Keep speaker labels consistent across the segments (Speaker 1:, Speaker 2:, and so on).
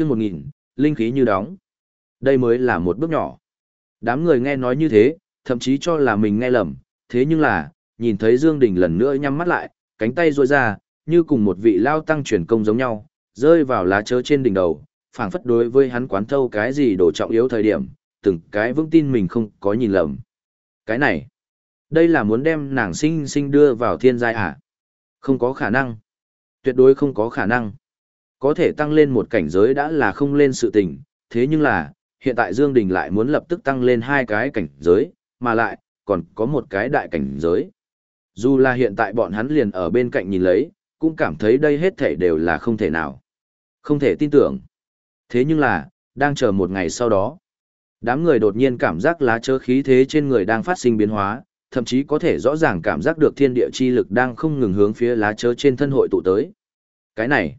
Speaker 1: chương một nghìn linh khí như đóng. Đây mới là một bước nhỏ. Đám người nghe nói như thế, thậm chí cho là mình nghe lầm, thế nhưng là, nhìn thấy Dương Đình lần nữa nhắm mắt lại, cánh tay duỗi ra, như cùng một vị lao tăng truyền công giống nhau, rơi vào lá chớ trên đỉnh đầu, phảng phất đối với hắn quán thâu cái gì đồ trọng yếu thời điểm, từng cái vững tin mình không có nhìn lầm. Cái này, đây là muốn đem nàng sinh sinh đưa vào thiên giai à? Không có khả năng. Tuyệt đối không có khả năng. Có thể tăng lên một cảnh giới đã là không lên sự tình, thế nhưng là, hiện tại Dương Đình lại muốn lập tức tăng lên hai cái cảnh giới, mà lại, còn có một cái đại cảnh giới. Dù là hiện tại bọn hắn liền ở bên cạnh nhìn lấy, cũng cảm thấy đây hết thể đều là không thể nào. Không thể tin tưởng. Thế nhưng là, đang chờ một ngày sau đó. Đám người đột nhiên cảm giác lá chớ khí thế trên người đang phát sinh biến hóa, thậm chí có thể rõ ràng cảm giác được thiên địa chi lực đang không ngừng hướng phía lá chớ trên thân hội tụ tới. Cái này,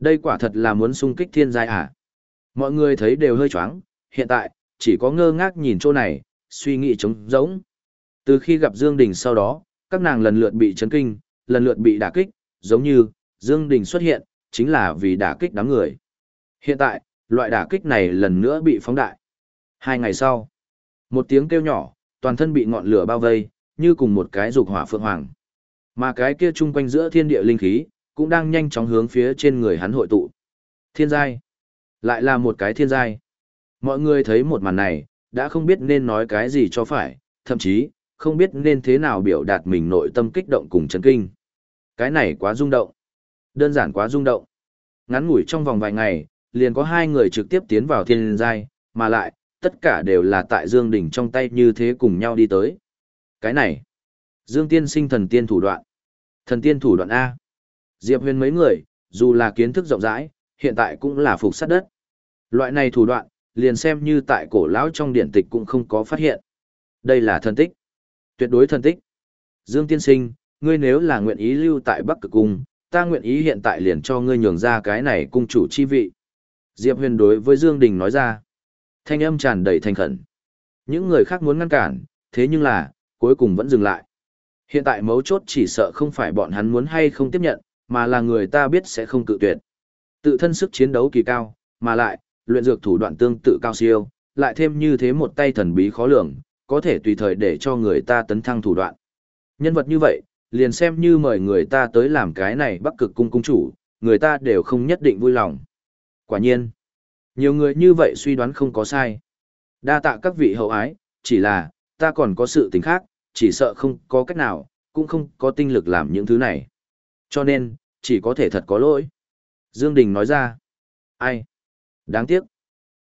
Speaker 1: đây quả thật là muốn sung kích thiên giai à? Mọi người thấy đều hơi choáng, hiện tại, chỉ có ngơ ngác nhìn chỗ này, suy nghĩ trống rỗng. Từ khi gặp Dương Đình sau đó, các nàng lần lượt bị chấn kinh, lần lượt bị đả kích, giống như, Dương Đình xuất hiện, chính là vì đả kích đám người. Hiện tại, loại đả kích này lần nữa bị phóng đại. Hai ngày sau, một tiếng kêu nhỏ, toàn thân bị ngọn lửa bao vây, như cùng một cái dục hỏa phượng hoàng. Mà cái kia chung quanh giữa thiên địa linh khí, cũng đang nhanh chóng hướng phía trên người hắn hội tụ. Thiên giai. Lại là một cái thiên giai. Mọi người thấy một màn này, đã không biết nên nói cái gì cho phải, thậm chí, không biết nên thế nào biểu đạt mình nội tâm kích động cùng chấn kinh. Cái này quá rung động. Đơn giản quá rung động. Ngắn ngủi trong vòng vài ngày, liền có hai người trực tiếp tiến vào thiên giai, mà lại, tất cả đều là tại Dương Đình trong tay như thế cùng nhau đi tới. Cái này, Dương Tiên sinh thần tiên thủ đoạn. Thần tiên thủ đoạn A. Diệp huyền mấy người, dù là kiến thức rộng rãi, hiện tại cũng là phục sát đất. Loại này thủ đoạn, liền xem như tại cổ lão trong điện tịch cũng không có phát hiện. Đây là thần tích. Tuyệt đối thần tích. Dương Tiên Sinh, ngươi nếu là nguyện ý lưu tại Bắc Cực Cung, ta nguyện ý hiện tại liền cho ngươi nhường ra cái này cung chủ chi vị. Diệp Huyền đối với Dương Đình nói ra. Thanh âm tràn đầy thành khẩn. Những người khác muốn ngăn cản, thế nhưng là, cuối cùng vẫn dừng lại. Hiện tại mấu chốt chỉ sợ không phải bọn hắn muốn hay không tiếp nhận, mà là người ta biết sẽ không cự tuyệt. Tự thân sức chiến đấu kỳ cao, mà lại, luyện dược thủ đoạn tương tự cao siêu, lại thêm như thế một tay thần bí khó lường, có thể tùy thời để cho người ta tấn thăng thủ đoạn. Nhân vật như vậy, liền xem như mời người ta tới làm cái này bắc cực cung cung chủ, người ta đều không nhất định vui lòng. Quả nhiên, nhiều người như vậy suy đoán không có sai. Đa tạ các vị hậu ái, chỉ là, ta còn có sự tình khác, chỉ sợ không có cách nào, cũng không có tinh lực làm những thứ này. Cho nên, chỉ có thể thật có lỗi. Dương Đình nói ra. Ai? Đáng tiếc.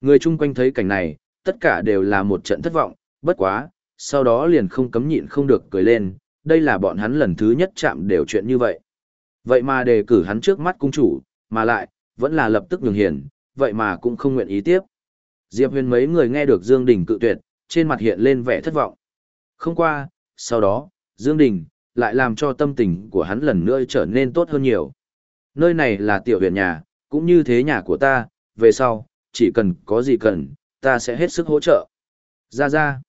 Speaker 1: Người chung quanh thấy cảnh này, tất cả đều là một trận thất vọng, bất quá, sau đó liền không cấm nhịn không được cười lên, đây là bọn hắn lần thứ nhất chạm đều chuyện như vậy. Vậy mà đề cử hắn trước mắt cung chủ, mà lại, vẫn là lập tức nhường hiền, vậy mà cũng không nguyện ý tiếp. Diệp huyền mấy người nghe được Dương Đình cự tuyệt, trên mặt hiện lên vẻ thất vọng. Không qua, sau đó, Dương Đình, lại làm cho tâm tình của hắn lần nữa trở nên tốt hơn nhiều. Nơi này là tiểu huyện nhà, cũng như thế nhà của ta, về sau, chỉ cần có gì cần, ta sẽ hết sức hỗ trợ. Ra ra,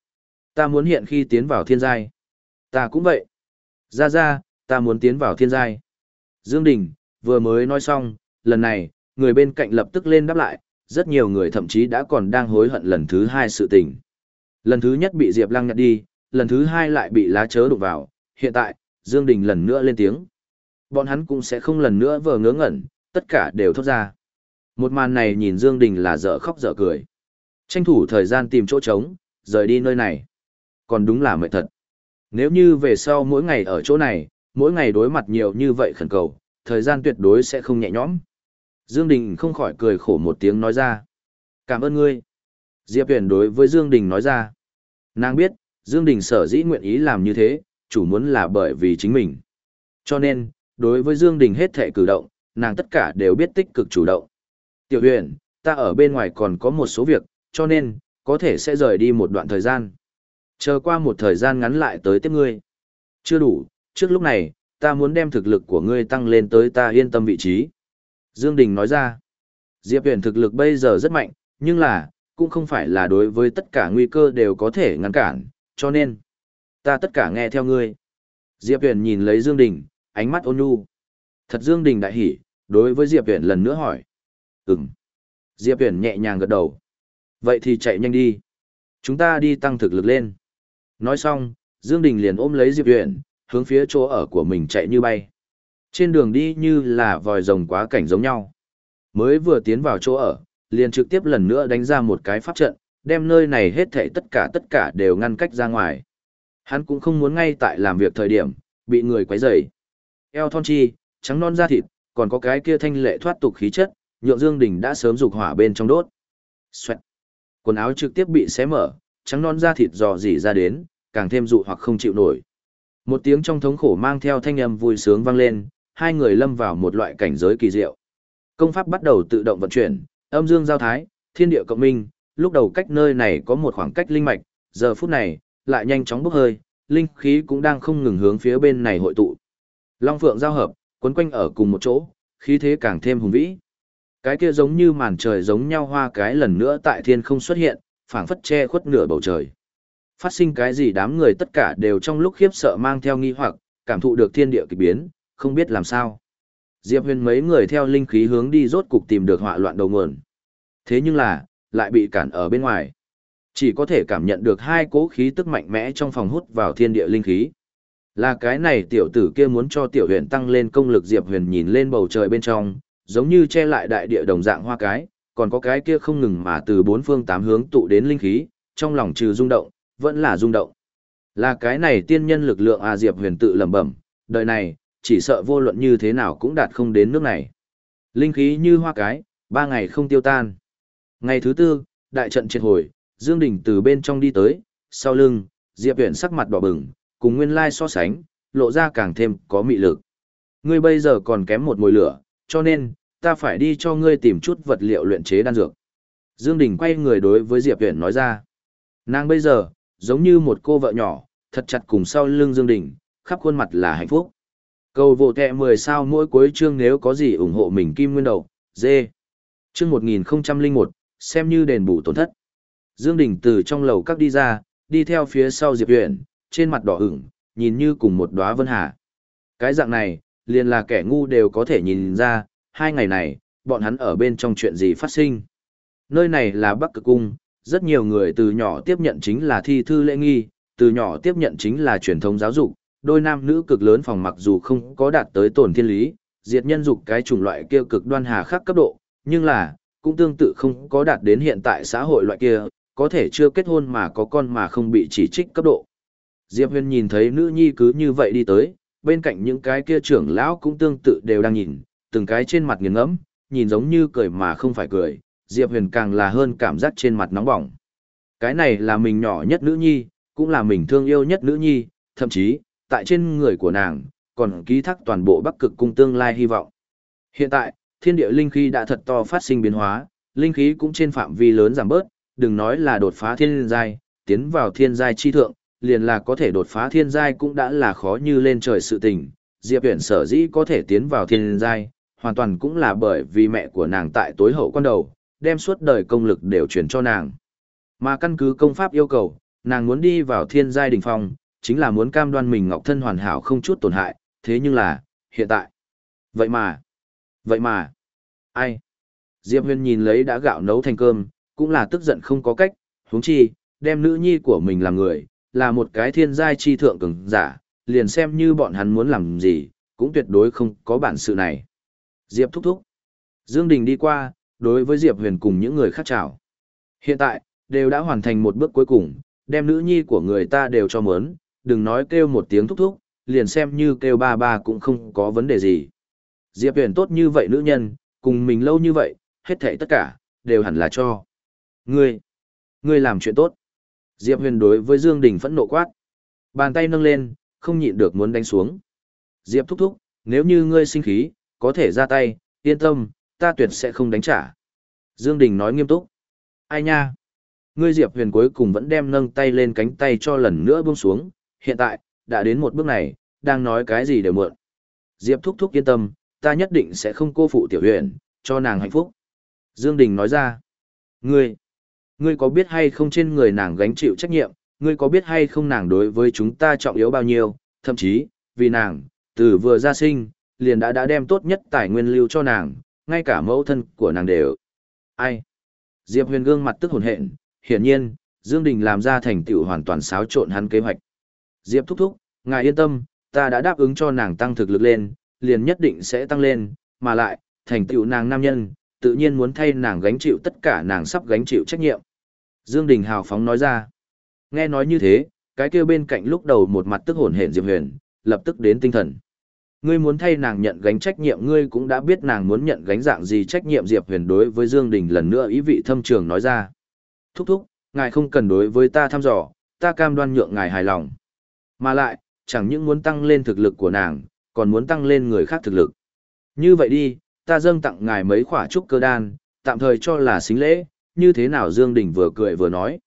Speaker 1: ta muốn hiện khi tiến vào thiên giai. Ta cũng vậy. Ra ra, ta muốn tiến vào thiên giai. Dương Đình, vừa mới nói xong, lần này, người bên cạnh lập tức lên đáp lại, rất nhiều người thậm chí đã còn đang hối hận lần thứ hai sự tình. Lần thứ nhất bị Diệp Lăng nhặt đi, lần thứ hai lại bị lá chớ đụng vào, hiện tại, Dương Đình lần nữa lên tiếng. Bọn hắn cũng sẽ không lần nữa vờ ngớ ngẩn, tất cả đều thốt ra. Một màn này nhìn Dương Đình là dở khóc dở cười. Tranh thủ thời gian tìm chỗ trống, rời đi nơi này. Còn đúng là mệt thật. Nếu như về sau mỗi ngày ở chỗ này, mỗi ngày đối mặt nhiều như vậy khẩn cầu, thời gian tuyệt đối sẽ không nhẹ nhõm. Dương Đình không khỏi cười khổ một tiếng nói ra. Cảm ơn ngươi. Diệp Huyền đối với Dương Đình nói ra. Nàng biết, Dương Đình sở dĩ nguyện ý làm như thế, chủ muốn là bởi vì chính mình. Cho nên, đối với Dương Đình hết thể cử động, nàng tất cả đều biết tích cực chủ động. Tiểu huyền, ta ở bên ngoài còn có một số việc, cho nên, có thể sẽ rời đi một đoạn thời gian. Chờ qua một thời gian ngắn lại tới tiếp ngươi. Chưa đủ, trước lúc này, ta muốn đem thực lực của ngươi tăng lên tới ta yên tâm vị trí. Dương Đình nói ra, Diệp huyền thực lực bây giờ rất mạnh, nhưng là, cũng không phải là đối với tất cả nguy cơ đều có thể ngăn cản, cho nên, ta tất cả nghe theo ngươi. Diệp huyền nhìn lấy Dương Đình, ánh mắt ôn nhu. Thật Dương Đình đại hỉ, đối với Diệp huyền lần nữa hỏi. Ừm. Diệp Huyền nhẹ nhàng gật đầu. Vậy thì chạy nhanh đi. Chúng ta đi tăng thực lực lên. Nói xong, Dương Đình liền ôm lấy Diệp Huyền, hướng phía chỗ ở của mình chạy như bay. Trên đường đi như là vòi rồng quá cảnh giống nhau. Mới vừa tiến vào chỗ ở, liền trực tiếp lần nữa đánh ra một cái pháp trận, đem nơi này hết thảy tất cả tất cả đều ngăn cách ra ngoài. Hắn cũng không muốn ngay tại làm việc thời điểm, bị người quấy rầy. Eo thon chi, trắng non da thịt, còn có cái kia thanh lệ thoát tục khí chất, nhượng Dương Đình đã sớm dục hỏa bên trong đốt. Xoẹt. Quần áo trực tiếp bị xé mở, trắng non da thịt dò dỉ ra đến, càng thêm dụ hoặc không chịu nổi. Một tiếng trong thống khổ mang theo thanh âm vui sướng vang lên, hai người lâm vào một loại cảnh giới kỳ diệu. Công pháp bắt đầu tự động vận chuyển, âm dương giao thái, thiên địa cộng minh, lúc đầu cách nơi này có một khoảng cách linh mạch, giờ phút này, lại nhanh chóng bốc hơi, linh khí cũng đang không ngừng hướng phía bên này hội tụ. Long phượng giao hợp, quấn quanh ở cùng một chỗ, khí thế càng thêm hùng vĩ. Cái kia giống như màn trời giống nhau hoa cái lần nữa tại thiên không xuất hiện, phảng phất che khuất nửa bầu trời. Phát sinh cái gì đám người tất cả đều trong lúc khiếp sợ mang theo nghi hoặc, cảm thụ được thiên địa kỳ biến, không biết làm sao. Diệp Huyền mấy người theo linh khí hướng đi rốt cục tìm được họa loạn đầu nguồn. Thế nhưng là, lại bị cản ở bên ngoài. Chỉ có thể cảm nhận được hai cỗ khí tức mạnh mẽ trong phòng hút vào thiên địa linh khí. Là cái này tiểu tử kia muốn cho tiểu huyền tăng lên công lực Diệp Huyền nhìn lên bầu trời bên trong, giống như che lại đại địa đồng dạng hoa cái, còn có cái kia không ngừng mà từ bốn phương tám hướng tụ đến linh khí, trong lòng trừ rung động, vẫn là rung động. Là cái này tiên nhân lực lượng à Diệp Huyền tự lẩm bẩm, đời này, chỉ sợ vô luận như thế nào cũng đạt không đến nước này. Linh khí như hoa cái, ba ngày không tiêu tan. Ngày thứ tư, đại trận triệt hồi, Dương Đình từ bên trong đi tới, sau lưng, Diệp Viễn sắc mặt đỏ bừng, cùng nguyên lai so sánh, lộ ra càng thêm có mị lực. Ngươi bây giờ còn kém một mùi lửa, cho nên, ta phải đi cho ngươi tìm chút vật liệu luyện chế đan dược. Dương Đình quay người đối với Diệp Viễn nói ra. Nàng bây giờ, giống như một cô vợ nhỏ, thật chặt cùng sau lưng Dương Đình, khắp khuôn mặt là hạnh phúc. Cầu vô kẹ 10 sao mỗi cuối chương nếu có gì ủng hộ mình kim nguyên đầu, dê. Chương 1001, xem như đền bù tổn thất. Dương Đình từ trong lầu các đi ra, đi theo phía sau Diệp Huyền, trên mặt đỏ ửng, nhìn như cùng một đóa vân hà. Cái dạng này, liền là kẻ ngu đều có thể nhìn ra, hai ngày này, bọn hắn ở bên trong chuyện gì phát sinh. Nơi này là Bắc Cực Cung, rất nhiều người từ nhỏ tiếp nhận chính là thi thư lễ nghi, từ nhỏ tiếp nhận chính là truyền thống giáo dục, đôi nam nữ cực lớn phòng mặc dù không có đạt tới tổn thiên lý, diệt nhân dục cái chủng loại kia cực đoan hà khắc cấp độ, nhưng là, cũng tương tự không có đạt đến hiện tại xã hội loại kia, có thể chưa kết hôn mà có con mà không bị chỉ trích cấp độ. Diệp Huyền nhìn thấy nữ nhi cứ như vậy đi tới, bên cạnh những cái kia trưởng lão cũng tương tự đều đang nhìn, từng cái trên mặt nghiền ngẫm, nhìn giống như cười mà không phải cười, Diệp Huyền càng là hơn cảm giác trên mặt nóng bỏng. Cái này là mình nhỏ nhất nữ nhi, cũng là mình thương yêu nhất nữ nhi, thậm chí, tại trên người của nàng, còn ký thác toàn bộ bắc cực cung tương lai hy vọng. Hiện tại, thiên địa linh khí đã thật to phát sinh biến hóa, linh khí cũng trên phạm vi lớn giảm bớt, đừng nói là đột phá thiên giai, tiến vào thiên giai chi thượng, liền là có thể đột phá thiên giai cũng đã là khó như lên trời sự tình. Diệp Uyển sở dĩ có thể tiến vào thiên giai, hoàn toàn cũng là bởi vì mẹ của nàng tại tối hậu quan đầu, đem suốt đời công lực đều truyền cho nàng. Mà căn cứ công pháp yêu cầu, nàng muốn đi vào thiên giai đỉnh phong, chính là muốn cam đoan mình ngọc thân hoàn hảo không chút tổn hại, thế nhưng là, hiện tại. Vậy mà, vậy mà, ai? Diệp Huyền nhìn lấy đã gạo nấu thành cơm, cũng là tức giận không có cách, huống chi, đem nữ nhi của mình làm người, là một cái thiên giai chi thượng cường giả, liền xem như bọn hắn muốn làm gì, cũng tuyệt đối không có bản sự này. Diệp thúc thúc. Dương Đình đi qua, đối với Diệp Huyền cùng những người khác chào. Hiện tại, đều đã hoàn thành một bước cuối cùng, đem nữ nhi của người ta đều cho mớn, đừng nói kêu một tiếng thúc thúc, liền xem như kêu ba ba cũng không có vấn đề gì. Diệp Huyền tốt như vậy nữ nhân, cùng mình lâu như vậy, hết thảy tất cả, đều hẳn là cho. Ngươi, ngươi làm chuyện tốt. Diệp Huyền đối với Dương Đình phẫn nộ quát. Bàn tay nâng lên, không nhịn được muốn đánh xuống. Diệp thúc thúc, nếu như ngươi sinh khí, có thể ra tay, yên tâm, ta tuyệt sẽ không đánh trả. Dương Đình nói nghiêm túc. Ai nha? Ngươi Diệp Huyền cuối cùng vẫn đem nâng tay lên cánh tay cho lần nữa buông xuống, hiện tại, đã đến một bước này, đang nói cái gì đều muộn. Diệp thúc thúc yên tâm, ta nhất định sẽ không cô phụ tiểu huyền, cho nàng hạnh phúc. Dương Đình nói ra. Ngươi, ngươi có biết hay không trên người nàng gánh chịu trách nhiệm, ngươi có biết hay không nàng đối với chúng ta trọng yếu bao nhiêu, thậm chí, vì nàng, từ vừa ra sinh, liền đã đã đem tốt nhất tài nguyên lưu cho nàng, ngay cả mẫu thân của nàng đều. Ai? Diệp Huyền gương mặt tức hồn hện, hiển nhiên, Dương Đình làm ra thành tựu hoàn toàn xáo trộn hắn kế hoạch. Diệp thúc thúc, ngài yên tâm, ta đã đáp ứng cho nàng tăng thực lực lên, liền nhất định sẽ tăng lên, mà lại, thành tựu nàng nam nhân, tự nhiên muốn thay nàng gánh chịu tất cả nàng sắp gánh chịu trách nhiệm. Dương Đình hào phóng nói ra. Nghe nói như thế, cái kia bên cạnh lúc đầu một mặt tức hồn hển Diệp Huyền, lập tức đến tinh thần. Ngươi muốn thay nàng nhận gánh trách nhiệm ngươi cũng đã biết nàng muốn nhận gánh dạng gì trách nhiệm Diệp Huyền đối với Dương Đình lần nữa ý vị thâm trường nói ra. Thúc thúc, ngài không cần đối với ta thăm dò, ta cam đoan nhượng ngài hài lòng. Mà lại, chẳng những muốn tăng lên thực lực của nàng, còn muốn tăng lên người khác thực lực. Như vậy đi, ta dâng tặng ngài mấy khỏa trúc cơ đan, tạm thời cho là xính lễ, như thế nào Dương Đình vừa cười vừa nói.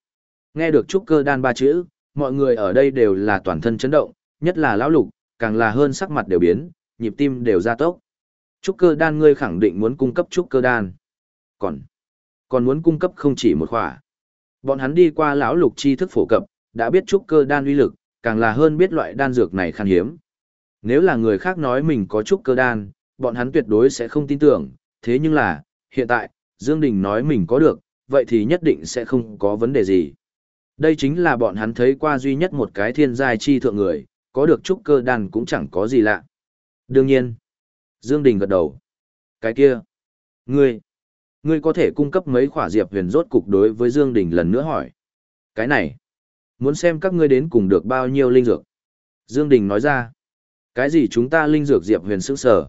Speaker 1: Nghe được trúc cơ đan ba chữ, mọi người ở đây đều là toàn thân chấn động, nhất là lão lục, càng là hơn sắc mặt đều biến, nhịp tim đều gia tốc. Trúc cơ đan ngươi khẳng định muốn cung cấp trúc cơ đan. Còn, còn muốn cung cấp không chỉ một khỏa. Bọn hắn đi qua lão lục chi thức phổ cập, đã biết trúc cơ đan uy lực, càng là hơn biết loại đan dược này khan hiếm. Nếu là người khác nói mình có trúc cơ đan, bọn hắn tuyệt đối sẽ không tin tưởng, thế nhưng là, hiện tại, Dương Đình nói mình có được, vậy thì nhất định sẽ không có vấn đề gì. Đây chính là bọn hắn thấy qua duy nhất một cái thiên giai chi thượng người, có được trúc cơ đan cũng chẳng có gì lạ. Đương nhiên, Dương Đình gật đầu. Cái kia, ngươi, ngươi có thể cung cấp mấy khỏa diệp huyền rốt cục đối với Dương Đình lần nữa hỏi. Cái này, muốn xem các ngươi đến cùng được bao nhiêu linh dược. Dương Đình nói ra, cái gì chúng ta linh dược diệp huyền sững sờ.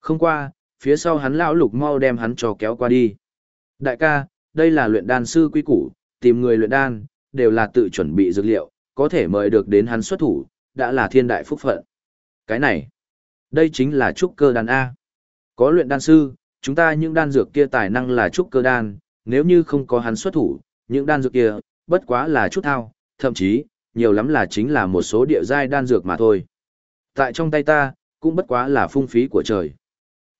Speaker 1: Không qua, phía sau hắn lão lục mau đem hắn cho kéo qua đi. Đại ca, đây là luyện đan sư quý củ, tìm người luyện đan, đều là tự chuẩn bị dược liệu, có thể mời được đến hắn xuất thủ, đã là thiên đại phúc phận. Cái này, đây chính là trúc cơ đan A. Có luyện đan sư, chúng ta những đan dược kia tài năng là trúc cơ đan, nếu như không có hắn xuất thủ, những đan dược kia, bất quá là chút thao, thậm chí, nhiều lắm là chính là một số địa giai đan dược mà thôi. Tại trong tay ta, cũng bất quá là phung phí của trời.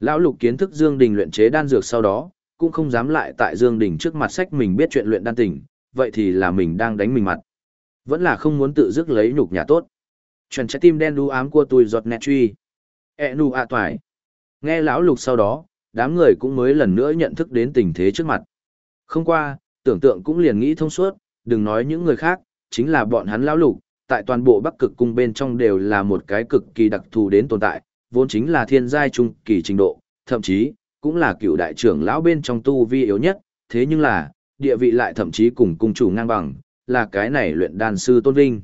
Speaker 1: Lão lục kiến thức Dương Đình luyện chế đan dược sau đó, cũng không dám lại tại Dương Đình trước mặt sách mình biết chuyện luyện đan tình, vậy thì là mình đang đánh mình mặt. Vẫn là không muốn tự dứt lấy nhục nhà tốt. Chuẩn trái tim đen đu ám của tôi giọt nẹt truy. E nu a toài. Nghe lão lục sau đó, đám người cũng mới lần nữa nhận thức đến tình thế trước mặt. Không qua, tưởng tượng cũng liền nghĩ thông suốt, đừng nói những người khác, chính là bọn hắn lão lục, tại toàn bộ Bắc Cực cung bên trong đều là một cái cực kỳ đặc thù đến tồn tại, vốn chính là thiên giai trung kỳ trình độ, thậm chí cũng là cựu đại trưởng lão bên trong tu vi yếu nhất, thế nhưng là địa vị lại thậm chí cùng cung chủ ngang bằng, là cái này luyện đan sư tôn vinh.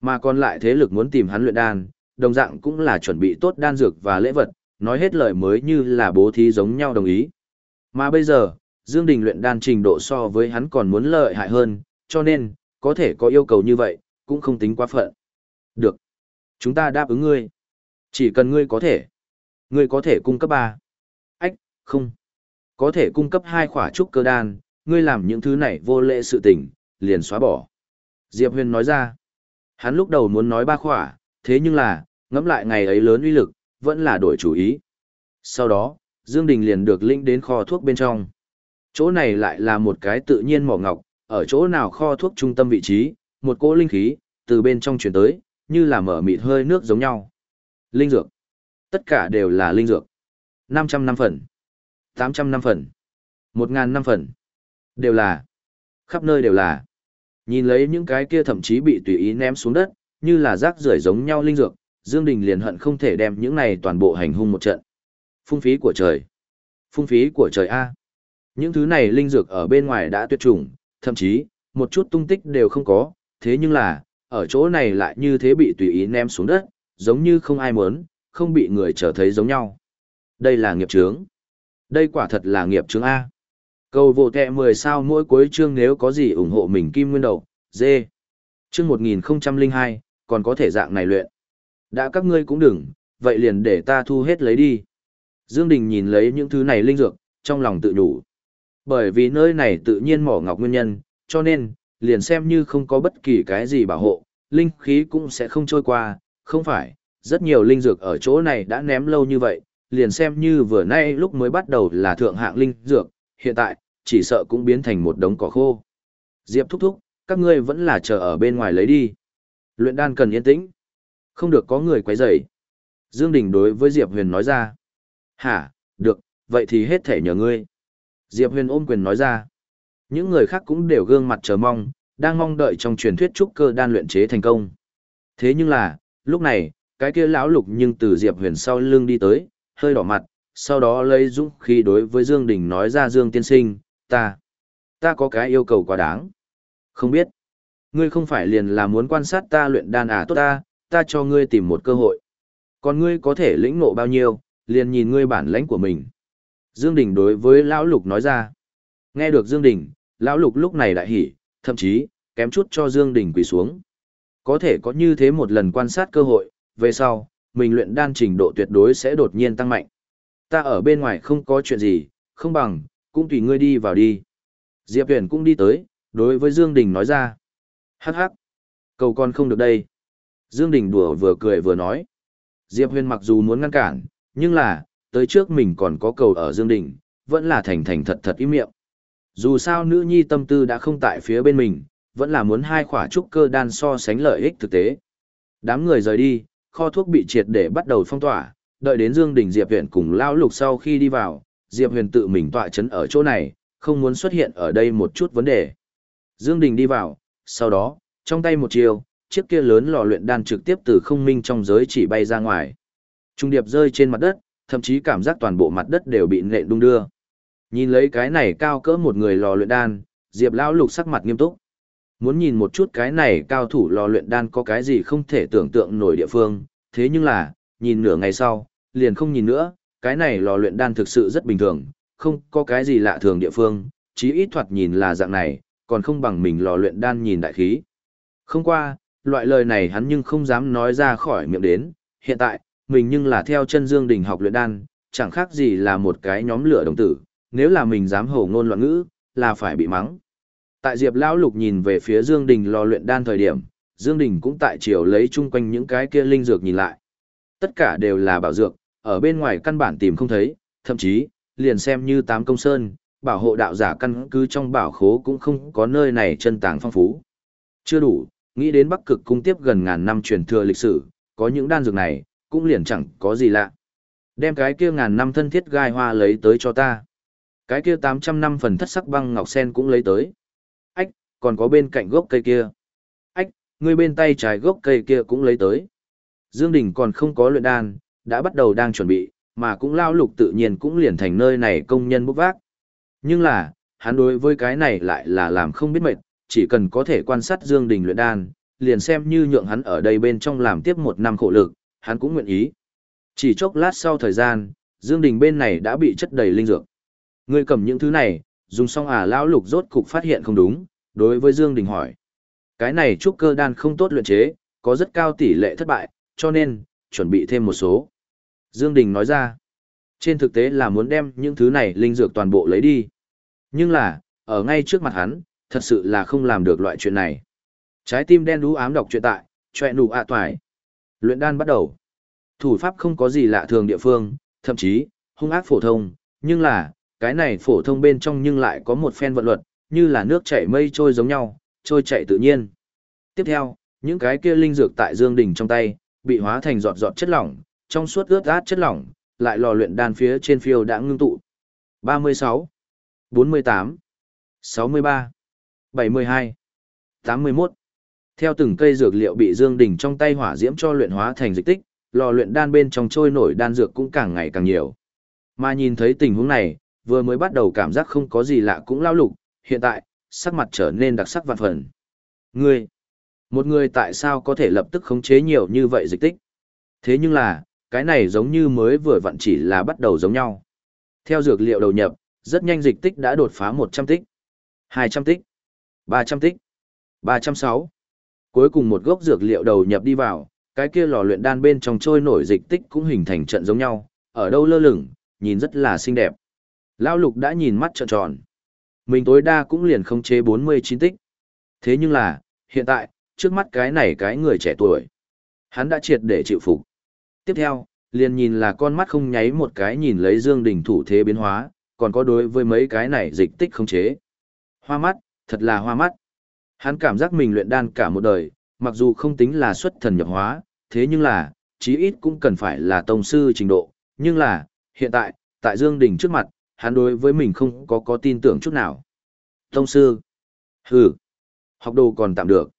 Speaker 1: Mà còn lại thế lực muốn tìm hắn luyện đan, đồng dạng cũng là chuẩn bị tốt đan dược và lễ vật, nói hết lời mới như là bố thí giống nhau đồng ý. Mà bây giờ, Dương Đình luyện đan trình độ so với hắn còn muốn lợi hại hơn, cho nên, có thể có yêu cầu như vậy, cũng không tính quá phận. Được. Chúng ta đáp ứng ngươi. Chỉ cần ngươi có thể. Ngươi có thể cung cấp ba. Không. Có thể cung cấp hai khỏa trúc cơ đan, ngươi làm những thứ này vô lệ sự tình, liền xóa bỏ. Diệp Huyền nói ra. Hắn lúc đầu muốn nói ba khỏa, thế nhưng là, ngẫm lại ngày ấy lớn uy lực, vẫn là đổi chủ ý. Sau đó, Dương Đình liền được linh đến kho thuốc bên trong. Chỗ này lại là một cái tự nhiên mỏ ngọc, ở chỗ nào kho thuốc trung tâm vị trí, một cỗ linh khí, từ bên trong chuyển tới, như là mở mịt hơi nước giống nhau. Linh dược. Tất cả đều là linh dược. 500 năm phần. 800 năm phần. một ngàn năm phần. Đều là. Khắp nơi đều là. Nhìn lấy những cái kia thậm chí bị tùy ý ném xuống đất, như là rác rưởi giống nhau linh dược, Dương Đình liền hận không thể đem những này toàn bộ hành hung một trận. Phung phí của trời. Phung phí của trời A. Những thứ này linh dược ở bên ngoài đã tuyệt chủng, thậm chí, một chút tung tích đều không có, thế nhưng là, ở chỗ này lại như thế bị tùy ý ném xuống đất, giống như không ai muốn, không bị người trở thấy giống nhau. Đây là nghiệp chướng. Đây quả thật là nghiệp chướng A. Cầu vô kẹ 10 sao mỗi cuối chương nếu có gì ủng hộ mình kim nguyên đầu, dê. Chương 1002, còn có thể dạng này luyện. Đã các ngươi cũng đừng, vậy liền để ta thu hết lấy đi. Dương Đình nhìn lấy những thứ này linh dược, trong lòng tự nhủ. Bởi vì nơi này tự nhiên mỏ ngọc nguyên nhân, cho nên, liền xem như không có bất kỳ cái gì bảo hộ, linh khí cũng sẽ không trôi qua, không phải, rất nhiều linh dược ở chỗ này đã ném lâu như vậy, liền xem như vừa nay lúc mới bắt đầu là thượng hạng linh dược, hiện tại, chỉ sợ cũng biến thành một đống cỏ khô. Diệp thúc thúc, các ngươi vẫn là chờ ở bên ngoài lấy đi. Luyện đan cần yên tĩnh. Không được có người quấy rầy. Dương Đình đối với Diệp Huyền nói ra. Hả, được, vậy thì hết thể nhờ ngươi. Diệp Huyền ôm quyền nói ra. Những người khác cũng đều gương mặt chờ mong, đang mong đợi trong truyền thuyết trúc cơ đan luyện chế thành công. Thế nhưng là, lúc này, cái kia lão lục nhưng từ Diệp Huyền sau lưng đi tới, hơi đỏ mặt, sau đó lấy dũng khí đối với Dương Đình nói ra Dương tiên sinh, ta, ta có cái yêu cầu quá đáng. Không biết, ngươi không phải liền là muốn quan sát ta luyện đan à tốt ta, ta cho ngươi tìm một cơ hội. Còn ngươi có thể lĩnh ngộ bao nhiêu, liền nhìn ngươi bản lãnh của mình. Dương Đình đối với lão lục nói ra. Nghe được Dương Đình, lão lục lúc này đại hỉ, thậm chí, kém chút cho Dương Đình quỳ xuống. Có thể có như thế một lần quan sát cơ hội, về sau, mình luyện đan trình độ tuyệt đối sẽ đột nhiên tăng mạnh. Ta ở bên ngoài không có chuyện gì, không bằng, cũng tùy ngươi đi vào đi. Diệp Huyền cũng đi tới, đối với Dương Đình nói ra. Hắc hắc, cầu con không được đây. Dương Đình đùa vừa cười vừa nói. Diệp Huyền mặc dù muốn ngăn cản, nhưng là, tới trước mình còn có cầu ở Dương Đình, vẫn là thành thành thật thật im miệng. Dù sao nữ nhi tâm tư đã không tại phía bên mình, vẫn là muốn hai khỏa trúc cơ đan so sánh lợi ích thực tế. Đám người rời đi, kho thuốc bị triệt để bắt đầu phong tỏa, đợi đến Dương Đình Diệp Huyền cùng Lão Lục sau khi đi vào, Diệp Huyền tự mình tọa chấn ở chỗ này, không muốn xuất hiện ở đây một chút vấn đề. Dương Đình đi vào, sau đó, trong tay một chiều, chiếc kia lớn lò luyện đan trực tiếp từ không minh trong giới chỉ bay ra ngoài. Trung điệp rơi trên mặt đất, thậm chí cảm giác toàn bộ mặt đất đều bị nện đung đưa. Nhìn lấy cái này cao cỡ một người lò luyện đan, Diệp lão lục sắc mặt nghiêm túc. Muốn nhìn một chút cái này cao thủ lò luyện đan có cái gì không thể tưởng tượng nổi địa phương, thế nhưng là, nhìn nửa ngày sau, liền không nhìn nữa, cái này lò luyện đan thực sự rất bình thường, không có cái gì lạ thường địa phương, chí ít thoạt nhìn là dạng này, còn không bằng mình lò luyện đan nhìn đại khí. Không qua, loại lời này hắn nhưng không dám nói ra khỏi miệng đến, hiện tại, mình nhưng là theo chân Dương Đình học luyện đan, chẳng khác gì là một cái nhóm lửa đồng tử, nếu là mình dám hổ ngôn loạn ngữ, là phải bị mắng. Tại Diệp Lão Lục nhìn về phía Dương Đình lò luyện đan thời điểm, Dương Đình cũng tại chiều lấy chung quanh những cái kia linh dược nhìn lại. Tất cả đều là bảo dược, ở bên ngoài căn bản tìm không thấy, thậm chí, liền xem như tám công sơn, bảo hộ đạo giả căn cứ trong bảo khố cũng không có nơi này chân tàng phong phú. Chưa đủ, nghĩ đến Bắc Cực cung tiếp gần ngàn năm truyền thừa lịch sử, có những đan dược này, cũng liền chẳng có gì lạ. Đem cái kia ngàn năm thân thiết gai hoa lấy tới cho ta. Cái kia 800 năm phần thất sắc băng ngọc sen cũng lấy tới. Còn có bên cạnh gốc cây kia. Ách, người bên tay trái gốc cây kia cũng lấy tới. Dương Đình còn không có luyện đan, đã bắt đầu đang chuẩn bị, mà cũng lao lục tự nhiên cũng liền thành nơi này công nhân bốc vác. Nhưng là, hắn đối với cái này lại là làm không biết mệt, chỉ cần có thể quan sát Dương Đình luyện đan, liền xem như nhượng hắn ở đây bên trong làm tiếp một năm khổ lực, hắn cũng nguyện ý. Chỉ chốc lát sau thời gian, Dương Đình bên này đã bị chất đầy linh dược. Ngươi cầm những thứ này, dùng xong à lão lục rốt cục phát hiện không đúng, đối với Dương Đình hỏi. Cái này trúc cơ đan không tốt luyện chế, có rất cao tỷ lệ thất bại, cho nên, chuẩn bị thêm một số. Dương Đình nói ra, trên thực tế là muốn đem những thứ này linh dược toàn bộ lấy đi. Nhưng là, ở ngay trước mặt hắn, thật sự là không làm được loại chuyện này. Trái tim đen đú ám đọc chuyện tại, chuyện đủ ạ à toài. Luyện đan bắt đầu. Thủ pháp không có gì lạ thường địa phương, thậm chí, hung ác phổ thông, nhưng là, cái này phổ thông bên trong nhưng lại có một phen vận luật, như là nước chảy mây trôi giống nhau, trôi chảy tự nhiên. Tiếp theo, những cái kia linh dược tại Dương Đình trong tay, bị hóa thành giọt giọt chất lỏng, trong suốt ướt át chất lỏng, lại lò luyện đan phía trên phiêu đã ngưng tụ. 36, 48, 63, 72, 81. Theo từng cây dược liệu bị Dương Đình trong tay hỏa diễm cho luyện hóa thành dịch tích, lò luyện đan bên trong trôi nổi đan dược cũng càng ngày càng nhiều. Mà nhìn thấy tình huống này, vừa mới bắt đầu cảm giác không có gì lạ cũng lao lục, hiện tại, sắc mặt trở nên đặc sắc vạn phần. Ngươi, một người tại sao có thể lập tức khống chế nhiều như vậy dịch tích? Thế nhưng là, cái này giống như mới vừa vặn chỉ là bắt đầu giống nhau. Theo dược liệu đầu nhập, rất nhanh dịch tích đã đột phá 100 tích, 200 tích, 300 tích, 306. Cuối cùng một gốc dược liệu đầu nhập đi vào, cái kia lò luyện đan bên trong trôi nổi dịch tích cũng hình thành trận giống nhau, ở đâu lơ lửng, nhìn rất là xinh đẹp. Lão lục đã nhìn mắt trợn tròn. Mình tối đa cũng liền không chế 49 tích. Thế nhưng là, hiện tại, trước mắt cái này cái người trẻ tuổi. Hắn đã triệt để chịu phục. Tiếp theo, liền nhìn là con mắt không nháy một cái nhìn lấy Dương Đình thủ thế biến hóa, còn có đối với mấy cái này dịch tích không chế. Hoa mắt, thật là hoa mắt. Hắn cảm giác mình luyện đan cả một đời, mặc dù không tính là xuất thần nhập hóa, thế nhưng là, chí ít cũng cần phải là tông sư trình độ, nhưng là, hiện tại, tại Dương Đình trước mặt, hắn đối với mình không có có tin tưởng chút nào. Tông sư. Hừ. Học đồ còn tạm được.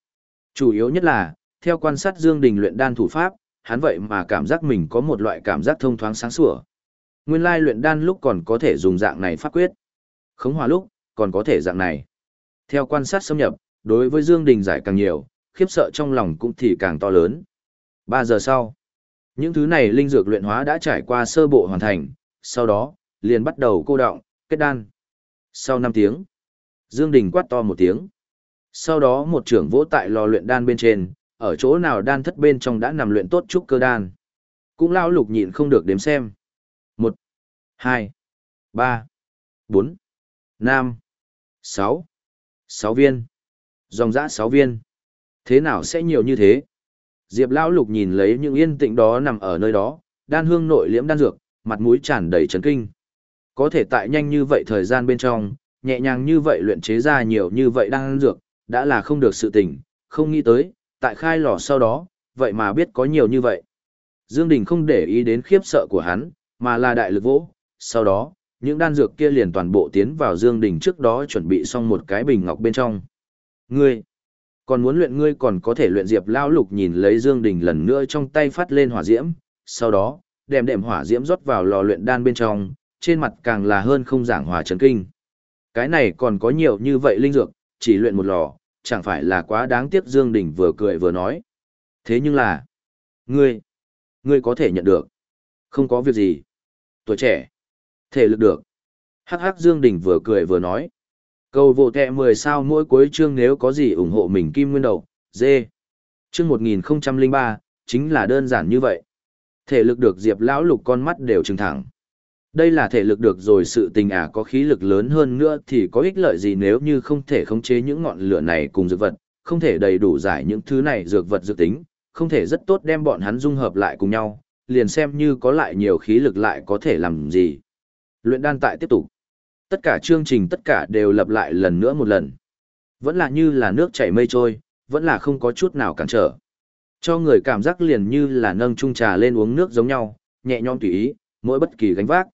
Speaker 1: Chủ yếu nhất là, theo quan sát Dương Đình luyện đan thủ pháp, hắn vậy mà cảm giác mình có một loại cảm giác thông thoáng sáng sủa. Nguyên lai luyện đan lúc còn có thể dùng dạng này pháp quyết. Khống hòa lúc, còn có thể dạng này. Theo quan sát xâm nhập, đối với Dương Đình giải càng nhiều, khiếp sợ trong lòng cũng thì càng to lớn. 3 giờ sau, những thứ này linh dược luyện hóa đã trải qua sơ bộ hoàn thành, sau đó, liền bắt đầu cô động, kết đan. Sau 5 tiếng, Dương Đình quát to một tiếng. Sau đó một trưởng vỗ tại lò luyện đan bên trên, ở chỗ nào đan thất bên trong đã nằm luyện tốt trúc cơ đan. Cũng lao lục nhịn không được đếm xem. 1, 2, 3, 4, 5, 6, 6 viên. Dòng dã 6 viên. Thế nào sẽ nhiều như thế? Diệp lão lục nhìn lấy những yên tĩnh đó nằm ở nơi đó, đan hương nội liễm đan dược, mặt mũi tràn đầy chấn kinh. Có thể tại nhanh như vậy thời gian bên trong, nhẹ nhàng như vậy luyện chế ra nhiều như vậy đan dược, đã là không được sự tỉnh, không nghĩ tới, tại khai lò sau đó, vậy mà biết có nhiều như vậy. Dương Đình không để ý đến khiếp sợ của hắn, mà là đại lực vỗ, sau đó, những đan dược kia liền toàn bộ tiến vào Dương Đình trước đó chuẩn bị xong một cái bình ngọc bên trong. Ngươi, còn muốn luyện ngươi còn có thể luyện Diệp Lao Lục nhìn lấy Dương Đình lần nữa trong tay phát lên hỏa diễm, sau đó, đem đệm hỏa diễm rót vào lò luyện đan bên trong, trên mặt càng là hơn không giảng hòa chấn kinh. Cái này còn có nhiều như vậy linh dược, chỉ luyện một lò, chẳng phải là quá đáng tiếc Dương Đình vừa cười vừa nói. Thế nhưng là, ngươi, ngươi có thể nhận được. Không có việc gì. Tuổi trẻ, thể lực được. Hắc hắc Dương Đình vừa cười vừa nói. Cầu vô kẹ 10 sao mỗi cuối chương nếu có gì ủng hộ mình kim nguyên đầu, dê. Chương 1003, chính là đơn giản như vậy. Thể lực được Diệp lão lục con mắt đều trừng thẳng. Đây là thể lực được rồi sự tình à có khí lực lớn hơn nữa thì có ích lợi gì nếu như không thể khống chế những ngọn lửa này cùng dược vật, không thể đầy đủ giải những thứ này dược vật dược tính, không thể rất tốt đem bọn hắn dung hợp lại cùng nhau, liền xem như có lại nhiều khí lực lại có thể làm gì. Luyện đan tại tiếp tục. Tất cả chương trình tất cả đều lặp lại lần nữa một lần. Vẫn là như là nước chảy mây trôi, vẫn là không có chút nào cản trở. Cho người cảm giác liền như là nâng chung trà lên uống nước giống nhau, nhẹ nhõm tùy ý, mỗi bất kỳ gánh vác.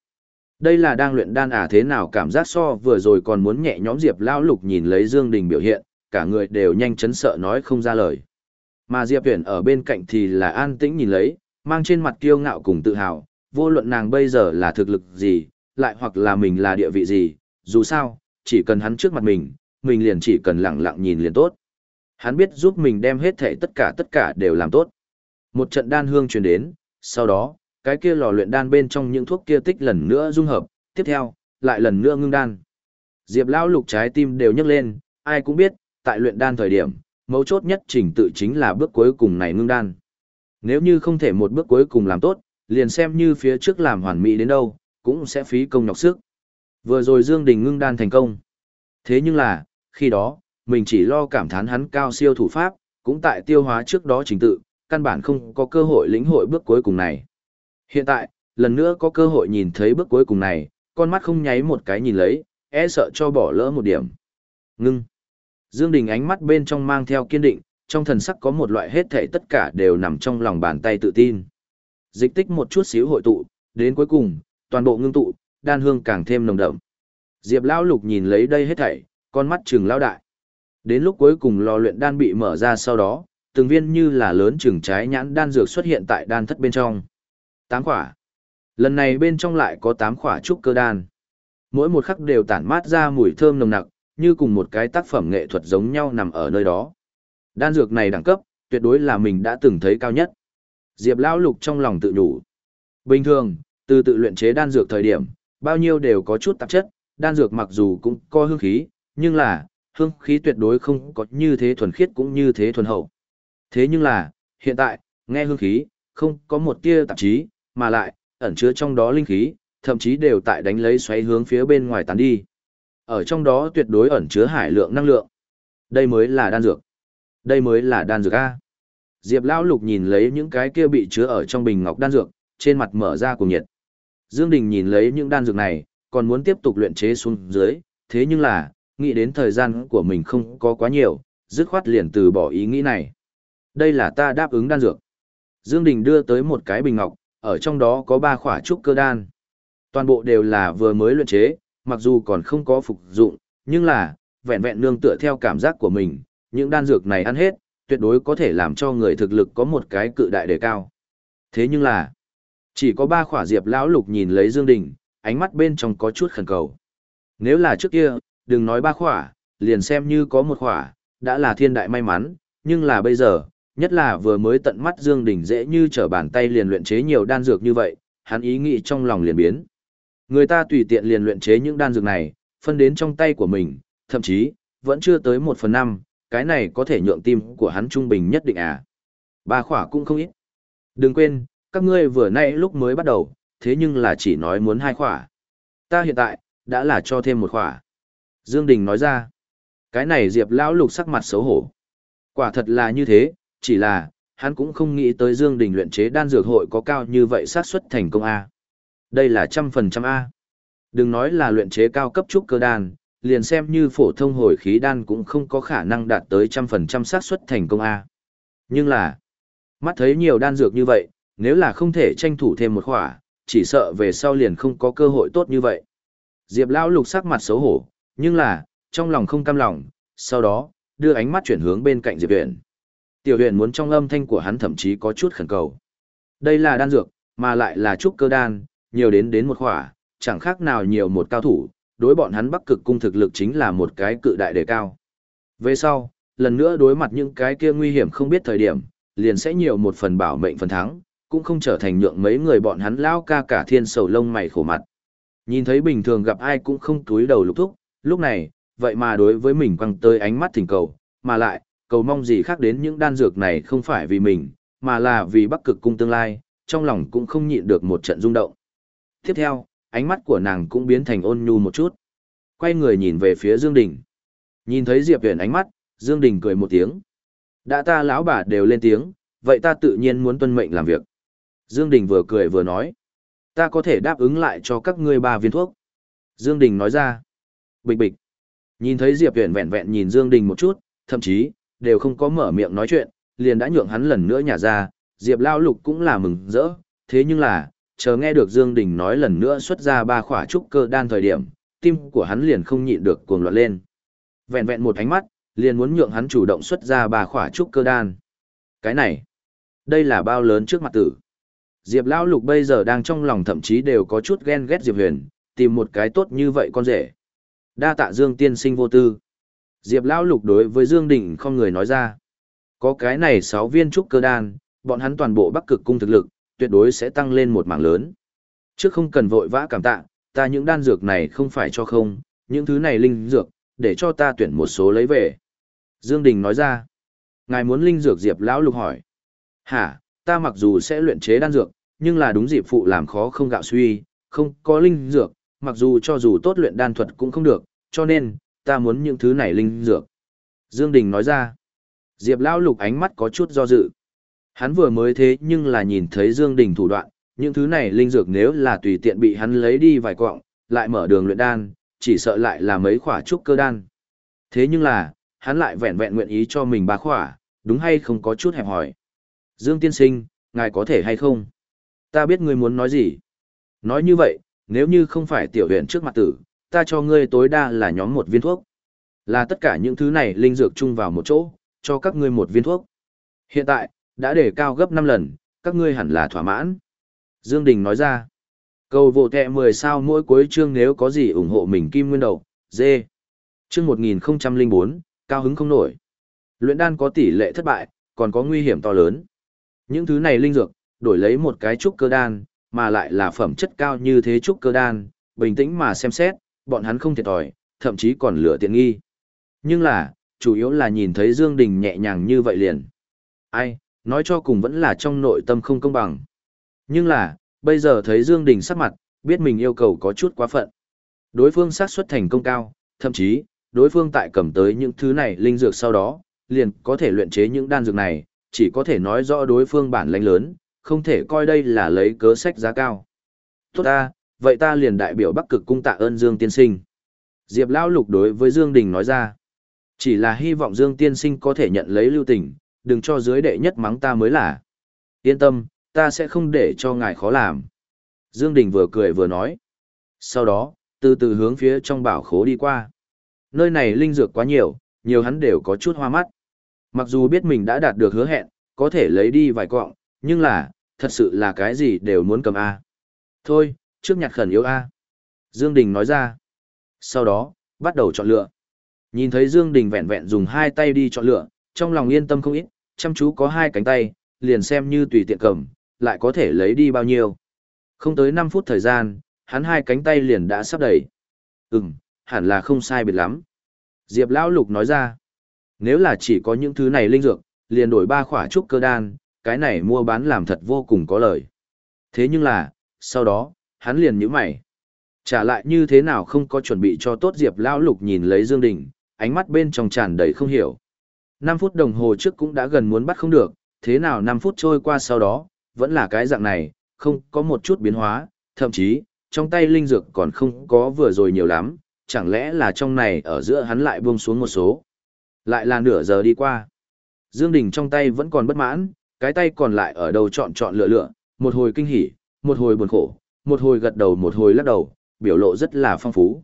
Speaker 1: Đây là đang luyện đan à thế nào cảm giác so vừa rồi còn muốn nhẹ nhõm Diệp Lão Lục nhìn lấy Dương Đình biểu hiện, cả người đều nhanh chấn sợ nói không ra lời. Mà Diệp Tuyển ở bên cạnh thì là an tĩnh nhìn lấy, mang trên mặt kiêu ngạo cùng tự hào, vô luận nàng bây giờ là thực lực gì, lại hoặc là mình là địa vị gì, dù sao, chỉ cần hắn trước mặt mình, mình liền chỉ cần lặng lặng nhìn liền tốt. Hắn biết giúp mình đem hết thể tất cả tất cả đều làm tốt. Một trận đan hương truyền đến, sau đó, cái kia lò luyện đan bên trong những thuốc kia tích lần nữa dung hợp, tiếp theo, lại lần nữa ngưng đan. Diệp lão lục trái tim đều nhấc lên, ai cũng biết, tại luyện đan thời điểm, mấu chốt nhất trình tự chính là bước cuối cùng này ngưng đan. Nếu như không thể một bước cuối cùng làm tốt, liền xem như phía trước làm hoàn mỹ đến đâu, cũng sẽ phí công nhọc sức. Vừa rồi Dương Đình ngưng đan thành công. Thế nhưng là, khi đó, mình chỉ lo cảm thán hắn cao siêu thủ pháp, cũng tại tiêu hóa trước đó trình tự, căn bản không có cơ hội lĩnh hội bước cuối cùng này. Hiện tại, lần nữa có cơ hội nhìn thấy bước cuối cùng này, con mắt không nháy một cái nhìn lấy, e sợ cho bỏ lỡ một điểm. Ngưng. Dương Đình ánh mắt bên trong mang theo kiên định, trong thần sắc có một loại hết thảy tất cả đều nằm trong lòng bàn tay tự tin. Dịch tích một chút xíu hội tụ, đến cuối cùng, toàn bộ ngưng tụ, đan hương càng thêm nồng đậm. Diệp Lão Lục nhìn lấy đây hết thảy, con mắt trừng lão đại. Đến lúc cuối cùng lò luyện đan bị mở ra sau đó, từng viên như là lớn trừng trái nhãn đan dược xuất hiện tại đan thất bên trong. Tám khỏa. Lần này bên trong lại có tám khỏa trúc cơ đan. Mỗi một khắc đều tản mát ra mùi thơm nồng nặc, như cùng một cái tác phẩm nghệ thuật giống nhau nằm ở nơi đó. Đan dược này đẳng cấp, tuyệt đối là mình đã từng thấy cao nhất. Diệp Lão Lục trong lòng tự nhủ. Bình thường, từ tự luyện chế đan dược thời điểm, bao nhiêu đều có chút tạp chất, đan dược mặc dù cũng có hương khí, nhưng là, hương khí tuyệt đối không có như thế thuần khiết cũng như thế thuần hậu. Thế nhưng là, hiện tại, nghe hương khí, không có một tia tạp chí, mà lại, ẩn chứa trong đó linh khí, thậm chí đều tại đánh lấy xoáy hướng phía bên ngoài tán đi. Ở trong đó tuyệt đối ẩn chứa hải lượng năng lượng. Đây mới là đan dược. Đây mới là đan dược A. Diệp Lão Lục nhìn lấy những cái kia bị chứa ở trong bình ngọc đan dược, trên mặt mở ra cùng nhiệt. Dương Đình nhìn lấy những đan dược này, còn muốn tiếp tục luyện chế xuống dưới, thế nhưng là, nghĩ đến thời gian của mình không có quá nhiều, dứt khoát liền từ bỏ ý nghĩ này. Đây là ta đáp ứng đan dược. Dương Đình đưa tới một cái bình ngọc, ở trong đó có ba khỏa trúc cơ đan. Toàn bộ đều là vừa mới luyện chế, mặc dù còn không có phục dụng, nhưng là, vẹn vẹn nương tựa theo cảm giác của mình, những đan dược này ăn hết, tuyệt đối có thể làm cho người thực lực có một cái cự đại đề cao. Thế nhưng là, chỉ có ba khỏa diệp lão lục nhìn lấy Dương Đình, ánh mắt bên trong có chút khẩn cầu. Nếu là trước kia, đừng nói ba khỏa, liền xem như có một khỏa, đã là thiên đại may mắn, nhưng là bây giờ, nhất là vừa mới tận mắt Dương Đình dễ như trở bàn tay liền luyện chế nhiều đan dược như vậy, hắn ý nghĩ trong lòng liền biến. Người ta tùy tiện liền luyện chế những đan dược này, phân đến trong tay của mình, thậm chí, vẫn chưa tới một phần năm, cái này có thể nhượng tim của hắn trung bình nhất định à. Ba khỏa cũng không ít. Đừng quên, các ngươi vừa nay lúc mới bắt đầu, thế nhưng là chỉ nói muốn hai khỏa. Ta hiện tại, đã là cho thêm một khỏa. Dương Đình nói ra, cái này Diệp Lão Lục sắc mặt xấu hổ. Quả thật là như thế, chỉ là, hắn cũng không nghĩ tới Dương Đình luyện chế đan dược hội có cao như vậy xác suất thành công A. Đây là trăm phần trăm A. Đừng nói là luyện chế cao cấp trúc cơ đan, liền xem như phổ thông hồi khí đan cũng không có khả năng đạt tới trăm phần trăm xác suất thành công A. Nhưng là, mắt thấy nhiều đan dược như vậy, nếu là không thể tranh thủ thêm một khỏa, chỉ sợ về sau liền không có cơ hội tốt như vậy. Diệp Lão lục sắc mặt xấu hổ, nhưng là, trong lòng không cam lòng, sau đó, đưa ánh mắt chuyển hướng bên cạnh Diệp Huyền. Tiểu Huyền muốn trong âm thanh của hắn thậm chí có chút khẩn cầu. Đây là đan dược, mà lại là trúc cơ đan, nhiều đến đến một khỏa, chẳng khác nào nhiều một cao thủ, đối bọn hắn Bắc Cực cung thực lực chính là một cái cự đại đề cao. Về sau, lần nữa đối mặt những cái kia nguy hiểm không biết thời điểm, liền sẽ nhiều một phần bảo mệnh phần thắng, cũng không trở thành nhượng mấy người bọn hắn lao ca cả thiên sầu lông mày khổ mặt. Nhìn thấy bình thường gặp ai cũng không túi đầu lục thúc, lúc này, vậy mà đối với mình quăng tới ánh mắt thỉnh cầu, mà lại, cầu mong gì khác đến những đan dược này không phải vì mình, mà là vì bắc cực cung tương lai, trong lòng cũng không nhịn được một trận rung động. Tiếp theo, ánh mắt của nàng cũng biến thành ôn nhu một chút. Quay người nhìn về phía Dương Đình. Nhìn thấy Diệp Huyền ánh mắt, Dương Đình cười một tiếng. Đã ta lão bà đều lên tiếng, vậy ta tự nhiên muốn tuân mệnh làm việc. Dương Đình vừa cười vừa nói. Ta có thể đáp ứng lại cho các ngươi ba viên thuốc. Dương Đình nói ra. Bịch bịch. Nhìn thấy Diệp Huyền vẹn vẹn nhìn Dương Đình một chút, thậm chí, đều không có mở miệng nói chuyện, liền đã nhượng hắn lần nữa nhả ra, Diệp Lao Lục cũng là mừng rỡ, thế nhưng là, chờ nghe được Dương Đình nói lần nữa xuất ra ba khỏa trúc cơ đan thời điểm, tim của hắn liền không nhịn được cuồng loạn lên. Vẹn vẹn một ánh mắt, liền muốn nhượng hắn chủ động xuất ra ba khỏa trúc cơ đan. Cái này, đây là bao lớn trước mặt tử. Diệp Lão Lục bây giờ đang trong lòng thậm chí đều có chút ghen ghét Diệp Huyền, tìm một cái tốt như vậy con rể. Đa tạ Dương tiên sinh vô tư. Diệp Lão Lục đối với Dương Đình không người nói ra. Có cái này 6 viên trúc cơ đan, bọn hắn toàn bộ bắc cực cung thực lực, tuyệt đối sẽ tăng lên một mảng lớn. Trước không cần vội vã cảm tạ, ta những đan dược này không phải cho không, những thứ này linh dược, để cho ta tuyển một số lấy về. Dương Đình nói ra. Ngài muốn linh dược Diệp Lão Lục hỏi. Hả, ta mặc dù sẽ luyện chế đan dược, nhưng là đúng dịp phụ làm khó không gạo suy, không có linh dược, mặc dù cho dù tốt luyện đan thuật cũng không được, cho nên, ta muốn những thứ này linh dược. Dương Đình nói ra, Diệp Lão Lục ánh mắt có chút do dự. Hắn vừa mới thế nhưng là nhìn thấy Dương Đình thủ đoạn, những thứ này linh dược nếu là tùy tiện bị hắn lấy đi vài quọng, lại mở đường luyện đan, chỉ sợ lại là mấy khỏa trúc cơ đan. Thế nhưng là, hắn lại vẹn vẹn nguyện ý cho mình ba khỏa, đúng hay không có chút hẹp hỏi. Dương tiên sinh, ngài có thể hay không? Ta biết ngươi muốn nói gì. Nói như vậy, nếu như không phải tiểu huyện trước mặt tử, ta cho ngươi tối đa là nhóm một viên thuốc. Là tất cả những thứ này linh dược chung vào một chỗ, cho các ngươi một viên thuốc. Hiện tại, đã để cao gấp 5 lần, các ngươi hẳn là thỏa mãn. Dương Đình nói ra, cầu vô tệ 10 sao mỗi cuối chương nếu có gì ủng hộ mình kim nguyên đầu, dê. Chương 1004, cao hứng không nổi. Luyện đan có tỷ lệ thất bại, còn có nguy hiểm to lớn. Những thứ này linh dược, đổi lấy một cái trúc cơ đan, mà lại là phẩm chất cao như thế trúc cơ đan, bình tĩnh mà xem xét, bọn hắn không thiệt thòi, thậm chí còn lửa tiện nghi. Nhưng là, chủ yếu là nhìn thấy Dương Đình nhẹ nhàng như vậy liền. Ai, nói cho cùng vẫn là trong nội tâm không công bằng. Nhưng là, bây giờ thấy Dương Đình sắc mặt, biết mình yêu cầu có chút quá phận. Đối phương xác suất thành công cao, thậm chí, đối phương tại cầm tới những thứ này linh dược sau đó, liền có thể luyện chế những đan dược này, chỉ có thể nói rõ đối phương bản lãnh lớn, không thể coi đây là lấy cớ sách giá cao. Tốt ta, vậy ta liền đại biểu Bắc Cực cung tạ ơn Dương tiên sinh. Diệp Lão Lục đối với Dương Đình nói ra, chỉ là hy vọng Dương tiên sinh có thể nhận lấy lưu tình, đừng cho dưới đệ nhất mắng ta mới là. Yên tâm, ta sẽ không để cho ngài khó làm. Dương Đình vừa cười vừa nói, Sau đó, từ từ hướng phía trong bảo khố đi qua. Nơi này linh dược quá nhiều, nhiều hắn đều có chút hoa mắt. Mặc dù biết mình đã đạt được hứa hẹn, có thể lấy đi vài cọng, nhưng là, thật sự là cái gì đều muốn cầm A. Thôi, trước nhặt khẩn yếu A. Dương Đình nói ra. Sau đó, bắt đầu chọn lựa. Nhìn thấy Dương Đình vẹn vẹn dùng hai tay đi chọn lựa, trong lòng yên tâm không ít, chăm chú có hai cánh tay, liền xem như tùy tiện cầm, lại có thể lấy đi bao nhiêu. Không tới 5 phút thời gian, hắn hai cánh tay liền đã sắp đầy. Ừm, hẳn là không sai biệt lắm. Diệp Lão Lục nói ra, nếu là chỉ có những thứ này linh dược, liền đổi ba khỏa trúc cơ đan, cái này mua bán làm thật vô cùng có lời. Thế nhưng là, sau đó, hắn liền nhíu mày. Trả lại như thế nào không có chuẩn bị cho tốt Diệp Lão Lục nhìn lấy Dương Đình, ánh mắt bên trong tràn đầy không hiểu. 5 phút đồng hồ trước cũng đã gần muốn bắt không được, thế nào 5 phút trôi qua sau đó, vẫn là cái dạng này, không có một chút biến hóa, thậm chí, trong tay linh dược còn không có vừa rồi nhiều lắm, chẳng lẽ là trong này ở giữa hắn lại buông xuống một số. Lại là nửa giờ đi qua. Dương Đình trong tay vẫn còn bất mãn, cái tay còn lại ở đầu chọn chọn lựa lựa, một hồi kinh hỉ, một hồi buồn khổ, một hồi gật đầu một hồi lắc đầu, biểu lộ rất là phong phú.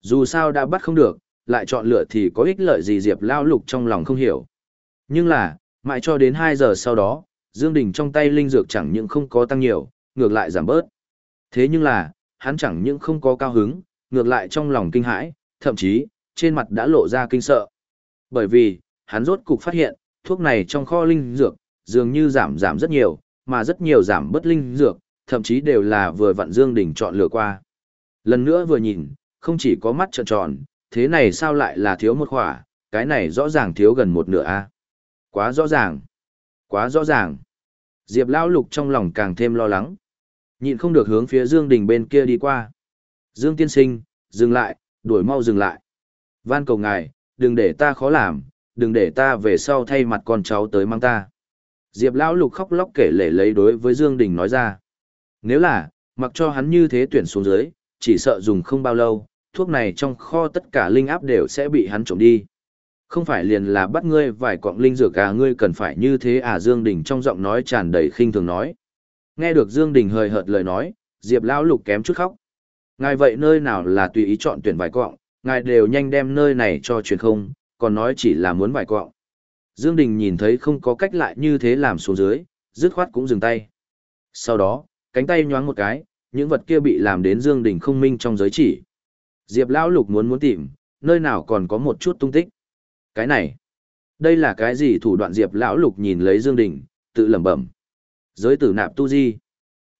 Speaker 1: Dù sao đã bắt không được, lại chọn lựa thì có ích lợi gì Diệp Lao Lục trong lòng không hiểu. Nhưng là, mãi cho đến 2 giờ sau đó, Dương Đình trong tay linh dược chẳng những không có tăng nhiều, ngược lại giảm bớt. Thế nhưng là, hắn chẳng những không có cao hứng, ngược lại trong lòng kinh hãi, thậm chí, trên mặt đã lộ ra kinh sợ. Bởi vì, hắn rốt cục phát hiện, thuốc này trong kho linh dược, dường như giảm giảm rất nhiều, mà rất nhiều giảm bớt linh dược, thậm chí đều là vừa vặn Dương Đình chọn lựa qua. Lần nữa vừa nhìn, không chỉ có mắt trợn tròn, thế này sao lại là thiếu một khỏa, cái này rõ ràng thiếu gần một nửa a. Quá rõ ràng. Quá rõ ràng. Diệp Lão Lục trong lòng càng thêm lo lắng. Nhịn không được hướng phía Dương Đình bên kia đi qua. Dương tiên sinh, dừng lại, đuổi mau dừng lại. Van cầu ngài, đừng để ta khó làm, đừng để ta về sau thay mặt con cháu tới mang ta. Diệp Lão Lục khóc lóc kể lể lấy đối với Dương Đình nói ra. Nếu là, mặc cho hắn như thế tuyển xuống dưới, chỉ sợ dùng không bao lâu, thuốc này trong kho tất cả linh áp đều sẽ bị hắn trộm đi. Không phải liền là bắt ngươi vài quặng linh dược à ngươi cần phải như thế à Dương Đình trong giọng nói tràn đầy khinh thường nói. Nghe được Dương Đình hời hợt lời nói, Diệp Lão Lục kém chút khóc. Ngài vậy nơi nào là tùy ý chọn tuyển vài quặng, ngài đều nhanh đem nơi này cho truyền không, còn nói chỉ là muốn vài quặng. Dương Đình nhìn thấy không có cách lại như thế làm xuống dưới, dứt khoát cũng dừng tay. Sau đó, cánh tay nhoáng một cái, những vật kia bị làm đến Dương Đình không minh trong giới chỉ. Diệp Lão Lục muốn muốn tìm, nơi nào còn có một chút tung tích. Cái này, đây là cái gì thủ đoạn Diệp Lão Lục nhìn lấy Dương Đình, tự lẩm bẩm. Giới tử nạp tu di.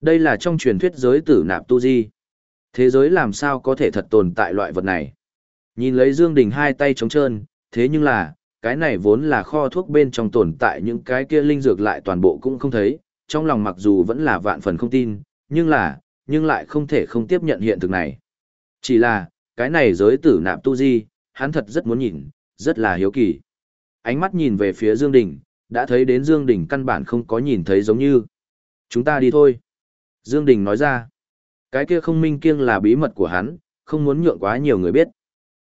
Speaker 1: Đây là trong truyền thuyết giới tử nạp tu di. Thế giới làm sao có thể thật tồn tại loại vật này. Nhìn lấy Dương Đình hai tay trống trơn, thế nhưng là, cái này vốn là kho thuốc bên trong tồn tại những cái kia linh dược lại toàn bộ cũng không thấy, trong lòng mặc dù vẫn là vạn phần không tin, nhưng là, nhưng lại không thể không tiếp nhận hiện thực này. Chỉ là, cái này giới tử nạp tu di, hắn thật rất muốn nhìn, rất là hiếu kỳ. Ánh mắt nhìn về phía Dương Đình, đã thấy đến Dương Đình căn bản không có nhìn thấy giống như. Chúng ta đi thôi. Dương Đình nói ra. Cái kia không minh kiêng là bí mật của hắn, không muốn nhượng quá nhiều người biết.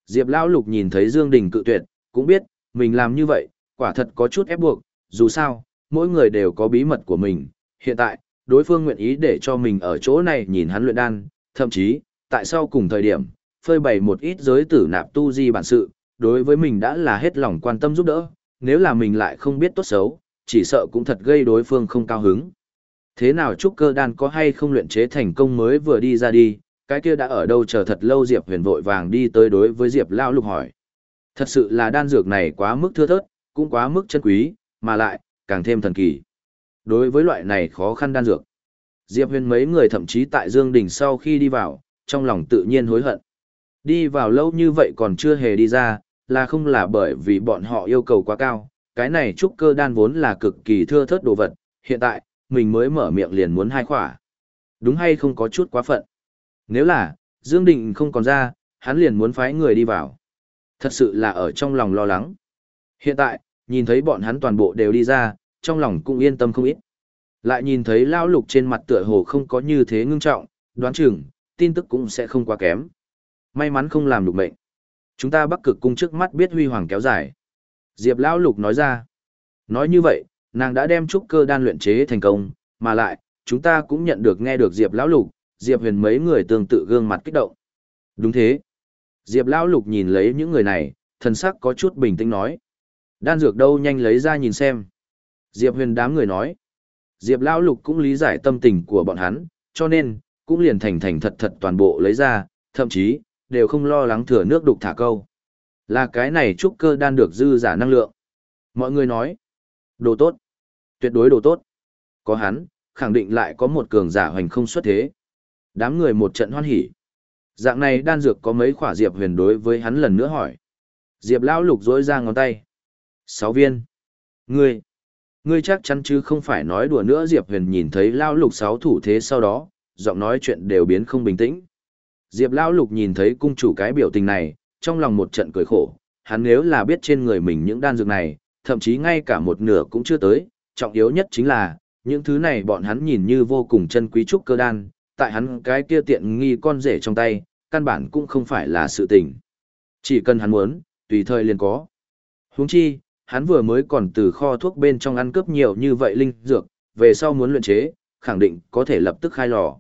Speaker 1: Diệp Lão Lục nhìn thấy Dương Đình cự tuyệt, cũng biết, mình làm như vậy, quả thật có chút ép buộc, dù sao, mỗi người đều có bí mật của mình. Hiện tại, đối phương nguyện ý để cho mình ở chỗ này nhìn hắn luyện đan, thậm chí, tại sao cùng thời điểm, phơi bày một ít giới tử nạp tu di bản sự, đối với mình đã là hết lòng quan tâm giúp đỡ, nếu là mình lại không biết tốt xấu, chỉ sợ cũng thật gây đối phương không cao hứng. Thế nào trúc cơ đan có hay không luyện chế thành công mới vừa đi ra đi, cái kia đã ở đâu chờ thật lâu Diệp huyền vội vàng đi tới đối với Diệp Lao Lục hỏi. Thật sự là đan dược này quá mức thưa thớt, cũng quá mức chân quý, mà lại, càng thêm thần kỳ. Đối với loại này khó khăn đan dược, Diệp huyền mấy người thậm chí tại Dương Đình sau khi đi vào, trong lòng tự nhiên hối hận. Đi vào lâu như vậy còn chưa hề đi ra, là không là bởi vì bọn họ yêu cầu quá cao, cái này trúc cơ đan vốn là cực kỳ thưa thớt đồ vật, hiện tại, mình mới mở miệng liền muốn hai khỏa. Đúng hay không có chút quá phận. Nếu là, Dương Đình không còn ra, hắn liền muốn phái người đi vào. Thật sự là ở trong lòng lo lắng. Hiện tại, nhìn thấy bọn hắn toàn bộ đều đi ra, trong lòng cũng yên tâm không ít. Lại nhìn thấy lão lục trên mặt tựa hồ không có như thế ngưng trọng, đoán chừng, tin tức cũng sẽ không quá kém. May mắn không làm được mệnh. Chúng ta bắc cực cung trước mắt biết huy hoàng kéo dài. Diệp lão lục nói ra. Nói như vậy, nàng đã đem trúc cơ đan luyện chế thành công, mà lại, chúng ta cũng nhận được nghe được Diệp lão lục, Diệp Huyền mấy người tương tự gương mặt kích động. Đúng thế. Diệp Lão Lục nhìn lấy những người này, thần sắc có chút bình tĩnh nói. Đan dược đâu nhanh lấy ra nhìn xem. Diệp Huyền đám người nói. Diệp Lão Lục cũng lý giải tâm tình của bọn hắn, cho nên, cũng liền thành thành thật thật toàn bộ lấy ra, thậm chí, đều không lo lắng thừa nước đục thả câu. Là cái này trúc cơ đan được dư giả năng lượng. Mọi người nói, đồ tốt, tuyệt đối đồ tốt. Có hắn, khẳng định lại có một cường giả hoành không xuất thế. Đám người một trận hoan hỉ. Dạng này đan dược có mấy khỏa Diệp Huyền đối với hắn lần nữa hỏi. Diệp lão lục dối ra ngón tay. Sáu viên. Ngươi. Ngươi chắc chắn chứ không phải nói đùa nữa Diệp Huyền nhìn thấy lão lục sáu thủ thế sau đó, giọng nói chuyện đều biến không bình tĩnh. Diệp lão lục nhìn thấy cung chủ cái biểu tình này, trong lòng một trận cười khổ, hắn nếu là biết trên người mình những đan dược này, thậm chí ngay cả một nửa cũng chưa tới, trọng yếu nhất chính là, những thứ này bọn hắn nhìn như vô cùng chân quý trúc cơ đan, tại hắn cái kia tiện nghi con rể trong tay, căn bản cũng không phải là sự tình. Chỉ cần hắn muốn, tùy thời liền có. Huống chi, hắn vừa mới còn từ kho thuốc bên trong ăn cướp nhiều như vậy linh dược, về sau muốn luyện chế, khẳng định có thể lập tức khai lò.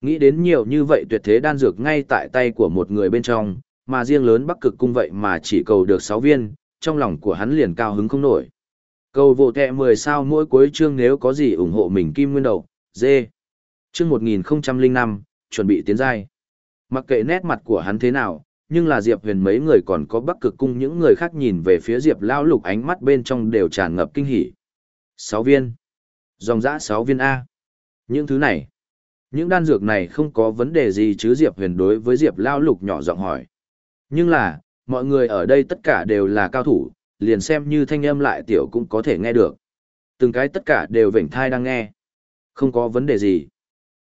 Speaker 1: Nghĩ đến nhiều như vậy tuyệt thế đan dược ngay tại tay của một người bên trong, mà riêng lớn bắc cực cung vậy mà chỉ cầu được 6 viên, trong lòng của hắn liền cao hứng không nổi. Cầu vô kẹ 10 sao mỗi cuối chương nếu có gì ủng hộ mình kim nguyên đầu, dê. Chương 1005, chuẩn bị tiến giai. Mặc kệ nét mặt của hắn thế nào, nhưng là Diệp Huyền mấy người còn có Bắc Cực cung những người khác nhìn về phía Diệp Lão Lục ánh mắt bên trong đều tràn ngập kinh hỉ. 6 viên. Dòng dã 6 viên A. Những thứ này. Những đan dược này không có vấn đề gì chứ Diệp Huyền đối với Diệp Lão Lục nhỏ giọng hỏi. Nhưng là, mọi người ở đây tất cả đều là cao thủ, liền xem như thanh âm lại tiểu cũng có thể nghe được. Từng cái tất cả đều vểnh thai đang nghe. Không có vấn đề gì.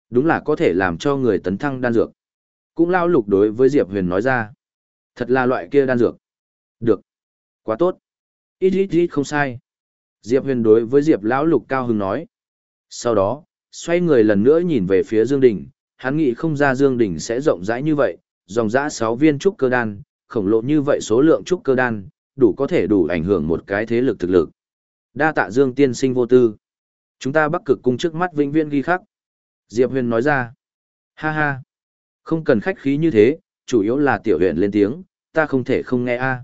Speaker 1: Đúng là có thể làm cho người tấn thăng đan dược. Cũng lao lục đối với Diệp Huyền nói ra. Thật là loại kia đan dược. Được. Quá tốt. Ít ít ít không sai. Diệp Huyền đối với Diệp lão lục cao hứng nói. Sau đó, xoay người lần nữa nhìn về phía Dương Đình, hắn nghĩ không ra Dương Đình sẽ rộng rãi như vậy, dòng dã 6 viên trúc cơ đan, khổng lồ như vậy số lượng trúc cơ đan, đủ có thể đủ ảnh hưởng một cái thế lực thực lực. Đa tạ Dương tiên sinh vô tư. Chúng ta bắc cực cung trước mắt vĩnh viễn ghi khắc. Diệp Huyền nói ra. Ha ha. Không cần khách khí như thế, chủ yếu là tiểu huyện lên tiếng, ta không thể không nghe a. À.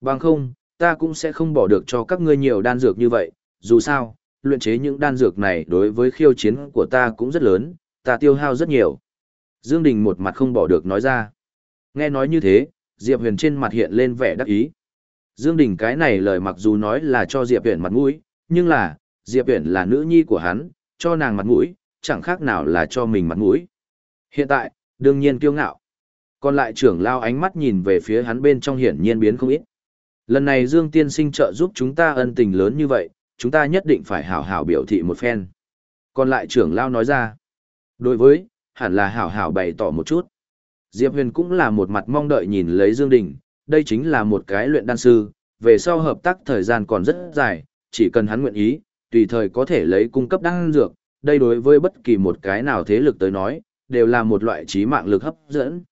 Speaker 1: Bằng không, ta cũng sẽ không bỏ được cho các ngươi nhiều đan dược như vậy, dù sao, luyện chế những đan dược này đối với khiêu chiến của ta cũng rất lớn, ta tiêu hao rất nhiều. Dương Đình một mặt không bỏ được nói ra. Nghe nói như thế, Diệp Huyền trên mặt hiện lên vẻ đắc ý. Dương Đình cái này lời mặc dù nói là cho Diệp Huyền mặt mũi, nhưng là, Diệp Huyền là nữ nhi của hắn, cho nàng mặt mũi, chẳng khác nào là cho mình mặt mũi. Hiện tại, đương nhiên kiêu ngạo. Còn lại trưởng lao ánh mắt nhìn về phía hắn bên trong hiển nhiên biến không ít. Lần này Dương Tiên Sinh trợ giúp chúng ta ân tình lớn như vậy, chúng ta nhất định phải hảo hảo biểu thị một phen. Còn lại trưởng lao nói ra. Đối với, hẳn là hảo hảo bày tỏ một chút. Diệp Huyền cũng là một mặt mong đợi nhìn lấy Dương Đình, đây chính là một cái luyện đan sư, về sau hợp tác thời gian còn rất dài, chỉ cần hắn nguyện ý, tùy thời có thể lấy cung cấp đan dược, đây đối với bất kỳ một cái nào thế lực tới nói, đều là một loại trí mạng lực hấp dẫn.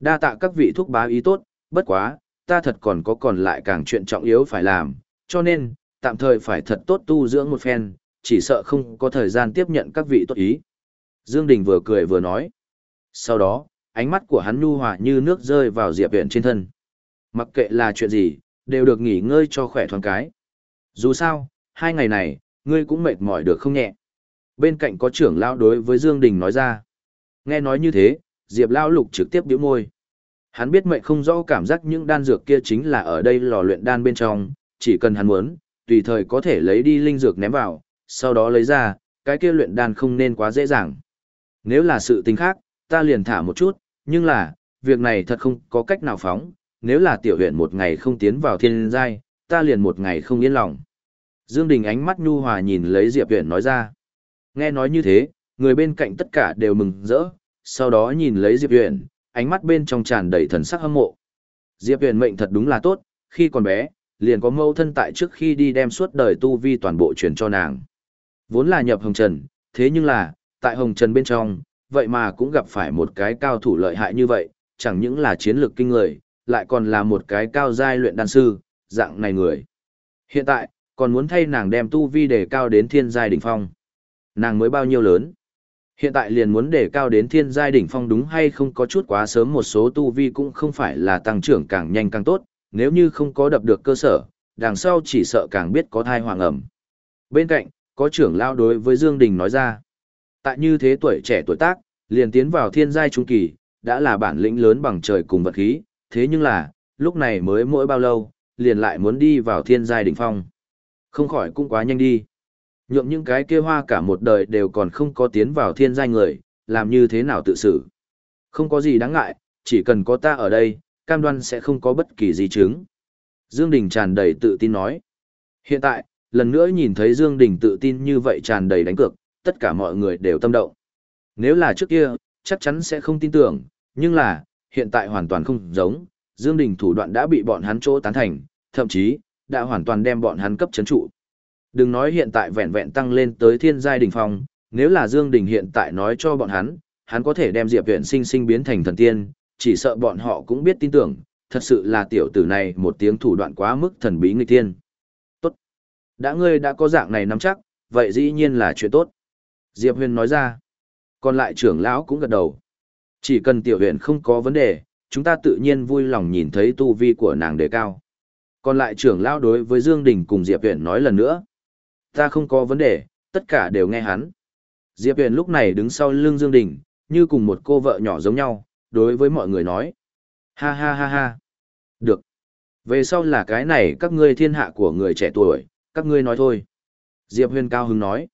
Speaker 1: Đa tạ các vị thúc bá ý tốt, bất quá, ta thật còn có còn lại càng chuyện trọng yếu phải làm, cho nên, tạm thời phải thật tốt tu dưỡng một phen, chỉ sợ không có thời gian tiếp nhận các vị tốt ý. Dương Đình vừa cười vừa nói. Sau đó, ánh mắt của hắn nhu hòa như nước rơi vào Diệp Viễn trên thân. Mặc kệ là chuyện gì, đều được nghỉ ngơi cho khỏe thoáng cái. Dù sao, hai ngày này, ngươi cũng mệt mỏi được không nhẹ. Bên cạnh có trưởng lão đối với Dương Đình nói ra. Nghe nói như thế, Diệp lão lục trực tiếp biểu môi. Hắn biết mệnh không rõ cảm giác những đan dược kia chính là ở đây lò luyện đan bên trong, chỉ cần hắn muốn, tùy thời có thể lấy đi linh dược ném vào, sau đó lấy ra, cái kia luyện đan không nên quá dễ dàng. Nếu là sự tình khác, ta liền thả một chút, nhưng là, việc này thật không có cách nào phóng, nếu là tiểu huyện một ngày không tiến vào thiên giai, ta liền một ngày không yên lòng. Dương Đình ánh mắt nhu hòa nhìn lấy Diệp Huyền nói ra. Nghe nói như thế, người bên cạnh tất cả đều mừng rỡ, sau đó nhìn lấy Diệp Huyền, ánh mắt bên trong tràn đầy thần sắc hâm mộ. Diệp Huyền mệnh thật đúng là tốt, khi còn bé, liền có mâu thân tại trước khi đi đem suốt đời tu vi toàn bộ truyền cho nàng. Vốn là nhập Hồng Trần, thế nhưng là, tại Hồng Trần bên trong, vậy mà cũng gặp phải một cái cao thủ lợi hại như vậy, chẳng những là chiến lược kinh người, lại còn là một cái cao giai luyện đan sư, dạng này người. Hiện tại, còn muốn thay nàng đem tu vi đề cao đến thiên giai đỉnh phong. Nàng mới bao nhiêu lớn? Hiện tại liền muốn đề cao đến thiên giai đỉnh phong đúng hay không có chút quá sớm một số tu vi cũng không phải là tăng trưởng càng nhanh càng tốt, nếu như không có đập được cơ sở, đằng sau chỉ sợ càng biết có thai hoàng ẩm. Bên cạnh, có trưởng lao đối với Dương Đình nói ra. Tại như thế tuổi trẻ tuổi tác, liền tiến vào thiên giai trung kỳ, đã là bản lĩnh lớn bằng trời cùng vật khí, thế nhưng là, lúc này mới mỗi bao lâu, liền lại muốn đi vào thiên giai đỉnh phong. Không khỏi cũng quá nhanh đi. Nhượng những cái kia hoa cả một đời đều còn không có tiến vào thiên giai người, làm như thế nào tự xử. Không có gì đáng ngại, chỉ cần có ta ở đây, cam đoan sẽ không có bất kỳ gì chứng. Dương Đình tràn đầy tự tin nói. Hiện tại, lần nữa nhìn thấy Dương Đình tự tin như vậy tràn đầy đánh cược, tất cả mọi người đều tâm động. Nếu là trước kia, chắc chắn sẽ không tin tưởng, nhưng là, hiện tại hoàn toàn không giống, Dương Đình thủ đoạn đã bị bọn hắn chỗ tán thành, thậm chí, đã hoàn toàn đem bọn hắn cấp chấn trụ. Đừng nói hiện tại vẹn vẹn tăng lên tới thiên giai đỉnh phong, nếu là Dương Đình hiện tại nói cho bọn hắn, hắn có thể đem Diệp Viễn sinh sinh biến thành thần tiên, chỉ sợ bọn họ cũng biết tin tưởng, thật sự là tiểu tử này một tiếng thủ đoạn quá mức thần bí nghịch tiên. Tốt. Đã ngươi đã có dạng này nắm chắc, vậy dĩ nhiên là chuyện tốt. Diệp Huyền nói ra. Còn lại trưởng lão cũng gật đầu. Chỉ cần tiểu huyền không có vấn đề, chúng ta tự nhiên vui lòng nhìn thấy tu vi của nàng đề cao. Còn lại trưởng lão đối với Dương Đình cùng Diệp Huyền nói lần nữa. Ta không có vấn đề, tất cả đều nghe hắn. Diệp Huyền lúc này đứng sau lưng Dương Đình, như cùng một cô vợ nhỏ giống nhau, đối với mọi người nói. Ha ha ha ha. Được. Về sau là cái này các ngươi thiên hạ của người trẻ tuổi, các ngươi nói thôi. Diệp Huyền cao hứng nói.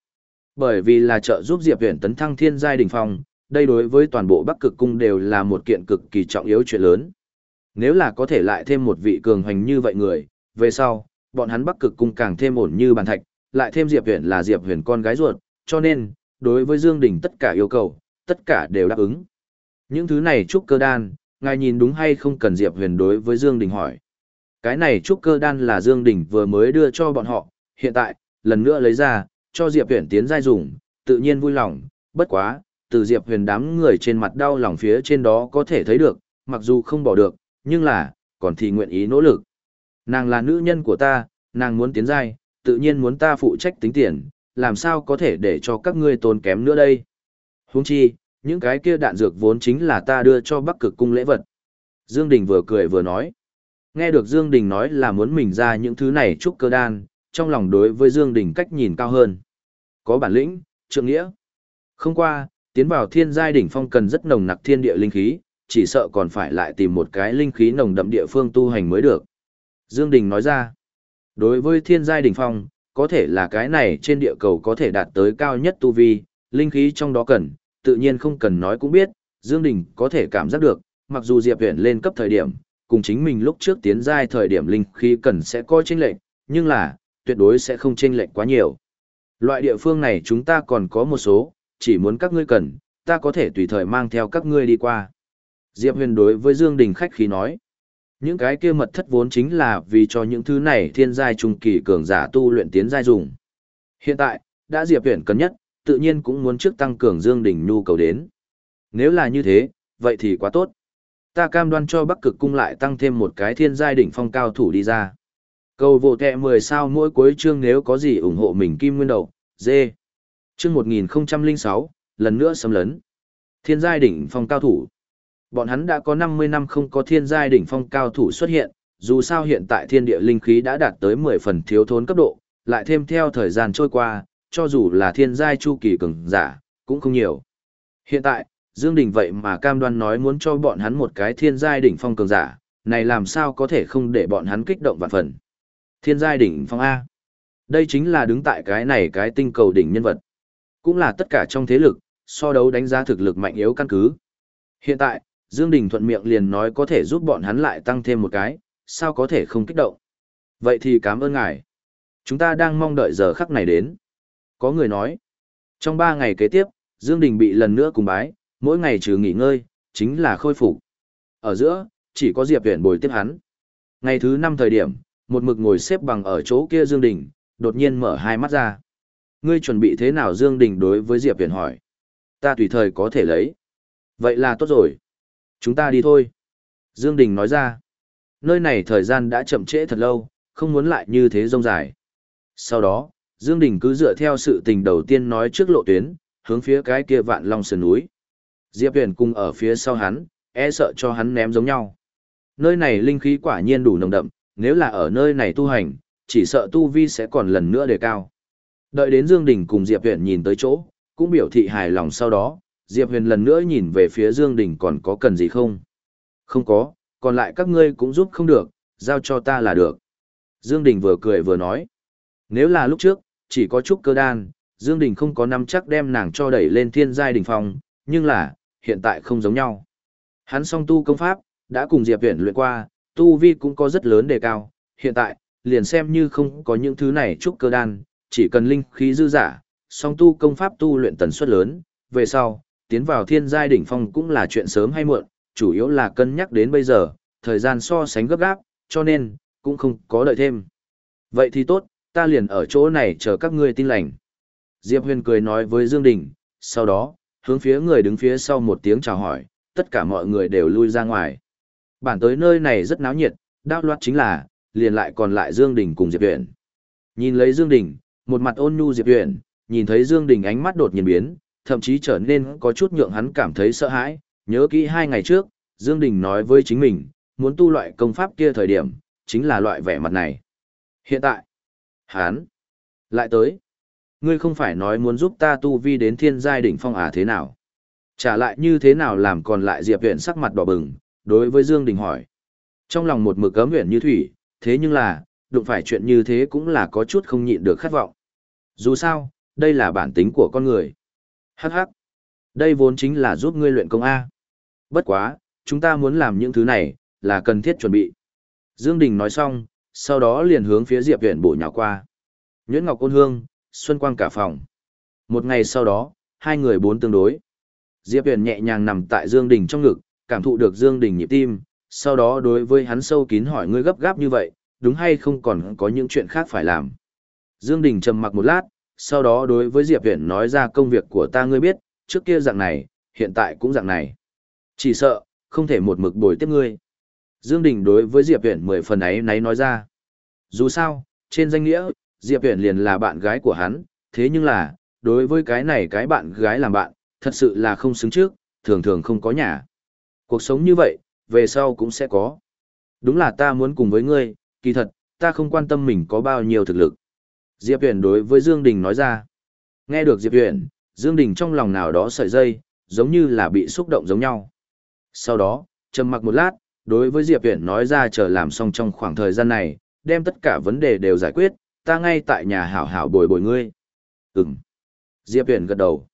Speaker 1: Bởi vì là trợ giúp Diệp Huyền tấn thăng thiên giai đỉnh phong, đây đối với toàn bộ Bắc Cực Cung đều là một kiện cực kỳ trọng yếu chuyện lớn. Nếu là có thể lại thêm một vị cường hành như vậy người, về sau, bọn hắn Bắc Cực Cung càng thêm ổn như bàn thạch, lại thêm Diệp Huyền là Diệp Huyền con gái ruột, cho nên, đối với Dương Đình tất cả yêu cầu, tất cả đều đáp ứng. Những thứ này trúc cơ đan, ngài nhìn đúng hay không cần Diệp Huyền đối với Dương Đình hỏi. Cái này trúc cơ đan là Dương Đình vừa mới đưa cho bọn họ, hiện tại, lần nữa lấy ra, cho Diệp Huyền tiến giai dùng, tự nhiên vui lòng, bất quá, từ Diệp Huyền đám người trên mặt đau lòng phía trên đó có thể thấy được, mặc dù không bỏ được, nhưng là, còn thì nguyện ý nỗ lực. Nàng là nữ nhân của ta, nàng muốn tiến giai, tự nhiên muốn ta phụ trách tính tiền, làm sao có thể để cho các ngươi tốn kém nữa đây. Huống chi, những cái kia đạn dược vốn chính là ta đưa cho Bắc Cực cung lễ vật. Dương Đình vừa cười vừa nói. Nghe được Dương Đình nói là muốn mình ra những thứ này chúc cơ đan, trong lòng đối với Dương Đình cách nhìn cao hơn. Có bản lĩnh, trượng nghĩa. Không qua, tiến vào thiên giai đỉnh phong cần rất nồng nặc thiên địa linh khí, chỉ sợ còn phải lại tìm một cái linh khí nồng đậm địa phương tu hành mới được. Dương Đình nói ra, đối với thiên giai đỉnh phong, có thể là cái này trên địa cầu có thể đạt tới cao nhất tu vi, linh khí trong đó cần, tự nhiên không cần nói cũng biết, Dương Đình có thể cảm giác được, mặc dù Diệp Huyền lên cấp thời điểm, cùng chính mình lúc trước tiến giai thời điểm linh khí cần sẽ có chênh lệch, nhưng là, tuyệt đối sẽ không chênh lệch quá nhiều. Loại địa phương này chúng ta còn có một số, chỉ muốn các ngươi cần, ta có thể tùy thời mang theo các ngươi đi qua. Diệp Huyền đối với Dương Đình khách khí nói, những cái kia mật thất vốn chính là vì cho những thứ này thiên giai trung kỳ cường giả tu luyện tiến giai dùng. Hiện tại, đã Diệp Huyền cần nhất, tự nhiên cũng muốn trước tăng cường Dương Đình nhu cầu đến. Nếu là như thế, vậy thì quá tốt. Ta cam đoan cho Bắc Cực cung lại tăng thêm một cái thiên giai đỉnh phong cao thủ đi ra. Cầu vô tệ 10 sao mỗi cuối chương nếu có gì ủng hộ mình kim nguyên đầu, dê. Chương 1006, lần nữa xâm lấn. Thiên giai đỉnh phong cao thủ. Bọn hắn đã có 50 năm không có thiên giai đỉnh phong cao thủ xuất hiện, dù sao hiện tại thiên địa linh khí đã đạt tới 10 phần thiếu thốn cấp độ, lại thêm theo thời gian trôi qua, cho dù là thiên giai chu kỳ cường giả, cũng không nhiều. Hiện tại, Dương Đình vậy mà cam đoan nói muốn cho bọn hắn một cái thiên giai đỉnh phong cường giả, này làm sao có thể không để bọn hắn kích động vạn phần. Thiên giai đỉnh phong A. Đây chính là đứng tại cái này cái tinh cầu đỉnh nhân vật. Cũng là tất cả trong thế lực, so đấu đánh giá thực lực mạnh yếu căn cứ. Hiện tại, Dương Đình thuận miệng liền nói có thể giúp bọn hắn lại tăng thêm một cái, sao có thể không kích động. Vậy thì cảm ơn ngài. Chúng ta đang mong đợi giờ khắc này đến. Có người nói, trong ba ngày kế tiếp, Dương Đình bị lần nữa cùng bái, mỗi ngày trừ nghỉ ngơi, chính là khôi phục. Ở giữa, chỉ có Diệp Viễn bồi tiếp hắn. Ngày thứ năm thời điểm, một mực ngồi xếp bằng ở chỗ kia Dương Đình, đột nhiên mở hai mắt ra. Ngươi chuẩn bị thế nào Dương Đình đối với Diệp Viễn hỏi. Ta tùy thời có thể lấy. Vậy là tốt rồi. Chúng ta đi thôi. Dương Đình nói ra. Nơi này thời gian đã chậm trễ thật lâu, không muốn lại như thế rông dài. Sau đó, Dương Đình cứ dựa theo sự tình đầu tiên nói trước lộ tuyến, hướng phía cái kia vạn long sườn núi. Diệp Huyền cùng ở phía sau hắn, e sợ cho hắn ném giống nhau. Nơi này linh khí quả nhiên đủ nồng đậm, nếu là ở nơi này tu hành, chỉ sợ tu vi sẽ còn lần nữa đề cao. Đợi đến Dương Đình cùng Diệp Huyền nhìn tới chỗ, cũng biểu thị hài lòng sau đó, Diệp Huyền lần nữa nhìn về phía Dương Đình còn có cần gì không? Không có, còn lại các ngươi cũng giúp không được, giao cho ta là được. Dương Đình vừa cười vừa nói. Nếu là lúc trước, chỉ có chút cơ đan, Dương Đình không có nắm chắc đem nàng cho đẩy lên thiên giai đỉnh phong, nhưng là, hiện tại không giống nhau. Hắn song tu công pháp, đã cùng Diệp Huyền luyện qua, tu vi cũng có rất lớn đề cao, hiện tại, liền xem như không có những thứ này chút cơ đan, chỉ cần linh khí dư giả, song tu công pháp tu luyện tần suất lớn, về sau, tiến vào thiên giai đỉnh phong cũng là chuyện sớm hay muộn, chủ yếu là cân nhắc đến bây giờ, thời gian so sánh gấp gáp, cho nên, cũng không có đợi thêm. Vậy thì tốt, ta liền ở chỗ này chờ các ngươi tin lành. Diệp Huyền cười nói với Dương Đình, sau đó, hướng phía người đứng phía sau một tiếng chào hỏi, tất cả mọi người đều lui ra ngoài. Bản tới nơi này rất náo nhiệt, đao loạt chính là, liền lại còn lại Dương Đình cùng Diệp Huyền. Nhìn lấy Dương Đình, một mặt ôn nhu Diệp Huyền, nhìn thấy Dương Đình ánh mắt đột nhiên biến, thậm chí trở nên có chút nhượng hắn cảm thấy sợ hãi, nhớ kỹ hai ngày trước, Dương Đình nói với chính mình, muốn tu loại công pháp kia thời điểm, chính là loại vẻ mặt này. Hiện tại, hắn lại tới. Ngươi không phải nói muốn giúp ta tu vi đến thiên giai đỉnh phong à thế nào? Trả lại như thế nào làm còn lại Diệp Huyền sắc mặt đỏ bừng, đối với Dương Đình hỏi. Trong lòng một mực cấm huyền như thủy, thế nhưng là, đụng phải chuyện như thế cũng là có chút không nhịn được khát vọng. Dù sao, đây là bản tính của con người. Hắc hắc. Đây vốn chính là giúp ngươi luyện công A. Bất quá, chúng ta muốn làm những thứ này, là cần thiết chuẩn bị. Dương Đình nói xong, sau đó liền hướng phía Diệp Viễn bổ nhào qua. Nhuyễn Ngọc Côn Hương, Xuân Quang cả phòng. Một ngày sau đó, hai người bốn tương đối. Diệp Viễn nhẹ nhàng nằm tại Dương Đình trong ngực, cảm thụ được Dương Đình nhịp tim, sau đó đối với hắn sâu kín hỏi ngươi gấp gáp như vậy, đúng hay không còn có những chuyện khác phải làm. Dương Đình trầm mặc một lát, sau đó đối với Diệp Huyền nói ra công việc của ta ngươi biết, trước kia dạng này, hiện tại cũng dạng này. Chỉ sợ, không thể một mực bồi tiếp ngươi. Dương Đình đối với Diệp Huyền mười phần ấy nấy nói ra. Dù sao, trên danh nghĩa, Diệp Huyền liền là bạn gái của hắn, thế nhưng là, đối với cái này cái bạn gái làm bạn, thật sự là không xứng trước, thường thường không có nhà. Cuộc sống như vậy, về sau cũng sẽ có. Đúng là ta muốn cùng với ngươi, kỳ thật, ta không quan tâm mình có bao nhiêu thực lực. Diệp Huyền đối với Dương Đình nói ra. Nghe được Diệp Huyền, Dương Đình trong lòng nào đó sợi dây, giống như là bị xúc động giống nhau. Sau đó, trầm mặc một lát, đối với Diệp Huyền nói ra chờ làm xong trong khoảng thời gian này, đem tất cả vấn đề đều giải quyết, ta ngay tại nhà hảo hảo bồi bồi ngươi. Ừm. Diệp Huyền gật đầu.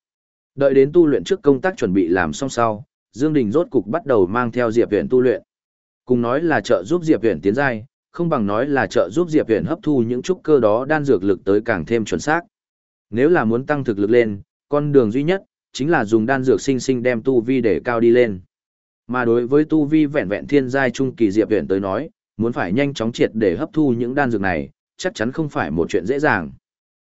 Speaker 1: Đợi đến tu luyện trước công tác chuẩn bị làm xong sau, Dương Đình rốt cục bắt đầu mang theo Diệp Huyền tu luyện. Cùng nói là trợ giúp Diệp Huyền tiến giai, không bằng nói là trợ giúp Diệp Huyền hấp thu những trúc cơ đó đan dược lực tới càng thêm chuẩn xác. Nếu là muốn tăng thực lực lên, con đường duy nhất chính là dùng đan dược sinh sinh đem tu vi để cao đi lên. Mà đối với tu vi vẹn vẹn thiên giai trung kỳ Diệp Huyền tới nói, muốn phải nhanh chóng triệt để hấp thu những đan dược này, chắc chắn không phải một chuyện dễ dàng.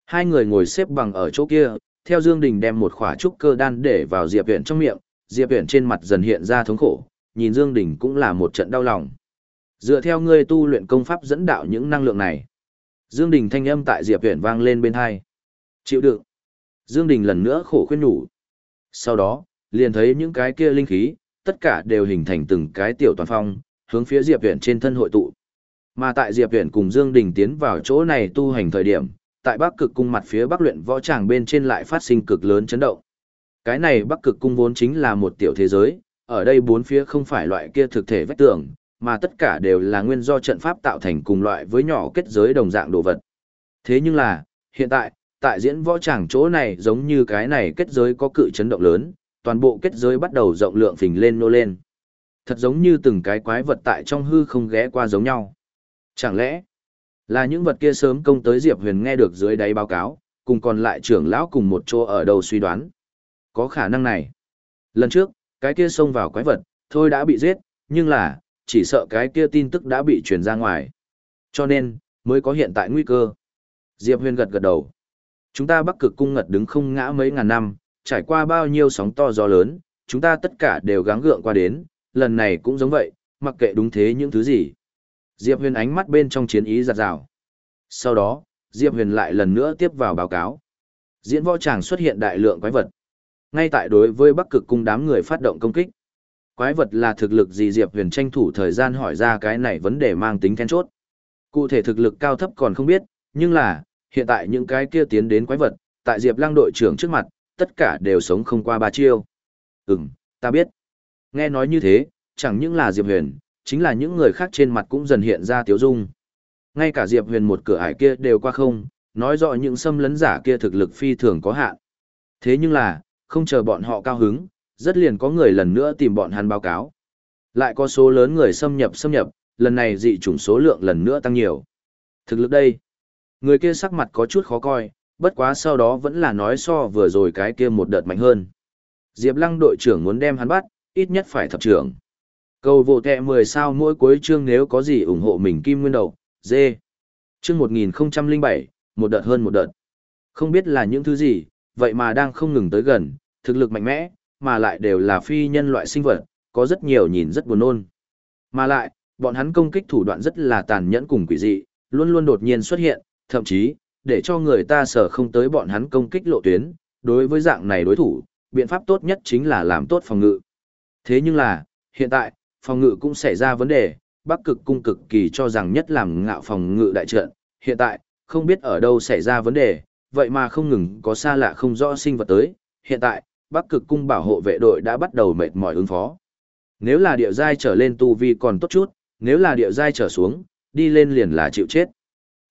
Speaker 1: Hai người ngồi xếp bằng ở chỗ kia, theo Dương Đình đem một khỏa trúc cơ đan để vào Diệp Huyền trong miệng, Diệp Huyền trên mặt dần hiện ra thống khổ, nhìn Dương Đình cũng là một trận đau lòng. Dựa theo ngươi tu luyện công pháp dẫn đạo những năng lượng này. Dương Đình thanh âm tại Diệp Huyền vang lên bên hai. Chịu đựng. Dương Đình lần nữa khổ khuyên nhủ. Sau đó, liền thấy những cái kia linh khí, tất cả đều hình thành từng cái tiểu toàn phong, hướng phía Diệp Huyền trên thân hội tụ. Mà tại Diệp Huyền cùng Dương Đình tiến vào chỗ này tu hành thời điểm, tại Bắc Cực cung mặt phía Bắc luyện võ tràng bên trên lại phát sinh cực lớn chấn động. Cái này Bắc Cực cung vốn chính là một tiểu thế giới, ở đây bốn phía không phải loại kia thực thể vách tường, mà tất cả đều là nguyên do trận pháp tạo thành cùng loại với nhỏ kết giới đồng dạng đồ vật. Thế nhưng là, hiện tại, tại diễn võ tràng chỗ này giống như cái này kết giới có cự chấn động lớn, toàn bộ kết giới bắt đầu rộng lượng phình lên nô lên. Thật giống như từng cái quái vật tại trong hư không ghé qua giống nhau. Chẳng lẽ, là những vật kia sớm công tới Diệp Huyền nghe được dưới đáy báo cáo, cùng còn lại trưởng lão cùng một chỗ ở đầu suy đoán. Có khả năng này. Lần trước, cái kia xông vào quái vật, thôi đã bị giết, nhưng là, chỉ sợ cái kia tin tức đã bị truyền ra ngoài. Cho nên, mới có hiện tại nguy cơ. Diệp Huyền gật gật đầu. Chúng ta bắc cực cung ngật đứng không ngã mấy ngàn năm, trải qua bao nhiêu sóng to gió lớn, chúng ta tất cả đều gắng gượng qua đến, lần này cũng giống vậy, mặc kệ đúng thế những thứ gì. Diệp Huyền ánh mắt bên trong chiến ý giặt rào. Sau đó, Diệp Huyền lại lần nữa tiếp vào báo cáo. Diễn võ tràng xuất hiện đại lượng quái vật, ngay tại đối với Bắc Cực cung đám người phát động công kích. Quái vật là thực lực gì Diệp Huyền tranh thủ thời gian hỏi ra cái này vấn đề mang tính then chốt. Cụ thể thực lực cao thấp còn không biết, nhưng là, hiện tại những cái kia tiến đến quái vật, tại Diệp Lăng đội trưởng trước mặt, tất cả đều sống không qua ba chiêu. Ừm, ta biết. Nghe nói như thế, chẳng những là Diệp Huyền, chính là những người khác trên mặt cũng dần hiện ra tiếu dung. Ngay cả Diệp Huyền một cửa ải kia đều qua không, nói rõ những xâm lấn giả kia thực lực phi thường có hạn. Thế nhưng là, không chờ bọn họ cao hứng, rất liền có người lần nữa tìm bọn hắn báo cáo. Lại có số lớn người xâm nhập xâm nhập, lần này dị chủng số lượng lần nữa tăng nhiều. Thực lực đây, người kia sắc mặt có chút khó coi, bất quá sau đó vẫn là nói so vừa rồi cái kia một đợt mạnh hơn. Diệp Lăng đội trưởng muốn đem hắn bắt, ít nhất phải thập trưởng. Cầu vô tệ 10 sao mỗi cuối chương nếu có gì ủng hộ mình kim nguyên đầu, dê. Chương 1007, một đợt hơn một đợt. Không biết là những thứ gì, vậy mà đang không ngừng tới gần, thực lực mạnh mẽ, mà lại đều là phi nhân loại sinh vật, có rất nhiều nhìn rất buồn nôn. Mà lại, bọn hắn công kích thủ đoạn rất là tàn nhẫn cùng quỷ dị, luôn luôn đột nhiên xuất hiện, thậm chí, để cho người ta sở không tới bọn hắn công kích lộ tuyến, đối với dạng này đối thủ, biện pháp tốt nhất chính là làm tốt phòng ngự. Thế nhưng là, hiện tại, phòng ngự cũng xảy ra vấn đề, Bắc Cực cung cực kỳ cho rằng nhất làm ngạo phòng ngự đại trận, hiện tại, không biết ở đâu xảy ra vấn đề, vậy mà không ngừng có xa lạ không rõ sinh vật tới, hiện tại, Bắc Cực cung bảo hộ vệ đội đã bắt đầu mệt mỏi ứng phó. Nếu là địa giai trở lên tu vi còn tốt chút, nếu là địa giai trở xuống, đi lên liền là chịu chết.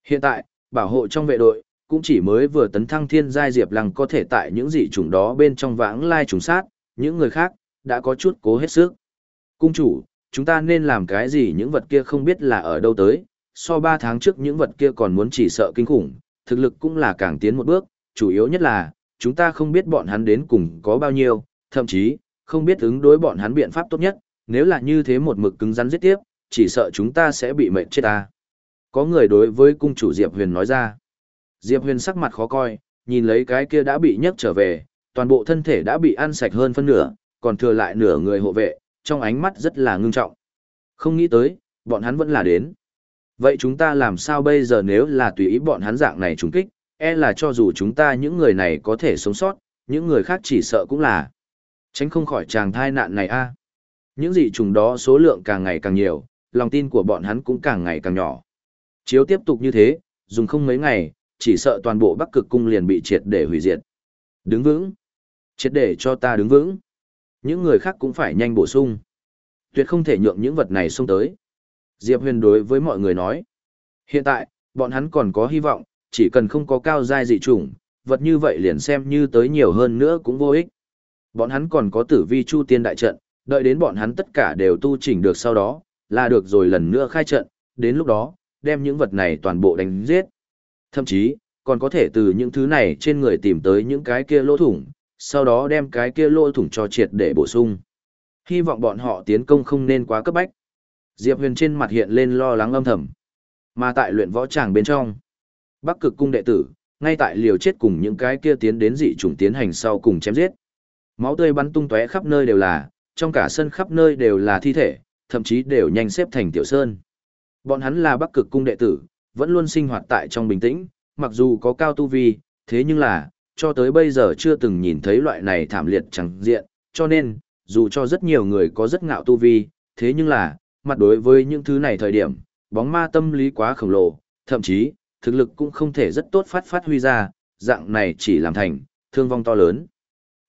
Speaker 1: Hiện tại, bảo hộ trong vệ đội, cũng chỉ mới vừa tấn thăng thiên giai Diệp Lăng có thể tại những dị chủng đó bên trong vãng lai trùng sát, những người khác, đã có chút cố hết sức. Cung chủ, chúng ta nên làm cái gì những vật kia không biết là ở đâu tới, so 3 tháng trước những vật kia còn muốn chỉ sợ kinh khủng, thực lực cũng là càng tiến một bước, chủ yếu nhất là, chúng ta không biết bọn hắn đến cùng có bao nhiêu, thậm chí, không biết ứng đối bọn hắn biện pháp tốt nhất, nếu là như thế một mực cứng rắn giết tiếp, chỉ sợ chúng ta sẽ bị mệnh chết ta. Có người đối với cung chủ Diệp Huyền nói ra. Diệp Huyền sắc mặt khó coi, nhìn lấy cái kia đã bị nhấc trở về, toàn bộ thân thể đã bị ăn sạch hơn phân nửa, còn thừa lại nửa người hộ vệ, trong ánh mắt rất là ngưng trọng. Không nghĩ tới, bọn hắn vẫn là đến. Vậy chúng ta làm sao bây giờ nếu là tùy ý bọn hắn dạng này trúng kích, e là cho dù chúng ta những người này có thể sống sót, những người khác chỉ sợ cũng là. Tránh không khỏi chàng thai nạn này a. Những dị trùng đó số lượng càng ngày càng nhiều, lòng tin của bọn hắn cũng càng ngày càng nhỏ. Chiếu tiếp tục như thế, dùng không mấy ngày, chỉ sợ toàn bộ Bắc Cực cung liền bị triệt để hủy diệt. Đứng vững. Triệt để cho ta đứng vững. Những người khác cũng phải nhanh bổ sung. Tuyệt không thể nhượng những vật này xông tới. Diệp Huyền đối với mọi người nói. Hiện tại, bọn hắn còn có hy vọng, chỉ cần không có cao giai dị chủng, vật như vậy liền xem như tới nhiều hơn nữa cũng vô ích. Bọn hắn còn có tử vi chu tiên đại trận, đợi đến bọn hắn tất cả đều tu chỉnh được sau đó, là được rồi lần nữa khai trận, đến lúc đó, đem những vật này toàn bộ đánh giết. Thậm chí, còn có thể từ những thứ này trên người tìm tới những cái kia lỗ thủng, sau đó đem cái kia lỗ thủng cho triệt để bổ sung. Hy vọng bọn họ tiến công không nên quá cấp bách. Diệp Huyền trên mặt hiện lên lo lắng âm thầm. Mà tại luyện võ tràng bên trong, Bắc Cực cung đệ tử, ngay tại liều chết cùng những cái kia tiến đến dị chủng tiến hành sau cùng chém giết. Máu tươi bắn tung tóe khắp nơi đều là, trong cả sân khắp nơi đều là thi thể, thậm chí đều nhanh xếp thành tiểu sơn. Bọn hắn là Bắc Cực cung đệ tử, vẫn luôn sinh hoạt tại trong bình tĩnh, mặc dù có cao tu vi, thế nhưng là, cho tới bây giờ chưa từng nhìn thấy loại này thảm liệt chẳng diện, cho nên, dù cho rất nhiều người có rất ngạo tu vi, thế nhưng là, mặt đối với những thứ này thời điểm, bóng ma tâm lý quá khổng lồ, thậm chí, thực lực cũng không thể rất tốt phát phát huy ra, dạng này chỉ làm thành, thương vong to lớn.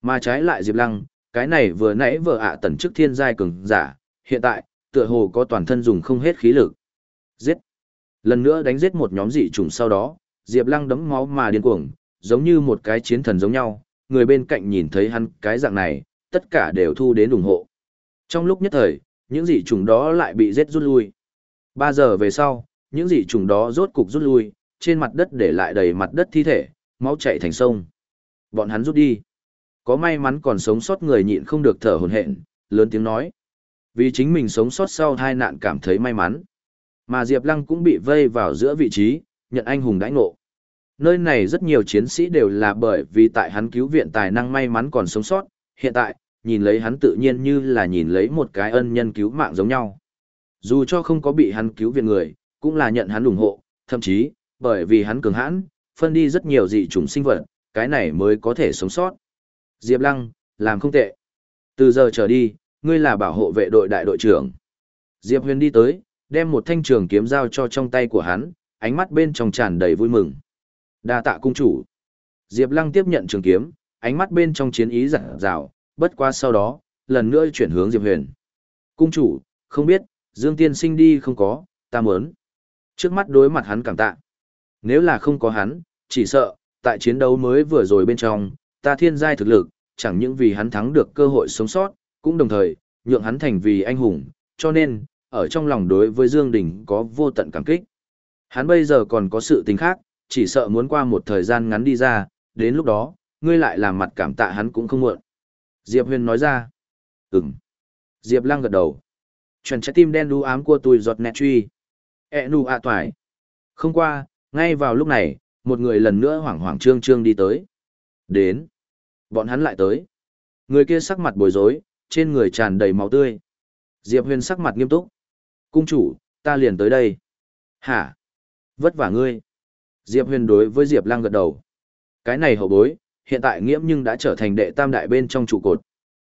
Speaker 1: Mà trái lại Diệp Lăng, cái này vừa nãy vừa ạ tần chức thiên giai cường giả, hiện tại, tựa hồ có toàn thân dùng không hết khí lực. Giết! Lần nữa đánh giết một nhóm dị trùng sau đó, Diệp Lăng đấm máu mà điên cuồng, giống như một cái chiến thần giống nhau, người bên cạnh nhìn thấy hắn cái dạng này, tất cả đều thu đến ủng hộ. Trong lúc nhất thời, những dị trùng đó lại bị giết rút lui. Ba giờ về sau, những dị trùng đó rốt cục rút lui, trên mặt đất để lại đầy mặt đất thi thể, máu chảy thành sông. Bọn hắn rút đi. Có may mắn còn sống sót người nhịn không được thở hổn hển, lớn tiếng nói. Vì chính mình sống sót sau hai nạn cảm thấy may mắn. Mà Diệp Lăng cũng bị vây vào giữa vị trí, nhận anh hùng đãi ngộ. Nơi này rất nhiều chiến sĩ đều là bởi vì tại hắn cứu viện tài năng may mắn còn sống sót, hiện tại, nhìn lấy hắn tự nhiên như là nhìn lấy một cái ân nhân cứu mạng giống nhau. Dù cho không có bị hắn cứu viện người, cũng là nhận hắn ủng hộ, thậm chí, bởi vì hắn cường hãn, phân đi rất nhiều dị chủng sinh vật, cái này mới có thể sống sót. Diệp Lăng, làm không tệ. Từ giờ trở đi, ngươi là bảo hộ vệ đội đại đội trưởng. Diệp Huyền đi tới, đem một thanh trường kiếm giao cho trong tay của hắn, ánh mắt bên trong tràn đầy vui mừng. Đa tạ cung chủ. Diệp Lăng tiếp nhận trường kiếm, ánh mắt bên trong chiến ý rạng rào, bất qua sau đó, lần nữa chuyển hướng Diệp Huyền. Cung chủ, không biết, Dương Tiên sinh đi không có, ta muốn. Trước mắt đối mặt hắn cảm tạ. Nếu là không có hắn, chỉ sợ, tại chiến đấu mới vừa rồi bên trong, ta thiên giai thực lực, chẳng những vì hắn thắng được cơ hội sống sót, cũng đồng thời, nhượng hắn thành vì anh hùng, cho nên, ở trong lòng đối với Dương Đình có vô tận cảm kích. Hắn bây giờ còn có sự tình khác, chỉ sợ muốn qua một thời gian ngắn đi ra, đến lúc đó, ngươi lại làm mặt cảm tạ hắn cũng không muộn. Diệp Huyền nói ra. Ừm. Diệp Lăng gật đầu. Chuẩn trái tim đen đu ám của tôi giọt nẹt truy. E nụ ạ toài. Không qua, ngay vào lúc này, một người lần nữa hoảng hoảng trương trương đi tới. Đến. Bọn hắn lại tới. Người kia sắc mặt bối rối, trên người tràn đầy máu tươi. Diệp Huyền sắc mặt nghiêm túc. Cung chủ, ta liền tới đây. Hả? Vất vả ngươi. Diệp Huyền đối với Diệp Lang gật đầu. Cái này hậu bối, hiện tại nghiễm nhưng đã trở thành đệ tam đại bên trong trụ cột.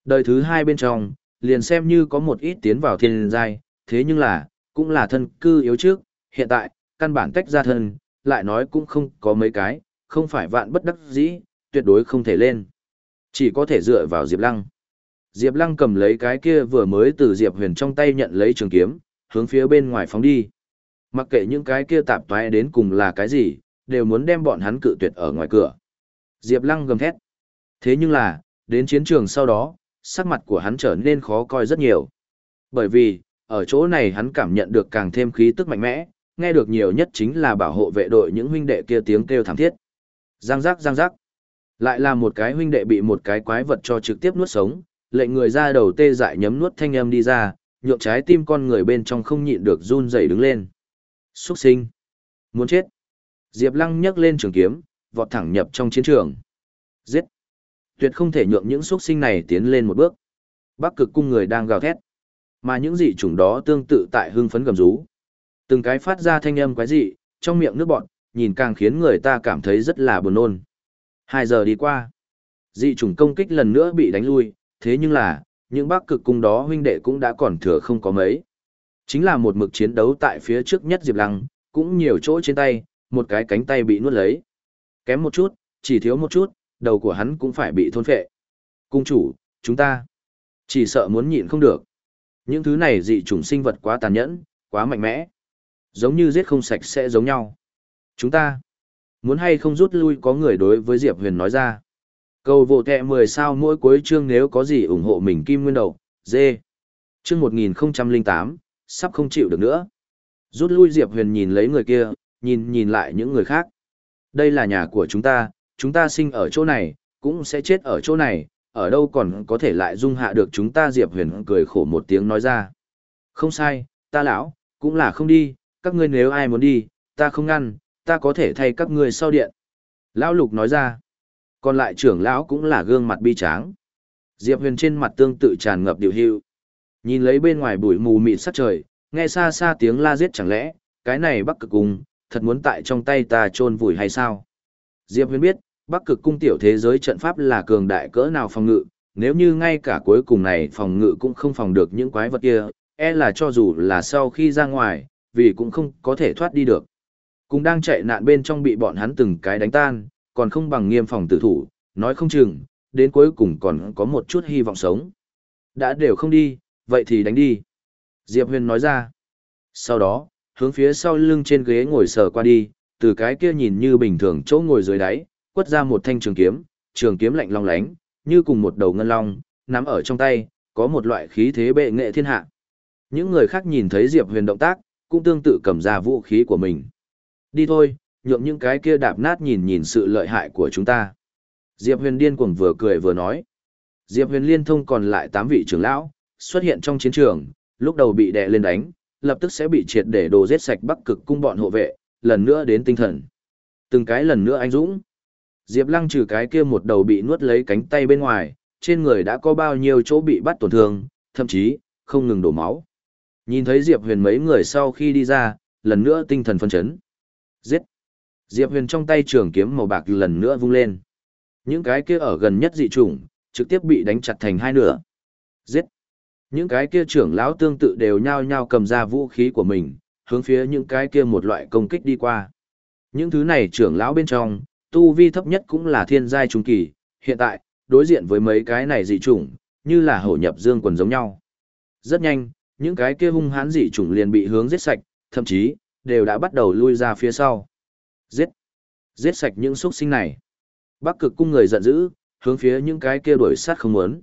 Speaker 1: Đời thứ hai bên trong, liền xem như có một ít tiến vào thiên giai, thế nhưng là, cũng là thân cư yếu trước, hiện tại, căn bản tách ra thân, lại nói cũng không có mấy cái, không phải vạn bất đắc dĩ, tuyệt đối không thể lên. Chỉ có thể dựa vào Diệp Lăng. Diệp Lăng cầm lấy cái kia vừa mới từ Diệp Huyền trong tay nhận lấy trường kiếm, hướng phía bên ngoài phóng đi. Mặc kệ những cái kia tạp toái đến cùng là cái gì, đều muốn đem bọn hắn cự tuyệt ở ngoài cửa. Diệp Lăng gầm thét. Thế nhưng là, đến chiến trường sau đó, sắc mặt của hắn trở nên khó coi rất nhiều. Bởi vì, ở chỗ này hắn cảm nhận được càng thêm khí tức mạnh mẽ, nghe được nhiều nhất chính là bảo hộ vệ đội những huynh đệ kia tiếng kêu thảm thiết. Giang giác giang giác. Lại là một cái huynh đệ bị một cái quái vật cho trực tiếp nuốt sống, lệnh người ra đầu tê dại nhấm nuốt thanh âm đi ra, nhượng trái tim con người bên trong không nhịn được run rẩy đứng lên. Xuất sinh. Muốn chết. Diệp Lăng nhấc lên trường kiếm, vọt thẳng nhập trong chiến trường. Giết. Tuyệt không thể nhượng những xuất sinh này tiến lên một bước. Bắc cực cung người đang gào thét. Mà những dị chủng đó tương tự tại hưng phấn gầm rú. Từng cái phát ra thanh âm quái dị, trong miệng nước bọn, nhìn càng khiến người ta cảm thấy rất là buồn nôn. Hai giờ đi qua. Dị chủng công kích lần nữa bị đánh lui, thế nhưng là, những bắc cực cung đó huynh đệ cũng đã còn thừa không có mấy. Chính là một mực chiến đấu tại phía trước nhất Diệp Lăng, cũng nhiều chỗ trên tay, một cái cánh tay bị nuốt lấy. Kém một chút, chỉ thiếu một chút, đầu của hắn cũng phải bị thôn phệ. Cung chủ, chúng ta chỉ sợ muốn nhịn không được. Những thứ này dị chủng sinh vật quá tàn nhẫn, quá mạnh mẽ. Giống như giết không sạch sẽ giống nhau. Chúng ta muốn hay không rút lui có người đối với Diệp Huyền nói ra. Cầu vô tệ 10 sao mỗi cuối chương nếu có gì ủng hộ mình kim nguyên đầu, dê. Chương 1008, sắp không chịu được nữa. Rút lui Diệp Huyền nhìn lấy người kia, nhìn nhìn lại những người khác. Đây là nhà của chúng ta, chúng ta sinh ở chỗ này, cũng sẽ chết ở chỗ này, ở đâu còn có thể lại dung hạ được chúng ta Diệp Huyền cười khổ một tiếng nói ra. Không sai, ta lão, cũng là không đi, các ngươi nếu ai muốn đi, ta không ngăn, ta có thể thay các ngươi sau điện. Lão Lục nói ra. Còn lại trưởng lão cũng là gương mặt bi tráng. Diệp Huyền trên mặt tương tự tràn ngập điều hưu. Nhìn lấy bên ngoài bụi mù mịt sắc trời, nghe xa xa tiếng la giết chẳng lẽ, cái này bắc cực cung, thật muốn tại trong tay ta chôn vùi hay sao? Diệp Huyền biết, bắc cực cung tiểu thế giới trận pháp là cường đại cỡ nào phòng ngự, nếu như ngay cả cuối cùng này phòng ngự cũng không phòng được những quái vật kia, e là cho dù là sau khi ra ngoài, vì cũng không có thể thoát đi được. Cũng đang chạy nạn bên trong bị bọn hắn từng cái đánh tan, còn không bằng nghiêm phòng tử thủ, nói không chừng, đến cuối cùng còn có một chút hy vọng sống. Đã đều không đi, vậy thì đánh đi. Diệp Huyền nói ra. Sau đó, hướng phía sau lưng trên ghế ngồi sờ qua đi, từ cái kia nhìn như bình thường chỗ ngồi dưới đáy, quất ra một thanh trường kiếm, trường kiếm lạnh long lánh, như cùng một đầu ngân long, nắm ở trong tay, có một loại khí thế bệ nghệ thiên hạ. Những người khác nhìn thấy Diệp Huyền động tác, cũng tương tự cầm ra vũ khí của mình. Đi thôi, nhượng những cái kia đạp nát nhìn nhìn sự lợi hại của chúng ta. Diệp Huyền điên cuồng vừa cười vừa nói. Diệp Huyền liên thông còn lại 8 vị trưởng lão, xuất hiện trong chiến trường, lúc đầu bị đè lên đánh, lập tức sẽ bị triệt để đồ giết sạch Bắc Cực cung bọn hộ vệ, lần nữa đến tinh thần. Từng cái lần nữa anh dũng. Diệp Lăng trừ cái kia một đầu bị nuốt lấy cánh tay bên ngoài, trên người đã có bao nhiêu chỗ bị bắt tổn thương, thậm chí không ngừng đổ máu. Nhìn thấy Diệp Huyền mấy người sau khi đi ra, lần nữa tinh thần phân chấn. Giết! Diệp Huyền trong tay trường kiếm màu bạc lần nữa vung lên. Những cái kia ở gần nhất dị chủng, trực tiếp bị đánh chặt thành hai nửa. Giết! Những cái kia trưởng lão tương tự đều nhao nhao cầm ra vũ khí của mình, hướng phía những cái kia một loại công kích đi qua. Những thứ này trưởng lão bên trong, tu vi thấp nhất cũng là thiên giai trung kỳ, hiện tại, đối diện với mấy cái này dị chủng, như là hổ nhập dương quần giống nhau. Rất nhanh, những cái kia hung hãn dị chủng liền bị hướng giết sạch, thậm chí, đều đã bắt đầu lui ra phía sau. Giết! Giết sạch những xuất sinh này. Bắc cực cung người giận dữ, hướng phía những cái kia đuổi sát không muốn.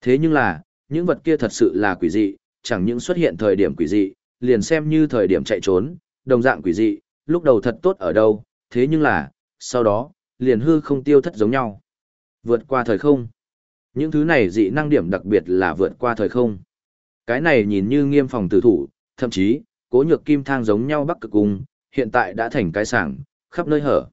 Speaker 1: Thế nhưng là, những vật kia thật sự là quỷ dị, chẳng những xuất hiện thời điểm quỷ dị, liền xem như thời điểm chạy trốn, đồng dạng quỷ dị, lúc đầu thật tốt ở đâu, thế nhưng là, sau đó, liền hư không tiêu thất giống nhau. Vượt qua thời không. Những thứ này dị năng điểm đặc biệt là vượt qua thời không. Cái này nhìn như nghiêm phòng tử thủ, thậm chí, cố nhược kim thang giống nhau bắc cực cung, hiện tại đã thành cái sảng, khắp nơi hở.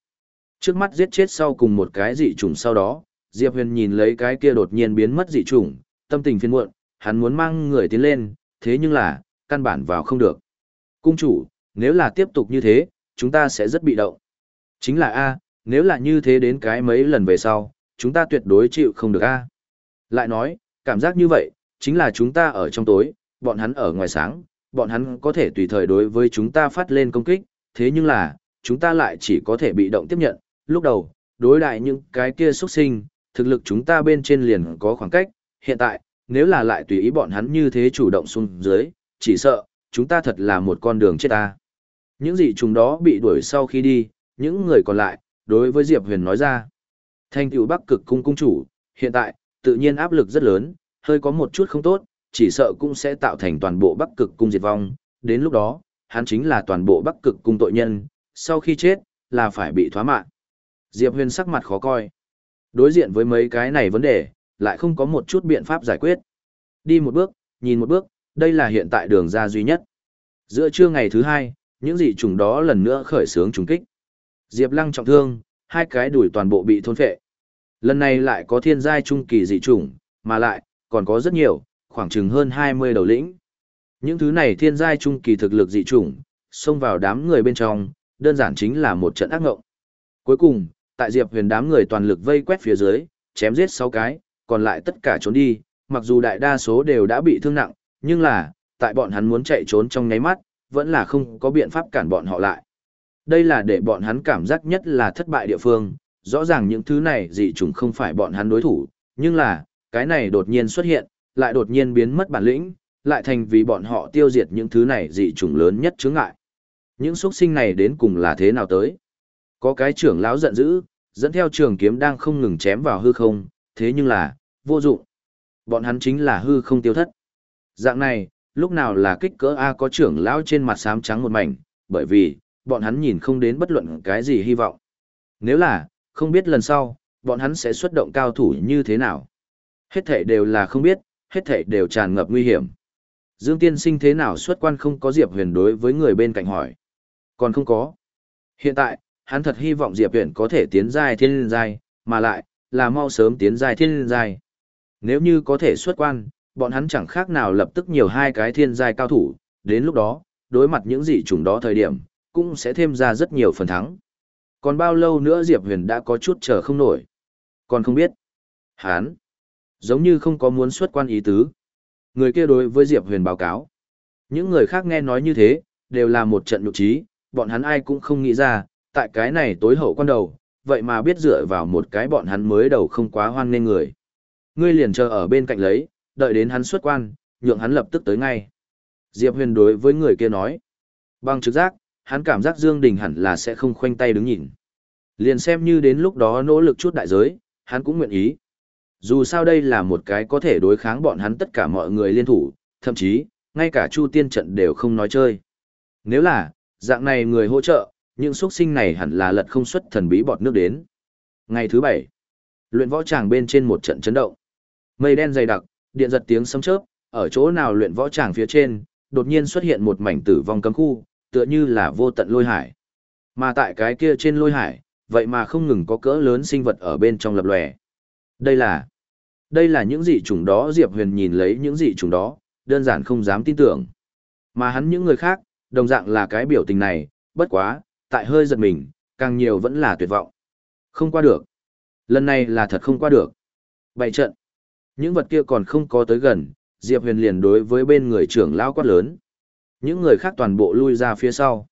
Speaker 1: Trước mắt giết chết sau cùng một cái dị trùng sau đó, Diệp Huyền nhìn lấy cái kia đột nhiên biến mất dị trùng, tâm tình phiền muộn, hắn muốn mang người tiến lên, thế nhưng là, căn bản vào không được. Cung chủ, nếu là tiếp tục như thế, chúng ta sẽ rất bị động. Chính là A, nếu là như thế đến cái mấy lần về sau, chúng ta tuyệt đối chịu không được A. Lại nói, cảm giác như vậy, chính là chúng ta ở trong tối, bọn hắn ở ngoài sáng, bọn hắn có thể tùy thời đối với chúng ta phát lên công kích, thế nhưng là, chúng ta lại chỉ có thể bị động tiếp nhận, lúc đầu, đối đại những cái kia xuất sinh, thực lực chúng ta bên trên liền có khoảng cách, hiện tại, nếu là lại tùy ý bọn hắn như thế chủ động xuống dưới, chỉ sợ, chúng ta thật là một con đường chết ta. Những gì chúng đó bị đuổi sau khi đi, những người còn lại, đối với Diệp Huyền nói ra. Thanh tiểu bắc cực cung cung chủ, hiện tại, tự nhiên áp lực rất lớn, hơi có một chút không tốt, chỉ sợ cũng sẽ tạo thành toàn bộ bắc cực cung diệt vong. Đến lúc đó, hắn chính là toàn bộ bắc cực cung tội nhân, sau khi chết, là phải bị thoá mạng. Diệp Huyền sắc mặt khó coi. Đối diện với mấy cái này vấn đề, lại không có một chút biện pháp giải quyết. Đi một bước, nhìn một bước, đây là hiện tại đường ra duy nhất. Giữa trưa ngày thứ hai, những dị trùng đó lần nữa khởi sướng trùng kích. Diệp Lăng trọng thương, hai cái đuổi toàn bộ bị thôn phệ. Lần này lại có thiên giai trung kỳ dị trùng, mà lại, còn có rất nhiều, khoảng chừng hơn 20 đầu lĩnh. Những thứ này thiên giai trung kỳ thực lực dị trùng, xông vào đám người bên trong, đơn giản chính là một trận ác ngộng. Cuối cùng, tại Diệp Huyền đám người toàn lực vây quét phía dưới, chém giết 6 cái, còn lại tất cả trốn đi, mặc dù đại đa số đều đã bị thương nặng, nhưng là, tại bọn hắn muốn chạy trốn trong nháy mắt, vẫn là không có biện pháp cản bọn họ lại. Đây là để bọn hắn cảm giác nhất là thất bại địa phương, rõ ràng những thứ này dị trùng không phải bọn hắn đối thủ, nhưng là, cái này đột nhiên xuất hiện, lại đột nhiên biến mất bản lĩnh, lại thành vì bọn họ tiêu diệt những thứ này dị trùng lớn nhất chướng ngại. Những xuất sinh này đến cùng là thế nào tới? Có cái trưởng lão giận dữ, dẫn theo trường kiếm đang không ngừng chém vào hư không, thế nhưng là, vô dụng. Bọn hắn chính là hư không tiêu thất. Dạng này, lúc nào là kích cỡ A có trưởng lão trên mặt xám trắng một mảnh, bởi vì, bọn hắn nhìn không đến bất luận cái gì hy vọng. Nếu là, không biết lần sau, bọn hắn sẽ xuất động cao thủ như thế nào. Hết thể đều là không biết, hết thể đều tràn ngập nguy hiểm. Dương tiên sinh thế nào xuất quan không có Diệp Huyền đối với người bên cạnh hỏi. Còn không có. Hiện tại, hắn thật hy vọng Diệp Huyền có thể tiến giai thiên giai, mà lại, là mau sớm tiến giai thiên giai. Nếu như có thể xuất quan, bọn hắn chẳng khác nào lập tức nhiều hai cái thiên giai cao thủ, đến lúc đó, đối mặt những dị chủng đó thời điểm, cũng sẽ thêm ra rất nhiều phần thắng. Còn bao lâu nữa Diệp Huyền đã có chút chờ không nổi. Còn không biết. Hán. Giống như không có muốn xuất quan ý tứ. Người kia đối với Diệp Huyền báo cáo. Những người khác nghe nói như thế, đều là một trận nhục trí, bọn hắn ai cũng không nghĩ ra, tại cái này tối hậu quan đầu, vậy mà biết dựa vào một cái bọn hắn mới đầu không quá hoan nên người. Ngươi liền chờ ở bên cạnh lấy, đợi đến hắn xuất quan, nhượng hắn lập tức tới ngay. Diệp Huyền đối với người kia nói. Bằng trực giác, hắn cảm giác Dương Đình hẳn là sẽ không khoanh tay đứng nhìn. Liền xem như đến lúc đó nỗ lực chút đại giới, hắn cũng nguyện ý. Dù sao đây là một cái có thể đối kháng bọn hắn tất cả mọi người liên thủ, thậm chí, ngay cả Chu Tiên trận đều không nói chơi. Nếu là, dạng này người hỗ trợ, những xuất sinh này hẳn là lật không xuất thần bí bọt nước đến. Ngày thứ bảy, luyện võ tràng bên trên một trận chấn động. Mây đen dày đặc, điện giật tiếng sấm chớp, ở chỗ nào luyện võ tràng phía trên, đột nhiên xuất hiện một mảnh tử vong cấm khu, tựa như là vô tận lôi hải. Mà tại cái kia trên lôi hải, vậy mà không ngừng có cỡ lớn sinh vật ở bên trong lập lòe. Đây là, đây là những dị chủng đó Diệp Huyền nhìn lấy những dị chủng đó, đơn giản không dám tin tưởng. Mà hắn những người khác, đồng dạng là cái biểu tình này, bất quá, tại hơi giật mình, càng nhiều vẫn là tuyệt vọng. Không qua được. Lần này là thật không qua được. Bảy trận, Những vật kia còn không có tới gần, Diệp Huyền liền đối với bên người trưởng lão quát lớn. Những người khác toàn bộ lui ra phía sau.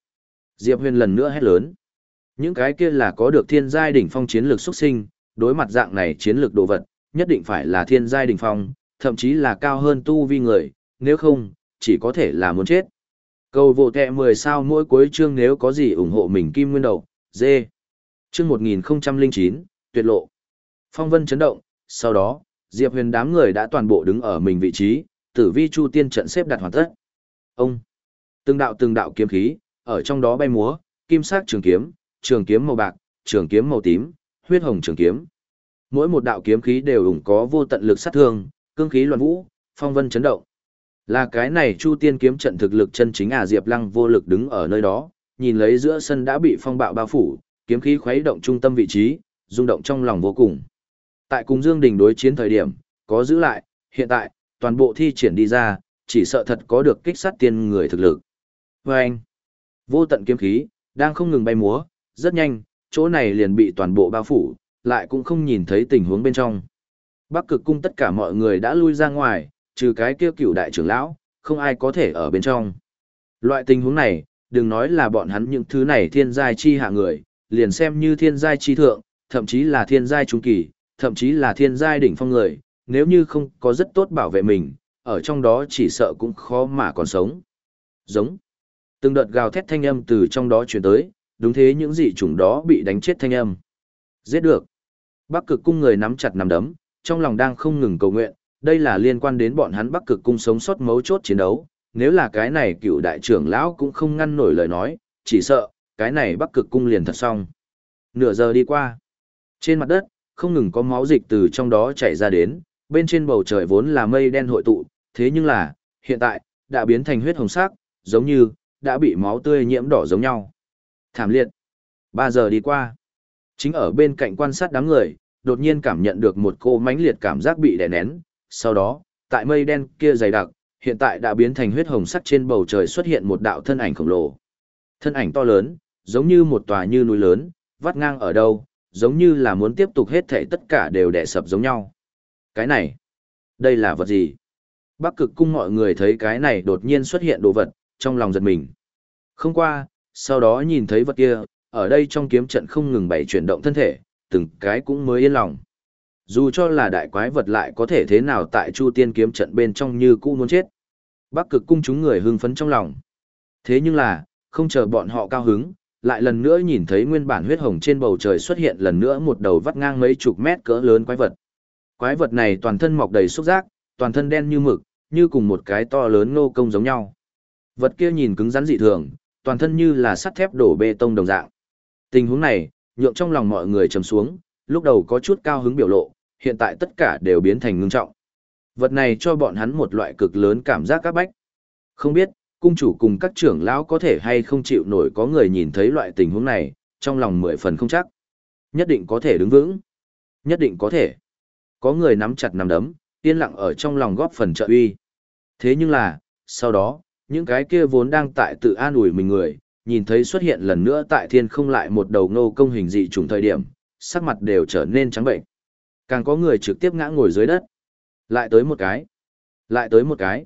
Speaker 1: Diệp Huyền lần nữa hét lớn. Những cái kia là có được thiên giai đỉnh phong chiến lược xuất sinh, đối mặt dạng này chiến lược đồ vật, nhất định phải là thiên giai đỉnh phong, thậm chí là cao hơn tu vi người, nếu không, chỉ có thể là muốn chết. Cầu vô kẹ 10 sao mỗi cuối chương nếu có gì ủng hộ mình kim nguyên đầu, dê. Chương 1009, tuyệt lộ. Phong vân chấn động, sau đó, Diệp Huyền đám người đã toàn bộ đứng ở mình vị trí, tử vi chu tiên trận xếp đặt hoàn tất. Ông, từng đạo từng đạo kiếm khí, ở trong đó bay múa, kim sắc trường kiếm, trường kiếm màu bạc, trường kiếm màu tím, huyết hồng trường kiếm. Mỗi một đạo kiếm khí đều ủng có vô tận lực sát thương, cương khí loạn vũ, phong vân chấn động. Là cái này Chu Tiên kiếm trận thực lực chân chính à Diệp Lăng vô lực đứng ở nơi đó, nhìn lấy giữa sân đã bị phong bạo bao phủ, kiếm khí khuấy động trung tâm vị trí, rung động trong lòng vô cùng. Tại cùng Dương Đình đối chiến thời điểm, có giữ lại, hiện tại, toàn bộ thi triển đi ra, chỉ sợ thật có được kích sát tiên người thực lực. Vâng! anh, vô tận kiếm khí, đang không ngừng bay múa, rất nhanh, chỗ này liền bị toàn bộ bao phủ, lại cũng không nhìn thấy tình huống bên trong. Bắc cực cung tất cả mọi người đã lui ra ngoài, trừ cái kia cựu đại trưởng lão, không ai có thể ở bên trong. Loại tình huống này, đừng nói là bọn hắn những thứ này thiên giai chi hạ người, liền xem như thiên giai chi thượng, thậm chí là thiên giai trung kỳ, thậm chí là thiên giai đỉnh phong người, nếu như không có rất tốt bảo vệ mình, ở trong đó chỉ sợ cũng khó mà còn sống. Giống. Từng đợt gào thét thanh âm từ trong đó truyền tới, đúng thế những dị chủng đó bị đánh chết thanh âm. Giết được. Bắc cực cung người nắm chặt nắm đấm, trong lòng đang không ngừng cầu nguyện, đây là liên quan đến bọn hắn Bắc cực cung sống sót mấu chốt chiến đấu, nếu là cái này cựu đại trưởng lão cũng không ngăn nổi lời nói, chỉ sợ, cái này Bắc cực cung liền thật xong. Nửa giờ đi qua. Trên mặt đất, không ngừng có máu dịch từ trong đó chảy ra đến, bên trên bầu trời vốn là mây đen hội tụ, thế nhưng là, hiện tại, đã biến thành huyết hồng sắc, giống như, đã bị máu tươi nhiễm đỏ giống nhau. Thảm liệt. Ba giờ đi qua. Chính ở bên cạnh quan sát đám người, đột nhiên cảm nhận được một cô mãnh liệt cảm giác bị đè nén. Sau đó, tại mây đen kia dày đặc, hiện tại đã biến thành huyết hồng sắc trên bầu trời xuất hiện một đạo thân ảnh khổng lồ. Thân ảnh to lớn, giống như một tòa như núi lớn, vắt ngang ở đâu, giống như là muốn tiếp tục hết thảy tất cả đều đè sập giống nhau. Cái này, đây là vật gì? Bắc cực cung mọi người thấy cái này đột nhiên xuất hiện đồ vật, trong lòng giật mình. Không qua, sau đó nhìn thấy vật kia, ở đây trong kiếm trận không ngừng bày chuyển động thân thể, từng cái cũng mới yên lòng. Dù cho là đại quái vật lại có thể thế nào tại Chu Tiên kiếm trận bên trong như cũ muốn chết. Bắc cực cung chúng người hưng phấn trong lòng. Thế nhưng là, không chờ bọn họ cao hứng, lại lần nữa nhìn thấy nguyên bản huyết hồng trên bầu trời xuất hiện lần nữa một đầu vắt ngang mấy chục mét cỡ lớn quái vật. Quái vật này toàn thân mọc đầy xúc giác, toàn thân đen như mực, như cùng một cái to lớn nô công giống nhau. Vật kia nhìn cứng rắn dị thường, toàn thân như là sắt thép đổ bê tông đồng dạng. Tình huống này, nhượng trong lòng mọi người trầm xuống, lúc đầu có chút cao hứng biểu lộ, hiện tại tất cả đều biến thành ngưng trọng. Vật này cho bọn hắn một loại cực lớn cảm giác các bách. Không biết, cung chủ cùng các trưởng lão có thể hay không chịu nổi có người nhìn thấy loại tình huống này, trong lòng mười phần không chắc. Nhất định có thể đứng vững. Nhất định có thể. Có người nắm chặt nắm đấm, yên lặng ở trong lòng góp phần trợ uy. Thế nhưng là, sau đó, những cái kia vốn đang tại tự an ủi mình người, nhìn thấy xuất hiện lần nữa tại thiên không lại một đầu ngô công hình dị trùng thời điểm, sắc mặt đều trở nên trắng bệnh. Càng có người trực tiếp ngã ngồi dưới đất. Lại tới một cái. Lại tới một cái.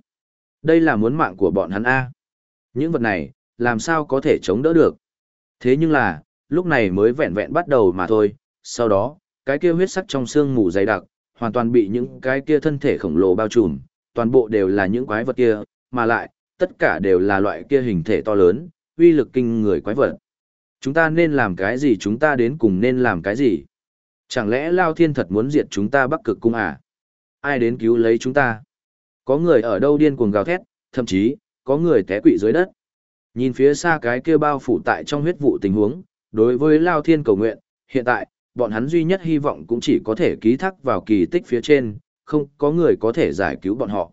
Speaker 1: Đây là muốn mạng của bọn hắn A. Những vật này, làm sao có thể chống đỡ được. Thế nhưng là, lúc này mới vẹn vẹn bắt đầu mà thôi, sau đó, cái kia huyết sắc trong xương mù dày đặc, hoàn toàn bị những cái kia thân thể khổng lồ bao trùm, toàn bộ đều là những quái vật kia, mà lại, tất cả đều là loại kia hình thể to lớn, uy lực kinh người quái vật. Chúng ta nên làm cái gì chúng ta đến cùng nên làm cái gì? Chẳng lẽ Lao Thiên thật muốn diệt chúng ta bắc cực cung à? Ai đến cứu lấy chúng ta? Có người ở đâu điên cuồng gào thét, thậm chí, có người té quỵ dưới đất. Nhìn phía xa cái kia bao phủ tại trong huyết vụ tình huống, đối với Lao Thiên cầu nguyện, hiện tại, bọn hắn duy nhất hy vọng cũng chỉ có thể ký thác vào kỳ tích phía trên, không có người có thể giải cứu bọn họ.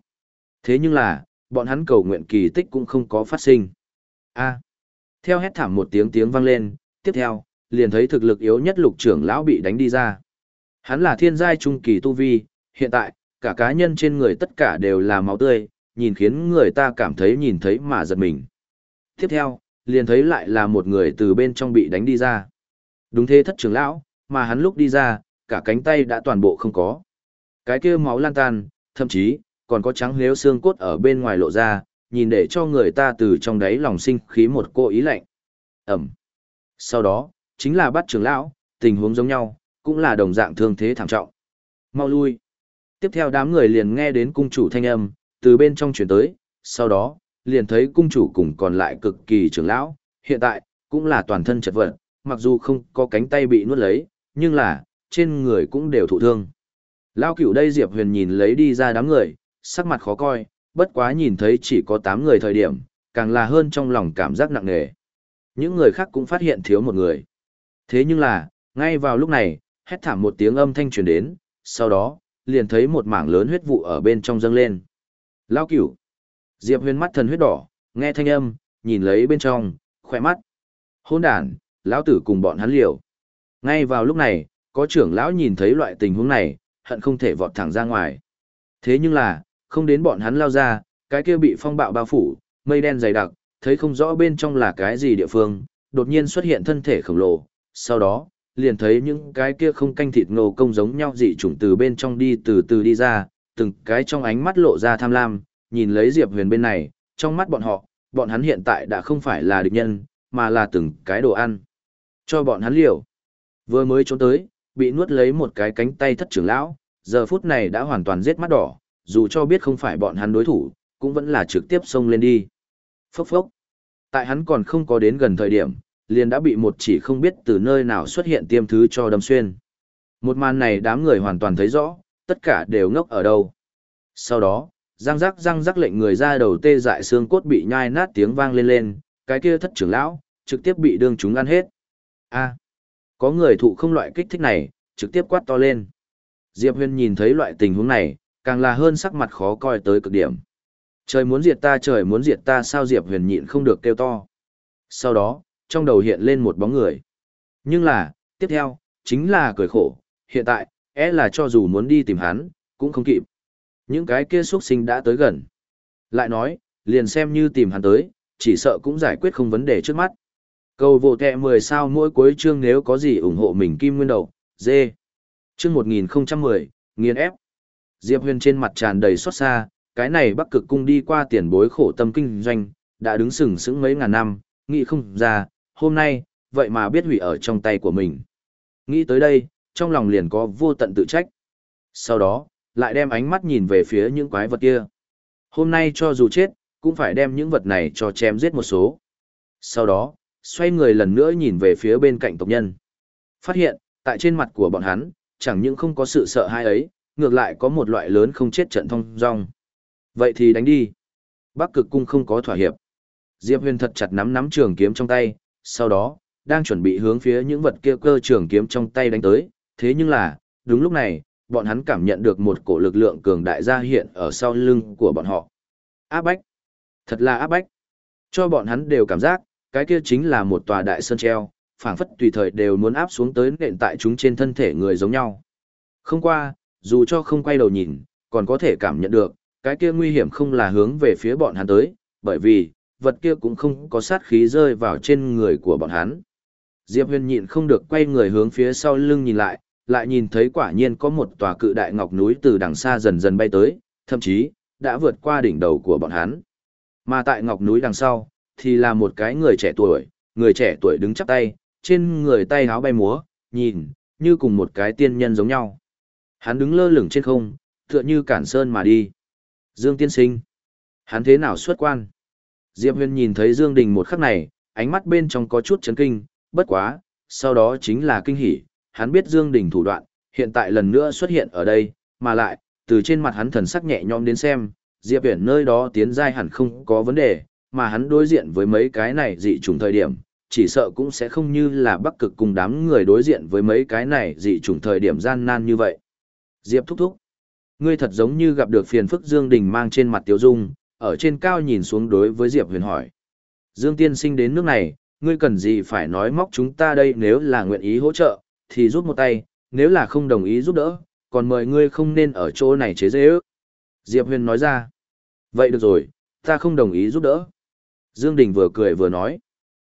Speaker 1: Thế nhưng là, bọn hắn cầu nguyện kỳ tích cũng không có phát sinh. A. Theo hét thảm một tiếng tiếng vang lên, tiếp theo, liền thấy thực lực yếu nhất lục trưởng lão bị đánh đi ra. Hắn là thiên giai trung kỳ tu vi, hiện tại, cả cá nhân trên người tất cả đều là máu tươi, nhìn khiến người ta cảm thấy nhìn thấy mà giật mình. Tiếp theo, liền thấy lại là một người từ bên trong bị đánh đi ra. Đúng thế thất trưởng lão, mà hắn lúc đi ra, cả cánh tay đã toàn bộ không có. Cái kia máu lan tan, thậm chí, còn có trắng nếu xương cốt ở bên ngoài lộ ra, nhìn để cho người ta từ trong đáy lòng sinh khí một cô ý lạnh. Ẩm. Sau đó, chính là bắt trưởng lão, tình huống giống nhau, cũng là đồng dạng thương thế thảm trọng. Mau lui. Tiếp theo đám người liền nghe đến cung chủ thanh âm, từ bên trong chuyển tới, sau đó, liền thấy cung chủ cùng còn lại cực kỳ trưởng lão, hiện tại, cũng là toàn thân chật vật, mặc dù không có cánh tay bị nuốt lấy, nhưng là, trên người cũng đều thụ thương. Lao cửu đây Diệp Huyền nhìn lấy đi ra đám người, sắc mặt khó coi, bất quá nhìn thấy chỉ có 8 người thời điểm, càng là hơn trong lòng cảm giác nặng nề. Những người khác cũng phát hiện thiếu một người. Thế nhưng là, ngay vào lúc này, hét thảm một tiếng âm thanh truyền đến, sau đó, liền thấy một mảng lớn huyết vụ ở bên trong dâng lên. Lao cửu. Diệp huyền mắt thần huyết đỏ, nghe thanh âm, nhìn lấy bên trong, khỏe mắt. Hôn đàn, lão tử cùng bọn hắn liều. Ngay vào lúc này, có trưởng lão nhìn thấy loại tình huống này, hận không thể vọt thẳng ra ngoài. Thế nhưng là, không đến bọn hắn lao ra, cái kia bị phong bạo bao phủ, mây đen dày đặc, thấy không rõ bên trong là cái gì địa phương, đột nhiên xuất hiện thân thể khổng lồ, sau đó, liền thấy những cái kia không canh thịt ngô công giống nhau dị chủng từ bên trong đi từ từ đi ra, từng cái trong ánh mắt lộ ra tham lam, nhìn lấy Diệp Huyền bên này, trong mắt bọn họ, bọn hắn hiện tại đã không phải là địch nhân, mà là từng cái đồ ăn. Cho bọn hắn liều. Vừa mới trốn tới, bị nuốt lấy một cái cánh tay thất trưởng lão, giờ phút này đã hoàn toàn giết mắt đỏ, dù cho biết không phải bọn hắn đối thủ, cũng vẫn là trực tiếp xông lên đi. Phốc phốc. Tại hắn còn không có đến gần thời điểm, liền đã bị một chỉ không biết từ nơi nào xuất hiện tiêm thứ cho đâm xuyên. Một màn này đám người hoàn toàn thấy rõ, tất cả đều ngốc ở đâu. Sau đó, răng rắc răng rắc lệnh người ra đầu tê dại xương cốt bị nhai nát tiếng vang lên lên, cái kia thất trưởng lão, trực tiếp bị đương chúng ăn hết. A, có người thụ không loại kích thích này, trực tiếp quát to lên. Diệp Huyền nhìn thấy loại tình huống này, càng là hơn sắc mặt khó coi tới cực điểm. Trời muốn diệt ta trời muốn diệt ta sao Diệp Huyền nhịn không được kêu to. Sau đó, trong đầu hiện lên một bóng người. Nhưng là, tiếp theo, chính là cười khổ, hiện tại, é là cho dù muốn đi tìm hắn, cũng không kịp. Những cái kia xuất sinh đã tới gần. Lại nói, liền xem như tìm hắn tới, chỉ sợ cũng giải quyết không vấn đề trước mắt. Cầu vô kẹ 10 sao mỗi cuối chương nếu có gì ủng hộ mình kim nguyên đầu, dê. Chương 1010, nghiền ép. Diệp Huyền trên mặt tràn đầy xót xa, cái này bắc cực cung đi qua tiền bối khổ tâm kinh doanh, đã đứng sừng sững mấy ngàn năm, nghĩ không ra, hôm nay, vậy mà biết hủy ở trong tay của mình. Nghĩ tới đây, trong lòng liền có vô tận tự trách. Sau đó, lại đem ánh mắt nhìn về phía những quái vật kia. Hôm nay cho dù chết, cũng phải đem những vật này cho chém giết một số. Sau đó, xoay người lần nữa nhìn về phía bên cạnh tộc nhân. Phát hiện, tại trên mặt của bọn hắn, chẳng những không có sự sợ hãi ấy, ngược lại có một loại lớn không chết trận thông rong. Vậy thì đánh đi. Bắc cực cung không có thỏa hiệp. Diệp Huyền thật chặt nắm nắm trường kiếm trong tay, sau đó, đang chuẩn bị hướng phía những vật kia cơ trường kiếm trong tay đánh tới, thế nhưng là, đúng lúc này, bọn hắn cảm nhận được một cổ lực lượng cường đại ra hiện ở sau lưng của bọn họ. Áp bách. Thật là áp bách. Cho bọn hắn đều cảm giác, cái kia chính là một tòa đại sơn treo, phảng phất tùy thời đều muốn áp xuống tới nện tại chúng trên thân thể người giống nhau. Không qua, dù cho không quay đầu nhìn, còn có thể cảm nhận được, cái kia nguy hiểm không là hướng về phía bọn hắn tới, bởi vì, vật kia cũng không có sát khí rơi vào trên người của bọn hắn. Diệp Huyền nhịn không được quay người hướng phía sau lưng nhìn lại, lại nhìn thấy quả nhiên có một tòa cự đại ngọc núi từ đằng xa dần dần bay tới, thậm chí, đã vượt qua đỉnh đầu của bọn hắn. Mà tại ngọc núi đằng sau, thì là một cái người trẻ tuổi, người trẻ tuổi đứng chắp tay, trên người tay háo bay múa, nhìn, như cùng một cái tiên nhân giống nhau. Hắn đứng lơ lửng trên không, tựa như cản sơn mà đi. Dương tiên sinh. Hắn thế nào xuất quan? Diệp Huyền nhìn thấy Dương Đình một khắc này, ánh mắt bên trong có chút chấn kinh, bất quá, sau đó chính là kinh hỉ, hắn biết Dương Đình thủ đoạn, hiện tại lần nữa xuất hiện ở đây, mà lại, từ trên mặt hắn thần sắc nhẹ nhõm đến xem, Diệp Huyền nơi đó tiến giai hẳn không có vấn đề, mà hắn đối diện với mấy cái này dị trùng thời điểm, chỉ sợ cũng sẽ không như là Bắc Cực cùng đám người đối diện với mấy cái này dị trùng thời điểm gian nan như vậy. Diệp thúc thúc, ngươi thật giống như gặp được phiền phức Dương Đình mang trên mặt Tiểu Dung, ở trên cao nhìn xuống đối với Diệp Huyền hỏi. Dương tiên sinh đến nước này, ngươi cần gì phải nói móc chúng ta đây nếu là nguyện ý hỗ trợ, thì rút một tay, nếu là không đồng ý giúp đỡ, còn mời ngươi không nên ở chỗ này chế dễ ước. Diệp Huyền nói ra. Vậy được rồi, ta không đồng ý giúp đỡ. Dương Đình vừa cười vừa nói.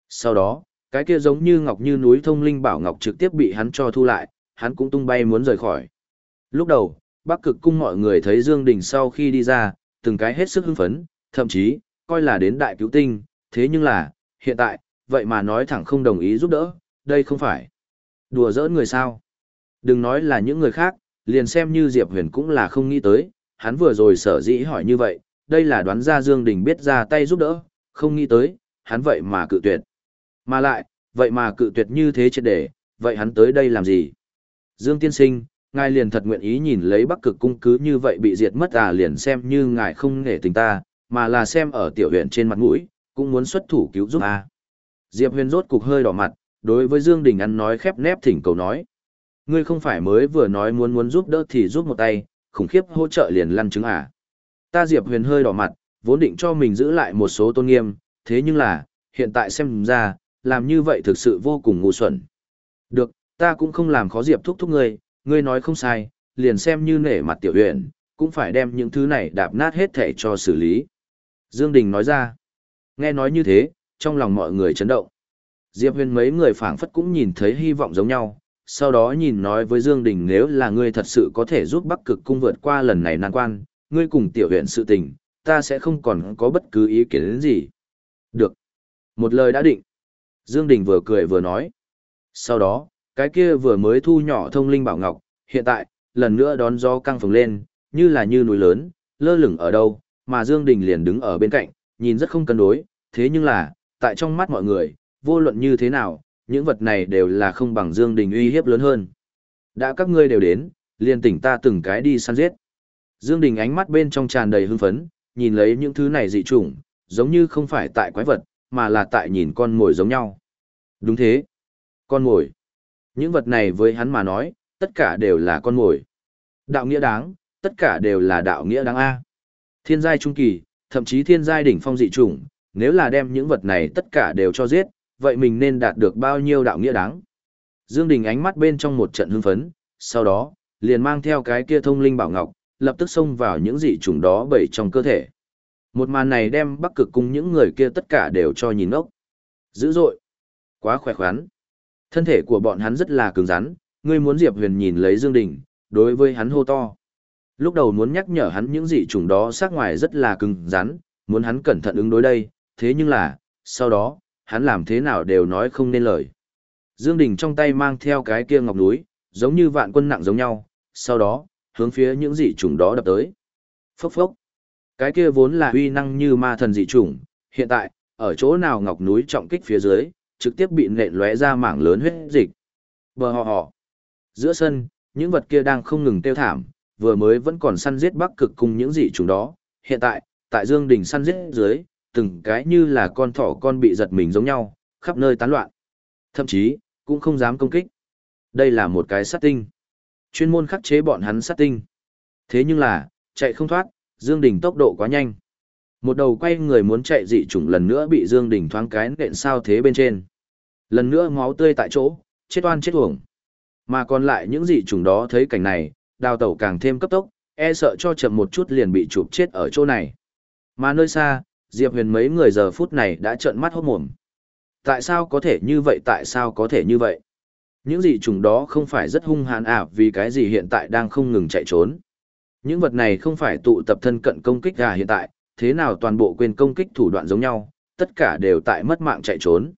Speaker 1: Sau đó, cái kia giống như ngọc như núi thông linh bảo ngọc trực tiếp bị hắn cho thu lại, hắn cũng tung bay muốn rời khỏi. Lúc đầu, Bắc cực cung mọi người thấy Dương Đình sau khi đi ra, từng cái hết sức hưng phấn, thậm chí, coi là đến đại cứu tinh, thế nhưng là, hiện tại, vậy mà nói thẳng không đồng ý giúp đỡ, đây không phải. Đùa giỡn người sao? Đừng nói là những người khác, liền xem như Diệp Huyền cũng là không nghĩ tới, hắn vừa rồi sở dĩ hỏi như vậy, đây là đoán ra Dương Đình biết ra tay giúp đỡ, không nghĩ tới, hắn vậy mà cự tuyệt. Mà lại, vậy mà cự tuyệt như thế chết để, vậy hắn tới đây làm gì? Dương Tiên Sinh, ngài liền thật nguyện ý nhìn lấy bắc cực cung cứ như vậy bị diệt mất à liền xem như ngài không nể tình ta, mà là xem ở tiểu huyện trên mặt mũi, cũng muốn xuất thủ cứu giúp à. Diệp Huyền rốt cục hơi đỏ mặt, đối với Dương Đình ăn nói khép nép thỉnh cầu nói. Ngươi không phải mới vừa nói muốn muốn giúp đỡ thì giúp một tay, khủng khiếp hỗ trợ liền lăn chứng à. Ta Diệp Huyền hơi đỏ mặt, vốn định cho mình giữ lại một số tôn nghiêm, thế nhưng là, hiện tại xem ra, làm như vậy thực sự vô cùng ngu xuẩn. Được, ta cũng không làm khó Diệp thúc thúc ngươi, ngươi nói không sai, liền xem như nể mặt tiểu huyện, cũng phải đem những thứ này đạp nát hết thể cho xử lý. Dương Đình nói ra, nghe nói như thế, trong lòng mọi người chấn động. Diệp Huyền mấy người phảng phất cũng nhìn thấy hy vọng giống nhau, sau đó nhìn nói với Dương Đình nếu là ngươi thật sự có thể giúp Bắc Cực cung vượt qua lần này nan quan, ngươi cùng tiểu huyện sự tình, ta sẽ không còn có bất cứ ý kiến đến gì. Được. Một lời đã định. Dương Đình vừa cười vừa nói. Sau đó, cái kia vừa mới thu nhỏ thông linh bảo ngọc, hiện tại, lần nữa đón gió căng phồng lên, như là như núi lớn, lơ lửng ở đâu, mà Dương Đình liền đứng ở bên cạnh, nhìn rất không cân đối, thế nhưng là, tại trong mắt mọi người, vô luận như thế nào, những vật này đều là không bằng Dương Đình uy hiếp lớn hơn. Đã các ngươi đều đến, liền tỉnh ta từng cái đi săn giết. Dương Đình ánh mắt bên trong tràn đầy hưng phấn, nhìn lấy những thứ này dị trùng, giống như không phải tại quái vật, mà là tại nhìn con mồi giống nhau. Đúng thế. Con mồi. Những vật này với hắn mà nói, tất cả đều là con mồi. Đạo nghĩa đáng, tất cả đều là đạo nghĩa đáng A. Thiên giai trung kỳ, thậm chí thiên giai đỉnh phong dị trùng, nếu là đem những vật này tất cả đều cho giết, vậy mình nên đạt được bao nhiêu đạo nghĩa đáng. Dương Đình ánh mắt bên trong một trận hưng phấn, sau đó, liền mang theo cái kia thông linh bảo ngọc, lập tức xông vào những dị trùng đó bầy trong cơ thể. Một màn này đem bắc cực cùng những người kia tất cả đều cho nhìn ốc. Dữ dội. Quá khỏe khoắn. Thân thể của bọn hắn rất là cứng rắn, ngươi muốn Diệp Huyền nhìn lấy Dương Đình, đối với hắn hô to. Lúc đầu muốn nhắc nhở hắn những dị trùng đó sắc ngoài rất là cứng rắn, muốn hắn cẩn thận ứng đối đây, thế nhưng là, sau đó, hắn làm thế nào đều nói không nên lời. Dương Đình trong tay mang theo cái kia ngọc núi, giống như vạn quân nặng giống nhau, sau đó, hướng phía những dị trùng đó đập tới. Phốc phốc. Cái kia vốn là uy năng như ma thần dị trùng, hiện tại, ở chỗ nào ngọc núi trọng kích phía dưới, trực tiếp bị nện lóe ra mảng lớn huyết dịch. Bờ hò hò. Giữa sân, những vật kia đang không ngừng tiêu thảm, vừa mới vẫn còn săn giết bắc cực cùng những dị trùng đó, hiện tại, tại Dương Đình săn giết dưới, từng cái như là con thỏ con bị giật mình giống nhau, khắp nơi tán loạn. Thậm chí, cũng không dám công kích. Đây là một cái sát tinh. Chuyên môn khắc chế bọn hắn sát tinh. Thế nhưng là, chạy không thoát, Dương Đình tốc độ quá nhanh. Một đầu quay người muốn chạy dị chủng lần nữa bị Dương Đình thoáng cái nện sao thế bên trên. Lần nữa máu tươi tại chỗ, chết oan chết uổng. Mà còn lại những dị chủng đó thấy cảnh này, đào tẩu càng thêm cấp tốc, e sợ cho chậm một chút liền bị chụp chết ở chỗ này. Mà nơi xa, Diệp Huyền mấy người giờ phút này đã trợn mắt hốt mồm. Tại sao có thể như vậy tại sao có thể như vậy? Những dị chủng đó không phải rất hung hãn à vì cái gì hiện tại đang không ngừng chạy trốn. Những vật này không phải tụ tập thân cận công kích à hiện tại, thế nào toàn bộ quyền công kích thủ đoạn giống nhau, tất cả đều tại mất mạng chạy trốn.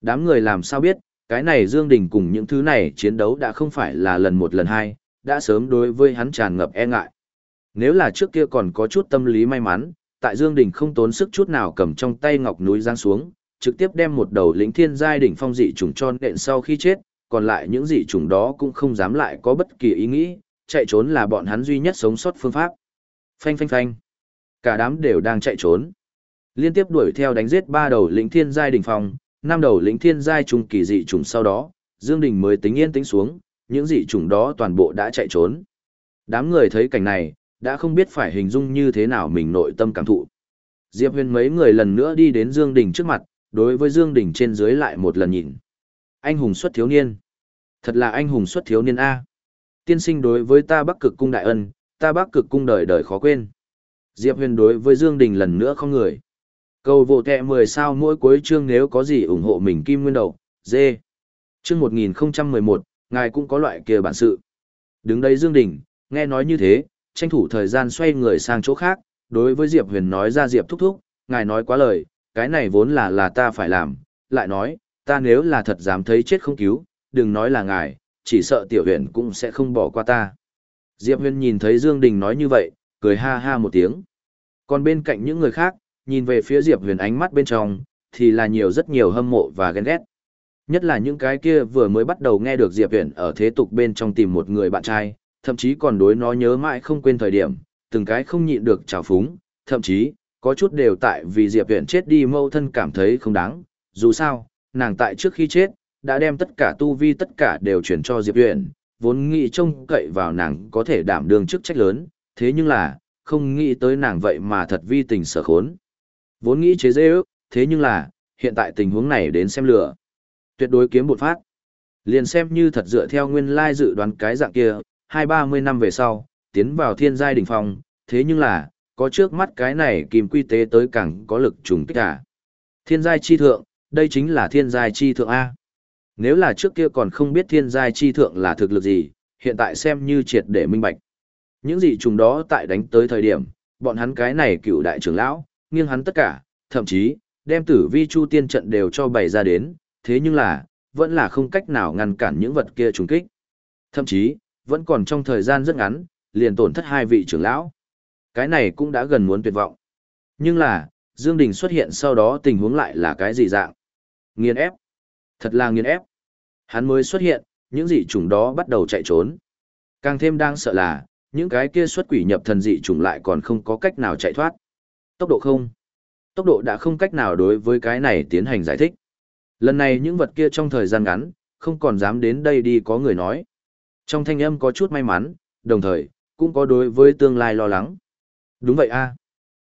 Speaker 1: Đám người làm sao biết, cái này Dương Đình cùng những thứ này chiến đấu đã không phải là lần một lần hai, đã sớm đối với hắn tràn ngập e ngại. Nếu là trước kia còn có chút tâm lý may mắn, tại Dương Đình không tốn sức chút nào cầm trong tay ngọc núi giáng xuống, trực tiếp đem một đầu lĩnh thiên giai đỉnh phong dị trùng tròn đện sau khi chết, còn lại những dị trùng đó cũng không dám lại có bất kỳ ý nghĩ, chạy trốn là bọn hắn duy nhất sống sót phương pháp. Phanh phanh phanh. Cả đám đều đang chạy trốn. Liên tiếp đuổi theo đánh giết ba đầu lĩnh thiên giai đỉnh phong, năm đầu lĩnh thiên giai trùng kỳ dị trùng sau đó, Dương Đình mới tính yên tĩnh xuống, những dị trùng đó toàn bộ đã chạy trốn. Đám người thấy cảnh này, đã không biết phải hình dung như thế nào mình nội tâm cảm thụ. Diệp Huyền mấy người lần nữa đi đến Dương Đình trước mặt, đối với Dương Đình trên dưới lại một lần nhìn. Anh hùng xuất thiếu niên. Thật là anh hùng xuất thiếu niên A. Tiên sinh đối với ta bắc cực cung đại ân, ta bắc cực cung đời đời khó quên. Diệp Huyền đối với Dương Đình lần nữa không người. Cầu vô kẹ 10 sao mỗi cuối chương nếu có gì ủng hộ mình kim nguyên đầu, dê. Chương 1011, ngài cũng có loại kia bản sự. Đứng đây Dương Đình, Nghe nói như thế, tranh thủ thời gian xoay người sang chỗ khác, đối với Diệp Huyền nói ra Diệp thúc thúc, ngài nói quá lời, cái này vốn là là ta phải làm, lại nói, ta nếu là thật dám thấy chết không cứu, đừng nói là ngài, chỉ sợ tiểu huyền cũng sẽ không bỏ qua ta. Diệp Huyền nhìn thấy Dương Đình nói như vậy, cười ha ha một tiếng. Còn bên cạnh những người khác, nhìn về phía Diệp Huyền ánh mắt bên trong, thì là nhiều rất nhiều hâm mộ và ghen ghét. Nhất là những cái kia vừa mới bắt đầu nghe được Diệp Huyền ở thế tục bên trong tìm một người bạn trai, thậm chí còn đối nó nhớ mãi không quên thời điểm, từng cái không nhịn được trào phúng, thậm chí, có chút đều tại vì Diệp Huyền chết đi mâu thân cảm thấy không đáng, dù sao, nàng tại trước khi chết, đã đem tất cả tu vi tất cả đều chuyển cho Diệp Huyền, vốn nghĩ trông cậy vào nàng có thể đảm đương chức trách lớn, thế nhưng là, không nghĩ tới nàng vậy mà thật vi tình sở khốn. Vốn nghĩ chế dễ ước, thế nhưng là, hiện tại tình huống này đến xem lửa. Tuyệt đối kiếm một phát. Liền xem như thật dựa theo nguyên lai dự đoán cái dạng kia, hai ba mươi năm về sau, tiến vào thiên giai đỉnh phong, thế nhưng là, có trước mắt cái này kìm quy tế tới càng có lực trùng kích cả. Thiên giai chi thượng, đây chính là thiên giai chi thượng A. Nếu là trước kia còn không biết thiên giai chi thượng là thực lực gì, hiện tại xem như triệt để minh bạch. Những gì trùng đó tại đánh tới thời điểm, bọn hắn cái này cựu đại trưởng lão, nghiêng hắn tất cả, thậm chí, đem tử vi chu tiên trận đều cho bày ra đến, thế nhưng là, vẫn là không cách nào ngăn cản những vật kia trùng kích. Thậm chí, vẫn còn trong thời gian rất ngắn, liền tổn thất hai vị trưởng lão. Cái này cũng đã gần muốn tuyệt vọng. Nhưng là, Dương Đình xuất hiện sau đó tình huống lại là cái gì dạng? Nghiền ép. Thật là nghiền ép. Hắn mới xuất hiện, những dị chủng đó bắt đầu chạy trốn. Càng thêm đang sợ là, những cái kia xuất quỷ nhập thần dị chủng lại còn không có cách nào chạy thoát. Tốc độ không. Tốc độ đã không cách nào đối với cái này tiến hành giải thích. Lần này những vật kia trong thời gian ngắn, không còn dám đến đây đi có người nói. Trong thanh âm có chút may mắn, đồng thời, cũng có đối với tương lai lo lắng. Đúng vậy a à.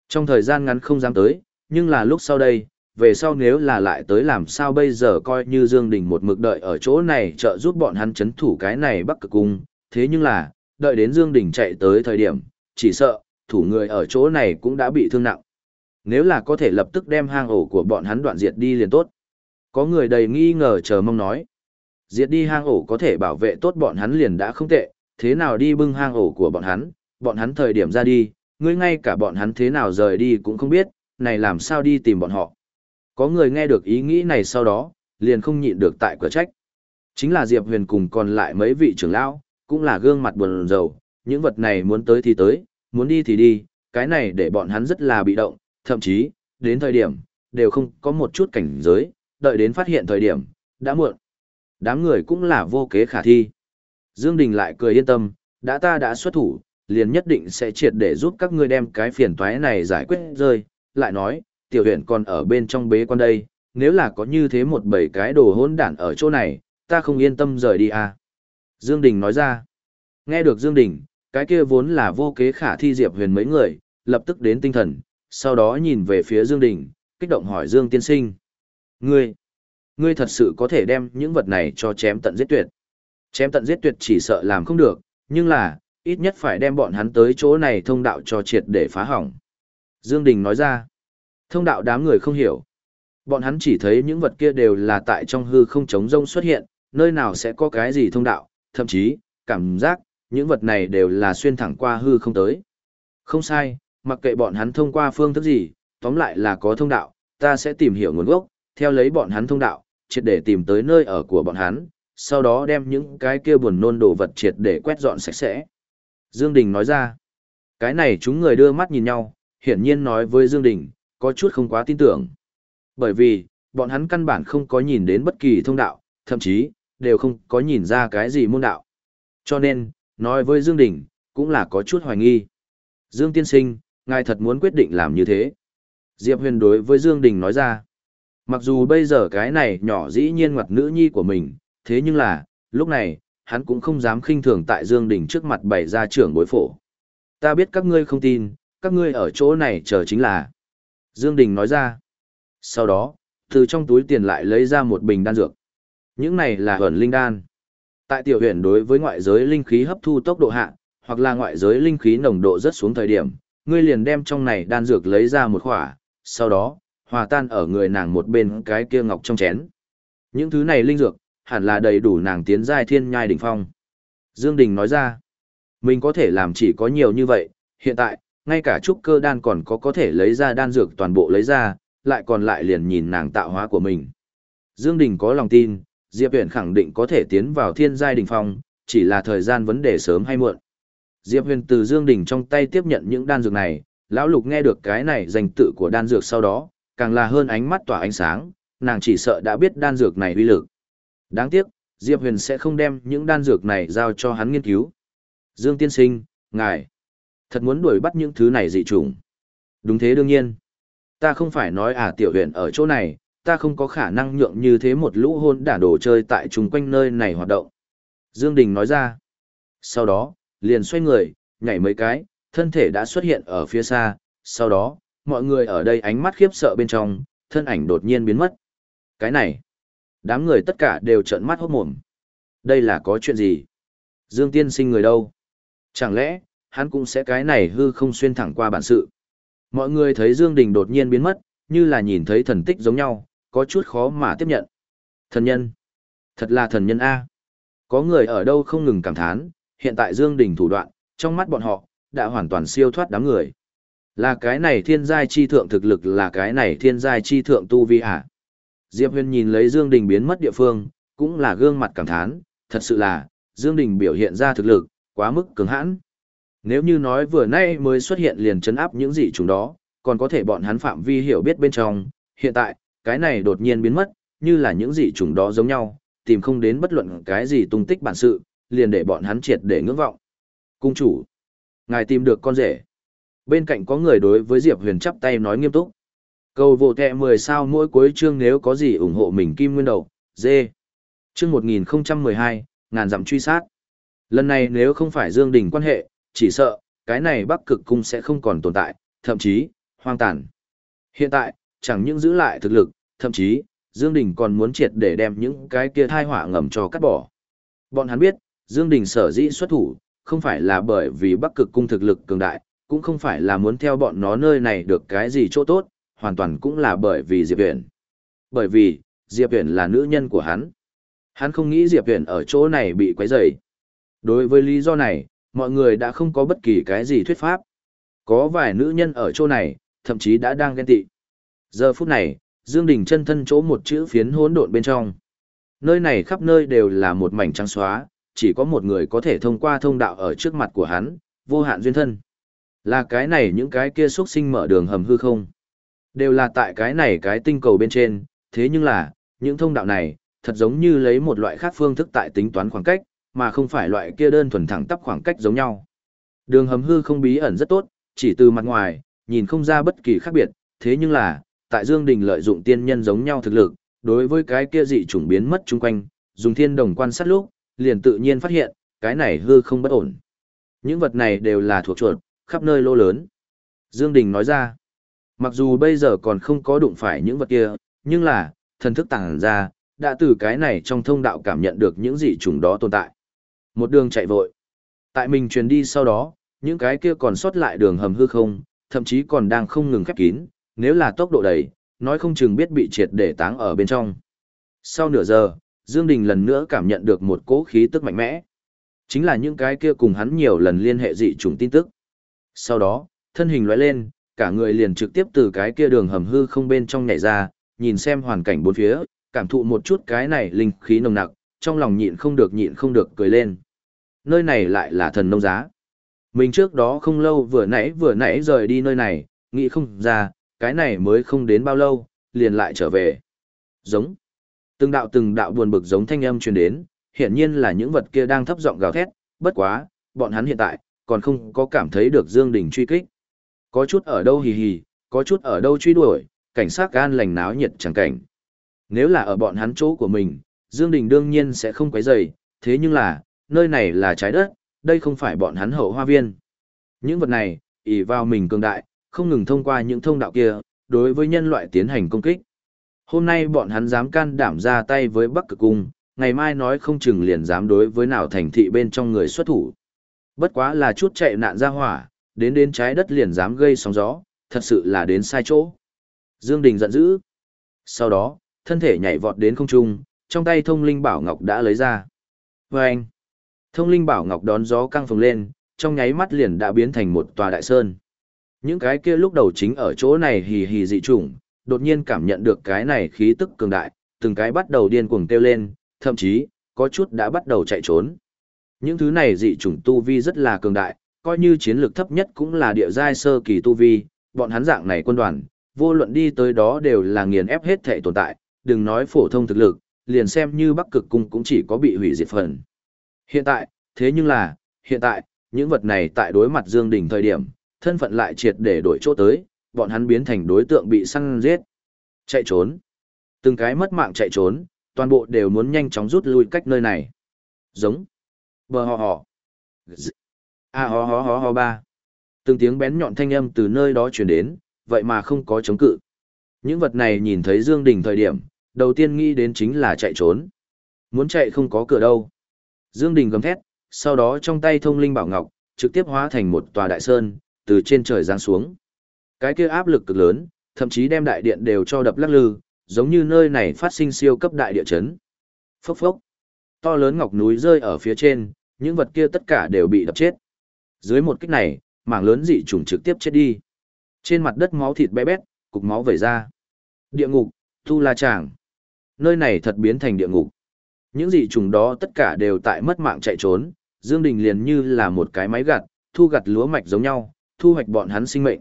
Speaker 1: Trong thời gian ngắn không dám tới, nhưng là lúc sau đây, về sau nếu là lại tới làm sao bây giờ coi như Dương Đình một mực đợi ở chỗ này trợ giúp bọn hắn chấn thủ cái này bắc cực cung, thế nhưng là, đợi đến Dương Đình chạy tới thời điểm, chỉ sợ, thủ người ở chỗ này cũng đã bị thương nặng. Nếu là có thể lập tức đem hang ổ của bọn hắn đoạn diệt đi liền tốt. Có người đầy nghi ngờ chờ mong nói. Diệt đi hang ổ có thể bảo vệ tốt bọn hắn liền đã không tệ, thế nào đi bưng hang ổ của bọn hắn, bọn hắn thời điểm ra đi, ngươi ngay cả bọn hắn thế nào rời đi cũng không biết, này làm sao đi tìm bọn họ. Có người nghe được ý nghĩ này sau đó, liền không nhịn được tại cửa trách. Chính là Diệp Huyền cùng còn lại mấy vị trưởng lão, cũng là gương mặt buồn rầu, những vật này muốn tới thì tới, muốn đi thì đi, cái này để bọn hắn rất là bị động, thậm chí, đến thời điểm, đều không có một chút cảnh giới, đợi đến phát hiện thời điểm, đã muộn. Đám người cũng là vô kế khả thi. Dương Đình lại cười yên tâm, đã ta đã xuất thủ, liền nhất định sẽ triệt để giúp các ngươi đem cái phiền toái này giải quyết rơi, lại nói, tiểu huyện còn ở bên trong bế quan đây, nếu là có như thế một bảy cái đồ hỗn đản ở chỗ này, ta không yên tâm rời đi à. Dương Đình nói ra, nghe được Dương Đình, cái kia vốn là vô kế khả thi Diệp Huyền mấy người, lập tức đến tinh thần, sau đó nhìn về phía Dương Đình, kích động hỏi Dương Tiên Sinh. Ngươi, ngươi thật sự có thể đem những vật này cho chém tận giết tuyệt. Chém tận giết tuyệt chỉ sợ làm không được, nhưng là, ít nhất phải đem bọn hắn tới chỗ này thông đạo cho triệt để phá hỏng. Dương Đình nói ra, thông đạo đám người không hiểu. Bọn hắn chỉ thấy những vật kia đều là tại trong hư không chống rông xuất hiện, nơi nào sẽ có cái gì thông đạo, thậm chí, cảm giác, những vật này đều là xuyên thẳng qua hư không tới. Không sai, mặc kệ bọn hắn thông qua phương thức gì, tóm lại là có thông đạo, ta sẽ tìm hiểu nguồn gốc, theo lấy bọn hắn thông đạo, triệt để tìm tới nơi ở của bọn hắn, sau đó đem những cái kia buồn nôn đồ vật triệt để quét dọn sạch sẽ. Dương Đình nói ra, cái này chúng người đưa mắt nhìn nhau, hiển nhiên nói với Dương Đình, có chút không quá tin tưởng. Bởi vì, bọn hắn căn bản không có nhìn đến bất kỳ thông đạo, thậm chí, đều không có nhìn ra cái gì môn đạo. Cho nên, nói với Dương Đình, cũng là có chút hoài nghi. Dương Tiên Sinh, ngài thật muốn quyết định làm như thế. Diệp Huyền đối với Dương Đình nói ra. Mặc dù bây giờ cái này nhỏ dĩ nhiên ngoặt nữ nhi của mình, thế nhưng là, lúc này, hắn cũng không dám khinh thường tại Dương Đình trước mặt bày ra trưởng bối phổ. Ta biết các ngươi không tin, các ngươi ở chỗ này chờ chính là. Dương Đình nói ra. Sau đó, từ trong túi tiền lại lấy ra một bình đan dược. Những này là huyền linh đan. Tại tiểu huyện đối với ngoại giới linh khí hấp thu tốc độ hạ, hoặc là ngoại giới linh khí nồng độ rất xuống thời điểm, ngươi liền đem trong này đan dược lấy ra một khỏa, sau đó, hòa tan ở người nàng một bên cái kia ngọc trong chén. Những thứ này linh dược, hẳn là đầy đủ nàng tiến giai thiên nhai đỉnh phong. Dương Đình nói ra, Mình có thể làm chỉ có nhiều như vậy, hiện tại, ngay cả trúc cơ đan còn có có thể lấy ra đan dược toàn bộ lấy ra, lại còn lại liền nhìn nàng tạo hóa của mình. Dương Đình có lòng tin, Diệp Huyền khẳng định có thể tiến vào thiên giai đỉnh phong, chỉ là thời gian vấn đề sớm hay muộn. Diệp Huyền từ Dương Đình trong tay tiếp nhận những đan dược này, lão lục nghe được cái này danh tự của đan dược sau đó, càng là hơn ánh mắt tỏa ánh sáng, nàng chỉ sợ đã biết đan dược này uy lực. Đáng tiếc, Diệp Huyền sẽ không đem những đan dược này giao cho hắn nghiên cứu. Dương tiên sinh, ngài, thật muốn đuổi bắt những thứ này dị trùng. Đúng thế đương nhiên. Ta không phải nói à tiểu huyền ở chỗ này, ta không có khả năng nhượng như thế một lũ hôn đả đồ chơi tại chung quanh nơi này hoạt động. Dương Đình nói ra. Sau đó, liền xoay người, nhảy mấy cái, thân thể đã xuất hiện ở phía xa, sau đó, mọi người ở đây ánh mắt khiếp sợ bên trong, thân ảnh đột nhiên biến mất. Cái này, đám người tất cả đều trợn mắt hốt mồm. Đây là có chuyện gì? Dương Tiên sinh người đâu? Chẳng lẽ, hắn cũng sẽ cái này hư không xuyên thẳng qua bản sự? Mọi người thấy Dương Đình đột nhiên biến mất, như là nhìn thấy thần tích giống nhau, có chút khó mà tiếp nhận. Thần nhân. Thật là thần nhân A. Có người ở đâu không ngừng cảm thán, hiện tại Dương Đình thủ đoạn, trong mắt bọn họ, đã hoàn toàn siêu thoát đám người. Là cái này thiên giai chi thượng thực lực là cái này thiên giai chi thượng tu vi hả? Diệp Huyền nhìn lấy Dương Đình biến mất địa phương, cũng là gương mặt cảm thán, thật sự là, Dương Đình biểu hiện ra thực lực, quá mức cứng hãn. Nếu như nói vừa nay mới xuất hiện liền chấn áp những gì chúng đó, còn có thể bọn hắn phạm vi hiểu biết bên trong, hiện tại, cái này đột nhiên biến mất, như là những gì chủng đó giống nhau, tìm không đến bất luận cái gì tung tích bản sự, liền để bọn hắn triệt để ngưỡng vọng. Cung chủ, ngài tìm được con rể. Bên cạnh có người đối với Diệp Huyền chắp tay nói nghiêm túc. Cầu vô kẹ 10 sao mỗi cuối chương nếu có gì ủng hộ mình kim nguyên đầu, dê. Chương 1012, ngàn dặm truy sát. Lần này nếu không phải Dương Đình quan hệ, chỉ sợ, cái này Bắc Cực Cung sẽ không còn tồn tại, thậm chí, hoang tàn. Hiện tại, chẳng những giữ lại thực lực, thậm chí, Dương Đình còn muốn triệt để đem những cái kia thai họa ngầm cho cắt bỏ. Bọn hắn biết, Dương Đình sở dĩ xuất thủ, không phải là bởi vì Bắc Cực Cung thực lực cường đại, cũng không phải là muốn theo bọn nó nơi này được cái gì chỗ tốt, hoàn toàn cũng là bởi vì Diệp Viễn. Bởi vì, Diệp Viễn là nữ nhân của hắn. Hắn không nghĩ Diệp Viễn ở chỗ này bị quấy rầy. Đối với lý do này, mọi người đã không có bất kỳ cái gì thuyết pháp. Có vài nữ nhân ở chỗ này, thậm chí đã đang ghen tị. Giờ phút này, Dương Đình chân thân chỗ một chữ phiến hỗn độn bên trong. Nơi này khắp nơi đều là một mảnh trắng xóa, chỉ có một người có thể thông qua thông đạo ở trước mặt của hắn, vô hạn duyên thân. Là cái này những cái kia xuất sinh mở đường hầm hư không? Đều là tại cái này cái tinh cầu bên trên, thế nhưng là, những thông đạo này, thật giống như lấy một loại khác phương thức tại tính toán khoảng cách, mà không phải loại kia đơn thuần thẳng tắp khoảng cách giống nhau. Đường hầm hư không bí ẩn rất tốt, chỉ từ mặt ngoài, nhìn không ra bất kỳ khác biệt, thế nhưng là, tại Dương Đình lợi dụng tiên nhân giống nhau thực lực, đối với cái kia dị chủng biến mất chung quanh, dùng thiên đồng quan sát lúc, liền tự nhiên phát hiện, cái này hư không bất ổn. Những vật này đều là thuộc chuột, khắp nơi lô lớn. Dương Đình nói ra, mặc dù bây giờ còn không có đụng phải những vật kia, nhưng là, thần thức tàng ra, đã từ cái này trong thông đạo cảm nhận được những dị chủng đó tồn tại. Một đường chạy vội. Tại mình truyền đi sau đó, những cái kia còn sót lại đường hầm hư không, thậm chí còn đang không ngừng khép kín, nếu là tốc độ đầy, nói không chừng biết bị triệt để táng ở bên trong. Sau nửa giờ, Dương Đình lần nữa cảm nhận được một cỗ khí tức mạnh mẽ. Chính là những cái kia cùng hắn nhiều lần liên hệ dị trùng tin tức. Sau đó, thân hình lóe lên, cả người liền trực tiếp từ cái kia đường hầm hư không bên trong nhảy ra, nhìn xem hoàn cảnh bốn phía, cảm thụ một chút cái này linh khí nồng nặc, trong lòng nhịn không được nhịn không được cười lên. Nơi này lại là thần nông giá. Mình trước đó không lâu vừa nãy vừa nãy rời đi nơi này, nghĩ không ra, cái này mới không đến bao lâu, liền lại trở về. Giống. Từng đạo từng đạo buồn bực giống thanh âm truyền đến, hiện nhiên là những vật kia đang thấp giọng gào thét, bất quá, bọn hắn hiện tại, còn không có cảm thấy được Dương Đình truy kích. Có chút ở đâu hì hì, có chút ở đâu truy đuổi, cảnh sát gan lành náo nhiệt chẳng cảnh. Nếu là ở bọn hắn chỗ của mình, Dương Đình đương nhiên sẽ không quấy rầy, thế nhưng là, nơi này là trái đất, đây không phải bọn hắn hậu hoa viên. Những vật này, ỷ vào mình cường đại, không ngừng thông qua những thông đạo kia, đối với nhân loại tiến hành công kích. Hôm nay bọn hắn dám can đảm ra tay với Bắc Cực Cung, ngày mai nói không chừng liền dám đối với nào thành thị bên trong người xuất thủ. Bất quá là chút chạy nạn ra hỏa, đến đến trái đất liền dám gây sóng gió, thật sự là đến sai chỗ. Dương Đình giận dữ. Sau đó, thân thể nhảy vọt đến không trung, trong tay thông linh bảo ngọc đã lấy ra. Vâng! anh, thông linh bảo ngọc đón gió căng phồng lên, trong nháy mắt liền đã biến thành một tòa đại sơn. Những cái kia lúc đầu chính ở chỗ này hì hì dị trùng, đột nhiên cảm nhận được cái này khí tức cường đại, từng cái bắt đầu điên cuồng kêu lên, thậm chí, có chút đã bắt đầu chạy trốn. Những thứ này dị trùng tu vi rất là cường đại, coi như chiến lược thấp nhất cũng là địa giai sơ kỳ tu vi, bọn hắn dạng này quân đoàn, vô luận đi tới đó đều là nghiền ép hết thể tồn tại, đừng nói phổ thông thực lực, liền xem như Bắc Cực cung cũng chỉ có bị hủy diệt phần. Hiện tại, thế nhưng là, hiện tại, những vật này tại đối mặt Dương Đình thời điểm, thân phận lại triệt để đổi chỗ tới, bọn hắn biến thành đối tượng bị săn giết. Chạy trốn. Từng cái mất mạng chạy trốn, toàn bộ đều muốn nhanh chóng rút lui cách nơi này. Giống. Bờ hò hò. A hò hò hò hò ba. Từng tiếng bén nhọn thanh âm từ nơi đó truyền đến, vậy mà không có chống cự. Những vật này nhìn thấy Dương Đình thời điểm, đầu tiên nghĩ đến chính là chạy trốn. Muốn chạy không có cửa đâu. Dương Đình gầm thét, sau đó trong tay thông linh bảo ngọc, trực tiếp hóa thành một tòa đại sơn, từ trên trời giáng xuống. Cái kia áp lực cực lớn, thậm chí đem đại điện đều cho đập lắc lư, giống như nơi này phát sinh siêu cấp đại địa chấn. Phốc phốc. To lớn ngọc núi rơi ở phía trên, những vật kia tất cả đều bị đập chết. Dưới một kích này, mảng lớn dị trùng trực tiếp chết đi. Trên mặt đất máu thịt bé bét, cục máu vẩy ra. Địa ngục, Tu La Tràng. Nơi này thật biến thành địa ngục. Những dị trùng đó tất cả đều tại mất mạng chạy trốn, Dương Đình liền như là một cái máy gặt, thu gặt lúa mạch giống nhau, thu hoạch bọn hắn sinh mệnh.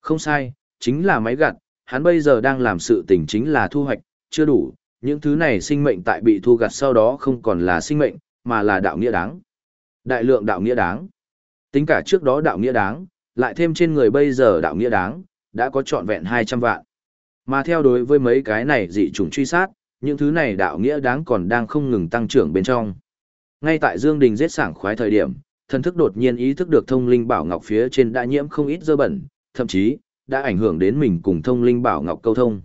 Speaker 1: Không sai, chính là máy gặt, hắn bây giờ đang làm sự tình chính là thu hoạch, chưa đủ, những thứ này sinh mệnh tại bị thu gặt sau đó không còn là sinh mệnh, mà là đạo nghĩa đáng. Đại lượng đạo nghĩa đáng. Tính cả trước đó đạo nghĩa đáng, lại thêm trên người bây giờ đạo nghĩa đáng, đã có trọn vẹn 200 vạn. Mà theo đối với mấy cái này dị chủng truy sát, những thứ này đạo nghĩa đáng còn đang không ngừng tăng trưởng bên trong. Ngay tại Dương Đình giết sảng khoái thời điểm, thần thức đột nhiên ý thức được thông linh bảo ngọc phía trên đã nhiễm không ít dơ bẩn, thậm chí đã ảnh hưởng đến mình cùng thông linh bảo ngọc câu thông.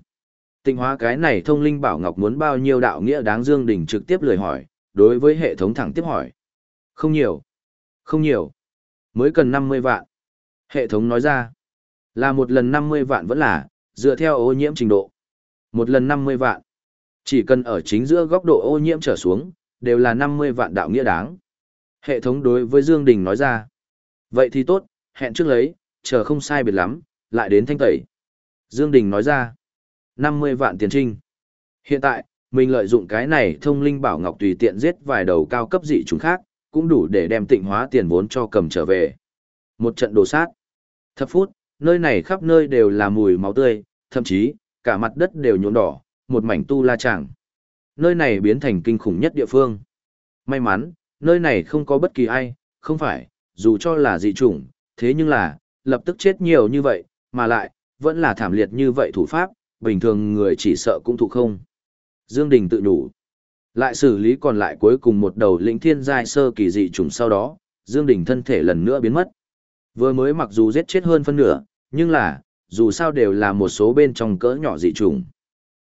Speaker 1: Tinh hóa cái này thông linh bảo ngọc muốn bao nhiêu đạo nghĩa đáng Dương đỉnh trực tiếp lời hỏi, đối với hệ thống thẳng tiếp hỏi. Không nhiều. Không nhiều. Mới cần 50 vạn. Hệ thống nói ra. Là một lần 50 vạn vẫn là, dựa theo ô nhiễm trình độ. Một lần 50 vạn. Chỉ cần ở chính giữa góc độ ô nhiễm trở xuống, đều là 50 vạn đạo nghĩa đáng. Hệ thống đối với Dương Đình nói ra. Vậy thì tốt, hẹn trước lấy, chờ không sai biệt lắm, lại đến thanh tẩy. Dương Đình nói ra. 50 vạn tiền trinh. Hiện tại, mình lợi dụng cái này thông linh bảo ngọc tùy tiện giết vài đầu cao cấp dị chúng khác, cũng đủ để đem tịnh hóa tiền vốn cho cầm trở về. Một trận đồ sát. Thập phút, nơi này khắp nơi đều là mùi máu tươi, thậm chí, cả mặt đất đều nhuộm đỏ, một mảnh tu la tràng. Nơi này biến thành kinh khủng nhất địa phương. May mắn, nơi này không có bất kỳ ai, không phải, dù cho là dị chủng, thế nhưng là, lập tức chết nhiều như vậy, mà lại, vẫn là thảm liệt như vậy thủ pháp, bình thường người chỉ sợ cũng thụ không. Dương Đình tự đủ. Lại xử lý còn lại cuối cùng một đầu lĩnh thiên giai sơ kỳ dị trùng sau đó, Dương Đình thân thể lần nữa biến mất. Vừa mới mặc dù giết chết hơn phân nửa, nhưng là, dù sao đều là một số bên trong cỡ nhỏ dị trùng.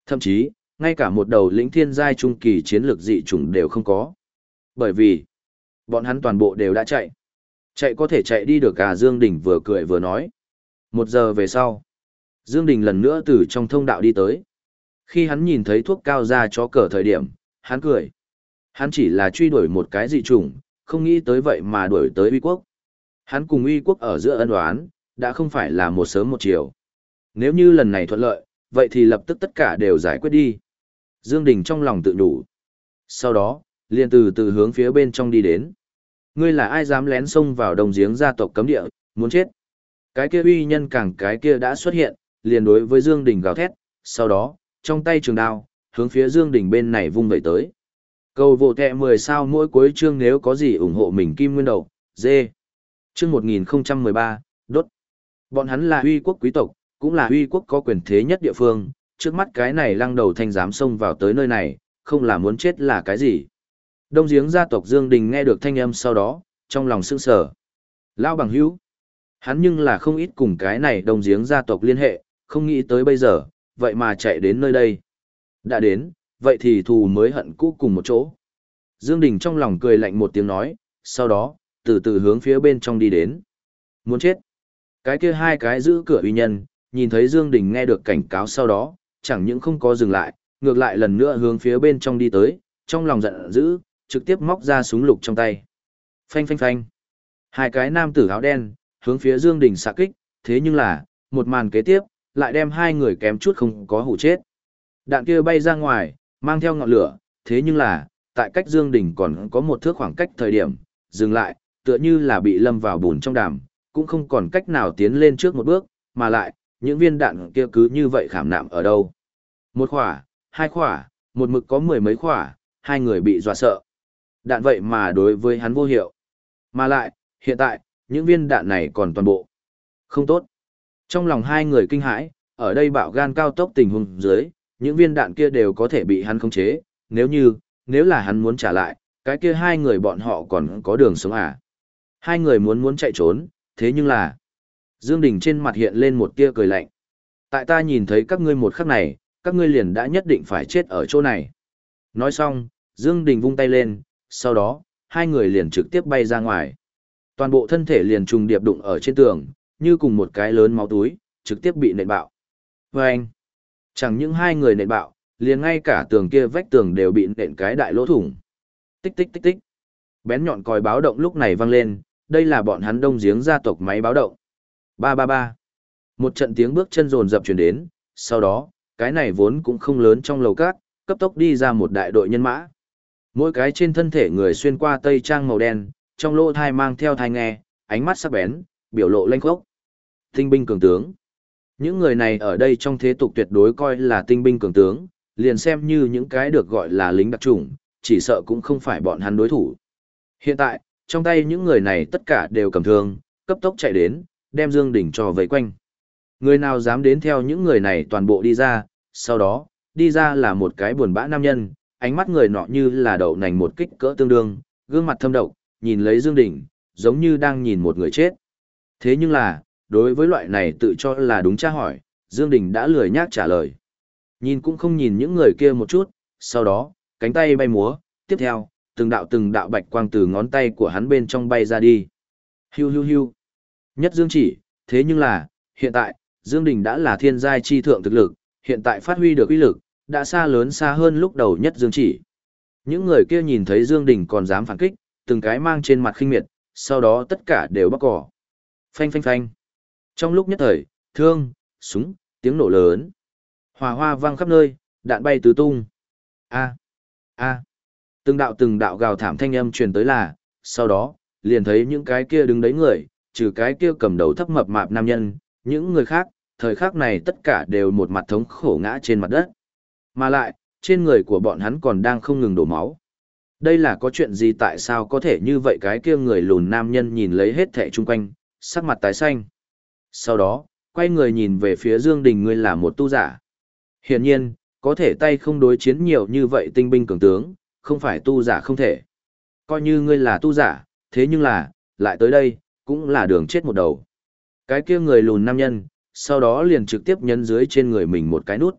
Speaker 1: Thậm chí, ngay cả một đầu lĩnh thiên giai trung kỳ chiến lược dị trùng đều không có. Bởi vì, bọn hắn toàn bộ đều đã chạy. Chạy có thể chạy đi được cả Dương Đình vừa cười vừa nói. Một giờ về sau, Dương Đình lần nữa từ trong thông đạo đi tới. Khi hắn nhìn thấy thuốc cao ra cho cờ thời điểm, hắn cười. Hắn chỉ là truy đuổi một cái dị trùng, không nghĩ tới vậy mà đuổi tới uy quốc. Hắn cùng uy quốc ở giữa ân đoán, đã không phải là một sớm một chiều. Nếu như lần này thuận lợi, vậy thì lập tức tất cả đều giải quyết đi. Dương Đình trong lòng tự đủ. Sau đó, liền từ từ hướng phía bên trong đi đến. Ngươi là ai dám lén xông vào đồng giếng gia tộc cấm địa, muốn chết. Cái kia uy nhân càng cái kia đã xuất hiện, liền đối với Dương Đình gào thét, sau đó, trong tay trường đao, hướng phía Dương Đình bên này vung vẩy tới. Cầu vô kẹ 10 sao mỗi cuối chương nếu có gì ủng hộ mình kim nguyên đầu, dê. Chương 1013, đốt. Bọn hắn là uy quốc quý tộc, cũng là uy quốc có quyền thế nhất địa phương, trước mắt cái này lăng đầu thanh dám xông vào tới nơi này, không là muốn chết là cái gì. Đông giếng gia tộc Dương Đình nghe được thanh âm sau đó, trong lòng sững sờ. lão bằng hữu. Hắn nhưng là không ít cùng cái này đông giếng gia tộc liên hệ, không nghĩ tới bây giờ, vậy mà chạy đến nơi đây. Đã đến, vậy thì thù mới hận cũ cùng một chỗ. Dương Đình trong lòng cười lạnh một tiếng nói, sau đó, từ từ hướng phía bên trong đi đến. Muốn chết. Cái kia hai cái giữ cửa uy nhân, nhìn thấy Dương Đình nghe được cảnh cáo sau đó, chẳng những không có dừng lại, ngược lại lần nữa hướng phía bên trong đi tới, trong lòng giận dữ, trực tiếp móc ra súng lục trong tay. Phanh phanh phanh. Hai cái nam tử áo đen, hướng phía Dương Đình xạ kích, thế nhưng là, một màn kế tiếp, lại đem hai người kém chút không có hủ chết. Đạn kia bay ra ngoài, mang theo ngọn lửa, thế nhưng là, tại cách Dương Đình còn có một thước khoảng cách thời điểm, dừng lại, tựa như là bị lâm vào bùn trong đàm, cũng không còn cách nào tiến lên trước một bước, mà lại, những viên đạn kia cứ như vậy khảm nạm ở đâu. Một khỏa, hai khỏa, một mực có mười mấy khỏa, hai người bị dọa sợ. Đạn vậy mà đối với hắn vô hiệu. Mà lại, hiện tại, những viên đạn này còn toàn bộ. Không tốt. Trong lòng hai người kinh hãi, ở đây bạo gan cao tốc tình huống dưới, những viên đạn kia đều có thể bị hắn khống chế, nếu như, nếu là hắn muốn trả lại, cái kia hai người bọn họ còn có đường sống à. Hai người muốn muốn chạy trốn, thế nhưng là... Dương Đình trên mặt hiện lên một tia cười lạnh. Tại ta nhìn thấy các ngươi một khắc này, các ngươi liền đã nhất định phải chết ở chỗ này. Nói xong, Dương Đình vung tay lên, sau đó, hai người liền trực tiếp bay ra ngoài. Toàn bộ thân thể liền trùng điệp đụng ở trên tường, như cùng một cái lớn máu túi, trực tiếp bị nện bạo. Và anh, chẳng những hai người nện bạo, liền ngay cả tường kia vách tường đều bị nện cái đại lỗ thủng. Tích tích tích tích. Bén nhọn còi báo động lúc này vang lên, đây là bọn hắn đông giếng gia tộc máy báo động. Ba ba ba. Một trận tiếng bước chân rồn rập truyền đến, sau đó, cái này vốn cũng không lớn trong lầu cát, cấp tốc đi ra một đại đội nhân mã. Mỗi cái trên thân thể người xuyên qua tây trang màu đen, trong lỗ thai mang theo thai nghe, ánh mắt sắc bén, biểu lộ lanh khốc. Tinh binh cường tướng. Những người này ở đây trong thế tục tuyệt đối coi là tinh binh cường tướng, liền xem như những cái được gọi là lính đặc chủng, chỉ sợ cũng không phải bọn hắn đối thủ. Hiện tại, trong tay những người này tất cả đều cầm thương, cấp tốc chạy đến, đem Dương Đình cho vây quanh. Người nào dám đến theo những người này toàn bộ đi ra, sau đó, đi ra là một cái buồn bã nam nhân, ánh mắt người nọ như là đậu nành một kích cỡ tương đương, gương mặt thâm độc, nhìn lấy Dương Đình, giống như đang nhìn một người chết. Thế nhưng là, đối với loại này tự cho là đúng tra hỏi, Dương Đình đã lười nhác trả lời. Nhìn cũng không nhìn những người kia một chút, sau đó, cánh tay bay múa, tiếp theo, từng đạo từng đạo bạch quang từ ngón tay của hắn bên trong bay ra đi. Hiu hiu hiu. Nhất Dương chỉ, thế nhưng là, hiện tại, Dương Đình đã là thiên giai chi thượng thực lực, hiện tại phát huy được uy lực, đã xa lớn xa hơn lúc đầu Nhất Dương chỉ. Những người kia nhìn thấy Dương Đình còn dám phản kích, từng cái mang trên mặt khinh miệt, sau đó tất cả đều bắt cỏ. Phanh phanh phanh. Trong lúc nhất thời, thương, súng, tiếng nổ lớn. hòa hoa vang khắp nơi, đạn bay tứ tung. A. A. Từng đạo từng đạo gào thảm thanh âm truyền tới là, sau đó, liền thấy những cái kia đứng đấy người, trừ cái kia cầm đầu thấp mập mạp nam nhân, những người khác, thời khắc này tất cả đều một mặt thống khổ ngã trên mặt đất. Mà lại, trên người của bọn hắn còn đang không ngừng đổ máu. Đây là có chuyện gì tại sao có thể như vậy cái kia người lùn nam nhân nhìn lấy hết thẻ chung quanh, sắc mặt tái xanh. Sau đó, quay người nhìn về phía Dương Đình ngươi là một tu giả. Hiển nhiên, có thể tay không đối chiến nhiều như vậy tinh binh cường tướng, không phải tu giả không thể. Coi như ngươi là tu giả, thế nhưng là, lại tới đây, cũng là đường chết một đầu. Cái kia người lùn nam nhân, sau đó liền trực tiếp nhấn dưới trên người mình một cái nút.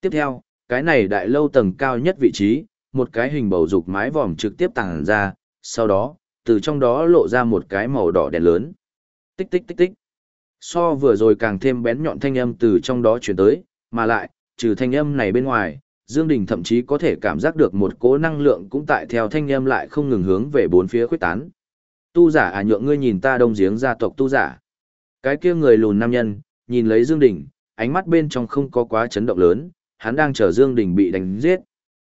Speaker 1: Tiếp theo, cái này đại lâu tầng cao nhất vị trí, một cái hình bầu dục mái vòm trực tiếp tàng ra, sau đó, từ trong đó lộ ra một cái màu đỏ đèn lớn. Tích tích tích tích. So vừa rồi càng thêm bén nhọn thanh âm từ trong đó chuyển tới, mà lại, trừ thanh âm này bên ngoài, Dương Đình thậm chí có thể cảm giác được một cỗ năng lượng cũng tại theo thanh âm lại không ngừng hướng về bốn phía khuếch tán. Tu giả à nhượng ngươi nhìn ta đông giếng gia tộc tu giả. Cái kia người lùn nam nhân, nhìn lấy Dương Đình, ánh mắt bên trong không có quá chấn động lớn, hắn đang chờ Dương Đình bị đánh giết.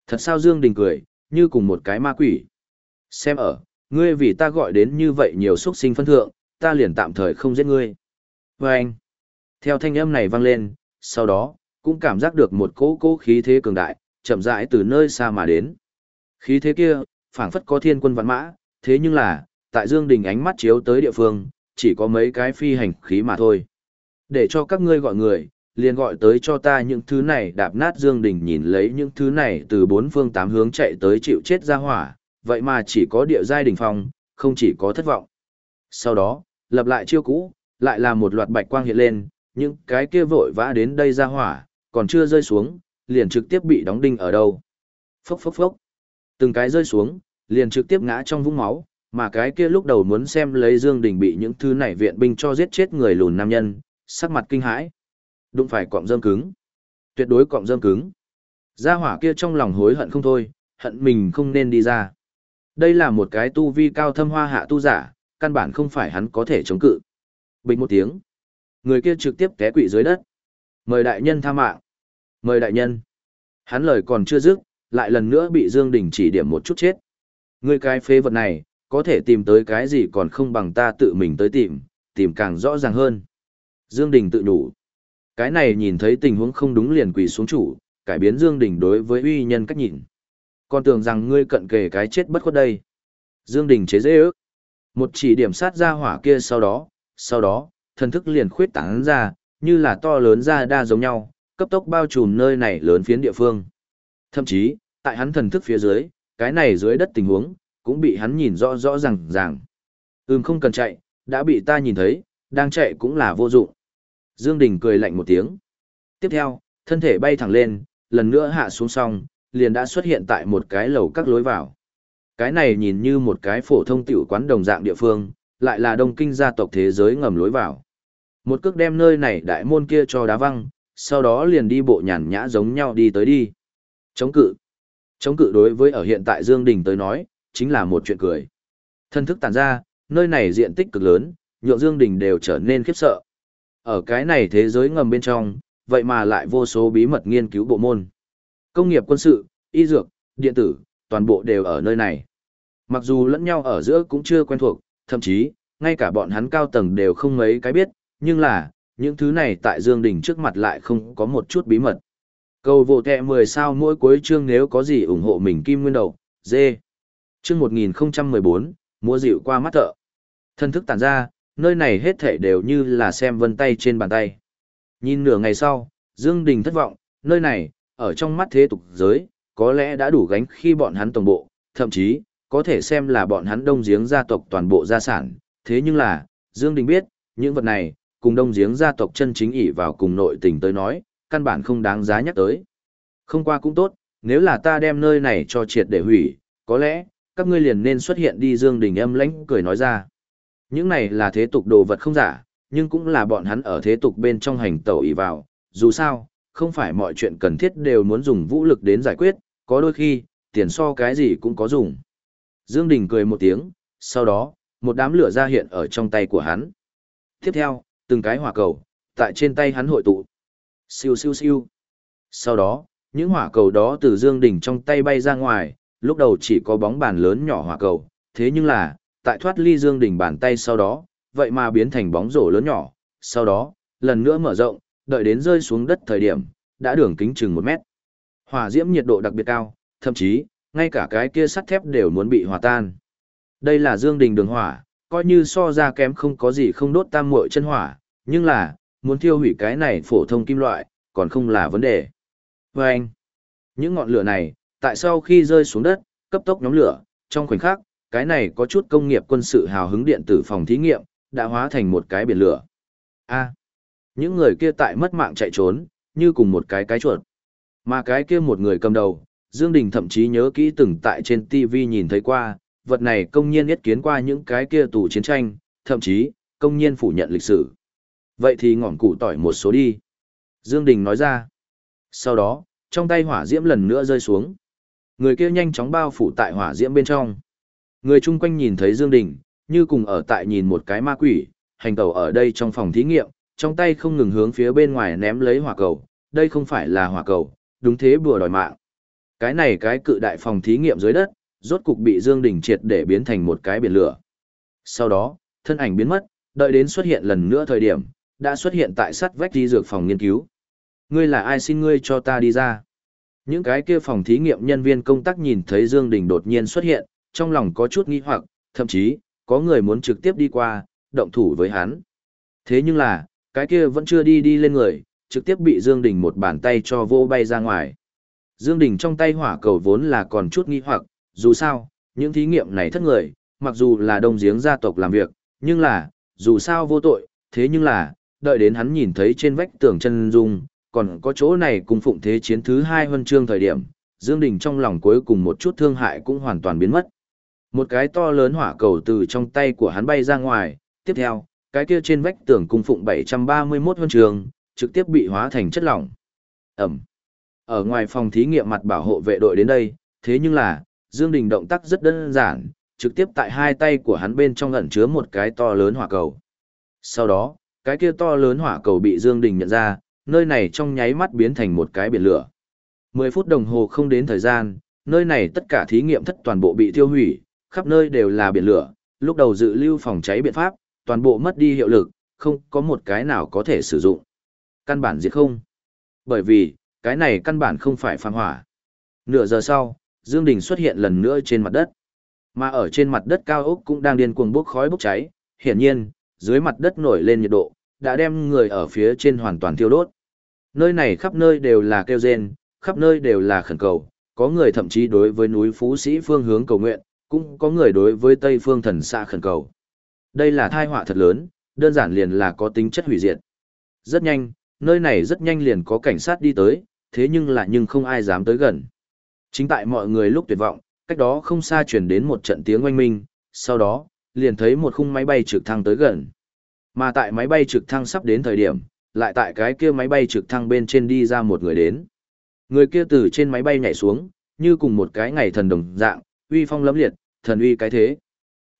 Speaker 1: Thật sao Dương Đình cười, như cùng một cái ma quỷ. Xem ở, ngươi vì ta gọi đến như vậy nhiều xuất sinh phân thượng, ta liền tạm thời không giết ngươi. Và anh, theo thanh âm này vang lên, sau đó, cũng cảm giác được một cỗ cỗ khí thế cường đại, chậm rãi từ nơi xa mà đến. Khí thế kia, phảng phất có thiên quân vạn mã, thế nhưng là, tại Dương Đình ánh mắt chiếu tới địa phương, chỉ có mấy cái phi hành khí mà thôi. Để cho các ngươi gọi người, liền gọi tới cho ta những thứ này đạp nát Dương Đình nhìn lấy những thứ này từ bốn phương tám hướng chạy tới chịu chết ra hỏa, vậy mà chỉ có địa giai đỉnh phong, không chỉ có thất vọng. Sau đó, lập lại chiêu cũ, lại là một loạt bạch quang hiện lên, những cái kia vội vã đến đây ra hỏa, còn chưa rơi xuống, liền trực tiếp bị đóng đinh ở đâu. Phốc phốc phốc. Từng cái rơi xuống, liền trực tiếp ngã trong vũng máu, mà cái kia lúc đầu muốn xem lấy Dương Đình bị những thứ này viện binh cho giết chết người lùn nam nhân, sắc mặt kinh hãi. Đụng phải cọng rơm cứng. Tuyệt đối cọng rơm cứng. Gia hỏa kia trong lòng hối hận không thôi, hận mình không nên đi ra. Đây là một cái tu vi cao thâm hoa hạ tu giả, căn bản không phải hắn có thể chống cự. Bình một tiếng. Người kia trực tiếp té quỵ dưới đất. Mời đại nhân tha mạng. Mời đại nhân. Hắn lời còn chưa dứt, lại lần nữa bị Dương Đình chỉ điểm một chút chết. Người cái phế vật này, có thể tìm tới cái gì còn không bằng ta tự mình tới tìm, tìm càng rõ ràng hơn. Dương Đình tự đủ. Cái này nhìn thấy tình huống không đúng liền quỳ xuống chủ, cải biến Dương Đình đối với uy nhân cách nhìn. Còn tưởng rằng ngươi cận kề cái chết bất khuất đây. Dương Đình chế dễ ước. Một chỉ điểm sát ra hỏa kia sau đó, sau đó, thần thức liền khuyết tán ra, như là to lớn ra đa giống nhau, cấp tốc bao trùm nơi này lớn phiến địa phương. Thậm chí, tại hắn thần thức phía dưới, cái này dưới đất tình huống, cũng bị hắn nhìn rõ rõ ràng ràng. Ừm không cần chạy, đã bị ta nhìn thấy, đang chạy cũng là vô dụng. Dương Đình cười lạnh một tiếng. Tiếp theo, thân thể bay thẳng lên, lần nữa hạ xuống song, liền đã xuất hiện tại một cái lầu các lối vào. Cái này nhìn như một cái phổ thông tiểu quán đồng dạng địa phương, lại là đông kinh gia tộc thế giới ngầm lối vào. Một cước đem nơi này đại môn kia cho đá văng, sau đó liền đi bộ nhàn nhã giống nhau đi tới đi. Chống cự. Chống cự đối với ở hiện tại Dương Đình tới nói, chính là một chuyện cười. Thân thức tàn ra, nơi này diện tích cực lớn, nhượng Dương Đình đều trở nên khiếp sợ. Ở cái này thế giới ngầm bên trong, vậy mà lại vô số bí mật nghiên cứu bộ môn. Công nghiệp quân sự, y dược, điện tử, toàn bộ đều ở nơi này. Mặc dù lẫn nhau ở giữa cũng chưa quen thuộc, thậm chí, ngay cả bọn hắn cao tầng đều không mấy cái biết, nhưng là, những thứ này tại Dương Đình trước mặt lại không có một chút bí mật. Cầu vô kẹ 10 sao mỗi cuối chương nếu có gì ủng hộ mình Kim Nguyên Đầu, dê. Chương 1014, mua dịu qua mắt thợ. Thân thức tản ra, nơi này hết thảy đều như là xem vân tay trên bàn tay. Nhìn nửa ngày sau, Dương Đình thất vọng, nơi này, ở trong mắt thế tục giới, có lẽ đã đủ gánh khi bọn hắn tổng bộ, thậm chí, có thể xem là bọn hắn đông giếng gia tộc toàn bộ gia sản. Thế nhưng là, Dương Đình biết, những vật này, cùng đông giếng gia tộc chân chính ỷ vào cùng nội tình tới nói, căn bản không đáng giá nhắc tới. Không qua cũng tốt, nếu là ta đem nơi này cho triệt để hủy, có lẽ, các ngươi liền nên xuất hiện đi Dương Đình âm lãnh cười nói ra. Những này là thế tục đồ vật không giả, nhưng cũng là bọn hắn ở thế tục bên trong hành tẩu ý vào, dù sao, không phải mọi chuyện cần thiết đều muốn dùng vũ lực đến giải quyết, có đôi khi, tiền so cái gì cũng có dùng. Dương Đình cười một tiếng, sau đó, một đám lửa ra hiện ở trong tay của hắn. Tiếp theo, từng cái hỏa cầu, tại trên tay hắn hội tụ. Siêu siêu siêu. Sau đó, những hỏa cầu đó từ Dương Đình trong tay bay ra ngoài, lúc đầu chỉ có bóng bàn lớn nhỏ hỏa cầu, thế nhưng là, tại thoát ly Dương Đình bàn tay sau đó, vậy mà biến thành bóng rổ lớn nhỏ, sau đó, lần nữa mở rộng, đợi đến rơi xuống đất thời điểm, đã đường kính chừng một mét. Hỏa diễm nhiệt độ đặc biệt cao, thậm chí, ngay cả cái kia sắt thép đều muốn bị hòa tan. Đây là Dương Đình đường hỏa, coi như so ra kém không có gì không đốt tam muội chân hỏa, nhưng là, muốn thiêu hủy cái này phổ thông kim loại, còn không là vấn đề. Và anh, những ngọn lửa này, tại sau khi rơi xuống đất, cấp tốc nhóm lửa, trong khoảnh khắc, cái này có chút công nghiệp quân sự hào hứng điện tử phòng thí nghiệm, đã hóa thành một cái biển lửa. A, những người kia tại mất mạng chạy trốn, như cùng một cái cái chuột. Mà cái kia một người cầm đầu, Dương Đình thậm chí nhớ kỹ từng tại trên TV nhìn thấy qua, vật này công nhiên nhất kiến qua những cái kia tù chiến tranh, thậm chí, công nhiên phủ nhận lịch sử. Vậy thì ngọn củ tỏi một số đi. Dương Đình nói ra. Sau đó, trong tay hỏa diễm lần nữa rơi xuống. Người kia nhanh chóng bao phủ tại hỏa diễm bên trong. Người chung quanh nhìn thấy Dương Đình, như cùng ở tại nhìn một cái ma quỷ, hành tẩu ở đây trong phòng thí nghiệm, trong tay không ngừng hướng phía bên ngoài ném lấy hỏa cầu. Đây không phải là hỏa cầu, đúng thế bùa đòi mạng. Cái này cái cự đại phòng thí nghiệm dưới đất, rốt cục bị Dương Đình triệt để biến thành một cái biển lửa. Sau đó, thân ảnh biến mất, đợi đến xuất hiện lần nữa thời điểm, đã xuất hiện tại sắt vách đi dược phòng nghiên cứu. Ngươi là ai xin ngươi cho ta đi ra? Những cái kia phòng thí nghiệm nhân viên công tác nhìn thấy Dương Đình đột nhiên xuất hiện, trong lòng có chút nghi hoặc, thậm chí, có người muốn trực tiếp đi qua, động thủ với hắn. Thế nhưng là, cái kia vẫn chưa đi đi lên người, trực tiếp bị Dương Đình một bàn tay cho vô bay ra ngoài. Dương Đình trong tay hỏa cầu vốn là còn chút nghi hoặc, dù sao, những thí nghiệm này thất người, mặc dù là đông giếng gia tộc làm việc, nhưng là, dù sao vô tội, thế nhưng là, đợi đến hắn nhìn thấy trên vách tường chân dung, còn có chỗ này cùng phụng thế chiến thứ hai huân chương thời điểm, Dương Đình trong lòng cuối cùng một chút thương hại cũng hoàn toàn biến mất. Một cái to lớn hỏa cầu từ trong tay của hắn bay ra ngoài, tiếp theo, cái kia trên vách tường cung phụng 731 huân trường trực tiếp bị hóa thành chất lỏng. Ẩm. Ở ngoài phòng thí nghiệm mặt bảo hộ vệ đội đến đây, thế nhưng là, Dương Đình động tác rất đơn giản, trực tiếp tại hai tay của hắn bên trong ẩn chứa một cái to lớn hỏa cầu. Sau đó, cái kia to lớn hỏa cầu bị Dương Đình nhận ra, nơi này trong nháy mắt biến thành một cái biển lửa. 10 phút đồng hồ không đến thời gian, nơi này tất cả thí nghiệm thất toàn bộ bị tiêu hủy, khắp nơi đều là biển lửa, lúc đầu dự lưu phòng cháy biện pháp, toàn bộ mất đi hiệu lực, không có một cái nào có thể sử dụng. Căn bản diệt không. Bởi vì, cái này căn bản không phải phàm hỏa. Nửa giờ sau, Dương Đình xuất hiện lần nữa trên mặt đất. Mà ở trên mặt đất cao ốc cũng đang điên cuồng bốc khói bốc cháy, hiển nhiên, dưới mặt đất nổi lên nhiệt độ, đã đem người ở phía trên hoàn toàn thiêu đốt. Nơi này khắp nơi đều là kêu rên, khắp nơi đều là khẩn cầu, có người thậm chí đối với núi Phú Sĩ phương hướng cầu nguyện, cũng có người đối với Tây phương thần xa khẩn cầu. Đây là tai họa thật lớn, đơn giản liền là có tính chất hủy diệt. Rất nhanh, nơi này rất nhanh liền có cảnh sát đi tới, thế nhưng là nhưng không ai dám tới gần. Chính tại mọi người lúc tuyệt vọng, cách đó không xa truyền đến một trận tiếng oanh minh, sau đó, liền thấy một khung máy bay trực thăng tới gần. Mà tại máy bay trực thăng sắp đến thời điểm, lại tại cái kia máy bay trực thăng bên trên đi ra một người đến. Người kia từ trên máy bay nhảy xuống, như cùng một cái ngày thần đồng dạng, uy phong lẫm liệt, thần uy cái thế.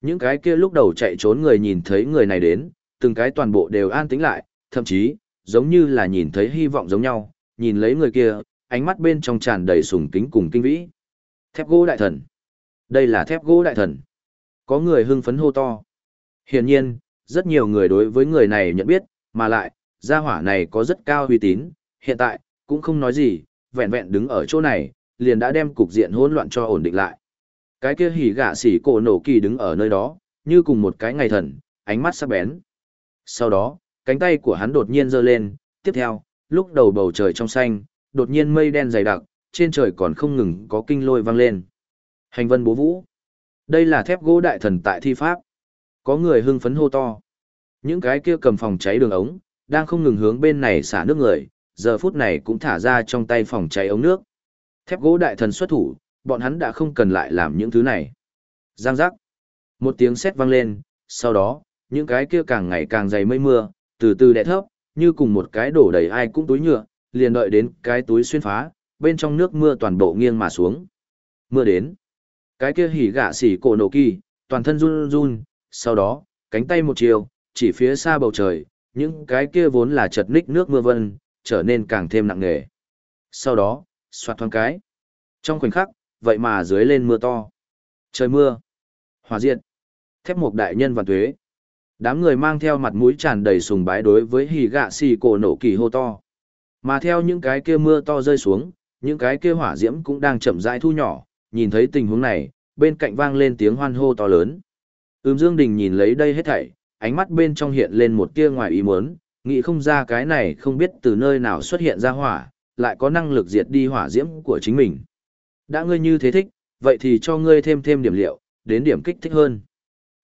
Speaker 1: Những cái kia lúc đầu chạy trốn người nhìn thấy người này đến, từng cái toàn bộ đều an tĩnh lại, thậm chí, giống như là nhìn thấy hy vọng giống nhau, nhìn lấy người kia, ánh mắt bên trong tràn đầy sùng kính cùng kinh vĩ. Thép gỗ đại thần. Đây là thép gỗ đại thần. Có người hưng phấn hô to. Hiển nhiên, rất nhiều người đối với người này nhận biết, mà lại, gia hỏa này có rất cao uy tín, hiện tại, cũng không nói gì, vẹn vẹn đứng ở chỗ này, liền đã đem cục diện hỗn loạn cho ổn định lại. Cái kia hỉ gạ xỉ cổ nổ kỳ đứng ở nơi đó, như cùng một cái ngày thần, ánh mắt sắc bén. Sau đó, cánh tay của hắn đột nhiên giơ lên, tiếp theo, lúc đầu bầu trời trong xanh, đột nhiên mây đen dày đặc, trên trời còn không ngừng có kinh lôi vang lên. Hành vân bố vũ. Đây là thép gỗ đại thần tại thi pháp. Có người hưng phấn hô to. Những cái kia cầm phòng cháy đường ống, đang không ngừng hướng bên này xả nước người, giờ phút này cũng thả ra trong tay phòng cháy ống nước. Thép gỗ đại thần xuất thủ, bọn hắn đã không cần lại làm những thứ này. Giang giác. Một tiếng sét vang lên, sau đó, những cái kia càng ngày càng dày mây mưa, từ từ đè thấp, như cùng một cái đổ đầy ai cũng túi nhựa, liền đợi đến cái túi xuyên phá, bên trong nước mưa toàn bộ nghiêng mà xuống. Mưa đến. Cái kia hỉ gạ xỉ cổ nổ kỳ, toàn thân run run, sau đó, cánh tay một chiều, chỉ phía xa bầu trời, những cái kia vốn là chật ních nước mưa vân, trở nên càng thêm nặng nề. Sau đó, xoạt thoáng cái. Trong khoảnh khắc, vậy mà dưới lên mưa to. Trời mưa. Hòa diện. Thép một đại nhân và tuế. Đám người mang theo mặt mũi tràn đầy sùng bái đối với hỉ gạ xì cổ nổ kỳ hô to. Mà theo những cái kia mưa to rơi xuống, những cái kia hỏa diễm cũng đang chậm rãi thu nhỏ, nhìn thấy tình huống này, bên cạnh vang lên tiếng hoan hô to lớn. Ưm Dương Đình nhìn lấy đây hết thảy, ánh mắt bên trong hiện lên một tia ngoài ý muốn, nghĩ không ra cái này không biết từ nơi nào xuất hiện ra hỏa, lại có năng lực diệt đi hỏa diễm của chính mình. Đã ngươi như thế thích, vậy thì cho ngươi thêm thêm điểm liệu, đến điểm kích thích hơn.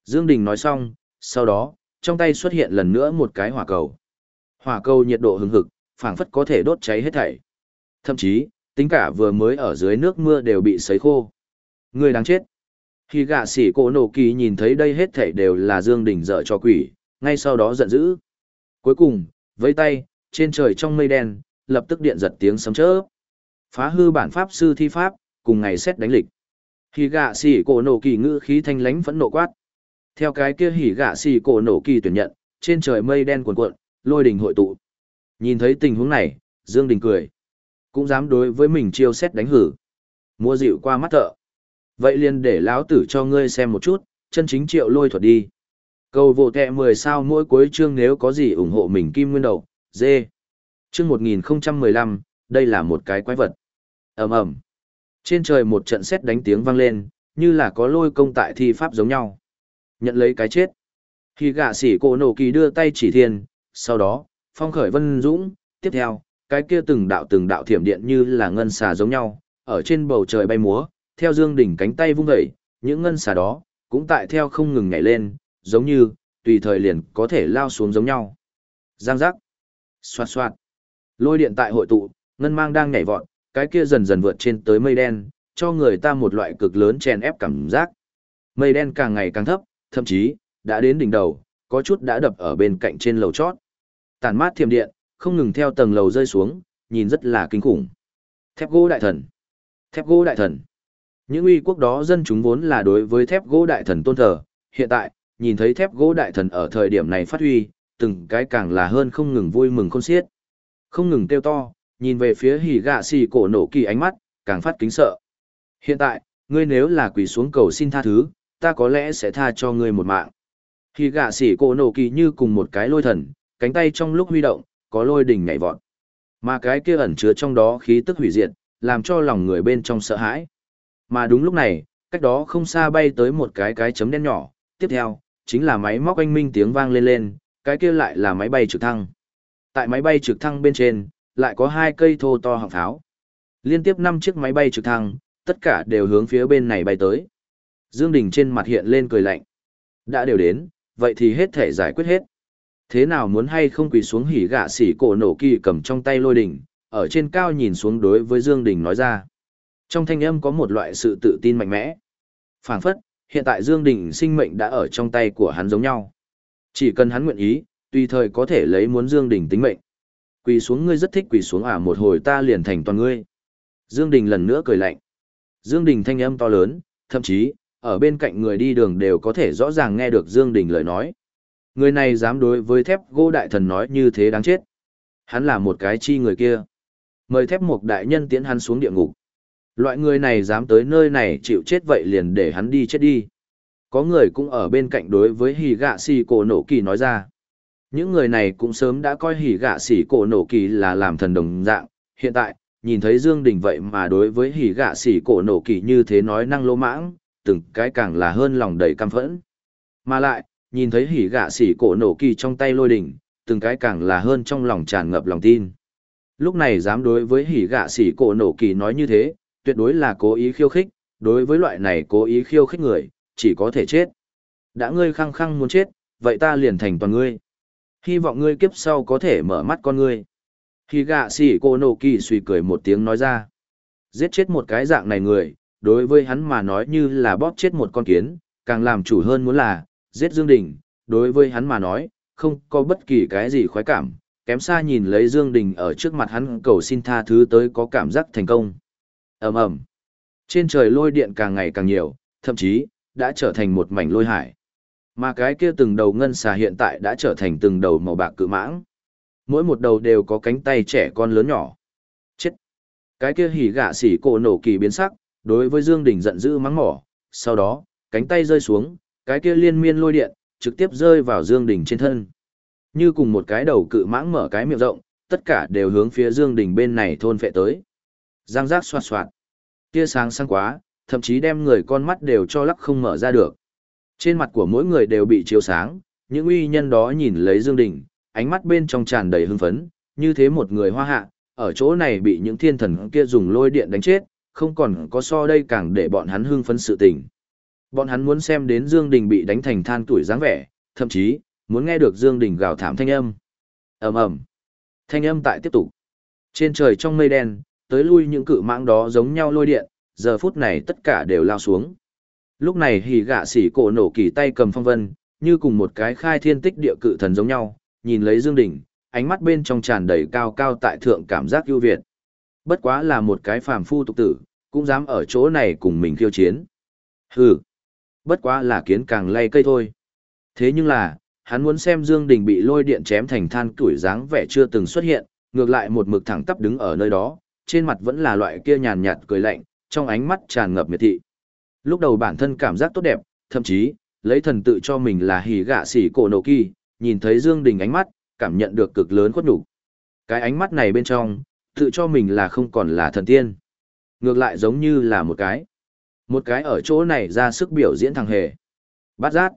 Speaker 1: Dương Đình nói xong, sau đó, trong tay xuất hiện lần nữa một cái hỏa cầu. Hỏa cầu nhiệt độ hừng hực, phảng phất có thể đốt cháy hết thảy. Thậm chí, tính cả vừa mới ở dưới nước mưa đều bị sấy khô. Người đáng chết. Khi gạ sỉ cổ nổ kỳ nhìn thấy đây hết thảy đều là Dương Đình dở cho quỷ, ngay sau đó giận dữ. Cuối cùng, với tay, trên trời trong mây đen, lập tức điện giật tiếng sấm chớp. Phá hư bản pháp sư thi pháp, cùng ngày xét đánh lịch. hỉ gạ xỉ cổ nổ kỳ ngữ khí thanh lãnh phẫn nộ quát. Theo cái kia hỉ gạ xỉ cổ nổ kỳ tuyển nhận, trên trời mây đen cuồn cuộn, lôi đình hội tụ. Nhìn thấy tình huống này, Dương Đình cười. Cũng dám đối với mình chiêu xét đánh hử. Mua dịu qua mắt thợ. Vậy liền để lão tử cho ngươi xem một chút, chân chính triệu lôi thuật đi. Cầu vô tệ 10 sao mỗi cuối chương nếu có gì ủng hộ mình kim nguyên đầu, dê. Chương 1015, đây là một cái quái vật. ầm ầm trên trời một trận sét đánh tiếng vang lên, như là có lôi công tại thi pháp giống nhau. Nhận lấy cái chết. Khi gạ sĩ cổ nổ kỳ đưa tay chỉ thiên, sau đó, phong khởi vân dũng, tiếp theo, cái kia từng đạo từng đạo thiểm điện như là ngân xà giống nhau, ở trên bầu trời bay múa, theo dương đỉnh cánh tay vung vẩy, những ngân xà đó, cũng tại theo không ngừng nhảy lên, giống như, tùy thời liền có thể lao xuống giống nhau. Giang giác, xoạt xoạt, lôi điện tại hội tụ, ngân mang đang nhảy vọt, cái kia dần dần vượt trên tới mây đen, cho người ta một loại cực lớn chèn ép cảm giác. Mây đen càng ngày càng thấp, thậm chí, đã đến đỉnh đầu, có chút đã đập ở bên cạnh trên lầu chót. Tàn mát thiểm điện, không ngừng theo tầng lầu rơi xuống, nhìn rất là kinh khủng. Thép gỗ đại thần. Thép gỗ đại thần. Những uy quốc đó dân chúng vốn là đối với thép gỗ đại thần tôn thờ, hiện tại, nhìn thấy thép gỗ đại thần ở thời điểm này phát huy, từng cái càng là hơn không ngừng vui mừng khôn xiết. Không ngừng kêu to, nhìn về phía hỉ gạ xì cổ nổ kỳ ánh mắt, càng phát kính sợ. Hiện tại, ngươi nếu là quỳ xuống cầu xin tha thứ, ta có lẽ sẽ tha cho ngươi một mạng. Hỉ gạ xì cổ nổ kỳ như cùng một cái lôi thần, cánh tay trong lúc huy động, có lôi đỉnh nhảy vọt. Mà cái kia ẩn chứa trong đó khí tức hủy diệt, làm cho lòng người bên trong sợ hãi. Mà đúng lúc này, cách đó không xa bay tới một cái cái chấm đen nhỏ, tiếp theo, chính là máy móc anh minh tiếng vang lên lên, cái kia lại là máy bay trực thăng. Tại máy bay trực thăng bên trên, lại có hai cây thô to họng pháo. Liên tiếp năm chiếc máy bay trực thăng, tất cả đều hướng phía bên này bay tới. Dương Đình trên mặt hiện lên cười lạnh. Đã đều đến, vậy thì hết thể giải quyết hết. Thế nào muốn hay không quỳ xuống hỉ gạ xỉ cổ nổ kỳ cầm trong tay lôi đỉnh, ở trên cao nhìn xuống đối với Dương Đình nói ra. Trong thanh âm có một loại sự tự tin mạnh mẽ. phảng phất, hiện tại Dương Đình sinh mệnh đã ở trong tay của hắn giống nhau. Chỉ cần hắn nguyện ý, tùy thời có thể lấy muốn Dương Đình tính mệnh. Quỳ xuống ngươi rất thích quỳ xuống à một hồi ta liền thành toàn ngươi. Dương Đình lần nữa cười lạnh. Dương Đình thanh âm to lớn, thậm chí, ở bên cạnh người đi đường đều có thể rõ ràng nghe được Dương Đình lời nói. Người này dám đối với thép gỗ đại thần nói như thế đáng chết. Hắn là một cái chi người kia. Mời thép một đại nhân tiến hắn xuống địa ngục. Loại người này dám tới nơi này chịu chết vậy liền để hắn đi chết đi. Có người cũng ở bên cạnh đối với hỉ gạ xì cổ nổ kỳ nói ra. Những người này cũng sớm đã coi hỉ gạ sĩ cổ nổ kỳ là làm thần đồng dạng. Hiện tại, nhìn thấy Dương Đình vậy mà đối với hỉ gạ sĩ cổ nổ kỳ như thế nói năng lỗ mãng, từng cái càng là hơn lòng đầy căm phẫn. Mà lại, nhìn thấy hỉ gạ sĩ cổ nổ kỳ trong tay lôi đỉnh, từng cái càng là hơn trong lòng tràn ngập lòng tin. Lúc này dám đối với hỉ gạ sĩ cổ nổ kỳ nói như thế, tuyệt đối là cố ý khiêu khích, đối với loại này cố ý khiêu khích người, chỉ có thể chết. Đã ngươi khăng khăng muốn chết, vậy ta liền thành toàn ngươi. Hy vọng ngươi kiếp sau có thể mở mắt con ngươi. Khi gạ xỉ cô nổ kỳ suy cười một tiếng nói ra. Giết chết một cái dạng này người, đối với hắn mà nói như là bóp chết một con kiến, càng làm chủ hơn muốn là, giết Dương Đình, đối với hắn mà nói, không có bất kỳ cái gì khoái cảm, kém xa nhìn lấy Dương Đình ở trước mặt hắn cầu xin tha thứ tới có cảm giác thành công. ầm ầm, Trên trời lôi điện càng ngày càng nhiều, thậm chí, đã trở thành một mảnh lôi hải. Mà cái kia từng đầu ngân xà hiện tại đã trở thành từng đầu màu bạc cự mãng. Mỗi một đầu đều có cánh tay trẻ con lớn nhỏ. Chết! Cái kia hỉ gạ xỉ cổ nổ kỳ biến sắc, đối với Dương Đình giận dữ mắng mỏ, sau đó, cánh tay rơi xuống, cái kia liên miên lôi điện, trực tiếp rơi vào Dương Đình trên thân. Như cùng một cái đầu cự mãng mở cái miệng rộng, tất cả đều hướng phía Dương Đình bên này thôn phệ tới. Giang giác xoạt xoạt. Tia sáng sáng quá, thậm chí đem người con mắt đều cho lắc không mở ra được. Trên mặt của mỗi người đều bị chiếu sáng, những uy nhân đó nhìn lấy Dương Đình, ánh mắt bên trong tràn đầy hưng phấn, như thế một người hoa hạ, ở chỗ này bị những thiên thần kia dùng lôi điện đánh chết, không còn có so đây càng để bọn hắn hưng phấn sự tình. Bọn hắn muốn xem đến Dương Đình bị đánh thành than tuổi dáng vẻ, thậm chí, muốn nghe được Dương Đình gào thảm thanh âm. ầm ầm, Thanh âm tại tiếp tục. Trên trời trong mây đen, tới lui những cự mãng đó giống nhau lôi điện, giờ phút này tất cả đều lao xuống. Lúc này hỉ gạ sỉ cổ nổ kỳ tay cầm phong vân, như cùng một cái khai thiên tích địa cự thần giống nhau, nhìn lấy Dương Đình, ánh mắt bên trong tràn đầy cao cao tại thượng cảm giác ưu việt. Bất quá là một cái phàm phu tục tử, cũng dám ở chỗ này cùng mình khiêu chiến. Hừ bất quá là kiến càng lay cây thôi. Thế nhưng là, hắn muốn xem Dương Đình bị lôi điện chém thành than tuổi dáng vẻ chưa từng xuất hiện, ngược lại một mực thẳng tắp đứng ở nơi đó, trên mặt vẫn là loại kia nhàn nhạt cười lạnh, trong ánh mắt tràn ngập miệt thị. Lúc đầu bản thân cảm giác tốt đẹp, thậm chí, lấy thần tự cho mình là hỉ gạ xỉ cổ nổ kỳ, nhìn thấy Dương Đình ánh mắt, cảm nhận được cực lớn khuất nhục. Cái ánh mắt này bên trong, tự cho mình là không còn là thần tiên. Ngược lại giống như là một cái một cái ở chỗ này ra sức biểu diễn thằng hề. Bát giác.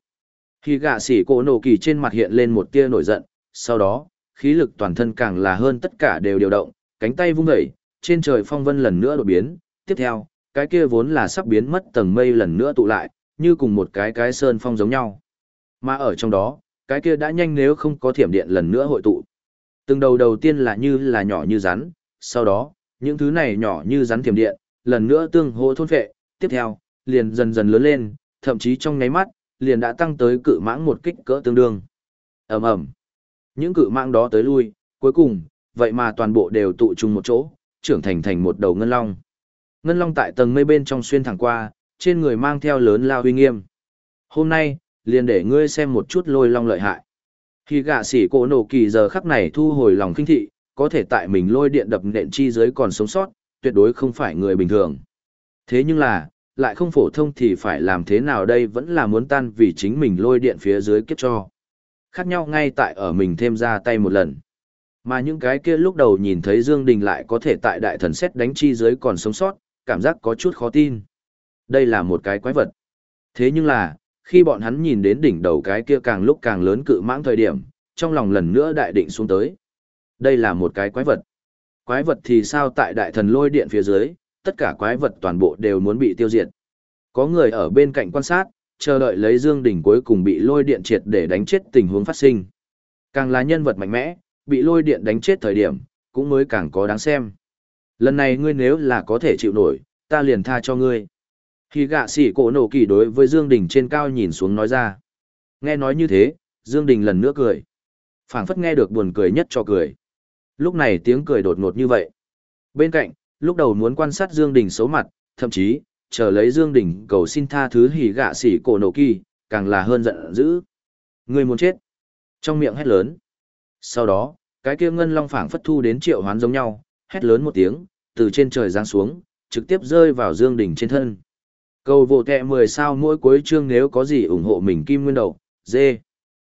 Speaker 1: Khi gạ sỉ cổ nổ kỳ trên mặt hiện lên một tia nổi giận, sau đó, khí lực toàn thân càng là hơn tất cả đều điều động, cánh tay vung dậy, trên trời phong vân lần nữa đột biến, tiếp theo, cái kia vốn là sắp biến mất tầng mây lần nữa tụ lại, như cùng một cái cái sơn phong giống nhau. Mà ở trong đó, cái kia đã nhanh nếu không có thiểm điện lần nữa hội tụ. Từng đầu đầu tiên là như là nhỏ như rắn, sau đó, những thứ này nhỏ như rắn thiểm điện, lần nữa tương hô thôn phệ, tiếp theo, liền dần dần lớn lên, thậm chí trong nháy mắt, liền đã tăng tới cự mãng một kích cỡ tương đương. ầm ầm, Những cự mãng đó tới lui, cuối cùng, vậy mà toàn bộ đều tụ chung một chỗ, trưởng thành thành một đầu ngân long. Ngân Long tại tầng mây bên trong xuyên thẳng qua, trên người mang theo lớn lao huy nghiêm. Hôm nay, liền để ngươi xem một chút lôi long lợi hại. Khi gạ sĩ cổ nổ kỳ giờ khắc này thu hồi lòng kinh thị, có thể tại mình lôi điện đập nện chi giới còn sống sót, tuyệt đối không phải người bình thường. Thế nhưng là, lại không phổ thông thì phải làm thế nào đây vẫn là muốn tan vì chính mình lôi điện phía dưới kiếp cho. Khác nhau ngay tại ở mình thêm ra tay một lần. Mà những cái kia lúc đầu nhìn thấy Dương Đình lại có thể tại đại thần xét đánh chi giới còn sống sót, cảm giác có chút khó tin. Đây là một cái quái vật. Thế nhưng là, khi bọn hắn nhìn đến đỉnh đầu cái kia càng lúc càng lớn cự mãng thời điểm, trong lòng lần nữa đại định xuống tới. Đây là một cái quái vật. Quái vật thì sao tại đại thần lôi điện phía dưới, tất cả quái vật toàn bộ đều muốn bị tiêu diệt. Có người ở bên cạnh quan sát, chờ đợi lấy Dương Đỉnh cuối cùng bị lôi điện triệt để đánh chết tình huống phát sinh. Càng là nhân vật mạnh mẽ, bị lôi điện đánh chết thời điểm, cũng mới càng có đáng xem. Lần này ngươi nếu là có thể chịu nổi, ta liền tha cho ngươi. Khi gạ sĩ cổ nổ kỳ đối với Dương Đình trên cao nhìn xuống nói ra. Nghe nói như thế, Dương Đình lần nữa cười. phảng phất nghe được buồn cười nhất cho cười. Lúc này tiếng cười đột ngột như vậy. Bên cạnh, lúc đầu muốn quan sát Dương Đình xấu mặt, thậm chí, chờ lấy Dương Đình cầu xin tha thứ hỉ gạ sĩ cổ nổ kỳ, càng là hơn giận dữ. Người muốn chết. Trong miệng hét lớn. Sau đó, cái kia ngân long phảng phất thu đến triệu hoán giống nhau, hét lớn một tiếng, từ trên trời giáng xuống, trực tiếp rơi vào Dương Đình trên thân. Cầu vô kẹ 10 sao mỗi cuối chương nếu có gì ủng hộ mình kim nguyên đầu, dê.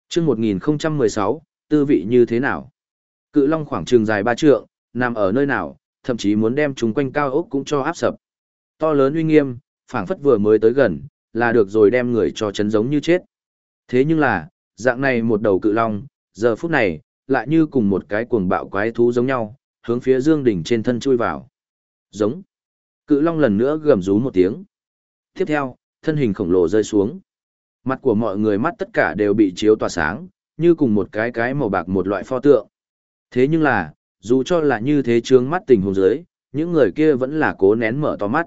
Speaker 1: Chương 1016, tư vị như thế nào? Cự long khoảng trường dài ba trượng, nằm ở nơi nào, thậm chí muốn đem chúng quanh cao ốc cũng cho áp sập. To lớn uy nghiêm, phảng phất vừa mới tới gần, là được rồi đem người cho chấn giống như chết. Thế nhưng là, dạng này một đầu cự long, giờ phút này, lại như cùng một cái cuồng bạo quái thú giống nhau, hướng phía Dương Đình trên thân chui vào. Giống. Cự long lần nữa gầm rú một tiếng. Tiếp theo, thân hình khổng lồ rơi xuống. Mặt của mọi người mắt tất cả đều bị chiếu tỏa sáng, như cùng một cái cái màu bạc một loại pho tượng. Thế nhưng là, dù cho là như thế trướng mắt tình huống dưới, những người kia vẫn là cố nén mở to mắt.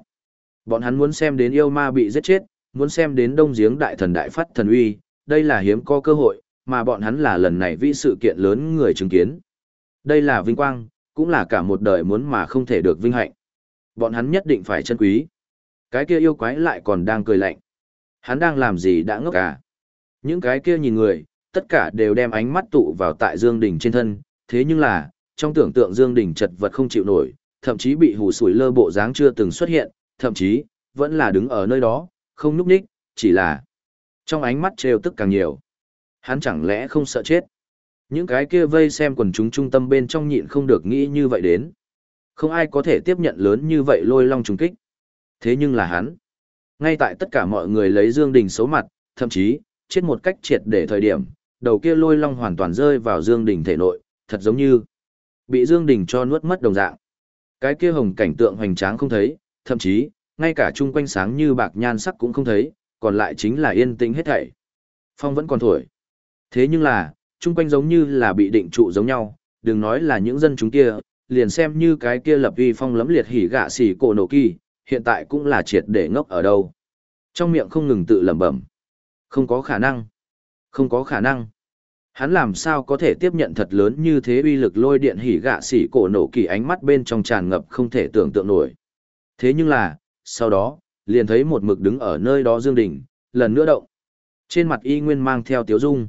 Speaker 1: Bọn hắn muốn xem đến yêu ma bị giết chết, muốn xem đến đông giếng đại thần đại phát thần uy, đây là hiếm có cơ hội, mà bọn hắn là lần này vi sự kiện lớn người chứng kiến. Đây là vinh quang, cũng là cả một đời muốn mà không thể được vinh hạnh. Bọn hắn nhất định phải chân quý. Cái kia yêu quái lại còn đang cười lạnh. Hắn đang làm gì đã ngốc cả. Những cái kia nhìn người, tất cả đều đem ánh mắt tụ vào tại Dương Đình trên thân, thế nhưng là, trong tưởng tượng Dương Đình chật vật không chịu nổi, thậm chí bị hù sủi lơ bộ dáng chưa từng xuất hiện, thậm chí, vẫn là đứng ở nơi đó, không núp ních, chỉ là trong ánh mắt trêu tức càng nhiều. Hắn chẳng lẽ không sợ chết? Những cái kia vây xem quần chúng trung tâm bên trong nhịn không được nghĩ như vậy đến. Không ai có thể tiếp nhận lớn như vậy lôi long trùng kích. Thế nhưng là hắn. Ngay tại tất cả mọi người lấy Dương Đình xấu mặt, thậm chí, chết một cách triệt để thời điểm, đầu kia lôi long hoàn toàn rơi vào Dương Đình thể nội, thật giống như bị Dương Đình cho nuốt mất đồng dạng. Cái kia hồng cảnh tượng hoành tráng không thấy, thậm chí, ngay cả chung quanh sáng như bạc nhan sắc cũng không thấy, còn lại chính là yên tĩnh hết thảy. Phong vẫn còn thổi. Thế nhưng là, chung quanh giống như là bị định trụ giống nhau, đừng nói là những dân chúng kia, liền xem như cái kia lập uy phong lấm liệt hỉ gạ xỉ cổ nổ kỳ, hiện tại cũng là triệt để ngốc ở đâu. Trong miệng không ngừng tự lẩm bẩm. Không có khả năng. Không có khả năng. Hắn làm sao có thể tiếp nhận thật lớn như thế uy lực lôi điện hỉ gạ xỉ cổ nổ kỳ ánh mắt bên trong tràn ngập không thể tưởng tượng nổi. Thế nhưng là, sau đó, liền thấy một mực đứng ở nơi đó Dương Đình, lần nữa động. Trên mặt y nguyên mang theo tiếu dung.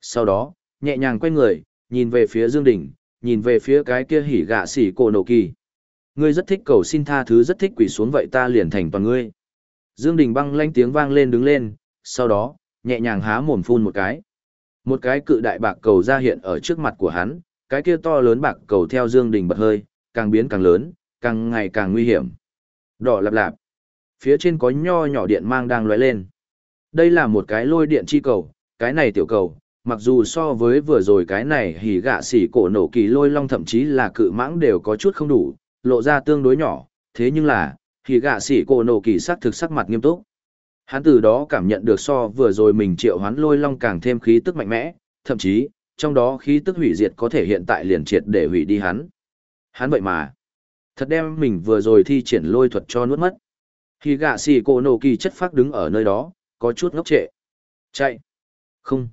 Speaker 1: Sau đó, nhẹ nhàng quay người, nhìn về phía Dương Đình, nhìn về phía cái kia hỉ gạ xỉ cổ nổ kỳ. Ngươi rất thích cầu xin tha thứ rất thích quỷ xuống vậy ta liền thành toàn ngươi. Dương Đình băng lanh tiếng vang lên đứng lên, sau đó, nhẹ nhàng há mồm phun một cái. Một cái cự đại bạc cầu ra hiện ở trước mặt của hắn, cái kia to lớn bạc cầu theo Dương Đình bật hơi, càng biến càng lớn, càng ngày càng nguy hiểm. Đỏ lạp lạp. Phía trên có nho nhỏ điện mang đang lóe lên. Đây là một cái lôi điện chi cầu, cái này tiểu cầu, mặc dù so với vừa rồi cái này hỉ gạ xỉ cổ nổ kỳ lôi long thậm chí là cự mãng đều có chút không đủ, lộ ra tương đối nhỏ, thế nhưng là, hỉ gạ xỉ cổ nổ kỳ sắc thực sắc mặt nghiêm túc. Hắn từ đó cảm nhận được so vừa rồi mình triệu hoán lôi long càng thêm khí tức mạnh mẽ, thậm chí, trong đó khí tức hủy diệt có thể hiện tại liền triệt để hủy đi hắn. Hắn vậy mà, thật đem mình vừa rồi thi triển lôi thuật cho nuốt mất. hỉ gạ xì cổ nổ kỳ chất phác đứng ở nơi đó, có chút ngốc trệ. Chạy. Không.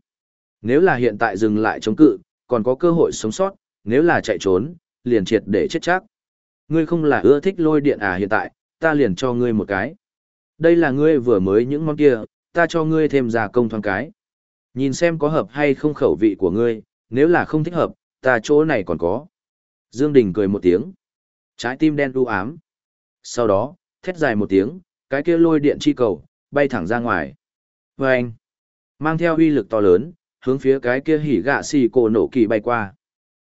Speaker 1: Nếu là hiện tại dừng lại chống cự, còn có cơ hội sống sót, nếu là chạy trốn, liền triệt để chết chắc. Ngươi không là ưa thích lôi điện à hiện tại, ta liền cho ngươi một cái. Đây là ngươi vừa mới những món kia, ta cho ngươi thêm gia công thoáng cái. Nhìn xem có hợp hay không khẩu vị của ngươi, nếu là không thích hợp, ta chỗ này còn có. Dương Đình cười một tiếng. Trái tim đen u ám. Sau đó, thét dài một tiếng, cái kia lôi điện chi cầu, bay thẳng ra ngoài. Vâng! anh, mang theo uy lực to lớn, hướng phía cái kia hỉ gạ xì cổ nổ kỳ bay qua.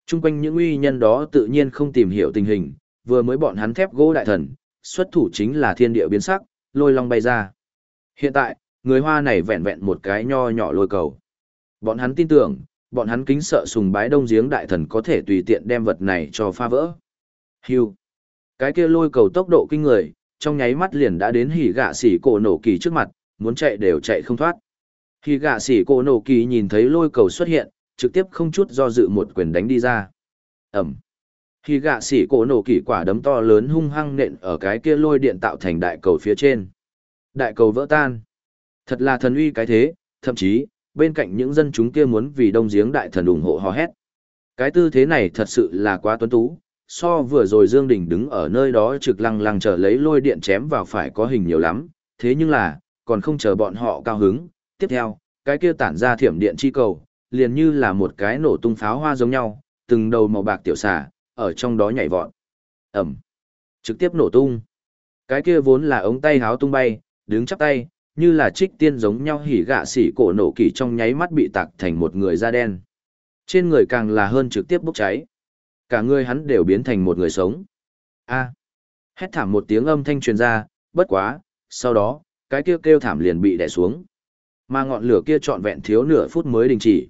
Speaker 1: Trung quanh những uy nhân đó tự nhiên không tìm hiểu tình hình, vừa mới bọn hắn thép gỗ đại thần, xuất thủ chính là thiên địa biến sắc, lôi long bay ra. Hiện tại, người hoa này vẹn vẹn một cái nho nhỏ lôi cầu. Bọn hắn tin tưởng, bọn hắn kính sợ sùng bái đông giếng đại thần có thể tùy tiện đem vật này cho phá vỡ. Hưu. Cái kia lôi cầu tốc độ kinh người, trong nháy mắt liền đã đến hỉ gạ xỉ cổ nổ kỳ trước mặt, muốn chạy đều chạy không thoát. Khi gạ sĩ cổ nổ kỳ nhìn thấy lôi cầu xuất hiện, trực tiếp không chút do dự một quyền đánh đi ra. Ẩm. Khi gạ sĩ cổ nổ kỳ quả đấm to lớn hung hăng nện ở cái kia lôi điện tạo thành đại cầu phía trên. Đại cầu vỡ tan. Thật là thần uy cái thế, thậm chí, bên cạnh những dân chúng kia muốn vì đông giếng đại thần ủng hộ hò hét. Cái tư thế này thật sự là quá tuấn tú, so vừa rồi Dương Đình đứng ở nơi đó trực lăng lăng chờ lấy lôi điện chém vào phải có hình nhiều lắm, thế nhưng là, còn không chờ bọn họ cao hứng, tiếp theo, cái kia tản ra thiểm điện chi cầu, liền như là một cái nổ tung pháo hoa giống nhau, từng đầu màu bạc tiểu xà, ở trong đó nhảy vọt. Ẩm. Trực tiếp nổ tung. Cái kia vốn là ống tay háo tung bay, đứng chắp tay, như là trích tiên giống nhau hỉ gạ xỉ cổ nổ kỳ trong nháy mắt bị tạc thành một người da đen. Trên người càng là hơn trực tiếp bốc cháy. Cả người hắn đều biến thành một người sống. A. Hét thảm một tiếng âm thanh truyền ra, bất quá, sau đó, cái kêu kêu thảm liền bị đè xuống. Mà ngọn lửa kia trọn vẹn thiếu nửa phút mới đình chỉ.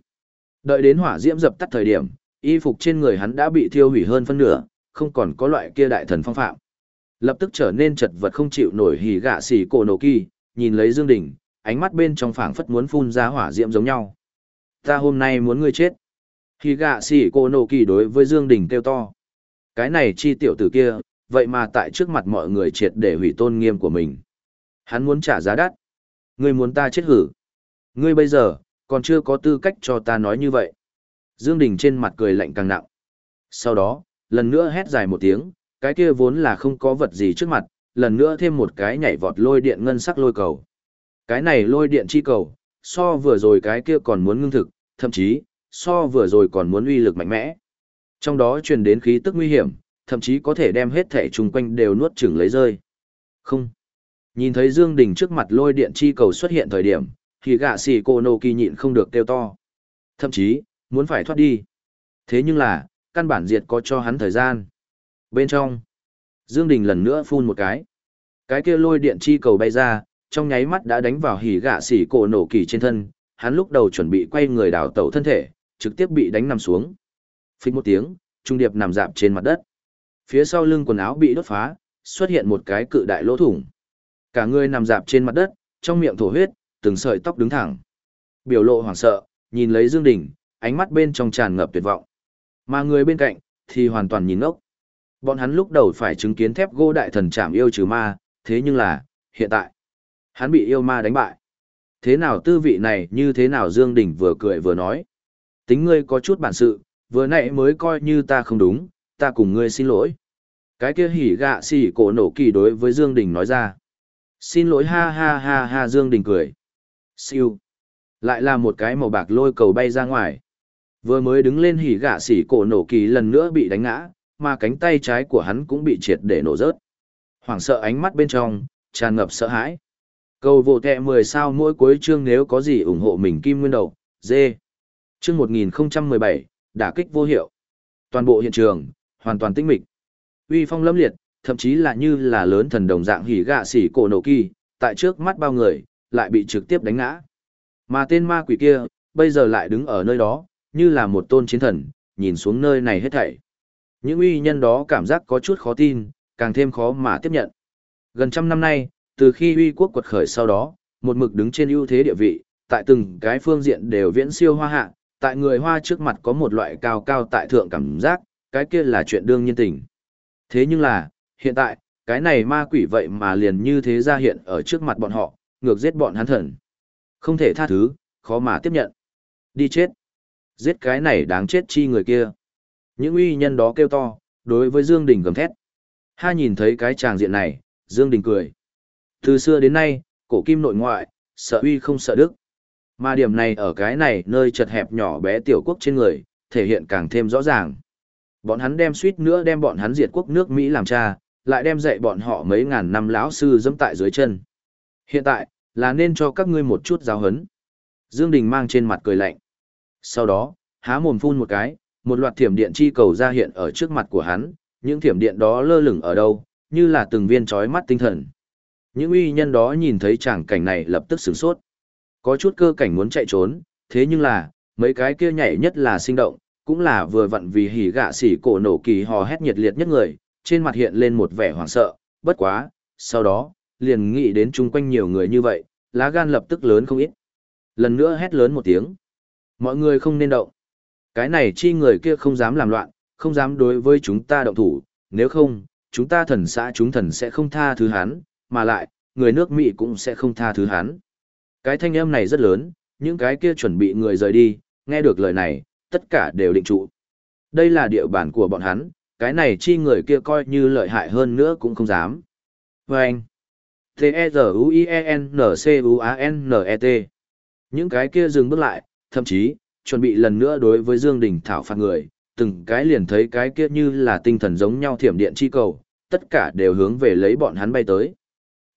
Speaker 1: Đợi đến hỏa diễm dập tắt thời điểm, y phục trên người hắn đã bị thiêu hủy hơn phân nửa, không còn có loại kia đại thần phong phạm. Lập tức trở nên chật vật không chịu nổi hỉ gạ xỉ cổ nổ kỳ, nhìn lấy Dương Đình, ánh mắt bên trong phảng phất muốn phun ra hỏa diễm giống nhau. Ta hôm nay muốn ngươi chết. Hỉ gạ xỉ cổ nổ kỳ đối với Dương Đình kêu to. Cái này chi tiểu tử kia, vậy mà tại trước mặt mọi người triệt để hủy tôn nghiêm của mình. Hắn muốn trả giá đắt. Ngươi muốn ta chết hử. Ngươi bây giờ, còn chưa có tư cách cho ta nói như vậy. Dương Đình trên mặt cười lạnh càng nặng. Sau đó, lần nữa hét dài một tiếng, cái kia vốn là không có vật gì trước mặt, lần nữa thêm một cái nhảy vọt lôi điện ngân sắc lôi cầu. Cái này lôi điện chi cầu, so vừa rồi cái kia còn muốn ngưng thực, thậm chí, so vừa rồi còn muốn uy lực mạnh mẽ. Trong đó truyền đến khí tức nguy hiểm, thậm chí có thể đem hết thể chung quanh đều nuốt chửng lấy rơi. Không. Nhìn thấy Dương Đình trước mặt lôi điện chi cầu xuất hiện thời điểm, thì gạ xì cô nô kỳ nhịn không được kêu to. Thậm chí, muốn phải thoát đi. Thế nhưng là, căn bản diệt có cho hắn thời gian. Bên trong, Dương Đình lần nữa phun một cái. Cái kia lôi điện chi cầu bay ra, trong nháy mắt đã đánh vào hỉ gạ xỉ cổ nổ kỳ trên thân, hắn lúc đầu chuẩn bị quay người đảo tẩu thân thể, trực tiếp bị đánh nằm xuống. Phích một tiếng, trung điệp nằm dạp trên mặt đất. Phía sau lưng quần áo bị đốt phá, xuất hiện một cái cự đại lỗ thủng. Cả người nằm dạp trên mặt đất, trong miệng thổ huyết, từng sợi tóc đứng thẳng. Biểu lộ hoảng sợ, nhìn lấy Dương Đình, ánh mắt bên trong tràn ngập tuyệt vọng. Mà người bên cạnh, thì hoàn toàn nhìn ngốc. Bọn hắn lúc đầu phải chứng kiến thép gỗ đại thần chạm yêu trừ ma, thế nhưng là, hiện tại, hắn bị yêu ma đánh bại. Thế nào tư vị này như thế nào Dương Đình vừa cười vừa nói. Tính ngươi có chút bản sự, vừa nãy mới coi như ta không đúng, ta cùng ngươi xin lỗi. Cái kia hỉ gạ xỉ cổ nổ kỳ đối với Dương Đình nói ra. Xin lỗi ha ha ha ha Dương Đình cười. Siêu. Lại là một cái màu bạc lôi cầu bay ra ngoài. Vừa mới đứng lên hỉ gạ xỉ cổ nổ kỳ lần nữa bị đánh ngã, mà cánh tay trái của hắn cũng bị triệt để nổ rớt. Hoảng sợ ánh mắt bên trong, tràn ngập sợ hãi. Cầu vô kẹ 10 sao mỗi cuối chương nếu có gì ủng hộ mình kim nguyên đầu, dê. Chương 1017, đả kích vô hiệu. Toàn bộ hiện trường, hoàn toàn tinh mịch. Uy phong lâm liệt, thậm chí là như là lớn thần đồng dạng hỉ gạ xỉ cổ nổ kỳ, tại trước mắt bao người, lại bị trực tiếp đánh ngã. Mà tên ma quỷ kia, bây giờ lại đứng ở nơi đó, như là một tôn chiến thần, nhìn xuống nơi này hết thảy. Những uy nhân đó cảm giác có chút khó tin, càng thêm khó mà tiếp nhận. Gần trăm năm nay, từ khi uy quốc quật khởi sau đó, một mực đứng trên ưu thế địa vị, tại từng cái phương diện đều viễn siêu hoa hạ, tại người hoa trước mặt có một loại cao cao tại thượng cảm giác, cái kia là chuyện đương nhiên tình. Thế nhưng là, hiện tại, cái này ma quỷ vậy mà liền như thế ra hiện ở trước mặt bọn họ, ngược giết bọn hắn thần. Không thể tha thứ, khó mà tiếp nhận. Đi chết. Giết cái này đáng chết chi người kia. Những uy nhân đó kêu to, đối với Dương Đình gầm thét. Ha nhìn thấy cái tràng diện này, Dương Đình cười. Từ xưa đến nay, cổ kim nội ngoại, sợ uy không sợ đức. Mà điểm này ở cái này nơi chật hẹp nhỏ bé tiểu quốc trên người, thể hiện càng thêm rõ ràng. Bọn hắn đem suýt nữa đem bọn hắn diệt quốc nước Mỹ làm cha, lại đem dạy bọn họ mấy ngàn năm lão sư dẫm tại dưới chân. Hiện tại, là nên cho các ngươi một chút giáo hấn. Dương Đình mang trên mặt cười lạnh. Sau đó, há mồm phun một cái, một loạt thiểm điện chi cầu ra hiện ở trước mặt của hắn, những thiểm điện đó lơ lửng ở đâu, như là từng viên chói mắt tinh thần. Những uy nhân đó nhìn thấy tràng cảnh này lập tức sửng sốt. Có chút cơ cảnh muốn chạy trốn, thế nhưng là, mấy cái kia nhảy nhất là sinh động, cũng là vừa vặn vì hỉ gạ xỉ cổ nổ kỳ hò hét nhiệt liệt nhất người, trên mặt hiện lên một vẻ hoảng sợ, bất quá, sau đó, liền nghĩ đến chung quanh nhiều người như vậy, lá gan lập tức lớn không ít. Lần nữa hét lớn một tiếng. Mọi người không nên động. Cái này chi người kia không dám làm loạn, không dám đối với chúng ta động thủ, nếu không, chúng ta thần xã chúng thần sẽ không tha thứ hắn, mà lại, người nước Mỹ cũng sẽ không tha thứ hắn. Cái thanh âm này rất lớn, những cái kia chuẩn bị người rời đi, nghe được lời này, tất cả đều định trụ. Đây là địa bàn của bọn hắn, cái này chi người kia coi như lợi hại hơn nữa cũng không dám. Và T-E-Z-U-I-E-N-C-U-A-N-N-E-T. Những cái kia dừng bước lại, thậm chí, chuẩn bị lần nữa đối với Dương Đình thảo phạt người, từng cái liền thấy cái kia như là tinh thần giống nhau thiểm điện chi cầu, tất cả đều hướng về lấy bọn hắn bay tới.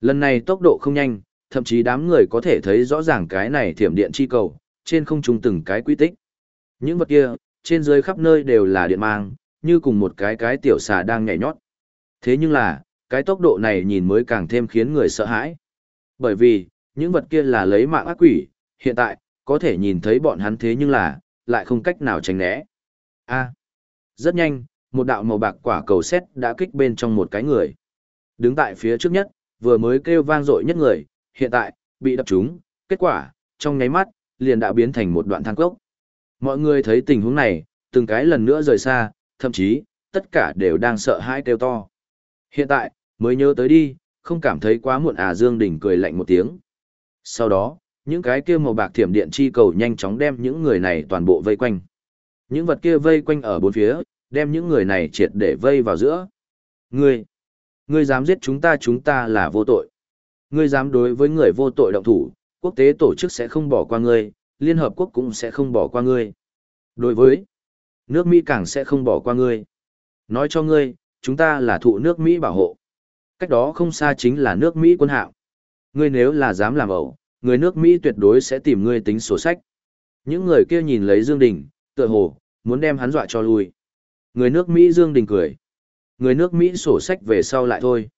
Speaker 1: Lần này tốc độ không nhanh, thậm chí đám người có thể thấy rõ ràng cái này thiểm điện chi cầu, trên không trung từng cái quy tích. Những vật kia, trên dưới khắp nơi đều là điện mang, như cùng một cái cái tiểu xà đang nhảy nhót. Thế nhưng là, cái tốc độ này nhìn mới càng thêm khiến người sợ hãi. Bởi vì, những vật kia là lấy mạng ác quỷ, hiện tại, có thể nhìn thấy bọn hắn thế nhưng là, lại không cách nào tránh né. A. rất nhanh, một đạo màu bạc quả cầu xét đã kích bên trong một cái người. Đứng tại phía trước nhất, vừa mới kêu vang dội nhất người, hiện tại, bị đập trúng, kết quả, trong nháy mắt, liền đã biến thành một đoạn thang cốc. Mọi người thấy tình huống này, từng cái lần nữa rời xa, thậm chí, tất cả đều đang sợ hãi kêu to. Hiện tại, mới nhớ tới đi, không cảm thấy quá muộn à Dương Đình cười lạnh một tiếng. Sau đó, những cái kia màu bạc thiểm điện chi cầu nhanh chóng đem những người này toàn bộ vây quanh. Những vật kia vây quanh ở bốn phía, đem những người này triệt để vây vào giữa. Ngươi, ngươi dám giết chúng ta chúng ta là vô tội. Ngươi dám đối với người vô tội động thủ, quốc tế tổ chức sẽ không bỏ qua ngươi, Liên Hợp Quốc cũng sẽ không bỏ qua ngươi. Đối với nước Mỹ càng sẽ không bỏ qua ngươi. Nói cho ngươi, chúng ta là thụ nước Mỹ bảo hộ. Cách đó không xa chính là nước Mỹ quân hạo. Ngươi nếu là dám làm ẩu, người nước Mỹ tuyệt đối sẽ tìm ngươi tính sổ sách. Những người kia nhìn lấy Dương Đình, tựa hồ, muốn đem hắn dọa cho lui. Người nước Mỹ Dương Đình cười. Người nước Mỹ sổ sách về sau lại thôi.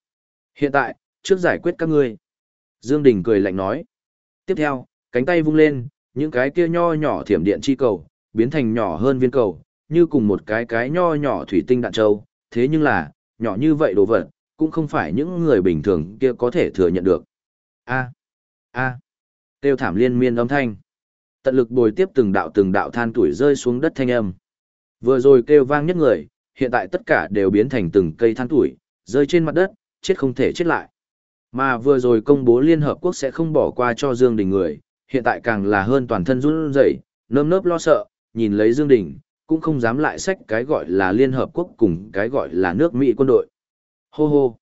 Speaker 1: Hiện tại, trước giải quyết các ngươi. Dương Đình cười lạnh nói. Tiếp theo, cánh tay vung lên, những cái kia nho nhỏ thiểm điện chi cầu, biến thành nhỏ hơn viên cầu, như cùng một cái cái nho nhỏ thủy tinh đạn châu. Thế nhưng là, nhỏ như vậy đồ vật, cũng không phải những người bình thường kia có thể thừa nhận được. A. A. Tiêu thảm liên miên âm thanh. Tận lực bồi tiếp từng đạo từng đạo than tuổi rơi xuống đất thanh âm. Vừa rồi kêu vang nhất người, hiện tại tất cả đều biến thành từng cây than tuổi, rơi trên mặt đất, chết không thể chết lại. Mà vừa rồi công bố Liên Hợp Quốc sẽ không bỏ qua cho Dương Đình người, hiện tại càng là hơn toàn thân run rẩy, nơm nớp lo sợ, nhìn lấy Dương Đình, cũng không dám lại xách cái gọi là Liên Hợp Quốc cùng cái gọi là nước Mỹ quân đội. Hô hô.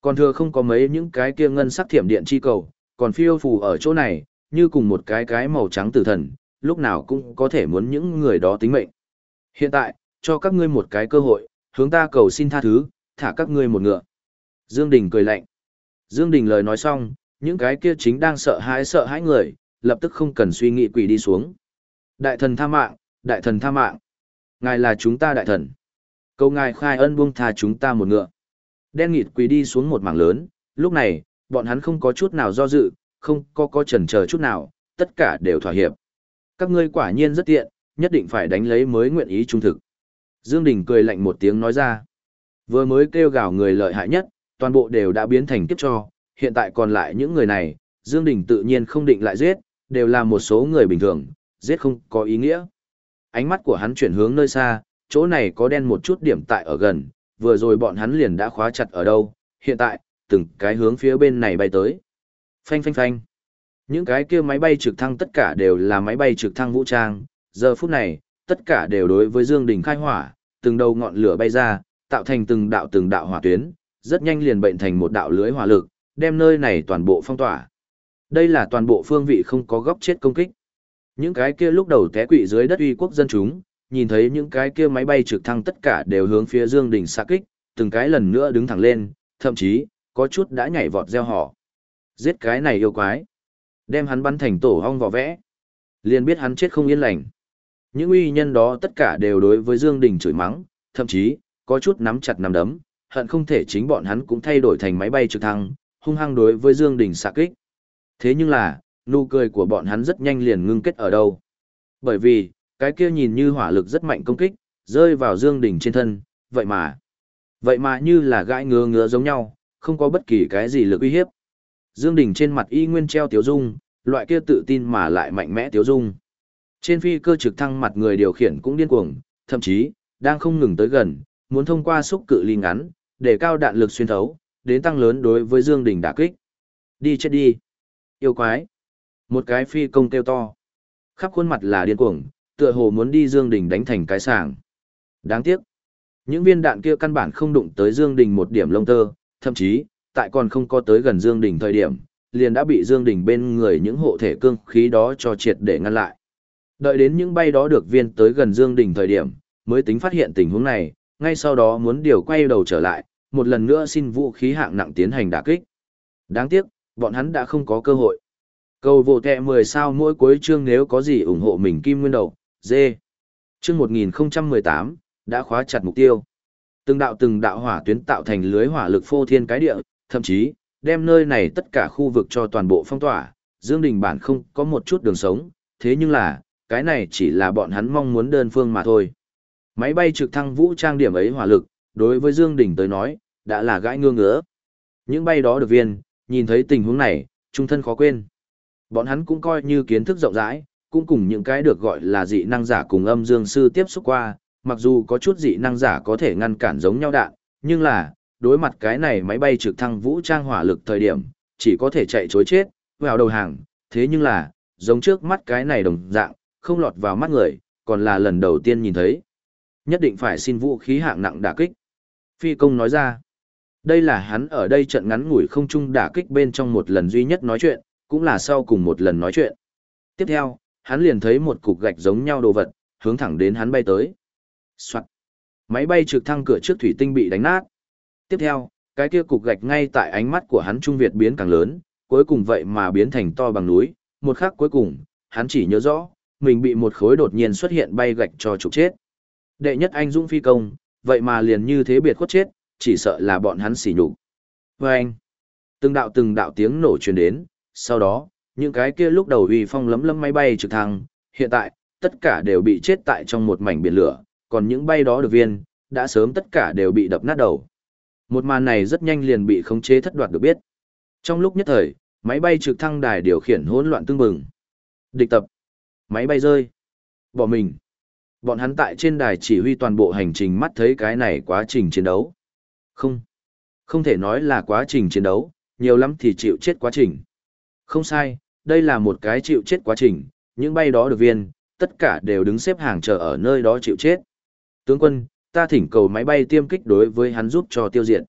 Speaker 1: Còn thừa không có mấy những cái kia ngân sắc thiểm điện chi cầu, còn phiêu phù ở chỗ này, như cùng một cái cái màu trắng tử thần, lúc nào cũng có thể muốn những người đó tính mệnh. Hiện tại, cho các ngươi một cái cơ hội, hướng ta cầu xin tha thứ, thả các ngươi một ngựa. Dương Đình cười lạnh. Dương Đình lời nói xong, những cái kia chính đang sợ hãi sợ hãi người, lập tức không cần suy nghĩ quỷ đi xuống. Đại thần tha mạng, đại thần tha mạng. Ngài là chúng ta đại thần. Cầu ngài khai ân buông tha chúng ta một ngựa. Đen nghịt quỳ đi xuống một mảng lớn, lúc này, bọn hắn không có chút nào do dự, không có có chần chờ chút nào, tất cả đều thỏa hiệp. Các ngươi quả nhiên rất tiện, nhất định phải đánh lấy mới nguyện ý trung thực. Dương Đình cười lạnh một tiếng nói ra. Vừa mới kêu gào người lợi hại nhất, toàn bộ đều đã biến thành kiếp cho, hiện tại còn lại những người này, Dương Đình tự nhiên không định lại giết, đều là một số người bình thường, giết không có ý nghĩa. Ánh mắt của hắn chuyển hướng nơi xa, chỗ này có đen một chút điểm tại ở gần, vừa rồi bọn hắn liền đã khóa chặt ở đâu, hiện tại, từng cái hướng phía bên này bay tới. Phanh phanh phanh. Những cái kia máy bay trực thăng tất cả đều là máy bay trực thăng vũ trang, giờ phút này, tất cả đều đối với Dương Đình khai hỏa, từng đầu ngọn lửa bay ra, tạo thành từng đạo từng đạo hỏa tuyến, rất nhanh liền bệnh thành một đạo lưới hỏa lực, đem nơi này toàn bộ phong tỏa. Đây là toàn bộ phương vị không có góc chết công kích. Những cái kia lúc đầu té quỵ dưới đất uy quốc dân chúng, nhìn thấy những cái kia máy bay trực thăng tất cả đều hướng phía Dương Đình xạ kích, từng cái lần nữa đứng thẳng lên, thậm chí, có chút đã nhảy vọt gieo họ. Giết cái này yêu quái. Đem hắn bắn thành tổ hong vỏ vẽ. Liền biết hắn chết không yên lành. Những uy nhân đó tất cả đều đối với Dương Đình chửi mắng, thậm chí, có chút nắm chặt nắm đấm, hận không thể chính bọn hắn cũng thay đổi thành máy bay trực thăng, hung hăng đối với Dương Đình xạ kích. Thế nhưng là, nụ cười của bọn hắn rất nhanh liền ngưng kết ở đâu. Bởi vì, cái kia nhìn như hỏa lực rất mạnh công kích, rơi vào Dương Đình trên thân, vậy mà, vậy mà như là gãi ngứa ngứa giống nhau, không có bất kỳ cái gì lực uy hiếp. Dương Đình trên mặt y nguyên treo tiếu dung, loại kia tự tin mà lại mạnh mẽ tiếu dung. Trên phi cơ trực thăng mặt người điều khiển cũng điên cuồng, thậm chí, đang không ngừng tới gần, muốn thông qua xúc cự ly ngắn, để cao đạn lực xuyên thấu, đến tăng lớn đối với Dương Đình đả kích. Đi chết đi. Yêu quái. Một cái phi công kêu to. Khắp khuôn mặt là điên cuồng, tựa hồ muốn đi Dương Đình đánh thành cái sàng. Đáng tiếc. Những viên đạn kia căn bản không đụng tới Dương Đình một điểm lông tơ, thậm chí, tại còn không có tới gần Dương Đình thời điểm, liền đã bị Dương Đình bên người những hộ thể cương khí đó cho triệt để ngăn lại. Đợi đến những bay đó được viên tới gần Dương Đình thời điểm, mới tính phát hiện tình huống này, ngay sau đó muốn điều quay đầu trở lại, một lần nữa xin vũ khí hạng nặng tiến hành đả kích. Đáng tiếc, bọn hắn đã không có cơ hội. Cầu vô tệ 10 sao mỗi cuối chương nếu có gì ủng hộ mình kim nguyên đầu, dê. Chương 1018, đã khóa chặt mục tiêu. Từng đạo từng đạo hỏa tuyến tạo thành lưới hỏa lực phô thiên cái địa, thậm chí, đem nơi này tất cả khu vực cho toàn bộ phong tỏa, Dương Đình bản không có một chút đường sống, thế nhưng là, cái này chỉ là bọn hắn mong muốn đơn phương mà thôi. Máy bay trực thăng vũ trang điểm ấy hỏa lực, đối với Dương Đình tới nói, đã là gãi ngương ngứa. Những bay đó được viên, nhìn thấy tình huống này, trung thân khó quên. Bọn hắn cũng coi như kiến thức rộng rãi, cũng cùng những cái được gọi là dị năng giả cùng âm dương sư tiếp xúc qua, mặc dù có chút dị năng giả có thể ngăn cản giống nhau đạn, nhưng là, đối mặt cái này máy bay trực thăng vũ trang hỏa lực thời điểm, chỉ có thể chạy chối chết, vào đầu hàng, thế nhưng là, giống trước mắt cái này đồng dạng, không lọt vào mắt người, còn là lần đầu tiên nhìn thấy. Nhất định phải xin vũ khí hạng nặng đả kích. Phi công nói ra, đây là hắn ở đây trận ngắn ngủi không chung đả kích bên trong một lần duy nhất nói chuyện, cũng là sau cùng một lần nói chuyện. Tiếp theo, hắn liền thấy một cục gạch giống nhau đồ vật, hướng thẳng đến hắn bay tới. Soạn. Máy bay trực thăng cửa trước thủy tinh bị đánh nát. Tiếp theo, cái kia cục gạch ngay tại ánh mắt của hắn trung việt biến càng lớn, cuối cùng vậy mà biến thành to bằng núi, một khắc cuối cùng, hắn chỉ nhớ rõ, mình bị một khối đột nhiên xuất hiện bay gạch cho trục chết. Đệ nhất anh dũng phi công, vậy mà liền như thế biệt khuất chết, chỉ sợ là bọn hắn xỉ nhục. Và anh, từng đạo từng đạo tiếng nổ truyền đến, sau đó, những cái kia lúc đầu uy phong lấm lấm máy bay trực thăng, hiện tại, tất cả đều bị chết tại trong một mảnh biển lửa, còn những bay đó được viên, đã sớm tất cả đều bị đập nát đầu. Một màn này rất nhanh liền bị khống chế thất đoạt được biết. Trong lúc nhất thời, máy bay trực thăng đài điều khiển hỗn loạn tương bừng. Địch tập. Máy bay rơi. Bỏ mình. Bọn hắn tại trên đài chỉ huy toàn bộ hành trình mắt thấy cái này quá trình chiến đấu. Không. Không thể nói là quá trình chiến đấu, nhiều lắm thì chịu chết quá trình. Không sai, đây là một cái chịu chết quá trình, những bay đó được viên, tất cả đều đứng xếp hàng chờ ở nơi đó chịu chết. Tướng quân, ta thỉnh cầu máy bay tiêm kích đối với hắn giúp cho tiêu diệt.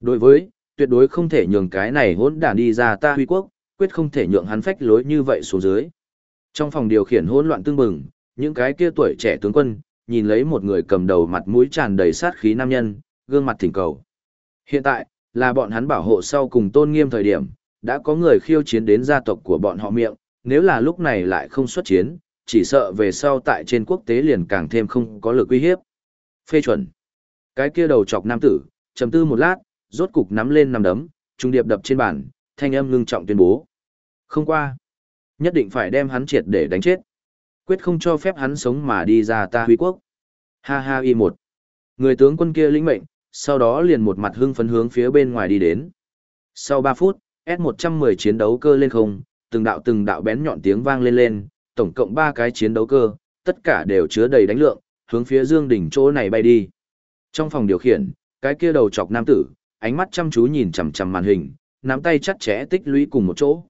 Speaker 1: Đối với, tuyệt đối không thể nhường cái này hỗn đản đi ra ta huy quốc, quyết không thể nhượng hắn phách lối như vậy xuống dưới. Trong phòng điều khiển hỗn loạn tương bừng, những cái kia tuổi trẻ tướng quân, nhìn lấy một người cầm đầu mặt mũi tràn đầy sát khí nam nhân, gương mặt thỉnh cầu. Hiện tại, là bọn hắn bảo hộ sau cùng tôn nghiêm thời điểm, đã có người khiêu chiến đến gia tộc của bọn họ miệng, nếu là lúc này lại không xuất chiến, chỉ sợ về sau tại trên quốc tế liền càng thêm không có lực uy hiếp. Phê chuẩn. Cái kia đầu chọc nam tử, trầm tư một lát, rốt cục nắm lên nằm đấm, trung điệp đập trên bàn, thanh âm ngưng trọng tuyên bố. Không qua. Nhất định phải đem hắn triệt để đánh chết. Quyết không cho phép hắn sống mà đi ra ta huy quốc. Ha ha y một. Người tướng quân kia lĩnh mệnh, sau đó liền một mặt hưng phấn hướng phía bên ngoài đi đến. Sau 3 phút, S-110 chiến đấu cơ lên không, từng đạo từng đạo bén nhọn tiếng vang lên lên, tổng cộng 3 cái chiến đấu cơ, tất cả đều chứa đầy đánh lượng, hướng phía Dương đỉnh chỗ này bay đi. Trong phòng điều khiển, cái kia đầu chọc nam tử, ánh mắt chăm chú nhìn chằm chằm màn hình, nắm tay chặt chẽ tích lũy cùng một chỗ.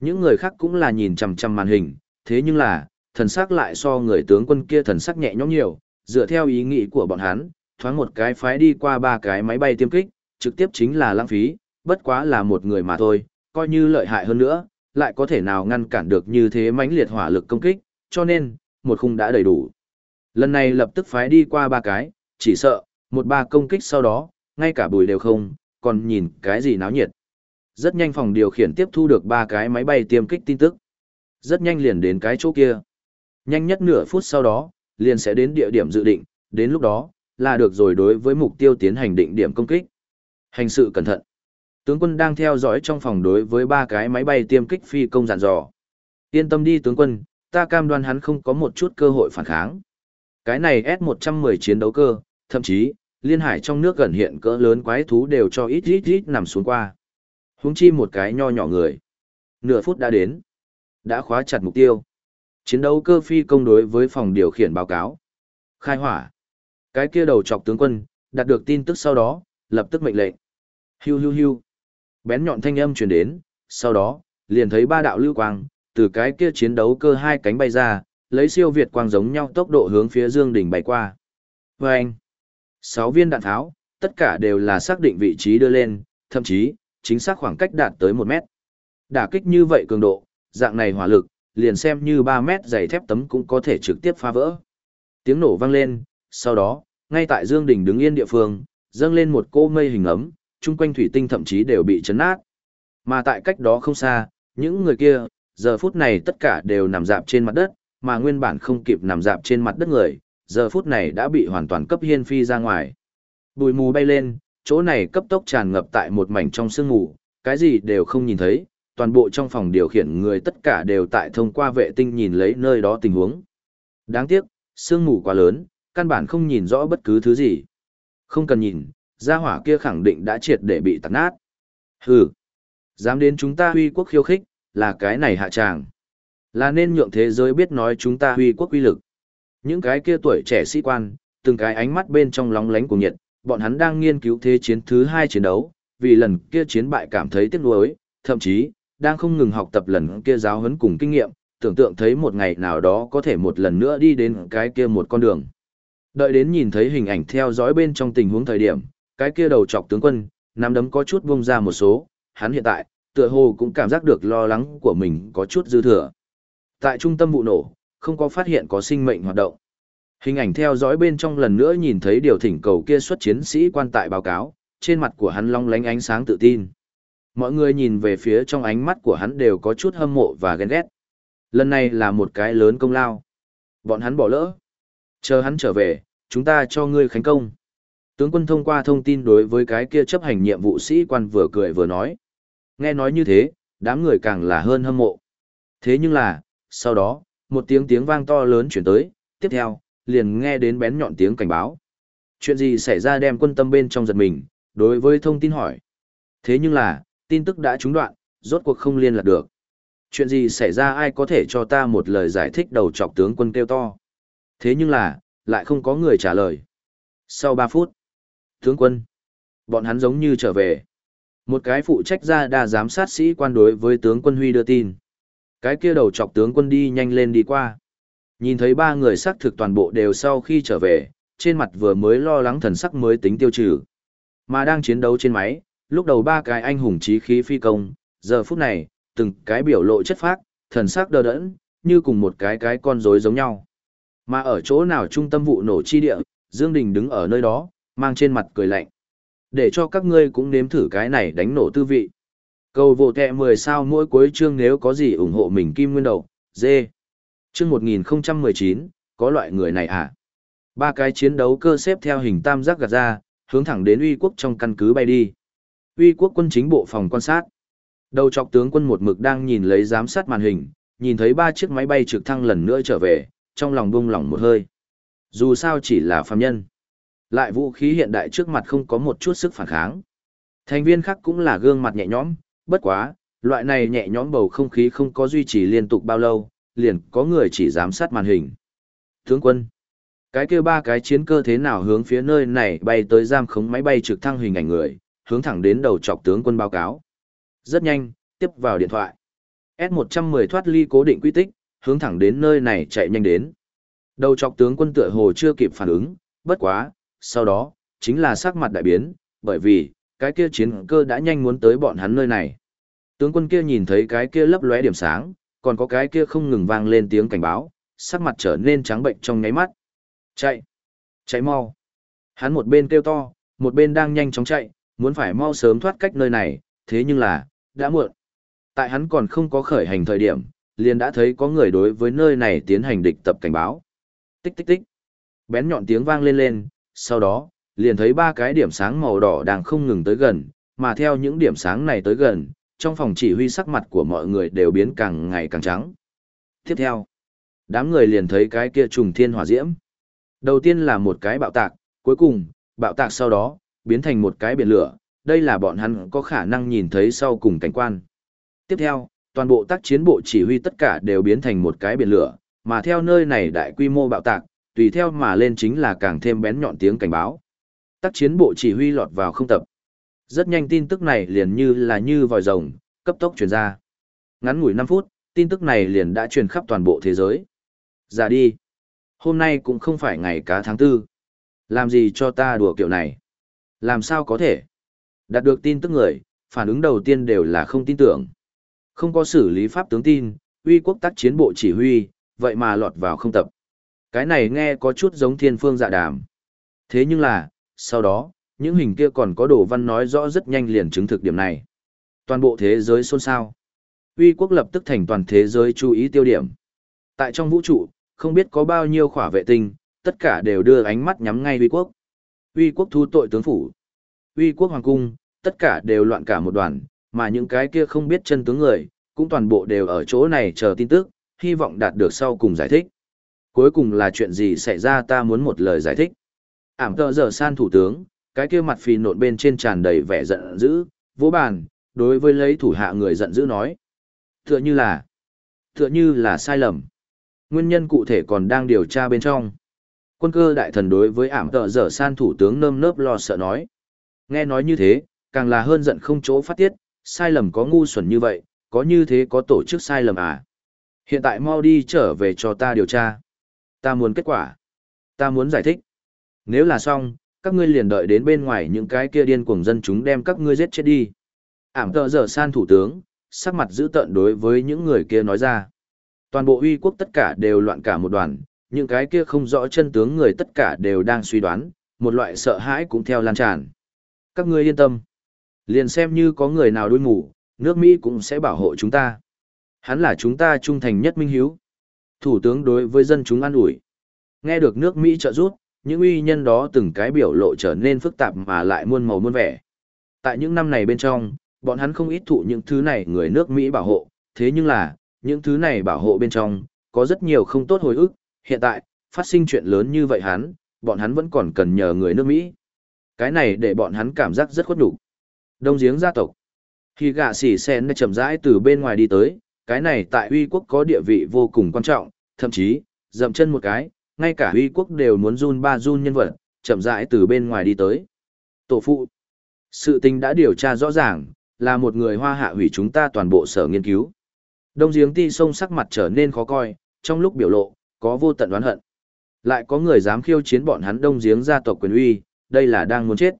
Speaker 1: Những người khác cũng là nhìn chằm chằm màn hình, thế nhưng là, thần sắc lại so người tướng quân kia thần sắc nhẹ nhõm nhiều, dựa theo ý nghĩ của bọn hắn, thoáng một cái phái đi qua ba cái máy bay tiêm kích, trực tiếp chính là lãng phí, bất quá là một người mà thôi, coi như lợi hại hơn nữa, lại có thể nào ngăn cản được như thế mãnh liệt hỏa lực công kích, cho nên, một khung đã đầy đủ. Lần này lập tức phái đi qua ba cái, chỉ sợ, một ba công kích sau đó, ngay cả bùi đều không, còn nhìn cái gì náo nhiệt. Rất nhanh phòng điều khiển tiếp thu được ba cái máy bay tiêm kích tin tức. Rất nhanh liền đến cái chỗ kia. Nhanh nhất nửa phút sau đó, liền sẽ đến địa điểm dự định, đến lúc đó, là được rồi đối với mục tiêu tiến hành định điểm công kích. Hành sự cẩn thận. Tướng quân đang theo dõi trong phòng đối với ba cái máy bay tiêm kích phi công dặn dò. Yên tâm đi tướng quân, ta cam đoan hắn không có một chút cơ hội phản kháng. Cái này S-110 chiến đấu cơ, thậm chí, liên hải trong nước gần hiện cỡ lớn quái thú đều cho ít ít ít nằm xuống qua. Huống chi một cái nho nhỏ người. Nửa phút đã đến. Đã khóa chặt mục tiêu. Chiến đấu cơ phi công đối với phòng điều khiển báo cáo. Khai hỏa. Cái kia đầu chọc tướng quân, đạt được tin tức sau đó, lập tức mệnh lệnh. Hiu hiu hiu. Bén nhọn thanh âm truyền đến, sau đó, liền thấy ba đạo lưu quang, từ cái kia chiến đấu cơ hai cánh bay ra, lấy siêu việt quang giống nhau tốc độ hướng phía Dương đỉnh bay qua. Và anh, sáu viên đạn tháo, tất cả đều là xác định vị trí đưa lên, thậm chí, chính xác khoảng cách đạt tới một mét. Đả kích như vậy cường độ, dạng này hỏa lực, liền xem như 3 mét dày thép tấm cũng có thể trực tiếp phá vỡ. Tiếng nổ vang lên, sau đó, ngay tại Dương đỉnh đứng yên địa phương, dâng lên một cô mây hình ấm, chung quanh thủy tinh thậm chí đều bị chấn nát. Mà tại cách đó không xa, những người kia, giờ phút này tất cả đều nằm dạp trên mặt đất, mà nguyên bản không kịp nằm dạp trên mặt đất người, giờ phút này đã bị hoàn toàn cấp hiên phi ra ngoài. Bùi mù bay lên, chỗ này cấp tốc tràn ngập tại một mảnh trong sương mù, cái gì đều không nhìn thấy, toàn bộ trong phòng điều khiển người tất cả đều tại thông qua vệ tinh nhìn lấy nơi đó tình huống. Đáng tiếc, sương mù quá lớn, căn bản không nhìn rõ bất cứ thứ gì. Không cần nhìn, gia hỏa kia khẳng định đã triệt để bị tạt nát. Hừ, dám đến chúng ta huy quốc khiêu khích, là cái này hạ tràng. Là nên nhượng thế giới biết nói chúng ta huy quốc uy lực. Những cái kia tuổi trẻ sĩ quan, từng cái ánh mắt bên trong lóng lánh của nhiệt, bọn hắn đang nghiên cứu thế chiến thứ hai chiến đấu, vì lần kia chiến bại cảm thấy tiếc nuối, thậm chí, đang không ngừng học tập lần kia giáo huấn cùng kinh nghiệm, tưởng tượng thấy một ngày nào đó có thể một lần nữa đi đến cái kia một con đường. Đợi đến nhìn thấy hình ảnh theo dõi bên trong tình huống thời điểm, cái kia đầu chọc tướng quân, nắm đấm có chút bung ra một số, hắn hiện tại, tựa hồ cũng cảm giác được lo lắng của mình có chút dư thừa. Tại trung tâm vụ nổ, không có phát hiện có sinh mệnh hoạt động. Hình ảnh theo dõi bên trong lần nữa nhìn thấy điều thỉnh cầu kia xuất chiến sĩ quan tại báo cáo, trên mặt của hắn long lánh ánh sáng tự tin. Mọi người nhìn về phía trong ánh mắt của hắn đều có chút hâm mộ và ghen ghét. Lần này là một cái lớn công lao. Bọn hắn bỏ lỡ. Chờ hắn trở về, chúng ta cho ngươi khánh công. Tướng quân thông qua thông tin đối với cái kia chấp hành nhiệm vụ sĩ quan vừa cười vừa nói. Nghe nói như thế, đám người càng là hơn hâm mộ. Thế nhưng là, sau đó, một tiếng tiếng vang to lớn chuyển tới, tiếp theo, liền nghe đến bén nhọn tiếng cảnh báo. Chuyện gì xảy ra đem quân tâm bên trong giật mình, đối với thông tin hỏi. Thế nhưng là, tin tức đã trúng đoạn, rốt cuộc không liên lạc được. Chuyện gì xảy ra ai có thể cho ta một lời giải thích đầu chọc tướng quân kêu to. Thế nhưng là, lại không có người trả lời. Sau 3 phút, tướng quân, bọn hắn giống như trở về. Một cái phụ trách ra đa giám sát sĩ quan đối với tướng quân Huy đưa tin. Cái kia đầu chọc tướng quân đi nhanh lên đi qua. Nhìn thấy ba người xác thực toàn bộ đều sau khi trở về, trên mặt vừa mới lo lắng thần sắc mới tính tiêu trừ. Mà đang chiến đấu trên máy, lúc đầu ba cái anh hùng chí khí phi công, giờ phút này, từng cái biểu lộ chất phác, thần sắc đờ đẫn, như cùng một cái cái con rối giống nhau. Mà ở chỗ nào trung tâm vụ nổ chi địa, Dương Đình đứng ở nơi đó, mang trên mặt cười lạnh. Để cho các ngươi cũng nếm thử cái này đánh nổ tư vị. Cầu vô tệ 10 sao mỗi cuối chương nếu có gì ủng hộ mình kim nguyên đầu, dê. Chương 1019, có loại người này à? Ba cái chiến đấu cơ xếp theo hình tam giác gạt ra, hướng thẳng đến uy quốc trong căn cứ bay đi. Uy quốc quân chính bộ phòng quan sát. Đầu chọc tướng quân một mực đang nhìn lấy giám sát màn hình, nhìn thấy ba chiếc máy bay trực thăng lần nữa trở về, trong lòng bung lỏng một hơi. Dù sao chỉ là phàm nhân. Lại vũ khí hiện đại trước mặt không có một chút sức phản kháng. Thành viên khác cũng là gương mặt nhẹ nhõm, bất quá, loại này nhẹ nhõm bầu không khí không có duy trì liên tục bao lâu, liền có người chỉ giám sát màn hình. Tướng quân, cái kia ba cái chiến cơ thế nào hướng phía nơi này bay tới giam khống máy bay trực thăng hình ảnh người, hướng thẳng đến đầu chọc tướng quân báo cáo. Rất nhanh, tiếp vào điện thoại. S-110 thoát ly cố định quy tích, hướng thẳng đến nơi này chạy nhanh đến. Đầu chọc tướng quân tựa hồ chưa kịp phản ứng, bất quá, sau đó, chính là sắc mặt đại biến, bởi vì, cái kia chiến cơ đã nhanh muốn tới bọn hắn nơi này. Tướng quân kia nhìn thấy cái kia lấp lóe điểm sáng, còn có cái kia không ngừng vang lên tiếng cảnh báo, sắc mặt trở nên trắng bệnh trong nháy mắt. Chạy! Chạy mau! Hắn một bên kêu to, một bên đang nhanh chóng chạy, muốn phải mau sớm thoát cách nơi này, thế nhưng là, đã muộn. Tại hắn còn không có khởi hành thời điểm, liền đã thấy có người đối với nơi này tiến hành địch tập cảnh báo. Tích tích tích. Bén nhọn tiếng vang lên lên, sau đó, liền thấy ba cái điểm sáng màu đỏ đang không ngừng tới gần, mà theo những điểm sáng này tới gần, trong phòng chỉ huy sắc mặt của mọi người đều biến càng ngày càng trắng. Tiếp theo, đám người liền thấy cái kia trùng thiên hỏa diễm. Đầu tiên là một cái bạo tạc, cuối cùng, bạo tạc sau đó, biến thành một cái biển lửa, đây là bọn hắn có khả năng nhìn thấy sau cùng cảnh quan. Tiếp theo, toàn bộ tác chiến bộ chỉ huy tất cả đều biến thành một cái biển lửa, mà theo nơi này đại quy mô bạo tạc, tùy theo mà lên chính là càng thêm bén nhọn tiếng cảnh báo. Tác chiến bộ chỉ huy lọt vào không tập. Rất nhanh tin tức này liền như là như vòi rồng, cấp tốc truyền ra. Ngắn ngủi 5 phút, tin tức này liền đã truyền khắp toàn bộ thế giới. Ra đi. Hôm nay cũng không phải ngày cá tháng tư. Làm gì cho ta đùa kiểu này? Làm sao có thể? Đạt được tin tức người, phản ứng đầu tiên đều là không tin tưởng. Không có xử lý pháp tướng tin, uy quốc tác chiến bộ chỉ huy, vậy mà lọt vào không tập. Cái này nghe có chút giống thiên phương dạ đàm. Thế nhưng là, sau đó, những hình kia còn có đồ văn nói rõ rất nhanh liền chứng thực điểm này. Toàn bộ thế giới xôn xao. Uy quốc lập tức thành toàn thế giới chú ý tiêu điểm. Tại trong vũ trụ, không biết có bao nhiêu khỏa vệ tinh, tất cả đều đưa ánh mắt nhắm ngay uy quốc. Uy quốc thu tội tướng phủ. Uy quốc hoàng cung, tất cả đều loạn cả một đoàn, mà những cái kia không biết chân tướng người, cũng toàn bộ đều ở chỗ này chờ tin tức, hy vọng đạt được sau cùng giải thích. Cuối cùng là chuyện gì xảy ra ta muốn một lời giải thích. Ảm Tợ giờ san thủ tướng, cái kia mặt phì nộn bên trên tràn đầy vẻ giận dữ, vỗ bàn, đối với lấy thủ hạ người giận dữ nói. Tựa như là, tựa như là sai lầm. Nguyên nhân cụ thể còn đang điều tra bên trong. Quân cơ đại thần đối với ảm tợ dở san thủ tướng nơm nớp lo sợ nói. Nghe nói như thế, càng là hơn giận không chỗ phát tiết, sai lầm có ngu xuẩn như vậy, có như thế có tổ chức sai lầm à. Hiện tại mau đi trở về cho ta điều tra. Ta muốn kết quả. Ta muốn giải thích. Nếu là xong, các ngươi liền đợi đến bên ngoài những cái kia điên cuồng dân chúng đem các ngươi giết chết đi. Ảm tợ dở san thủ tướng, sắc mặt giữ tợn đối với những người kia nói ra. Toàn bộ uy quốc tất cả đều loạn cả một đoàn, những cái kia không rõ chân tướng người tất cả đều đang suy đoán, một loại sợ hãi cũng theo lan tràn. Các ngươi yên tâm. Liền xem như có người nào đuôi ngủ, nước Mỹ cũng sẽ bảo hộ chúng ta. Hắn là chúng ta trung thành nhất minh hiếu. Thủ tướng đối với dân chúng an ủi. Nghe được nước Mỹ trợ giúp, những uy nhân đó từng cái biểu lộ trở nên phức tạp mà lại muôn màu muôn vẻ. Tại những năm này bên trong, bọn hắn không ít thụ những thứ này người nước Mỹ bảo hộ, thế nhưng là, những thứ này bảo hộ bên trong, có rất nhiều không tốt hồi ức, hiện tại, phát sinh chuyện lớn như vậy hắn, bọn hắn vẫn còn cần nhờ người nước Mỹ. Cái này để bọn hắn cảm giác rất khuất đủ. Đông giếng gia tộc. Khi gạ xỉ sen chậm rãi từ bên ngoài đi tới, cái này tại uy quốc có địa vị vô cùng quan trọng, thậm chí, dậm chân một cái, ngay cả uy quốc đều muốn run ba run nhân vật, chậm rãi từ bên ngoài đi tới. Tổ phụ. Sự tình đã điều tra rõ ràng, là một người hoa hạ hủy chúng ta toàn bộ sở nghiên cứu. Đông giếng ti sông sắc mặt trở nên khó coi, trong lúc biểu lộ, có vô tận đoán hận. Lại có người dám khiêu chiến bọn hắn đông giếng gia tộc quyền uy, đây là đang muốn chết.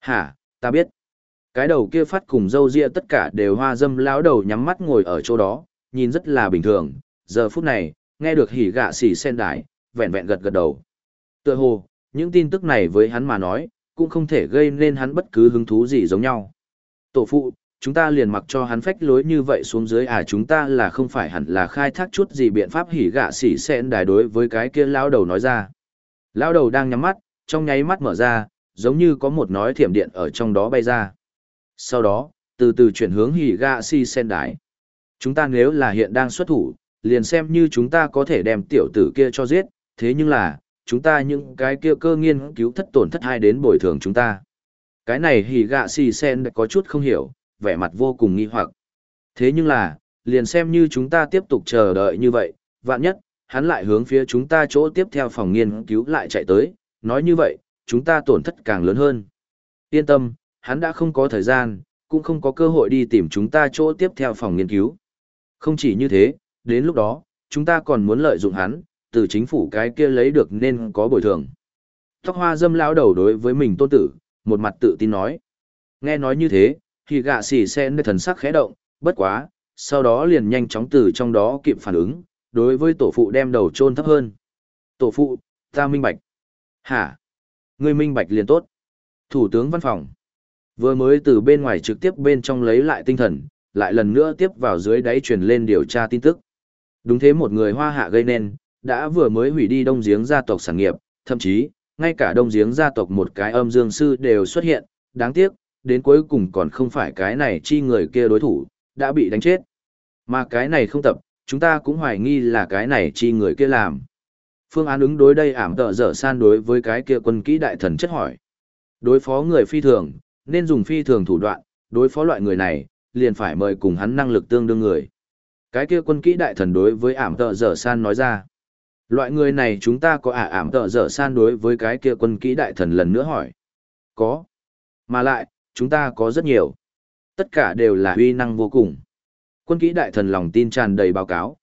Speaker 1: Hả, ta biết. Cái đầu kia phát cùng dâu ria tất cả đều hoa dâm lão đầu nhắm mắt ngồi ở chỗ đó, nhìn rất là bình thường. Giờ phút này, nghe được hỉ gạ xỉ sen đại, vẹn vẹn gật gật đầu. Tựa hồ, những tin tức này với hắn mà nói, cũng không thể gây nên hắn bất cứ hứng thú gì giống nhau. Tổ phụ, chúng ta liền mặc cho hắn phách lối như vậy xuống dưới à chúng ta là không phải hẳn là khai thác chút gì biện pháp hỉ gạ xỉ sen đại đối với cái kia lão đầu nói ra. Lão đầu đang nhắm mắt, trong nháy mắt mở ra, giống như có một nói thiểm điện ở trong đó bay ra. Sau đó, từ từ chuyển hướng hỉ gạ si sen đái. Chúng ta nếu là hiện đang xuất thủ, liền xem như chúng ta có thể đem tiểu tử kia cho giết, thế nhưng là, chúng ta những cái kia cơ nghiên cứu thất tổn thất hai đến bồi thường chúng ta. Cái này hỉ gạ si sen có chút không hiểu, vẻ mặt vô cùng nghi hoặc. Thế nhưng là, liền xem như chúng ta tiếp tục chờ đợi như vậy, vạn nhất, hắn lại hướng phía chúng ta chỗ tiếp theo phòng nghiên cứu lại chạy tới, nói như vậy, chúng ta tổn thất càng lớn hơn. Yên tâm, hắn đã không có thời gian, cũng không có cơ hội đi tìm chúng ta chỗ tiếp theo phòng nghiên cứu. Không chỉ như thế, đến lúc đó, chúng ta còn muốn lợi dụng hắn, từ chính phủ cái kia lấy được nên có bồi thường. Tóc hoa dâm lão đầu đối với mình tôn tử, một mặt tự tin nói. Nghe nói như thế, thì gạ xỉ sen thần sắc khẽ động, bất quá, sau đó liền nhanh chóng từ trong đó kịp phản ứng, đối với tổ phụ đem đầu chôn thấp hơn. Tổ phụ, ta minh bạch. Hả? Ngươi minh bạch liền tốt. Thủ tướng văn phòng. Vừa mới từ bên ngoài trực tiếp bên trong lấy lại tinh thần, lại lần nữa tiếp vào dưới đáy truyền lên điều tra tin tức. Đúng thế một người hoa hạ gây nên, đã vừa mới hủy đi đông giếng gia tộc sản nghiệp, thậm chí, ngay cả đông giếng gia tộc một cái âm dương sư đều xuất hiện, đáng tiếc, đến cuối cùng còn không phải cái này chi người kia đối thủ, đã bị đánh chết. Mà cái này không tập, chúng ta cũng hoài nghi là cái này chi người kia làm. Phương án ứng đối đây ảm tợ dở san đối với cái kia quân kỹ đại thần chất hỏi. Đối phó người phi thường, nên dùng phi thường thủ đoạn, đối phó loại người này, liền phải mời cùng hắn năng lực tương đương người. Cái kia quân kỹ đại thần đối với ảm tợ dở san nói ra. Loại người này chúng ta có ả ảm tợ dở san đối với cái kia quân kỹ đại thần lần nữa hỏi. Có. Mà lại, chúng ta có rất nhiều. Tất cả đều là uy năng vô cùng. Quân kỹ đại thần lòng tin tràn đầy báo cáo.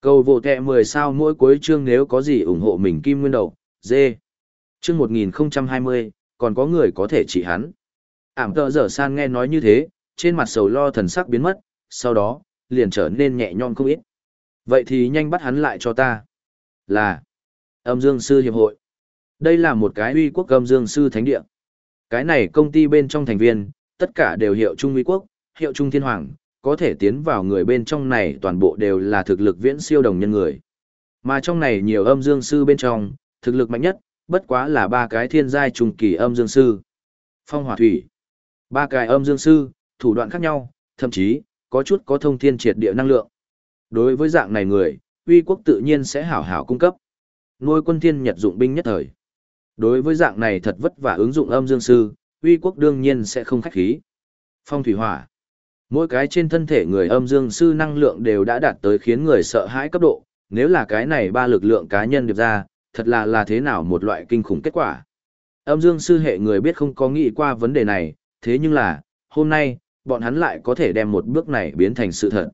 Speaker 1: Cầu vô tệ 10 sao mỗi cuối chương nếu có gì ủng hộ mình kim nguyên đầu, dê. Chương 1020, còn có người có thể chỉ hắn. Ảm tợ dở san nghe nói như thế, trên mặt sầu lo thần sắc biến mất, sau đó, liền trở nên nhẹ nhõm không ít. Vậy thì nhanh bắt hắn lại cho ta. Là âm dương sư hiệp hội. Đây là một cái uy quốc âm dương sư thánh địa. Cái này công ty bên trong thành viên, tất cả đều hiệu trung uy quốc, hiệu trung thiên hoàng, có thể tiến vào người bên trong này toàn bộ đều là thực lực viễn siêu đồng nhân người. Mà trong này nhiều âm dương sư bên trong, thực lực mạnh nhất, bất quá là ba cái thiên giai trùng kỳ âm dương sư. Phong hỏa thủy. Ba cái âm dương sư, thủ đoạn khác nhau, thậm chí, có chút có thông thiên triệt địa năng lượng. Đối với dạng này người, uy quốc tự nhiên sẽ hảo hảo cung cấp. Nuôi quân thiên nhật dụng binh nhất thời. Đối với dạng này thật vất vả ứng dụng âm dương sư, uy quốc đương nhiên sẽ không khách khí. Phong thủy hỏa. Mỗi cái trên thân thể người âm dương sư năng lượng đều đã đạt tới khiến người sợ hãi cấp độ, nếu là cái này ba lực lượng cá nhân điệp ra, thật là là thế nào một loại kinh khủng kết quả. Âm dương sư hệ người biết không có nghĩ qua vấn đề này, thế nhưng là, hôm nay, bọn hắn lại có thể đem một bước này biến thành sự thật.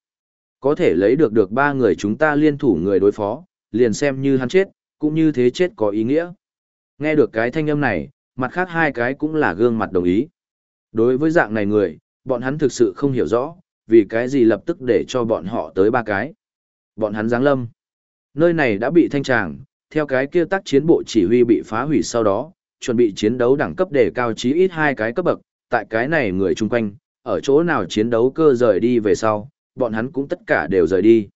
Speaker 1: Có thể lấy được được ba người chúng ta liên thủ người đối phó, liền xem như hắn chết, cũng như thế chết có ý nghĩa. Nghe được cái thanh âm này, mặt khác hai cái cũng là gương mặt đồng ý. Đối với dạng này người, bọn hắn thực sự không hiểu rõ, vì cái gì lập tức để cho bọn họ tới ba cái. Bọn hắn giáng lâm. Nơi này đã bị thanh tràng, theo cái kia tác chiến bộ chỉ huy bị phá hủy sau đó, chuẩn bị chiến đấu đẳng cấp để cao chí ít hai cái cấp bậc, tại cái này người chung quanh, ở chỗ nào chiến đấu cơ rời đi về sau, bọn hắn cũng tất cả đều rời đi.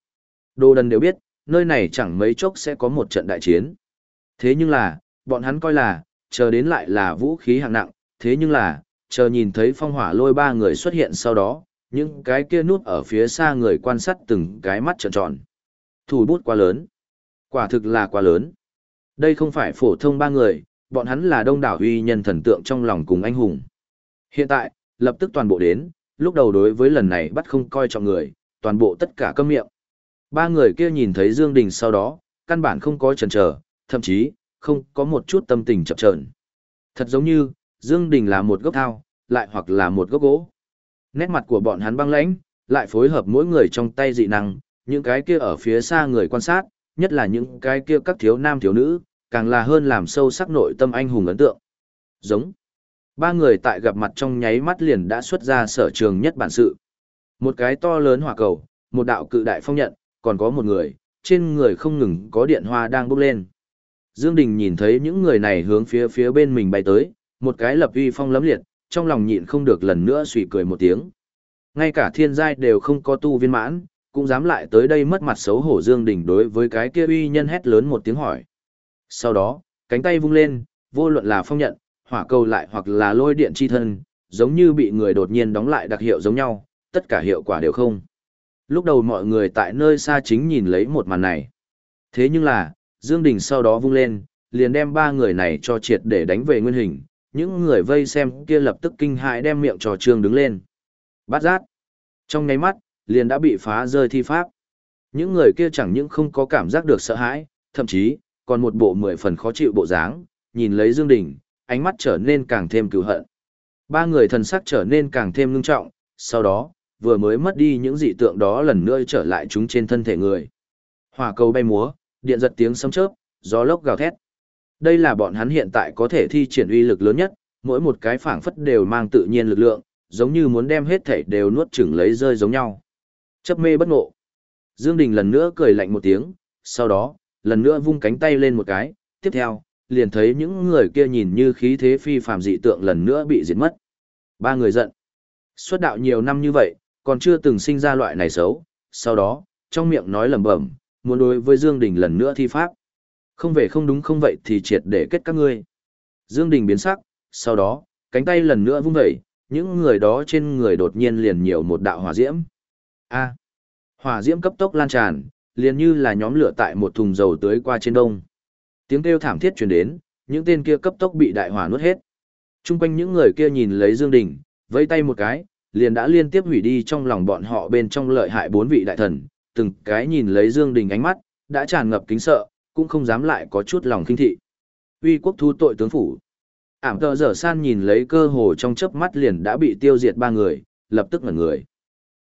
Speaker 1: Đồ đần đều biết, nơi này chẳng mấy chốc sẽ có một trận đại chiến. Thế nhưng là, bọn hắn coi là, chờ đến lại là vũ khí hạng nặng, thế nhưng là, chờ nhìn thấy phong hỏa lôi ba người xuất hiện sau đó, những cái kia nút ở phía xa người quan sát từng cái mắt trợn tròn. Thủ bút quá lớn. Quả thực là quá lớn. Đây không phải phổ thông ba người, bọn hắn là đông đảo uy nhân thần tượng trong lòng cùng anh hùng. Hiện tại, lập tức toàn bộ đến, lúc đầu đối với lần này bắt không coi trọng người, toàn bộ tất cả câm miệng. Ba người kia nhìn thấy Dương Đình sau đó, căn bản không có chần chờ, thậm chí, không có một chút tâm tình chậm chờn. Thật giống như, Dương Đình là một gốc thao, lại hoặc là một gốc gỗ. Nét mặt của bọn hắn băng lãnh, lại phối hợp mỗi người trong tay dị năng, những cái kia ở phía xa người quan sát, nhất là những cái kia các thiếu nam thiếu nữ, càng là hơn làm sâu sắc nội tâm anh hùng ấn tượng. Giống. Ba người tại gặp mặt trong nháy mắt liền đã xuất ra sở trường nhất bản sự. Một cái to lớn hỏa cầu, một đạo cự đại phong nhận, còn có một người, trên người không ngừng có điện hoa đang bốc lên. Dương Đình nhìn thấy những người này hướng phía phía bên mình bay tới, một cái lập uy phong lấm liệt, trong lòng nhịn không được lần nữa suy cười một tiếng. Ngay cả thiên giai đều không có tu viên mãn, cũng dám lại tới đây mất mặt xấu hổ Dương Đình đối với cái kia uy nhân hét lớn một tiếng hỏi. Sau đó, cánh tay vung lên, vô luận là phong nhận, hỏa cầu lại hoặc là lôi điện chi thân, giống như bị người đột nhiên đóng lại đặc hiệu giống nhau, tất cả hiệu quả đều không. Lúc đầu mọi người tại nơi xa chính nhìn lấy một màn này. Thế nhưng là, Dương Đình sau đó vung lên, liền đem ba người này cho triệt để đánh về nguyên hình, những người vây xem kia lập tức kinh hãi đem miệng trò trương đứng lên. Bát giác. Trong nháy mắt, liền đã bị phá rơi thi pháp. Những người kia chẳng những không có cảm giác được sợ hãi, thậm chí, còn một bộ mười phần khó chịu bộ dáng, nhìn lấy Dương Đình, ánh mắt trở nên càng thêm cửu hận. Ba người thần sắc trở nên càng thêm ngưng trọng, sau đó, vừa mới mất đi những dị tượng đó lần nữa trở lại chúng trên thân thể người. Hỏa cầu bay múa, điện giật tiếng sấm chớp, gió lốc gào thét. Đây là bọn hắn hiện tại có thể thi triển uy lực lớn nhất, mỗi một cái phảng phất đều mang tự nhiên lực lượng, giống như muốn đem hết thảy đều nuốt chửng lấy rơi giống nhau. Chấp mê bất ngộ. Dương Đình lần nữa cười lạnh một tiếng, sau đó, lần nữa vung cánh tay lên một cái, tiếp theo, liền thấy những người kia nhìn như khí thế phi phàm dị tượng lần nữa bị diệt mất. Ba người giận. Xuất đạo nhiều năm như vậy, còn chưa từng sinh ra loại này xấu, sau đó, trong miệng nói lẩm bẩm, muốn đối với Dương Đình lần nữa thi pháp. Không về không đúng không vậy thì triệt để kết các ngươi. Dương Đình biến sắc, sau đó, cánh tay lần nữa vung vẩy, những người đó trên người đột nhiên liền nhiều một đạo hỏa diễm. A. hỏa diễm cấp tốc lan tràn, liền như là nhóm lửa tại một thùng dầu tưới qua trên đông. Tiếng kêu thảm thiết truyền đến, những tên kia cấp tốc bị đại hỏa nuốt hết. Trung quanh những người kia nhìn lấy Dương Đình, vẫy tay một cái, liền đã liên tiếp hủy đi trong lòng bọn họ bên trong lợi hại bốn vị đại thần, từng cái nhìn lấy Dương Đình ánh mắt, đã tràn ngập kính sợ, cũng không dám lại có chút lòng kinh thị. Uy quốc thu tội tướng phủ. Ảm tờ dở san nhìn lấy cơ hồ trong chớp mắt liền đã bị tiêu diệt ba người, lập tức ngẩn người.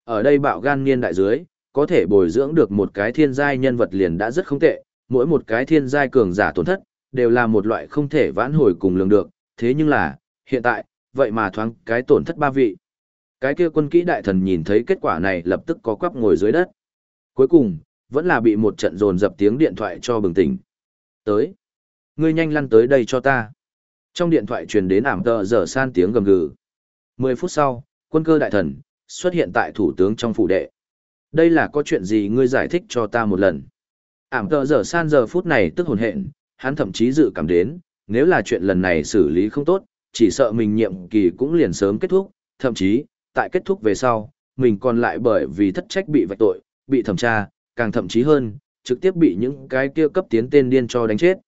Speaker 1: Ở đây bạo gan niên đại dưới, có thể bồi dưỡng được một cái thiên giai nhân vật liền đã rất không tệ, mỗi một cái thiên giai cường giả tổn thất, đều là một loại không thể vãn hồi cùng lường được, thế nhưng là, hiện tại, vậy mà thoáng cái tổn thất ba vị. Cái kia quân kỹ đại thần nhìn thấy kết quả này lập tức có quắp ngồi dưới đất. Cuối cùng, vẫn là bị một trận dồn dập tiếng điện thoại cho bừng tỉnh. Tới. Ngươi nhanh lăn tới đây cho ta. Trong điện thoại truyền đến ảm tờ giờ san tiếng gầm gừ. Mười phút sau, quân cơ đại thần, xuất hiện tại thủ tướng trong phủ đệ. Đây là có chuyện gì ngươi giải thích cho ta một lần. Ảm tờ giờ san giờ phút này tức hồn hện, hắn thậm chí dự cảm đến, nếu là chuyện lần này xử lý không tốt, chỉ sợ mình nhiệm kỳ cũng liền sớm kết thúc, thậm chí, tại kết thúc về sau, mình còn lại bởi vì thất trách bị vạch tội, bị thẩm tra, càng thậm chí hơn, trực tiếp bị những cái kia cấp tiến tên điên cho đánh chết.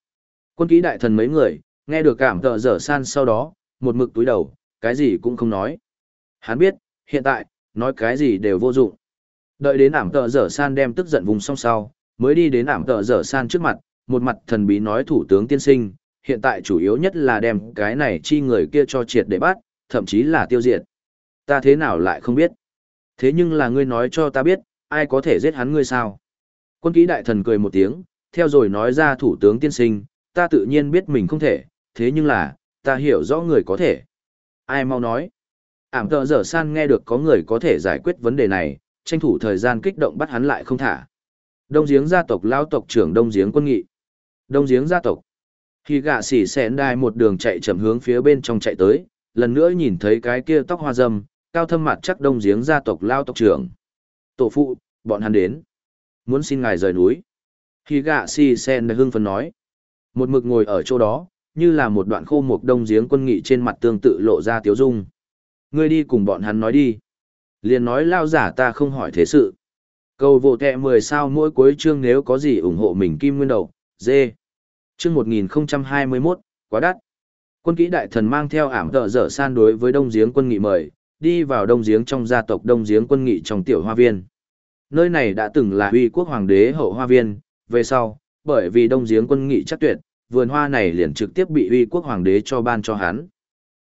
Speaker 1: Quân kỹ đại thần mấy người, nghe được cảm tợ dở san sau đó, một mực túi đầu, cái gì cũng không nói. Hắn biết, hiện tại, nói cái gì đều vô dụng. Đợi đến ảm tợ dở san đem tức giận vùng song sau, mới đi đến ảm tợ dở san trước mặt, một mặt thần bí nói thủ tướng tiên sinh, hiện tại chủ yếu nhất là đem cái này chi người kia cho triệt để bắt, thậm chí là tiêu diệt. Ta thế nào lại không biết. Thế nhưng là ngươi nói cho ta biết, ai có thể giết hắn ngươi sao? Quân ký đại thần cười một tiếng, theo rồi nói ra thủ tướng tiên sinh, ta tự nhiên biết mình không thể, thế nhưng là, ta hiểu rõ người có thể. Ai mau nói. Ảm tợ dở san nghe được có người có thể giải quyết vấn đề này, tranh thủ thời gian kích động bắt hắn lại không thả. Đông giếng gia tộc lao tộc trưởng Đông giếng quân nghị. Đông giếng gia tộc. Khi gạ xỉ xẻn đai một đường chạy chậm hướng phía bên trong chạy tới, lần nữa nhìn thấy cái kia tóc hoa dâm, cao thâm mặt chắc đông giếng gia tộc lao tộc trưởng. Tổ phụ, bọn hắn đến. Muốn xin ngài rời núi. Khi gạ xỉ xẹn hưng phấn nói. Một mực ngồi ở chỗ đó, như là một đoạn khô mục đông giếng quân nghị trên mặt tương tự lộ ra tiếu dung. Ngươi đi cùng bọn hắn nói đi. Liền nói lao giả ta không hỏi thế sự. Cầu vô tệ 10 sao mỗi cuối chương nếu có gì ủng hộ mình kim nguyên đầu, dê. Chương 1021, quá đắt. Quân kỹ đại thần mang theo ảm tợ dở san đối với đông giếng quân nghị mời, đi vào đông giếng trong gia tộc đông giếng quân nghị trong tiểu hoa viên. Nơi này đã từng là huy quốc hoàng đế hậu hoa viên, về sau, bởi vì đông giếng quân nghị chắc tuyệt, vườn hoa này liền trực tiếp bị uy quốc hoàng đế cho ban cho hắn.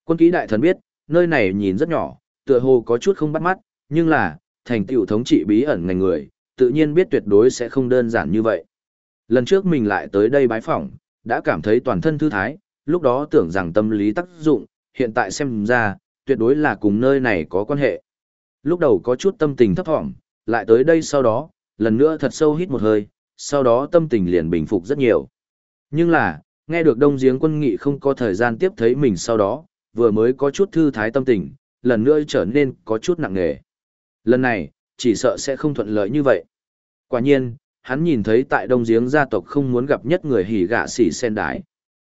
Speaker 1: Quân kỹ đại thần biết, nơi này nhìn rất nhỏ, tựa hồ có chút không bắt mắt, nhưng là, thành tựu thống trị bí ẩn ngành người, tự nhiên biết tuyệt đối sẽ không đơn giản như vậy. Lần trước mình lại tới đây bái phỏng, đã cảm thấy toàn thân thư thái, lúc đó tưởng rằng tâm lý tác dụng, hiện tại xem ra, tuyệt đối là cùng nơi này có quan hệ. Lúc đầu có chút tâm tình thấp thỏm, lại tới đây sau đó, lần nữa thật sâu hít một hơi, sau đó tâm tình liền bình phục rất nhiều. Nhưng là, nghe được đông giếng quân nghị không có thời gian tiếp thấy mình sau đó, vừa mới có chút thư thái tâm tình, lần nữa trở nên có chút nặng nề. Lần này, chỉ sợ sẽ không thuận lợi như vậy. Quả nhiên, hắn nhìn thấy tại đông giếng gia tộc không muốn gặp nhất người hỉ gạ xỉ sen đái.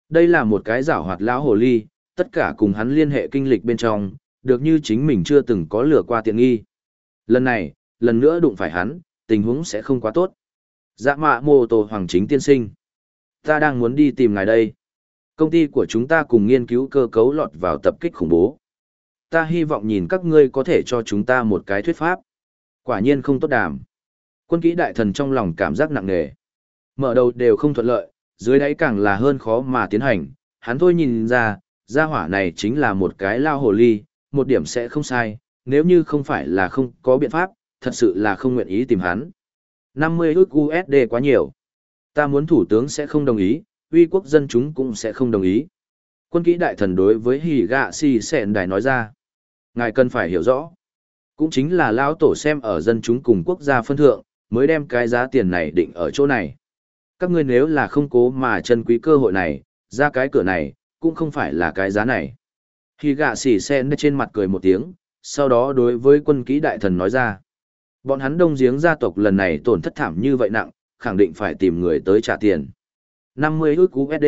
Speaker 1: Đây là một cái giảo hoạt lão hồ ly, tất cả cùng hắn liên hệ kinh lịch bên trong, được như chính mình chưa từng có lừa qua tiện nghi. Lần này, lần nữa đụng phải hắn, tình huống sẽ không quá tốt. Dạ mạ mô tô hoàng chính tiên sinh. Ta đang muốn đi tìm ngài đây. Công ty của chúng ta cùng nghiên cứu cơ cấu lọt vào tập kích khủng bố. Ta hy vọng nhìn các ngươi có thể cho chúng ta một cái thuyết pháp. Quả nhiên không tốt đàm. Quân kỹ đại thần trong lòng cảm giác nặng nề. Mở đầu đều không thuận lợi, dưới đáy càng là hơn khó mà tiến hành. Hắn thôi nhìn ra, gia hỏa này chính là một cái lao hồ ly, một điểm sẽ không sai, nếu như không phải là không có biện pháp, thật sự là không nguyện ý tìm hắn. 50 ước USD quá nhiều. Ta muốn thủ tướng sẽ không đồng ý, uy quốc dân chúng cũng sẽ không đồng ý. Quân kỹ đại thần đối với hỉ gạ xì sẹn đài nói ra. Ngài cần phải hiểu rõ. Cũng chính là lão tổ xem ở dân chúng cùng quốc gia phân thượng, mới đem cái giá tiền này định ở chỗ này. Các ngươi nếu là không cố mà chân quý cơ hội này, ra cái cửa này, cũng không phải là cái giá này. Khi gạ xì sen trên mặt cười một tiếng, sau đó đối với quân kỹ đại thần nói ra. Bọn hắn đông giếng gia tộc lần này tổn thất thảm như vậy nặng, khẳng định phải tìm người tới trả tiền. 50 ước USD.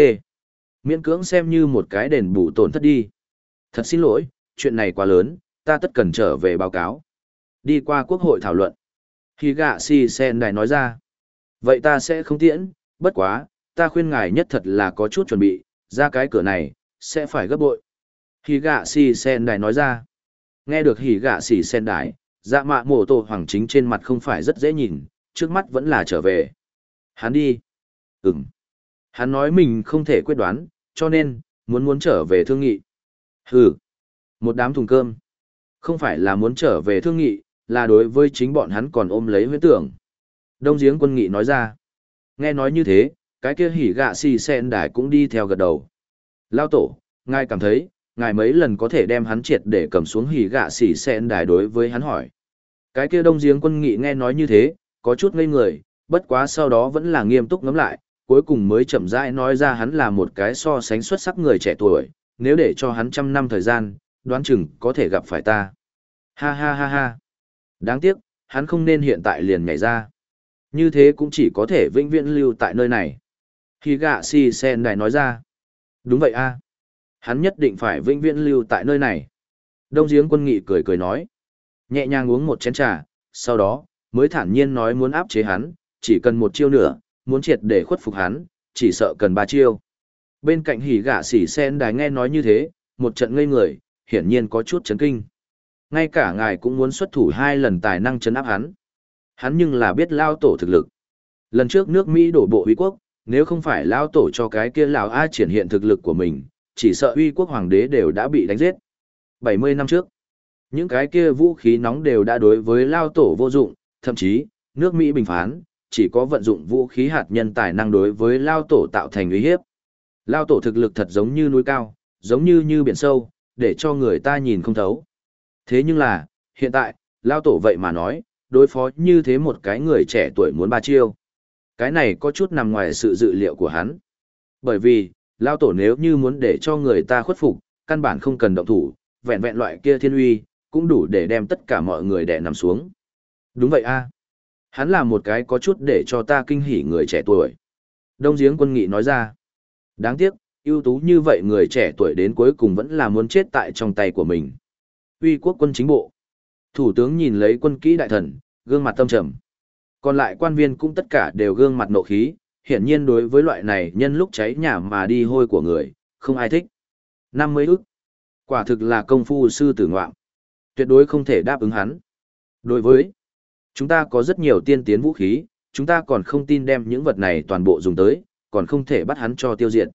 Speaker 1: Miễn cưỡng xem như một cái đền bù tổn thất đi. Thật xin lỗi, chuyện này quá lớn, ta tất cần trở về báo cáo. Đi qua quốc hội thảo luận. Khi gạ si sen đài nói ra. Vậy ta sẽ không tiễn, bất quá, ta khuyên ngài nhất thật là có chút chuẩn bị, ra cái cửa này, sẽ phải gấp bội. Khi gạ si sen đài nói ra. Nghe được hỉ gạ si sen đài, dạ mạ mổ tổ hoàng chính trên mặt không phải rất dễ nhìn, trước mắt vẫn là trở về. Hắn đi. Ừm. Hắn nói mình không thể quyết đoán, cho nên, muốn muốn trở về thương nghị. Hừ. Một đám thùng cơm. Không phải là muốn trở về thương nghị, là đối với chính bọn hắn còn ôm lấy huyết tưởng. Đông giếng quân nghị nói ra. Nghe nói như thế, cái kia hỉ gạ xì sen đài cũng đi theo gật đầu. Lao tổ, ngài cảm thấy, ngài mấy lần có thể đem hắn triệt để cầm xuống hỉ gạ xì sen đài đối với hắn hỏi. Cái kia đông giếng quân nghị nghe nói như thế, có chút ngây người, bất quá sau đó vẫn là nghiêm túc ngắm lại, cuối cùng mới chậm rãi nói ra hắn là một cái so sánh xuất sắc người trẻ tuổi, nếu để cho hắn trăm năm thời gian, đoán chừng có thể gặp phải ta. Ha ha ha ha. Đáng tiếc, hắn không nên hiện tại liền nhảy ra. Như thế cũng chỉ có thể vĩnh viễn lưu tại nơi này. Khi gạ si sen đài nói ra. Đúng vậy a Hắn nhất định phải vĩnh viễn lưu tại nơi này. Đông giếng quân nghị cười cười nói. Nhẹ nhàng uống một chén trà, sau đó, mới thản nhiên nói muốn áp chế hắn, chỉ cần một chiêu nữa, muốn triệt để khuất phục hắn, chỉ sợ cần ba chiêu. Bên cạnh hỉ gạ sỉ sen đài nghe nói như thế, một trận ngây người, hiển nhiên có chút chấn kinh. Ngay cả ngài cũng muốn xuất thủ hai lần tài năng chấn áp hắn. Hắn nhưng là biết lao tổ thực lực. Lần trước nước Mỹ đổ bộ uy quốc, nếu không phải lao tổ cho cái kia lão A triển hiện thực lực của mình, chỉ sợ uy quốc hoàng đế đều đã bị đánh giết. 70 năm trước, những cái kia vũ khí nóng đều đã đối với lao tổ vô dụng, thậm chí, nước Mỹ bình phán, chỉ có vận dụng vũ khí hạt nhân tài năng đối với lao tổ tạo thành uy hiếp. Lao tổ thực lực thật giống như núi cao, giống như như biển sâu, để cho người ta nhìn không thấu. Thế nhưng là, hiện tại, lao tổ vậy mà nói, đối phó như thế một cái người trẻ tuổi muốn ba chiêu. Cái này có chút nằm ngoài sự dự liệu của hắn. Bởi vì, lao tổ nếu như muốn để cho người ta khuất phục, căn bản không cần động thủ, vẹn vẹn loại kia thiên uy, cũng đủ để đem tất cả mọi người đè nằm xuống. Đúng vậy a Hắn là một cái có chút để cho ta kinh hỉ người trẻ tuổi. Đông giếng quân nghị nói ra. Đáng tiếc, ưu tú như vậy người trẻ tuổi đến cuối cùng vẫn là muốn chết tại trong tay của mình. Uy quốc quân chính bộ. Thủ tướng nhìn lấy quân kỹ đại thần, gương mặt tâm trầm. Còn lại quan viên cũng tất cả đều gương mặt nộ khí, hiển nhiên đối với loại này nhân lúc cháy nhà mà đi hôi của người, không ai thích. Năm mươi ức. Quả thực là công phu sư tử ngoạm. Tuyệt đối không thể đáp ứng hắn. Đối với Chúng ta có rất nhiều tiên tiến vũ khí, chúng ta còn không tin đem những vật này toàn bộ dùng tới, còn không thể bắt hắn cho tiêu diệt.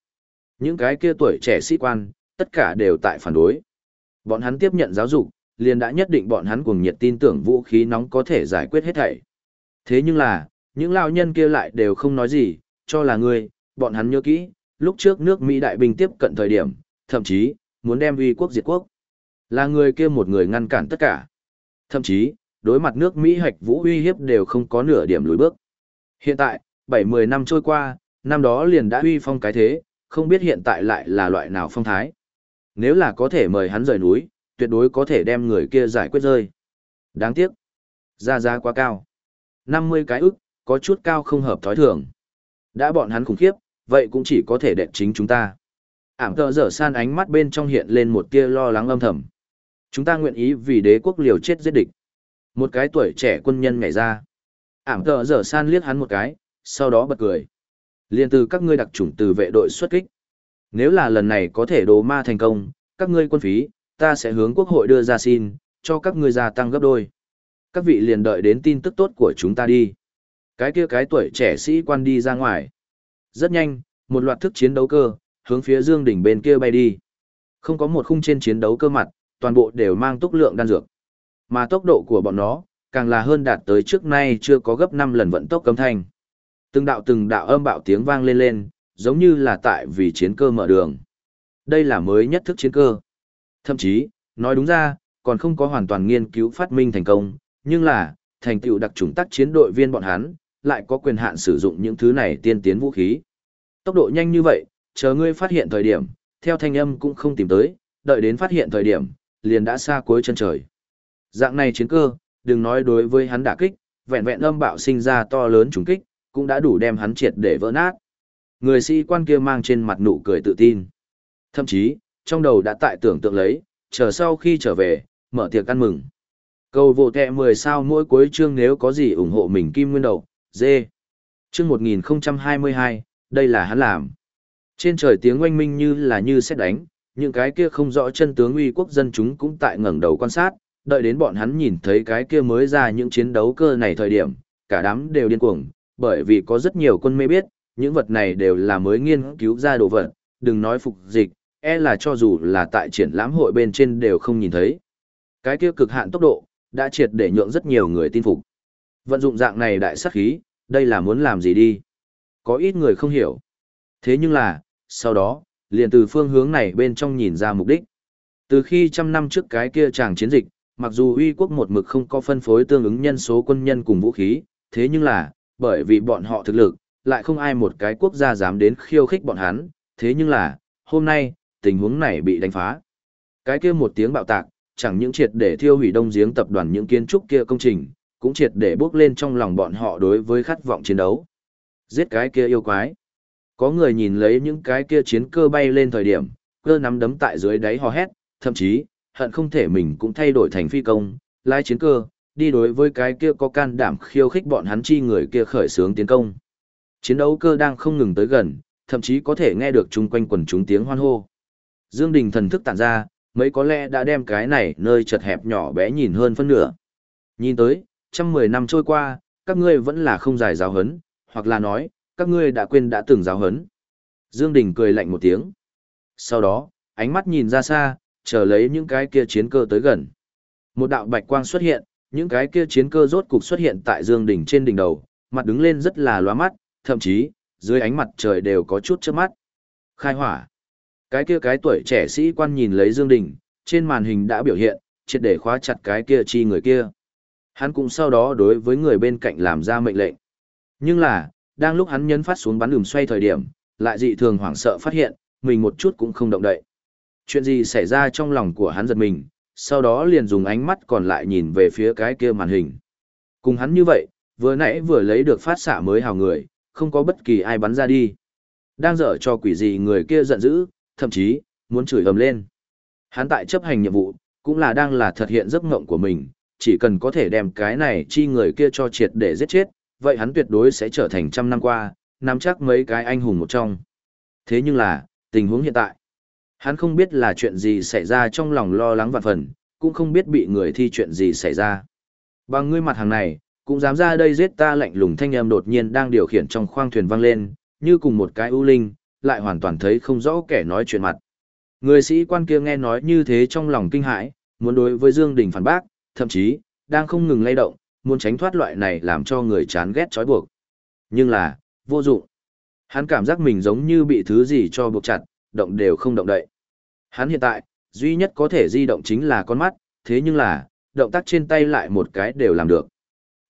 Speaker 1: Những cái kia tuổi trẻ sĩ quan, tất cả đều tại phản đối. Bọn hắn tiếp nhận giáo dục, liền đã nhất định bọn hắn cùng nhiệt tin tưởng vũ khí nóng có thể giải quyết hết thảy. Thế nhưng là, những lao nhân kia lại đều không nói gì, cho là người, bọn hắn nhớ kỹ, lúc trước nước Mỹ đại binh tiếp cận thời điểm, thậm chí, muốn đem uy quốc diệt quốc. Là người kia một người ngăn cản tất cả. Thậm chí, đối mặt nước Mỹ hạch vũ uy hiếp đều không có nửa điểm lùi bước. Hiện tại, 7-10 năm trôi qua, năm đó liền đã uy phong cái thế, không biết hiện tại lại là loại nào phong thái. Nếu là có thể mời hắn rời núi, tuyệt đối có thể đem người kia giải quyết rơi. Đáng tiếc, ra ra quá cao. 50 cái ức, có chút cao không hợp thói thường. Đã bọn hắn khủng khiếp, vậy cũng chỉ có thể đẹp chính chúng ta. Ảm tờ dở san ánh mắt bên trong hiện lên một tia lo lắng âm thầm. Chúng ta nguyện ý vì đế quốc liều chết giết địch. Một cái tuổi trẻ quân nhân nhảy ra. Ảm tờ dở san liếc hắn một cái, sau đó bật cười. Liên từ các ngươi đặc chủng từ vệ đội xuất kích. Nếu là lần này có thể đồ ma thành công, các ngươi quân phí, ta sẽ hướng quốc hội đưa ra xin, cho các ngươi gia tăng gấp đôi. Các vị liền đợi đến tin tức tốt của chúng ta đi. Cái kia cái tuổi trẻ sĩ quan đi ra ngoài. Rất nhanh, một loạt thức chiến đấu cơ, hướng phía dương đỉnh bên kia bay đi. Không có một khung trên chiến đấu cơ mặt, toàn bộ đều mang túc lượng đan dược. Mà tốc độ của bọn nó, càng là hơn đạt tới trước nay chưa có gấp 5 lần vận tốc cấm thanh. Từng đạo từng đạo âm bạo tiếng vang lên lên, giống như là tại vì chiến cơ mở đường. đây là mới nhất thức chiến cơ. Thậm chí, nói đúng ra, còn không có hoàn toàn nghiên cứu phát minh thành công, nhưng là, thành tựu đặc trùng tác chiến đội viên bọn hắn, lại có quyền hạn sử dụng những thứ này tiên tiến vũ khí. Tốc độ nhanh như vậy, chờ ngươi phát hiện thời điểm, theo thanh âm cũng không tìm tới, đợi đến phát hiện thời điểm, liền đã xa cuối chân trời. Dạng này chiến cơ, đừng nói đối với hắn đả kích, vẹn vẹn âm bạo sinh ra to lớn trùng kích, cũng đã đủ đem hắn triệt để vỡ nát. Người sĩ quan kia mang trên mặt nụ cười tự tin. Thậm chí, trong đầu đã tại tưởng tượng lấy, chờ sau khi trở về, mở tiệc ăn mừng. Cầu vô tệ 10 sao mỗi cuối chương nếu có gì ủng hộ mình kim nguyên đầu, dê. Chương 1022, đây là hắn làm. Trên trời tiếng oanh minh như là như xét đánh, những cái kia không rõ chân tướng uy quốc dân chúng cũng tại ngẩng đầu quan sát, đợi đến bọn hắn nhìn thấy cái kia mới ra những chiến đấu cơ này thời điểm, cả đám đều điên cuồng, bởi vì có rất nhiều quân mê biết, những vật này đều là mới nghiên cứu ra đồ vật, đừng nói phục dịch, e là cho dù là tại triển lãm hội bên trên đều không nhìn thấy. Cái kia cực hạn tốc độ, đã triệt để nhượng rất nhiều người tin phục. Vận dụng dạng này đại sát khí, đây là muốn làm gì đi? Có ít người không hiểu. Thế nhưng là, sau đó, liền từ phương hướng này bên trong nhìn ra mục đích. Từ khi trăm năm trước cái kia chàng chiến dịch, mặc dù uy quốc một mực không có phân phối tương ứng nhân số quân nhân cùng vũ khí, thế nhưng là, bởi vì bọn họ thực lực, lại không ai một cái quốc gia dám đến khiêu khích bọn hắn, thế nhưng là, hôm nay, tình huống này bị đánh phá. Cái kia một tiếng bạo tạc, chẳng những triệt để thiêu hủy đông giếng tập đoàn những kiến trúc kia công trình, cũng triệt để bước lên trong lòng bọn họ đối với khát vọng chiến đấu. Giết cái kia yêu quái. Có người nhìn lấy những cái kia chiến cơ bay lên thời điểm, cơ nắm đấm tại dưới đáy hò hét, thậm chí, hận không thể mình cũng thay đổi thành phi công, lái chiến cơ, đi đối với cái kia có can đảm khiêu khích bọn hắn chi người kia khởi xướng tiến công. Chiến đấu cơ đang không ngừng tới gần, thậm chí có thể nghe được chung quanh quần chúng tiếng hoan hô. Dương Đình thần thức tản ra, mấy có lẽ đã đem cái này nơi chật hẹp nhỏ bé nhìn hơn phân nửa. Nhìn tới, trăm mười năm trôi qua, các ngươi vẫn là không giải giáo hấn, hoặc là nói, các ngươi đã quên đã từng giáo hấn. Dương Đình cười lạnh một tiếng. Sau đó, ánh mắt nhìn ra xa, chờ lấy những cái kia chiến cơ tới gần. Một đạo bạch quang xuất hiện, những cái kia chiến cơ rốt cục xuất hiện tại Dương đỉnh trên đỉnh đầu, mặt đứng lên rất là loa mắt, thậm chí, dưới ánh mặt trời đều có chút chớp mắt. Khai hỏa. Cái kia cái tuổi trẻ sĩ quan nhìn lấy Dương đỉnh trên màn hình đã biểu hiện, triệt để khóa chặt cái kia chi người kia. Hắn cũng sau đó đối với người bên cạnh làm ra mệnh lệnh. Nhưng là, đang lúc hắn nhấn phát xuống bắn lùm xoay thời điểm, lại dị thường hoảng sợ phát hiện, mình một chút cũng không động đậy. Chuyện gì xảy ra trong lòng của hắn giật mình, sau đó liền dùng ánh mắt còn lại nhìn về phía cái kia màn hình. Cùng hắn như vậy, vừa nãy vừa lấy được phát xạ mới hào người, không có bất kỳ ai bắn ra đi. Đang dở cho quỷ gì người kia giận dữ, thậm chí, muốn chửi ầm lên. Hắn tại chấp hành nhiệm vụ, cũng là đang là thực hiện giấc ngộng của mình, chỉ cần có thể đem cái này chi người kia cho triệt để giết chết, vậy hắn tuyệt đối sẽ trở thành trăm năm qua, nắm chắc mấy cái anh hùng một trong. Thế nhưng là, tình huống hiện tại, hắn không biết là chuyện gì xảy ra trong lòng lo lắng vạn phần, cũng không biết bị người thi chuyện gì xảy ra. Bằng ngươi mặt hàng này, cũng dám ra đây giết ta lạnh lùng thanh âm đột nhiên đang điều khiển trong khoang thuyền vang lên, như cùng một cái ưu linh, lại hoàn toàn thấy không rõ kẻ nói chuyện mặt. Người sĩ quan kia nghe nói như thế trong lòng kinh hãi, muốn đối với Dương Đình phản bác, thậm chí, đang không ngừng lay động, muốn tránh thoát loại này làm cho người chán ghét trói buộc. Nhưng là, vô dụng. Hắn cảm giác mình giống như bị thứ gì cho buộc chặt, động đều không động đậy. Hắn hiện tại, duy nhất có thể di động chính là con mắt, thế nhưng là, động tác trên tay lại một cái đều làm được.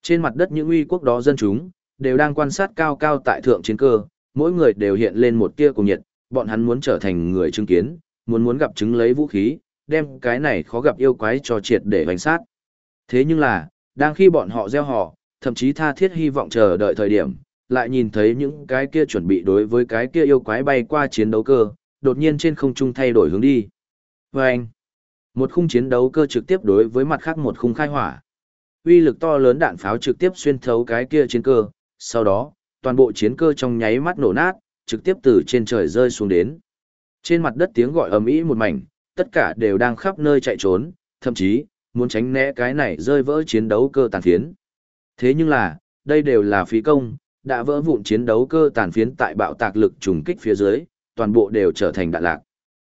Speaker 1: Trên mặt đất những uy quốc đó dân chúng, đều đang quan sát cao cao tại thượng chiến cơ, mỗi người đều hiện lên một tia cùng nhiệt, bọn hắn muốn trở thành người chứng kiến, muốn muốn gặp chứng lấy vũ khí, đem cái này khó gặp yêu quái cho triệt để hoành sát. Thế nhưng là, đang khi bọn họ gieo họ, thậm chí tha thiết hy vọng chờ đợi thời điểm, lại nhìn thấy những cái kia chuẩn bị đối với cái kia yêu quái bay qua chiến đấu cơ, đột nhiên trên không trung thay đổi hướng đi. Và anh, một khung chiến đấu cơ trực tiếp đối với mặt khác một khung khai hỏa. Uy lực to lớn đạn pháo trực tiếp xuyên thấu cái kia chiến cơ, sau đó, toàn bộ chiến cơ trong nháy mắt nổ nát, trực tiếp từ trên trời rơi xuống đến. Trên mặt đất tiếng gọi ầm ĩ một mảnh, tất cả đều đang khắp nơi chạy trốn, thậm chí, muốn tránh né cái này rơi vỡ chiến đấu cơ tàn phiến. Thế nhưng là, đây đều là phí công, đã vỡ vụn chiến đấu cơ tàn phiến tại bạo tạc lực trùng kích phía dưới, toàn bộ đều trở thành đạn lạc.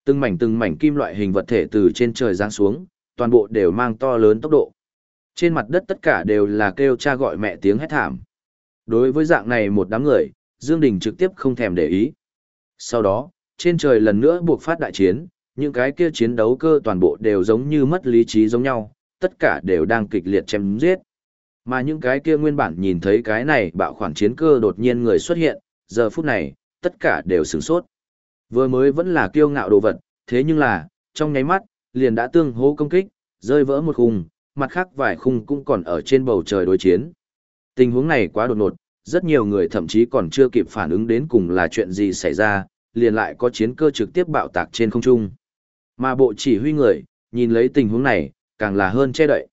Speaker 1: Từng mảnh từng mảnh kim loại hình vật thể từ trên trời giáng xuống, toàn bộ đều mang to lớn tốc độ. Trên mặt đất tất cả đều là kêu cha gọi mẹ tiếng hét thảm. Đối với dạng này một đám người, Dương Đình trực tiếp không thèm để ý. Sau đó, trên trời lần nữa buộc phát đại chiến, những cái kia chiến đấu cơ toàn bộ đều giống như mất lý trí giống nhau, tất cả đều đang kịch liệt chém giết. Mà những cái kia nguyên bản nhìn thấy cái này bạo khoản chiến cơ đột nhiên người xuất hiện, giờ phút này, tất cả đều sửng sốt. Vừa mới vẫn là kiêu ngạo đồ vật, thế nhưng là, trong nháy mắt, liền đã tương hô công kích, rơi vỡ một khung, mặt khác vài khung cũng còn ở trên bầu trời đối chiến. Tình huống này quá đột ngột, rất nhiều người thậm chí còn chưa kịp phản ứng đến cùng là chuyện gì xảy ra, liền lại có chiến cơ trực tiếp bạo tạc trên không trung. Mà bộ chỉ huy người, nhìn lấy tình huống này, càng là hơn che đậy.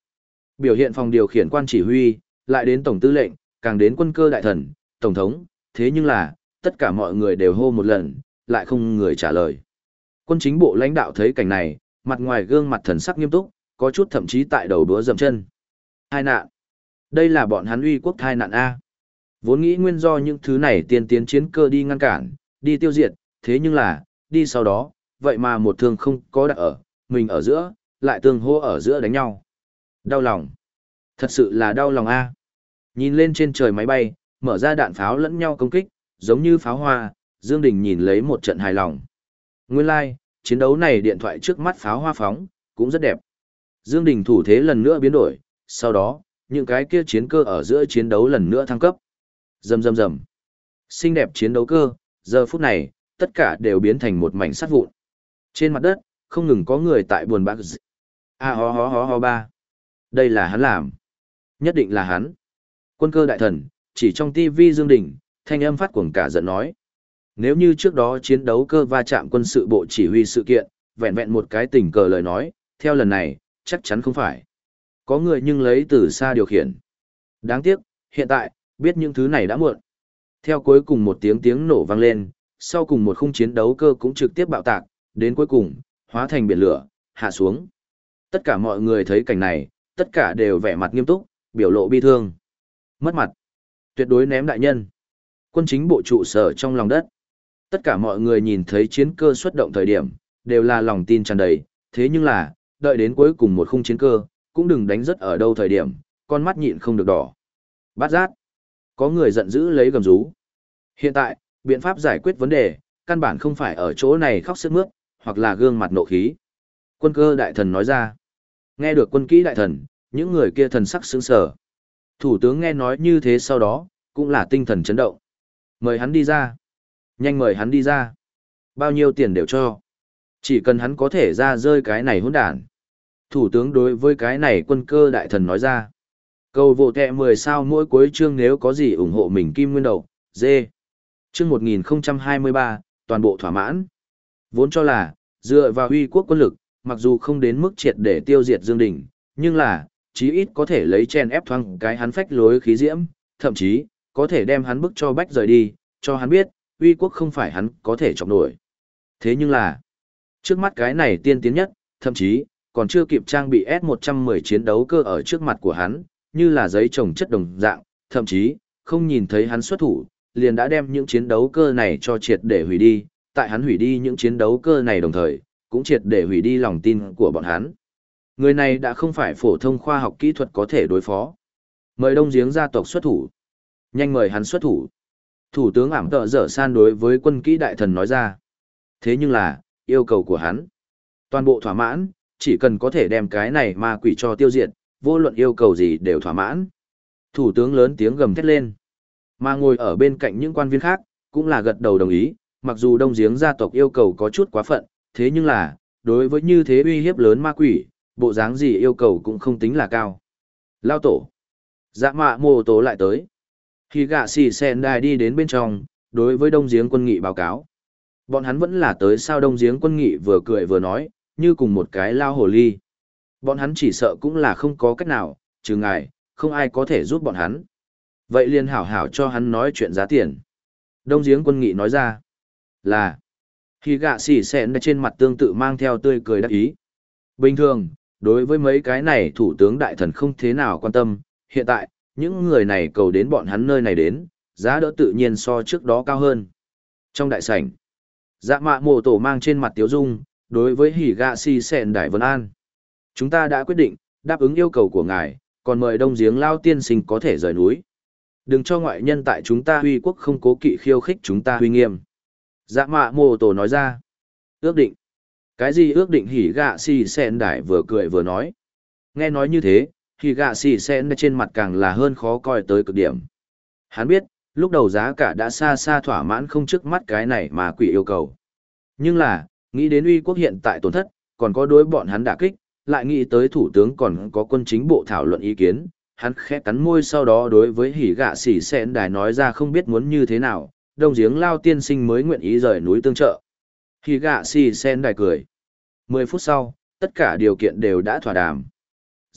Speaker 1: Biểu hiện phòng điều khiển quan chỉ huy, lại đến tổng tư lệnh, càng đến quân cơ đại thần, tổng thống, thế nhưng là, tất cả mọi người đều hô một lần, lại không người trả lời. Quân chính bộ lãnh đạo thấy cảnh này, mặt ngoài gương mặt thần sắc nghiêm túc, có chút thậm chí tại đầu đũa dầm chân. Hai nạn. Đây là bọn hắn uy quốc thai nạn A. Vốn nghĩ nguyên do những thứ này tiên tiến chiến cơ đi ngăn cản, đi tiêu diệt, thế nhưng là, đi sau đó, vậy mà một thương không có đặt ở, mình ở giữa, lại tương hô ở giữa đánh nhau. Đau lòng. Thật sự là đau lòng A. Nhìn lên trên trời máy bay, mở ra đạn pháo lẫn nhau công kích, giống như pháo hoa, Dương Đình nhìn lấy một trận hài lòng. Nguyên lai, like, chiến đấu này điện thoại trước mắt pháo hoa phóng, cũng rất đẹp. Dương Đình thủ thế lần nữa biến đổi, sau đó, những cái kia chiến cơ ở giữa chiến đấu lần nữa thăng cấp. Rầm rầm rầm. Xinh đẹp chiến đấu cơ, giờ phút này, tất cả đều biến thành một mảnh sắt vụn. Trên mặt đất, không ngừng có người tại buồn bã. A ho ho ho ho ba. Đây là hắn làm. Nhất định là hắn. Quân cơ đại thần, chỉ trong tivi Dương Đình, thanh âm phát cuồng cả giận nói. Nếu như trước đó chiến đấu cơ va chạm quân sự bộ chỉ huy sự kiện, vẹn vẹn một cái tình cờ lời nói, theo lần này, chắc chắn không phải. Có người nhưng lấy từ xa điều khiển. Đáng tiếc, hiện tại, biết những thứ này đã muộn. Theo cuối cùng một tiếng tiếng nổ vang lên, sau cùng một khung chiến đấu cơ cũng trực tiếp bạo tạc, đến cuối cùng, hóa thành biển lửa, hạ xuống. Tất cả mọi người thấy cảnh này, tất cả đều vẻ mặt nghiêm túc, biểu lộ bi thương. Mất mặt. Tuyệt đối ném đại nhân. Quân chính bộ trụ sở trong lòng đất. Tất cả mọi người nhìn thấy chiến cơ xuất động thời điểm, đều là lòng tin tràn đầy, thế nhưng là, đợi đến cuối cùng một khung chiến cơ, cũng đừng đánh rất ở đâu thời điểm, con mắt nhịn không được đỏ. Bát giác. Có người giận dữ lấy gầm rú. Hiện tại, biện pháp giải quyết vấn đề, căn bản không phải ở chỗ này khóc sức mướt, hoặc là gương mặt nộ khí. Quân cơ đại thần nói ra. Nghe được quân kỹ đại thần, những người kia thần sắc sững sờ. Thủ tướng nghe nói như thế sau đó, cũng là tinh thần chấn động. Mời hắn đi ra. Nhanh mời hắn đi ra. Bao nhiêu tiền đều cho. Chỉ cần hắn có thể ra rơi cái này hỗn đản. Thủ tướng đối với cái này quân cơ đại thần nói ra. Cầu vô kẹ 10 sao mỗi cuối chương nếu có gì ủng hộ mình kim nguyên đầu, dê. Chương 1023, toàn bộ thỏa mãn. Vốn cho là, dựa vào uy quốc quân lực, mặc dù không đến mức triệt để tiêu diệt Dương Đình, nhưng là, chí ít có thể lấy chen ép thoáng cái hắn phách lối khí diễm, thậm chí, có thể đem hắn bức cho bách rời đi, cho hắn biết, uy quốc không phải hắn có thể chọc nổi. Thế nhưng là, trước mắt cái này tiên tiến nhất, thậm chí, còn chưa kịp trang bị S-110 chiến đấu cơ ở trước mặt của hắn, như là giấy trồng chất đồng dạng, thậm chí, không nhìn thấy hắn xuất thủ, liền đã đem những chiến đấu cơ này cho triệt để hủy đi, tại hắn hủy đi những chiến đấu cơ này đồng thời, cũng triệt để hủy đi lòng tin của bọn hắn. Người này đã không phải phổ thông khoa học kỹ thuật có thể đối phó. Mời Đông Giếng gia tộc xuất thủ. Nhanh mời hắn xuất thủ. Thủ tướng ảm tợ dở san đối với quân kỹ đại thần nói ra. Thế nhưng là, yêu cầu của hắn. Toàn bộ thỏa mãn, chỉ cần có thể đem cái này ma quỷ cho tiêu diệt, vô luận yêu cầu gì đều thỏa mãn. Thủ tướng lớn tiếng gầm thét lên. Mà ngồi ở bên cạnh những quan viên khác, cũng là gật đầu đồng ý, mặc dù đông giếng gia tộc yêu cầu có chút quá phận, thế nhưng là, đối với như thế uy hiếp lớn ma quỷ, bộ dáng gì yêu cầu cũng không tính là cao. Lao tổ. Dạ mạ mô tố lại tới. Khi gạ xì sen đài đi đến bên trong, đối với đông giếng quân nghị báo cáo. Bọn hắn vẫn là tới sao đông giếng quân nghị vừa cười vừa nói, như cùng một cái lao hồ ly. Bọn hắn chỉ sợ cũng là không có cách nào, trừ ngài, không ai có thể giúp bọn hắn. Vậy liền hảo hảo cho hắn nói chuyện giá tiền. Đông giếng quân nghị nói ra là khi gạ xỉ xẹn trên mặt tương tự mang theo tươi cười đắc ý. Bình thường, đối với mấy cái này thủ tướng đại thần không thế nào quan tâm, hiện tại, những người này cầu đến bọn hắn nơi này đến, giá đỡ tự nhiên so trước đó cao hơn. Trong đại sảnh, dạ mạ mồ tổ mang trên mặt tiếu dung, đối với hỉ gạ Si Sẹn đại vân an. Chúng ta đã quyết định, đáp ứng yêu cầu của ngài, còn mời đông giếng lao tiên sinh có thể rời núi. Đừng cho ngoại nhân tại chúng ta huy quốc không cố kỵ khiêu khích chúng ta huy nghiêm. Dạ mạ mô tổ nói ra. Ước định. Cái gì ước định hỉ gạ si sẹn đại vừa cười vừa nói. Nghe nói như thế, hỉ gạ xì sen trên mặt càng là hơn khó coi tới cực điểm. Hắn biết, lúc đầu giá cả đã xa xa thỏa mãn không trước mắt cái này mà quỷ yêu cầu. Nhưng là, nghĩ đến uy quốc hiện tại tổn thất, còn có đối bọn hắn đả kích, lại nghĩ tới thủ tướng còn có quân chính bộ thảo luận ý kiến, hắn khẽ cắn môi sau đó đối với hỉ gạ xỉ sen đài nói ra không biết muốn như thế nào, đông giếng lao tiên sinh mới nguyện ý rời núi tương trợ. Hỉ gạ xỉ sen đài cười. Mười phút sau, tất cả điều kiện đều đã thỏa đàm.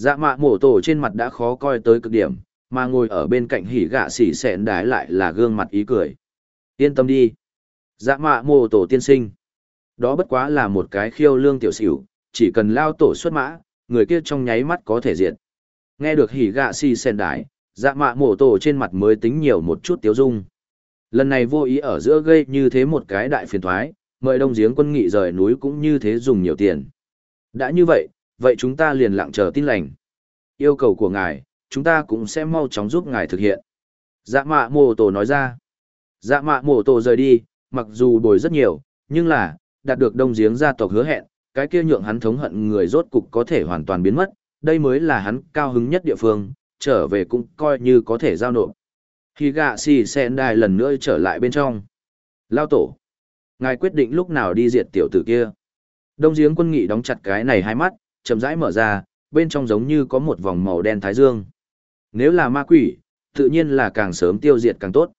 Speaker 1: Dạ mạ mổ tổ trên mặt đã khó coi tới cực điểm, mà ngồi ở bên cạnh hỉ gạ xỉ xẹn đái lại là gương mặt ý cười. Yên tâm đi. Dạ mạ mổ tổ tiên sinh. Đó bất quá là một cái khiêu lương tiểu xỉu, chỉ cần lao tổ xuất mã, người kia trong nháy mắt có thể diệt. Nghe được hỉ gạ xỉ xẹn đái, dạ mạ mổ tổ trên mặt mới tính nhiều một chút tiếu dung. Lần này vô ý ở giữa gây như thế một cái đại phiền thoái, mời đông giếng quân nghị rời núi cũng như thế dùng nhiều tiền. Đã như vậy, vậy chúng ta liền lặng chờ tin lành. Yêu cầu của ngài, chúng ta cũng sẽ mau chóng giúp ngài thực hiện. Dạ mạ mổ tổ nói ra. Dạ mạ mổ tổ rời đi, mặc dù bồi rất nhiều, nhưng là, đạt được đông giếng gia tộc hứa hẹn, cái kia nhượng hắn thống hận người rốt cục có thể hoàn toàn biến mất, đây mới là hắn cao hứng nhất địa phương, trở về cũng coi như có thể giao nộp. Khi gạ xì sen đài lần nữa trở lại bên trong. Lao tổ. Ngài quyết định lúc nào đi diệt tiểu tử kia. Đông giếng quân nghị đóng chặt cái này hai mắt, chậm rãi mở ra, bên trong giống như có một vòng màu đen thái dương. Nếu là ma quỷ, tự nhiên là càng sớm tiêu diệt càng tốt.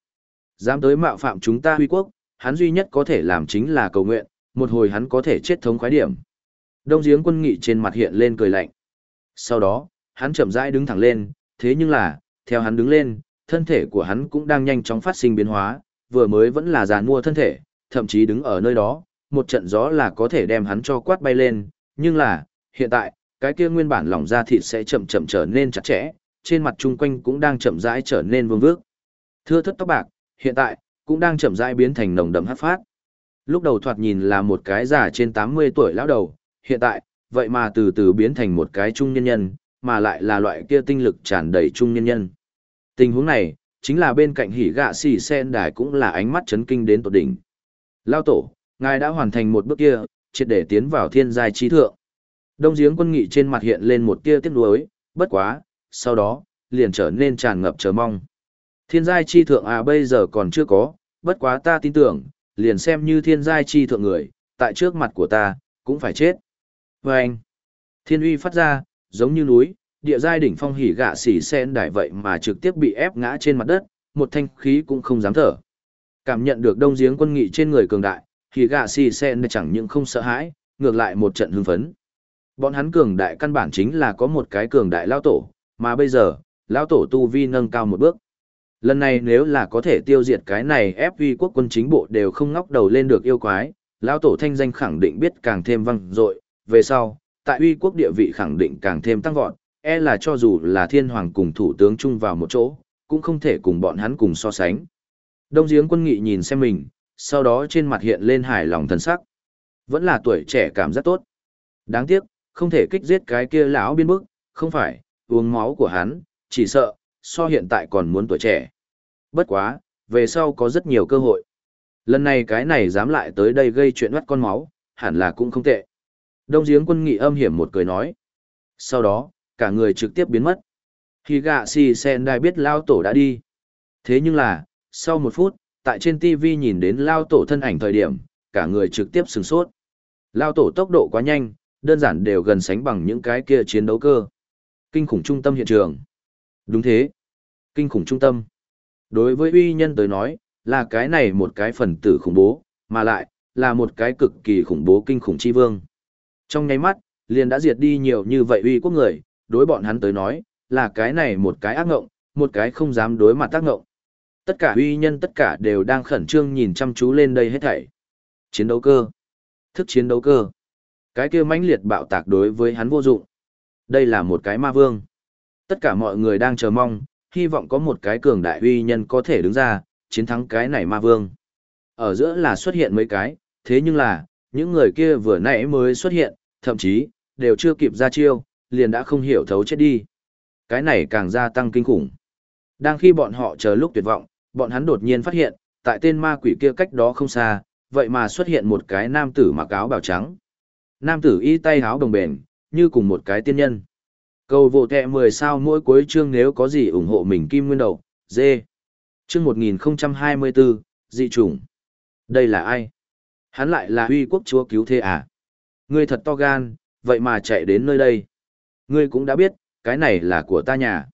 Speaker 1: Dám tới mạo phạm chúng ta huy quốc, hắn duy nhất có thể làm chính là cầu nguyện, một hồi hắn có thể chết thống khoái điểm. Đông giếng quân nghị trên mặt hiện lên cười lạnh. Sau đó, hắn chậm rãi đứng thẳng lên, thế nhưng là, theo hắn đứng lên, thân thể của hắn cũng đang nhanh chóng phát sinh biến hóa, vừa mới vẫn là giàn mua thân thể, thậm chí đứng ở nơi đó, một trận gió là có thể đem hắn cho quát bay lên, nhưng là, hiện tại, cái kia nguyên bản lỏng da thịt sẽ chậm chậm trở nên chặt chẽ, trên mặt chung quanh cũng đang chậm rãi trở nên vương vước. Thưa thất tóc bạc, hiện tại, cũng đang chậm rãi biến thành nồng đậm hát phát. Lúc đầu thoạt nhìn là một cái già trên 80 tuổi lão đầu, hiện tại, vậy mà từ từ biến thành một cái trung nhân nhân, mà lại là loại kia tinh lực tràn đầy trung nhân nhân. Tình huống này, chính là bên cạnh hỉ gạ xì sen đài cũng là ánh mắt chấn kinh đến tột đỉnh. Lao tổ, ngài đã hoàn thành một bước kia, triệt để tiến vào thiên giai trí thượng. Đông giếng quân nghị trên mặt hiện lên một tia tiếc nuối, bất quá, sau đó, liền trở nên tràn ngập chờ mong. Thiên giai chi thượng à bây giờ còn chưa có, bất quá ta tin tưởng, liền xem như thiên giai chi thượng người, tại trước mặt của ta, cũng phải chết. Và anh, thiên uy phát ra, giống như núi, địa giai đỉnh phong hỉ gạ xỉ sen đài vậy mà trực tiếp bị ép ngã trên mặt đất, một thanh khí cũng không dám thở. Cảm nhận được đông giếng quân nghị trên người cường đại, hỉ gạ xỉ sen chẳng những không sợ hãi, ngược lại một trận hưng phấn. Bọn hắn cường đại căn bản chính là có một cái cường đại lao tổ, mà bây giờ, lao tổ tu vi nâng cao một bước. Lần này nếu là có thể tiêu diệt cái này ép vi quốc quân chính bộ đều không ngóc đầu lên được yêu quái, lão tổ thanh danh khẳng định biết càng thêm văng dội, về sau, tại uy quốc địa vị khẳng định càng thêm tăng vọt, e là cho dù là thiên hoàng cùng thủ tướng chung vào một chỗ, cũng không thể cùng bọn hắn cùng so sánh. Đông giếng quân nghị nhìn xem mình, sau đó trên mặt hiện lên hài lòng thần sắc. Vẫn là tuổi trẻ cảm giác tốt. Đáng tiếc, không thể kích giết cái kia lão biên bức, không phải, uống máu của hắn, chỉ sợ, so hiện tại còn muốn tuổi trẻ. Bất quá, về sau có rất nhiều cơ hội. Lần này cái này dám lại tới đây gây chuyện bắt con máu, hẳn là cũng không tệ. Đông giếng quân nghị âm hiểm một cười nói. Sau đó, cả người trực tiếp biến mất. Khi gạ si sen đai biết lao tổ đã đi. Thế nhưng là, sau một phút, tại trên TV nhìn đến lao tổ thân ảnh thời điểm, cả người trực tiếp sừng sốt. Lao tổ tốc độ quá nhanh, đơn giản đều gần sánh bằng những cái kia chiến đấu cơ. Kinh khủng trung tâm hiện trường. Đúng thế. Kinh khủng trung tâm. Đối với uy nhân tới nói, là cái này một cái phần tử khủng bố, mà lại, là một cái cực kỳ khủng bố kinh khủng chi vương. Trong nháy mắt, liền đã diệt đi nhiều như vậy uy quốc người, đối bọn hắn tới nói, là cái này một cái ác ngộng, một cái không dám đối mặt tác ngộng. Tất cả uy nhân tất cả đều đang khẩn trương nhìn chăm chú lên đây hết thảy. Chiến đấu cơ. Thức chiến đấu cơ. Cái kia mãnh liệt bạo tạc đối với hắn vô dụng. Đây là một cái ma vương. Tất cả mọi người đang chờ mong, hy vọng có một cái cường đại uy nhân có thể đứng ra, chiến thắng cái này ma vương. Ở giữa là xuất hiện mấy cái, thế nhưng là, những người kia vừa nãy mới xuất hiện, thậm chí, đều chưa kịp ra chiêu, liền đã không hiểu thấu chết đi. Cái này càng gia tăng kinh khủng. Đang khi bọn họ chờ lúc tuyệt vọng, bọn hắn đột nhiên phát hiện, tại tên ma quỷ kia cách đó không xa, vậy mà xuất hiện một cái nam tử mặc áo bào trắng. Nam tử y tay háo đồng bền, như cùng một cái tiên nhân. Cầu vô kẹ 10 sao mỗi cuối chương nếu có gì ủng hộ mình kim nguyên đầu, dê. Chương 1024, dị chủng. Đây là ai? Hắn lại là huy quốc chúa cứu thế à? Ngươi thật to gan, vậy mà chạy đến nơi đây. Ngươi cũng đã biết, cái này là của ta nhà.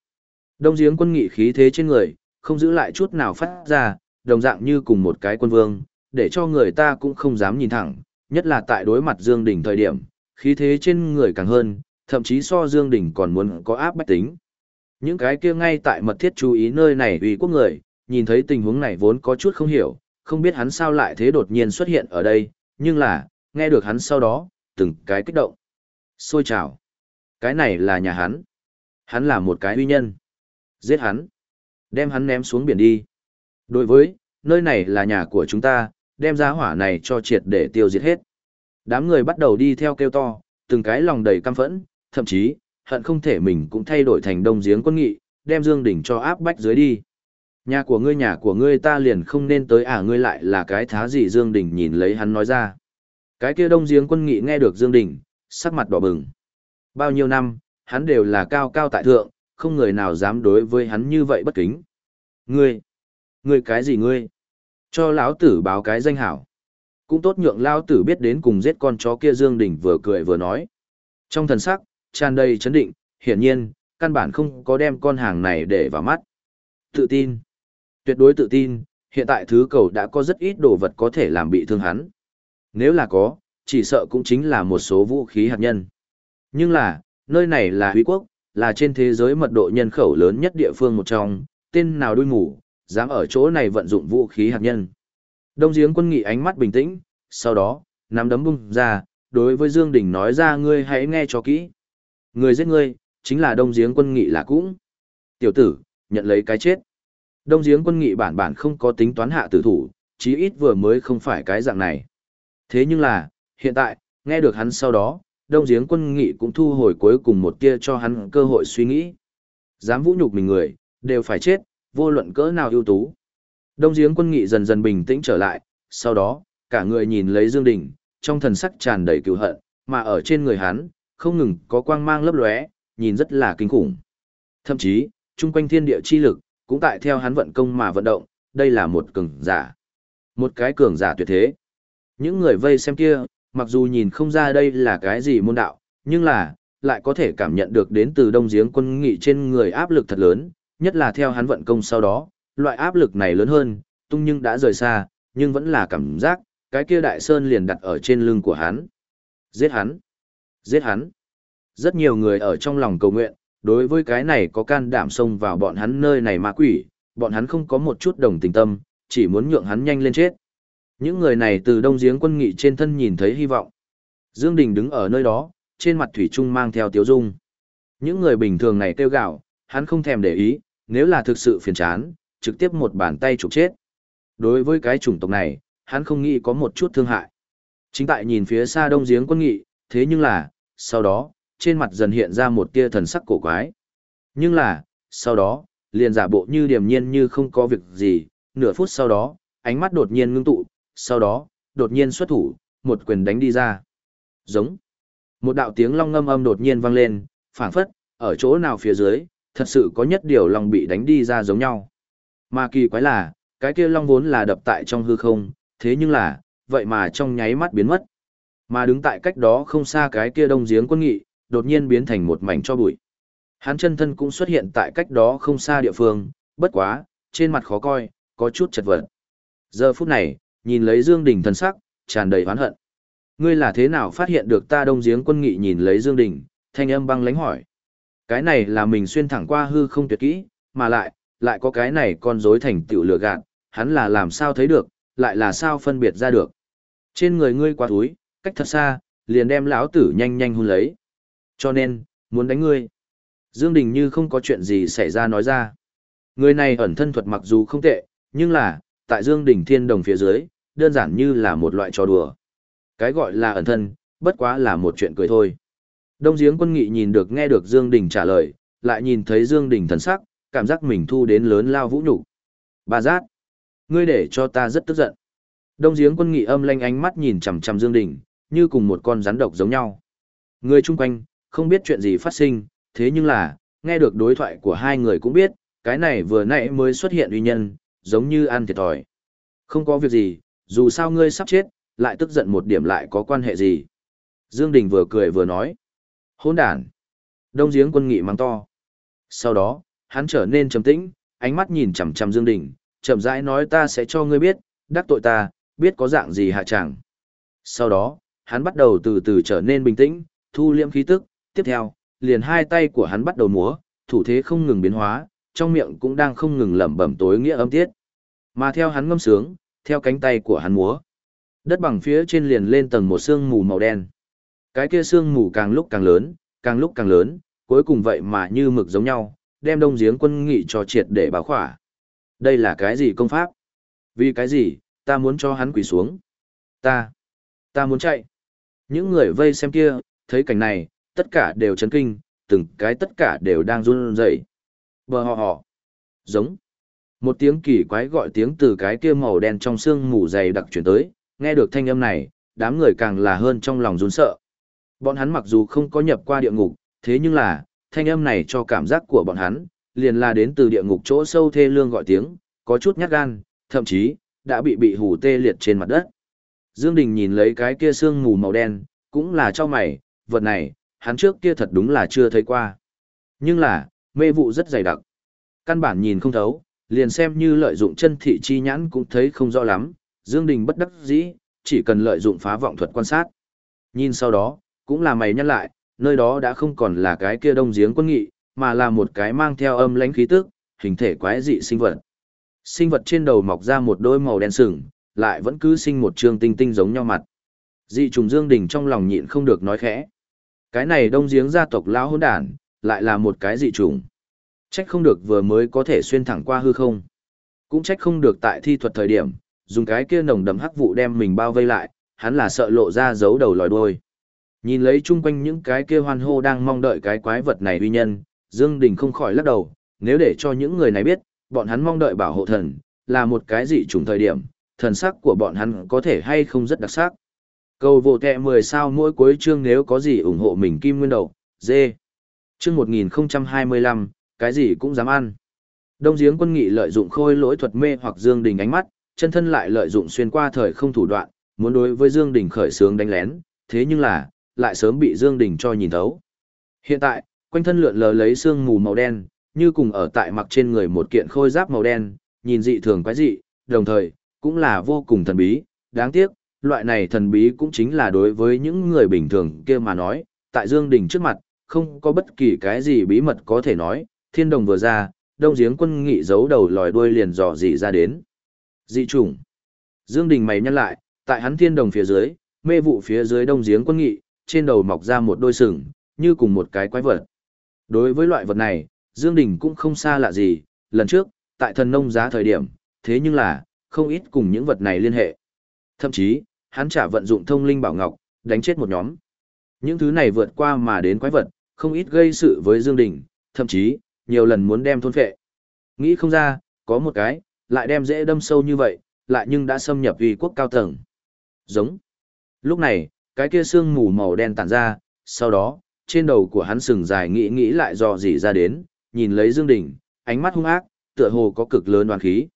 Speaker 1: Đông giếng quân nghị khí thế trên người, không giữ lại chút nào phát ra, đồng dạng như cùng một cái quân vương, để cho người ta cũng không dám nhìn thẳng, nhất là tại đối mặt Dương Đình thời điểm, khí thế trên người càng hơn, thậm chí so Dương Đình còn muốn có áp bách tính. Những cái kia ngay tại mật thiết chú ý nơi này uy quốc người, nhìn thấy tình huống này vốn có chút không hiểu, không biết hắn sao lại thế đột nhiên xuất hiện ở đây, nhưng là, nghe được hắn sau đó, từng cái kích động. Xôi trào. Cái này là nhà hắn. Hắn là một cái uy nhân. Giết hắn. Đem hắn ném xuống biển đi. Đối với, nơi này là nhà của chúng ta, đem giá hỏa này cho triệt để tiêu diệt hết. Đám người bắt đầu đi theo kêu to, từng cái lòng đầy căm phẫn, thậm chí, hận không thể mình cũng thay đổi thành đông giếng quân nghị, đem Dương Đình cho áp bách dưới đi. Nhà của ngươi nhà của ngươi ta liền không nên tới à ngươi lại là cái thá gì Dương Đình nhìn lấy hắn nói ra. Cái kia đông giếng quân nghị nghe được Dương Đình, sắc mặt đỏ bừng. Bao nhiêu năm, hắn đều là cao cao tại thượng, không người nào dám đối với hắn như vậy bất kính. Ngươi, ngươi cái gì ngươi? Cho lão tử báo cái danh hảo. Cũng tốt nhượng lão tử biết đến cùng giết con chó kia Dương Đình vừa cười vừa nói. Trong thần sắc, tràn đầy chấn định, hiển nhiên, căn bản không có đem con hàng này để vào mắt. Tự tin. Tuyệt đối tự tin, hiện tại thứ cầu đã có rất ít đồ vật có thể làm bị thương hắn. Nếu là có, chỉ sợ cũng chính là một số vũ khí hạt nhân. Nhưng là, nơi này là Huy quốc, là trên thế giới mật độ nhân khẩu lớn nhất địa phương một trong, tên nào đuôi ngủ, dám ở chỗ này vận dụng vũ khí hạt nhân. Đông giếng quân nghị ánh mắt bình tĩnh, sau đó, nắm đấm bung ra, đối với Dương Đình nói ra ngươi hãy nghe cho kỹ. Người giết ngươi, chính là đông giếng quân nghị là cũng. Tiểu tử, nhận lấy cái chết. Đông giếng quân nghị bản bản không có tính toán hạ tử thủ, chí ít vừa mới không phải cái dạng này. Thế nhưng là, hiện tại, nghe được hắn sau đó, đông giếng quân nghị cũng thu hồi cuối cùng một tia cho hắn cơ hội suy nghĩ. Dám vũ nhục mình người, đều phải chết, vô luận cỡ nào ưu tú. Đông giếng quân nghị dần dần bình tĩnh trở lại, sau đó, cả người nhìn lấy Dương Đình, trong thần sắc tràn đầy cựu hận, mà ở trên người hắn, không ngừng có quang mang lấp lóe, nhìn rất là kinh khủng. Thậm chí, chung quanh thiên địa chi lực, cũng tại theo hắn vận công mà vận động, đây là một cường giả. Một cái cường giả tuyệt thế. Những người vây xem kia, mặc dù nhìn không ra đây là cái gì môn đạo, nhưng là, lại có thể cảm nhận được đến từ đông giếng quân nghị trên người áp lực thật lớn, nhất là theo hắn vận công sau đó, loại áp lực này lớn hơn, tung nhưng đã rời xa, nhưng vẫn là cảm giác, cái kia đại sơn liền đặt ở trên lưng của hắn. Giết hắn! Giết hắn! Rất nhiều người ở trong lòng cầu nguyện, đối với cái này có can đảm xông vào bọn hắn nơi này ma quỷ, bọn hắn không có một chút đồng tình tâm, chỉ muốn nhượng hắn nhanh lên chết. Những người này từ đông giếng quân nghị trên thân nhìn thấy hy vọng. Dương Đình đứng ở nơi đó, trên mặt thủy trung mang theo tiếu dung. Những người bình thường này kêu gạo, hắn không thèm để ý, nếu là thực sự phiền chán, trực tiếp một bàn tay chụp chết. Đối với cái chủng tộc này, hắn không nghĩ có một chút thương hại. Chính tại nhìn phía xa đông giếng quân nghị, thế nhưng là, sau đó, trên mặt dần hiện ra một tia thần sắc cổ quái. Nhưng là, sau đó, liền giả bộ như điềm nhiên như không có việc gì, nửa phút sau đó, ánh mắt đột nhiên ngưng tụ, sau đó, đột nhiên xuất thủ, một quyền đánh đi ra. Giống. Một đạo tiếng long ngâm âm đột nhiên vang lên, phảng phất, ở chỗ nào phía dưới, thật sự có nhất điều long bị đánh đi ra giống nhau. Mà kỳ quái là, cái kia long vốn là đập tại trong hư không, thế nhưng là, vậy mà trong nháy mắt biến mất. Mà đứng tại cách đó không xa cái kia đông giếng quân nghị, đột nhiên biến thành một mảnh cho bụi. Hắn chân thân cũng xuất hiện tại cách đó không xa địa phương, bất quá, trên mặt khó coi, có chút chật vật. Giờ phút này, nhìn lấy Dương Đình thần sắc, tràn đầy oán hận. Ngươi là thế nào phát hiện được ta đông giếng quân nghị nhìn lấy Dương Đình, thanh âm băng lãnh hỏi. Cái này là mình xuyên thẳng qua hư không tuyệt kỹ, mà lại, lại có cái này con rối thành tựu lừa gạt, hắn là làm sao thấy được, lại là sao phân biệt ra được. Trên người ngươi quá túi, cách thật xa, liền đem lão tử nhanh nhanh hôn lấy. Cho nên, muốn đánh ngươi. Dương Đình như không có chuyện gì xảy ra nói ra. Người này ẩn thân thuật mặc dù không tệ, nhưng là, tại Dương Đình Thiên Đồng phía dưới, đơn giản như là một loại trò đùa. Cái gọi là ẩn thân, bất quá là một chuyện cười thôi. Đông Giếng Quân Nghị nhìn được nghe được Dương Đình trả lời, lại nhìn thấy Dương Đình thần sắc, cảm giác mình thu đến lớn lao vũ nhục. Bà giác, ngươi để cho ta rất tức giận. Đông giếng quân nghị âm lanh ánh mắt nhìn chằm chằm Dương Đình, như cùng một con rắn độc giống nhau. Người chung quanh, không biết chuyện gì phát sinh, thế nhưng là, nghe được đối thoại của hai người cũng biết, cái này vừa nãy mới xuất hiện uy nhân, giống như ăn thiệt thòi. Không có việc gì, dù sao ngươi sắp chết, lại tức giận một điểm lại có quan hệ gì. Dương Đình vừa cười vừa nói. Hôn đàn. Đông giếng quân nghị mang to. Sau đó, hắn trở nên trầm tĩnh, ánh mắt nhìn chằm chằm Dương Đình, chậm rãi nói ta sẽ cho ngươi biết, đắc tội ta, biết có dạng gì hạ chẳng. Sau đó, hắn bắt đầu từ từ trở nên bình tĩnh, thu liễm khí tức, tiếp theo, liền hai tay của hắn bắt đầu múa, thủ thế không ngừng biến hóa, trong miệng cũng đang không ngừng lẩm bẩm tối nghĩa âm tiết. Mà theo hắn ngâm sướng, theo cánh tay của hắn múa, đất bằng phía trên liền lên tầng một sương mù màu đen. Cái kia sương mù càng lúc càng lớn, càng lúc càng lớn, cuối cùng vậy mà như mực giống nhau, đem đông giếng quân nghị cho triệt để báo khỏa. Đây là cái gì công pháp? Vì cái gì, ta muốn cho hắn quỳ xuống. Ta, ta muốn chạy. Những người vây xem kia, thấy cảnh này, tất cả đều chấn kinh, từng cái tất cả đều đang run rẩy. Bờ họ họ. Giống. Một tiếng kỳ quái gọi tiếng từ cái kia màu đen trong xương mù dày đặc chuyển tới, nghe được thanh âm này, đám người càng là hơn trong lòng run sợ. Bọn hắn mặc dù không có nhập qua địa ngục, thế nhưng là, thanh âm này cho cảm giác của bọn hắn, liền là đến từ địa ngục chỗ sâu thê lương gọi tiếng, có chút nhát gan, thậm chí, đã bị bị hủ tê liệt trên mặt đất. Dương Đình nhìn lấy cái kia xương mù màu đen, cũng là cho mày, vật này, hắn trước kia thật đúng là chưa thấy qua. Nhưng là, mê vụ rất dày đặc. Căn bản nhìn không thấu, liền xem như lợi dụng chân thị chi nhãn cũng thấy không rõ lắm, Dương Đình bất đắc dĩ, chỉ cần lợi dụng phá vọng thuật quan sát. Nhìn sau đó, cũng là mày nhắc lại, nơi đó đã không còn là cái kia đông giếng quân nghị, mà là một cái mang theo âm lãnh khí tức, hình thể quái dị sinh vật. Sinh vật trên đầu mọc ra một đôi màu đen sừng, lại vẫn cứ sinh một trương tinh tinh giống nhau mặt. Dị trùng Dương Đình trong lòng nhịn không được nói khẽ. Cái này đông giếng gia tộc lão hỗn đản, lại là một cái dị trùng. Trách không được vừa mới có thể xuyên thẳng qua hư không. Cũng trách không được tại thi thuật thời điểm, dùng cái kia nồng đậm hắc vụ đem mình bao vây lại, hắn là sợ lộ ra dấu đầu lòi đuôi. Nhìn lấy chung quanh những cái kia hoan hô đang mong đợi cái quái vật này uy nhân, Dương Đình không khỏi lắc đầu, nếu để cho những người này biết, bọn hắn mong đợi bảo hộ thần, là một cái dị trùng thời điểm, thần sắc của bọn hắn có thể hay không rất đặc sắc. Cầu vô tệ 10 sao mỗi cuối chương nếu có gì ủng hộ mình kim nguyên đầu, dê. Chương 1025, cái gì cũng dám ăn. Đông giếng quân nghị lợi dụng khôi lỗi thuật mê hoặc Dương Đình ánh mắt, chân thân lại lợi dụng xuyên qua thời không thủ đoạn, muốn đối với Dương Đình khởi sướng đánh lén, thế nhưng là, lại sớm bị Dương Đình cho nhìn thấu. Hiện tại, quanh thân lượn lờ lấy xương mù màu đen, như cùng ở tại mặc trên người một kiện khôi giáp màu đen, nhìn dị thường quái dị, đồng thời, cũng là vô cùng thần bí, đáng tiếc, loại này thần bí cũng chính là đối với những người bình thường kia mà nói, tại Dương Đình trước mặt, không có bất kỳ cái gì bí mật có thể nói, thiên đồng vừa ra, đông giếng quân nghị giấu đầu lòi đuôi liền dò dị ra đến. Dị trùng. Dương Đình mày nhăn lại, tại hắn thiên đồng phía dưới, mê vụ phía dưới đông giếng quân nghị, trên đầu mọc ra một đôi sừng, như cùng một cái quái vật. Đối với loại vật này, Dương Đình cũng không xa lạ gì, lần trước, tại thần nông giá thời điểm, thế nhưng là, không ít cùng những vật này liên hệ. Thậm chí, hắn trả vận dụng thông linh bảo ngọc, đánh chết một nhóm. Những thứ này vượt qua mà đến quái vật, không ít gây sự với Dương Đình, thậm chí, nhiều lần muốn đem thôn phệ. Nghĩ không ra, có một cái, lại đem dễ đâm sâu như vậy, lại nhưng đã xâm nhập uy quốc cao tầng. Giống. Lúc này, cái kia xương mù màu đen tản ra, sau đó, trên đầu của hắn sừng dài nghĩ nghĩ lại dò dỉ ra đến, nhìn lấy Dương Đình, ánh mắt hung ác, tựa hồ có cực lớn đoàn khí.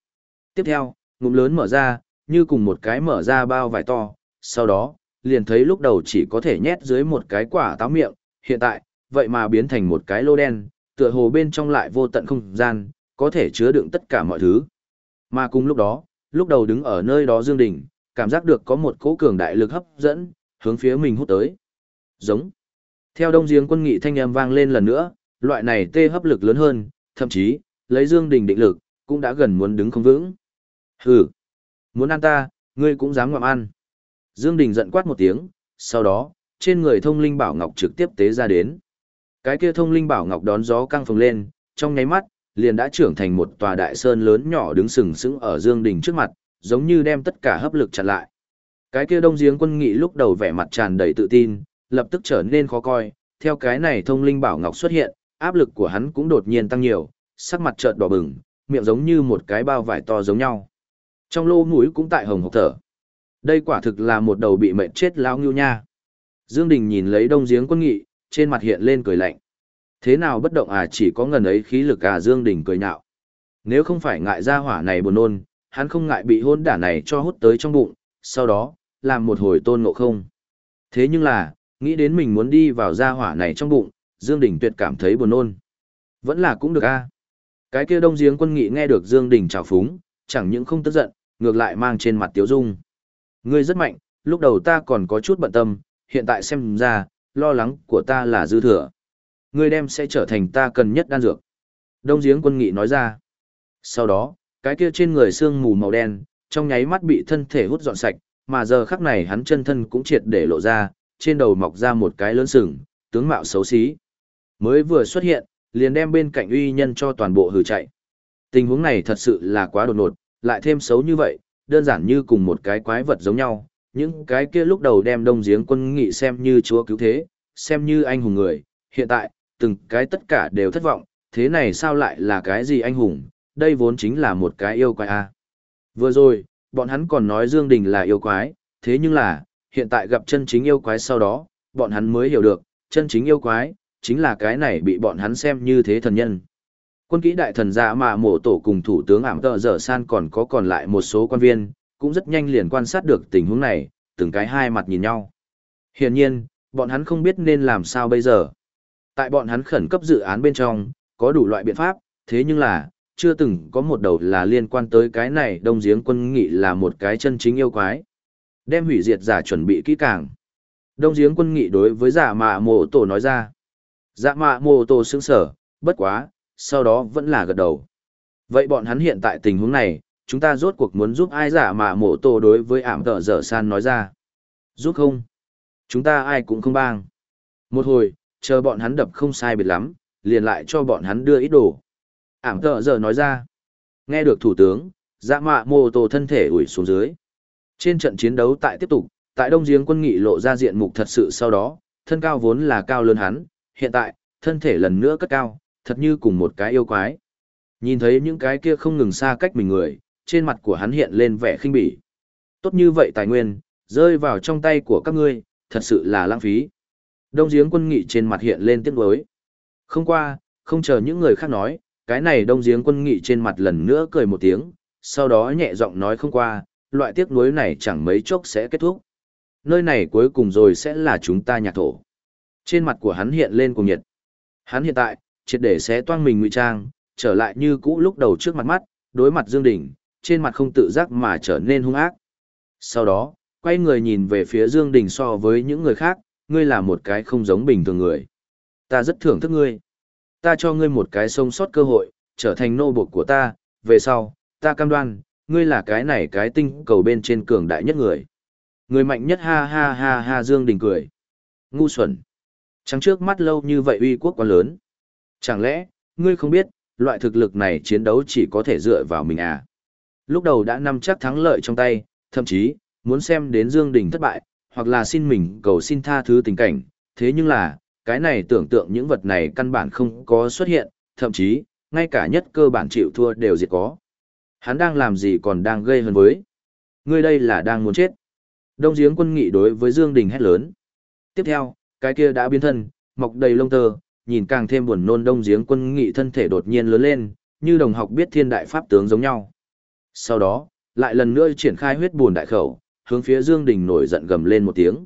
Speaker 1: Tiếp theo, ngụm lớn mở ra, như cùng một cái mở ra bao vải to, sau đó, liền thấy lúc đầu chỉ có thể nhét dưới một cái quả táo miệng, hiện tại, vậy mà biến thành một cái lô đen, tựa hồ bên trong lại vô tận không gian, có thể chứa đựng tất cả mọi thứ. Mà cùng lúc đó, lúc đầu đứng ở nơi đó Dương Đình, cảm giác được có một cỗ cường đại lực hấp dẫn, hướng phía mình hút tới. Giống. Theo đông giếng quân nghị thanh âm vang lên lần nữa, loại này tê hấp lực lớn hơn, thậm chí, lấy Dương Đình định lực, cũng đã gần muốn đứng không vững. Hừ. Muốn ăn ta, ngươi cũng dám ngậm ăn. Dương Đình giận quát một tiếng, sau đó, trên người thông linh bảo ngọc trực tiếp tế ra đến. Cái kia thông linh bảo ngọc đón gió căng phồng lên, trong nháy mắt, liền đã trưởng thành một tòa đại sơn lớn nhỏ đứng sừng sững ở Dương Đình trước mặt, giống như đem tất cả hấp lực chặn lại. Cái kia đông giếng quân nghị lúc đầu vẻ mặt tràn đầy tự tin, lập tức trở nên khó coi, theo cái này thông linh bảo ngọc xuất hiện, áp lực của hắn cũng đột nhiên tăng nhiều, sắc mặt chợt đỏ bừng, miệng giống như một cái bao vải to giống nhau. Trong lô mũi cũng tại hồng hộc thở. Đây quả thực là một đầu bị mệnh chết lão ngưu nha. Dương Đình nhìn lấy đông giếng quân nghị, trên mặt hiện lên cười lạnh. Thế nào bất động à chỉ có ngần ấy khí lực à Dương Đình cười nhạo. Nếu không phải ngại ra hỏa này buồn nôn, hắn không ngại bị hôn đả này cho hút tới trong bụng, sau đó, làm một hồi tôn ngộ không. Thế nhưng là, nghĩ đến mình muốn đi vào gia hỏa này trong bụng, Dương Đình tuyệt cảm thấy buồn nôn. Vẫn là cũng được a. Cái kia đông giếng quân nghị nghe được Dương Đình chào phúng, chẳng những không tức giận, ngược lại mang trên mặt tiếu dung. Ngươi rất mạnh, lúc đầu ta còn có chút bận tâm, hiện tại xem ra, lo lắng của ta là dư thừa. Ngươi đem sẽ trở thành ta cần nhất đan dược. Đông giếng quân nghị nói ra. Sau đó, cái kia trên người xương mù màu đen, trong nháy mắt bị thân thể hút dọn sạch, mà giờ khắc này hắn chân thân cũng triệt để lộ ra, trên đầu mọc ra một cái lớn sừng, tướng mạo xấu xí. Mới vừa xuất hiện, liền đem bên cạnh uy nhân cho toàn bộ hừ chạy. Tình huống này thật sự là quá đột ngột, lại thêm xấu như vậy, đơn giản như cùng một cái quái vật giống nhau. Những cái kia lúc đầu đem đông giếng quân nghị xem như chúa cứu thế, xem như anh hùng người, hiện tại, từng cái tất cả đều thất vọng, thế này sao lại là cái gì anh hùng, đây vốn chính là một cái yêu quái a. Vừa rồi, bọn hắn còn nói Dương Đình là yêu quái, thế nhưng là, hiện tại gặp chân chính yêu quái sau đó, bọn hắn mới hiểu được, chân chính yêu quái, chính là cái này bị bọn hắn xem như thế thần nhân. Quân kỹ đại thần giả mà mộ tổ cùng thủ tướng ảm tờ dở san còn có còn lại một số quan viên, cũng rất nhanh liền quan sát được tình huống này, từng cái hai mặt nhìn nhau. Hiển nhiên, bọn hắn không biết nên làm sao bây giờ. Tại bọn hắn khẩn cấp dự án bên trong, có đủ loại biện pháp, thế nhưng là, chưa từng có một đầu là liên quan tới cái này đông giếng quân nghị là một cái chân chính yêu quái. Đem hủy diệt giả chuẩn bị kỹ càng. Đông giếng quân nghị đối với giả mạ mộ tổ nói ra. Giả mạ mô tổ sững sở, bất quá, sau đó vẫn là gật đầu. Vậy bọn hắn hiện tại tình huống này, chúng ta rốt cuộc muốn giúp ai giả mạ mộ tổ đối với ảm tợ dở san nói ra. Giúp không? Chúng ta ai cũng không bang. Một hồi, chờ bọn hắn đập không sai biệt lắm, liền lại cho bọn hắn đưa ít đồ. Ảm tợ giờ nói ra. Nghe được thủ tướng, dạ mạ mô tô thân thể ủi xuống dưới. Trên trận chiến đấu tại tiếp tục, tại đông giếng quân nghị lộ ra diện mục thật sự sau đó, thân cao vốn là cao lớn hắn, hiện tại, thân thể lần nữa cất cao, thật như cùng một cái yêu quái. Nhìn thấy những cái kia không ngừng xa cách mình người, trên mặt của hắn hiện lên vẻ khinh bỉ. Tốt như vậy tài nguyên, rơi vào trong tay của các ngươi, thật sự là lãng phí. Đông giếng quân nghị trên mặt hiện lên tiếc nuối. Không qua, không chờ những người khác nói, cái này đông giếng quân nghị trên mặt lần nữa cười một tiếng, sau đó nhẹ giọng nói không qua, loại tiếc nuối này chẳng mấy chốc sẽ kết thúc. Nơi này cuối cùng rồi sẽ là chúng ta nhạc thổ. Trên mặt của hắn hiện lên cùng nhiệt. Hắn hiện tại, triệt để sẽ toang mình ngụy trang, trở lại như cũ lúc đầu trước mặt mắt, đối mặt Dương Đình, trên mặt không tự giác mà trở nên hung ác. Sau đó, quay người nhìn về phía Dương Đình so với những người khác, ngươi là một cái không giống bình thường người. Ta rất thưởng thức ngươi. Ta cho ngươi một cái sống sót cơ hội, trở thành nô buộc của ta, về sau, ta cam đoan, ngươi là cái này cái tinh cầu bên trên cường đại nhất người. Người mạnh nhất ha ha ha ha Dương Đình cười. Ngu xuẩn. Trắng trước mắt lâu như vậy uy quốc quá lớn. Chẳng lẽ, ngươi không biết, loại thực lực này chiến đấu chỉ có thể dựa vào mình à? Lúc đầu đã nắm chắc thắng lợi trong tay, thậm chí, muốn xem đến Dương Đình thất bại, hoặc là xin mình cầu xin tha thứ tình cảnh, thế nhưng là, cái này tưởng tượng những vật này căn bản không có xuất hiện, thậm chí, ngay cả nhất cơ bản chịu thua đều diệt có. Hắn đang làm gì còn đang gây hơn với. Ngươi đây là đang muốn chết. Đông giếng quân nghị đối với Dương Đình hét lớn. Tiếp theo, cái kia đã biến thân, mọc đầy lông tơ, nhìn càng thêm buồn nôn đông giếng quân nghị thân thể đột nhiên lớn lên, như đồng học biết thiên đại pháp tướng giống nhau. Sau đó, lại lần nữa triển khai huyết buồn đại khẩu, hướng phía Dương Đình nổi giận gầm lên một tiếng.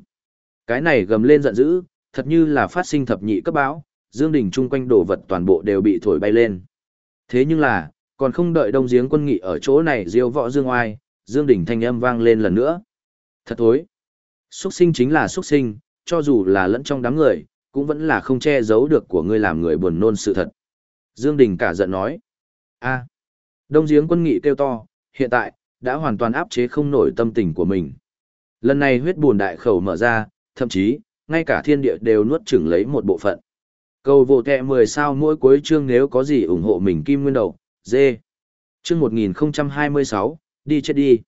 Speaker 1: Cái này gầm lên giận dữ, thật như là phát sinh thập nhị cấp bão, Dương Đình chung quanh đồ vật toàn bộ đều bị thổi bay lên. Thế nhưng là, còn không đợi đông giếng quân nghị ở chỗ này diêu võ Dương oai, Dương Đình thanh âm vang lên lần nữa. Thật thối. Xuất sinh chính là xuất sinh, cho dù là lẫn trong đám người, cũng vẫn là không che giấu được của ngươi làm người buồn nôn sự thật. Dương Đình cả giận nói. a Đông giếng quân nghị kêu to, hiện tại, đã hoàn toàn áp chế không nổi tâm tình của mình. Lần này huyết buồn đại khẩu mở ra, thậm chí, ngay cả thiên địa đều nuốt chửng lấy một bộ phận. Cầu vô kẹ 10 sao mỗi cuối chương nếu có gì ủng hộ mình kim nguyên đầu, dê. Chương 1026, đi chết đi.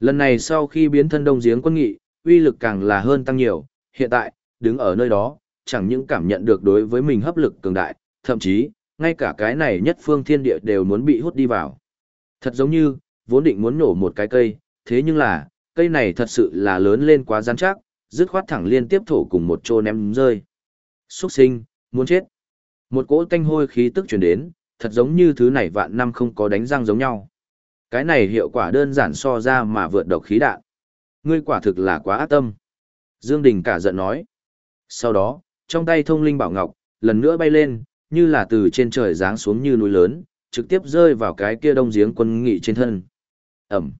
Speaker 1: Lần này sau khi biến thân đông giếng quân nghị, uy lực càng là hơn tăng nhiều, hiện tại, đứng ở nơi đó, chẳng những cảm nhận được đối với mình hấp lực cường đại, thậm chí, ngay cả cái này nhất phương thiên địa đều muốn bị hút đi vào. Thật giống như, vốn định muốn nổ một cái cây, thế nhưng là, cây này thật sự là lớn lên quá rắn chắc, dứt khoát thẳng liên tiếp thổ cùng một chỗ ném rơi. Xuất sinh, muốn chết. Một cỗ tanh hôi khí tức truyền đến, thật giống như thứ này vạn năm không có đánh răng giống nhau. Cái này hiệu quả đơn giản so ra mà vượt độc khí đạn. Ngươi quả thực là quá ác tâm. Dương Đình cả giận nói. Sau đó, trong tay thông linh bảo ngọc, lần nữa bay lên, như là từ trên trời giáng xuống như núi lớn, trực tiếp rơi vào cái kia đông giếng quân nghị trên thân. Ẩm.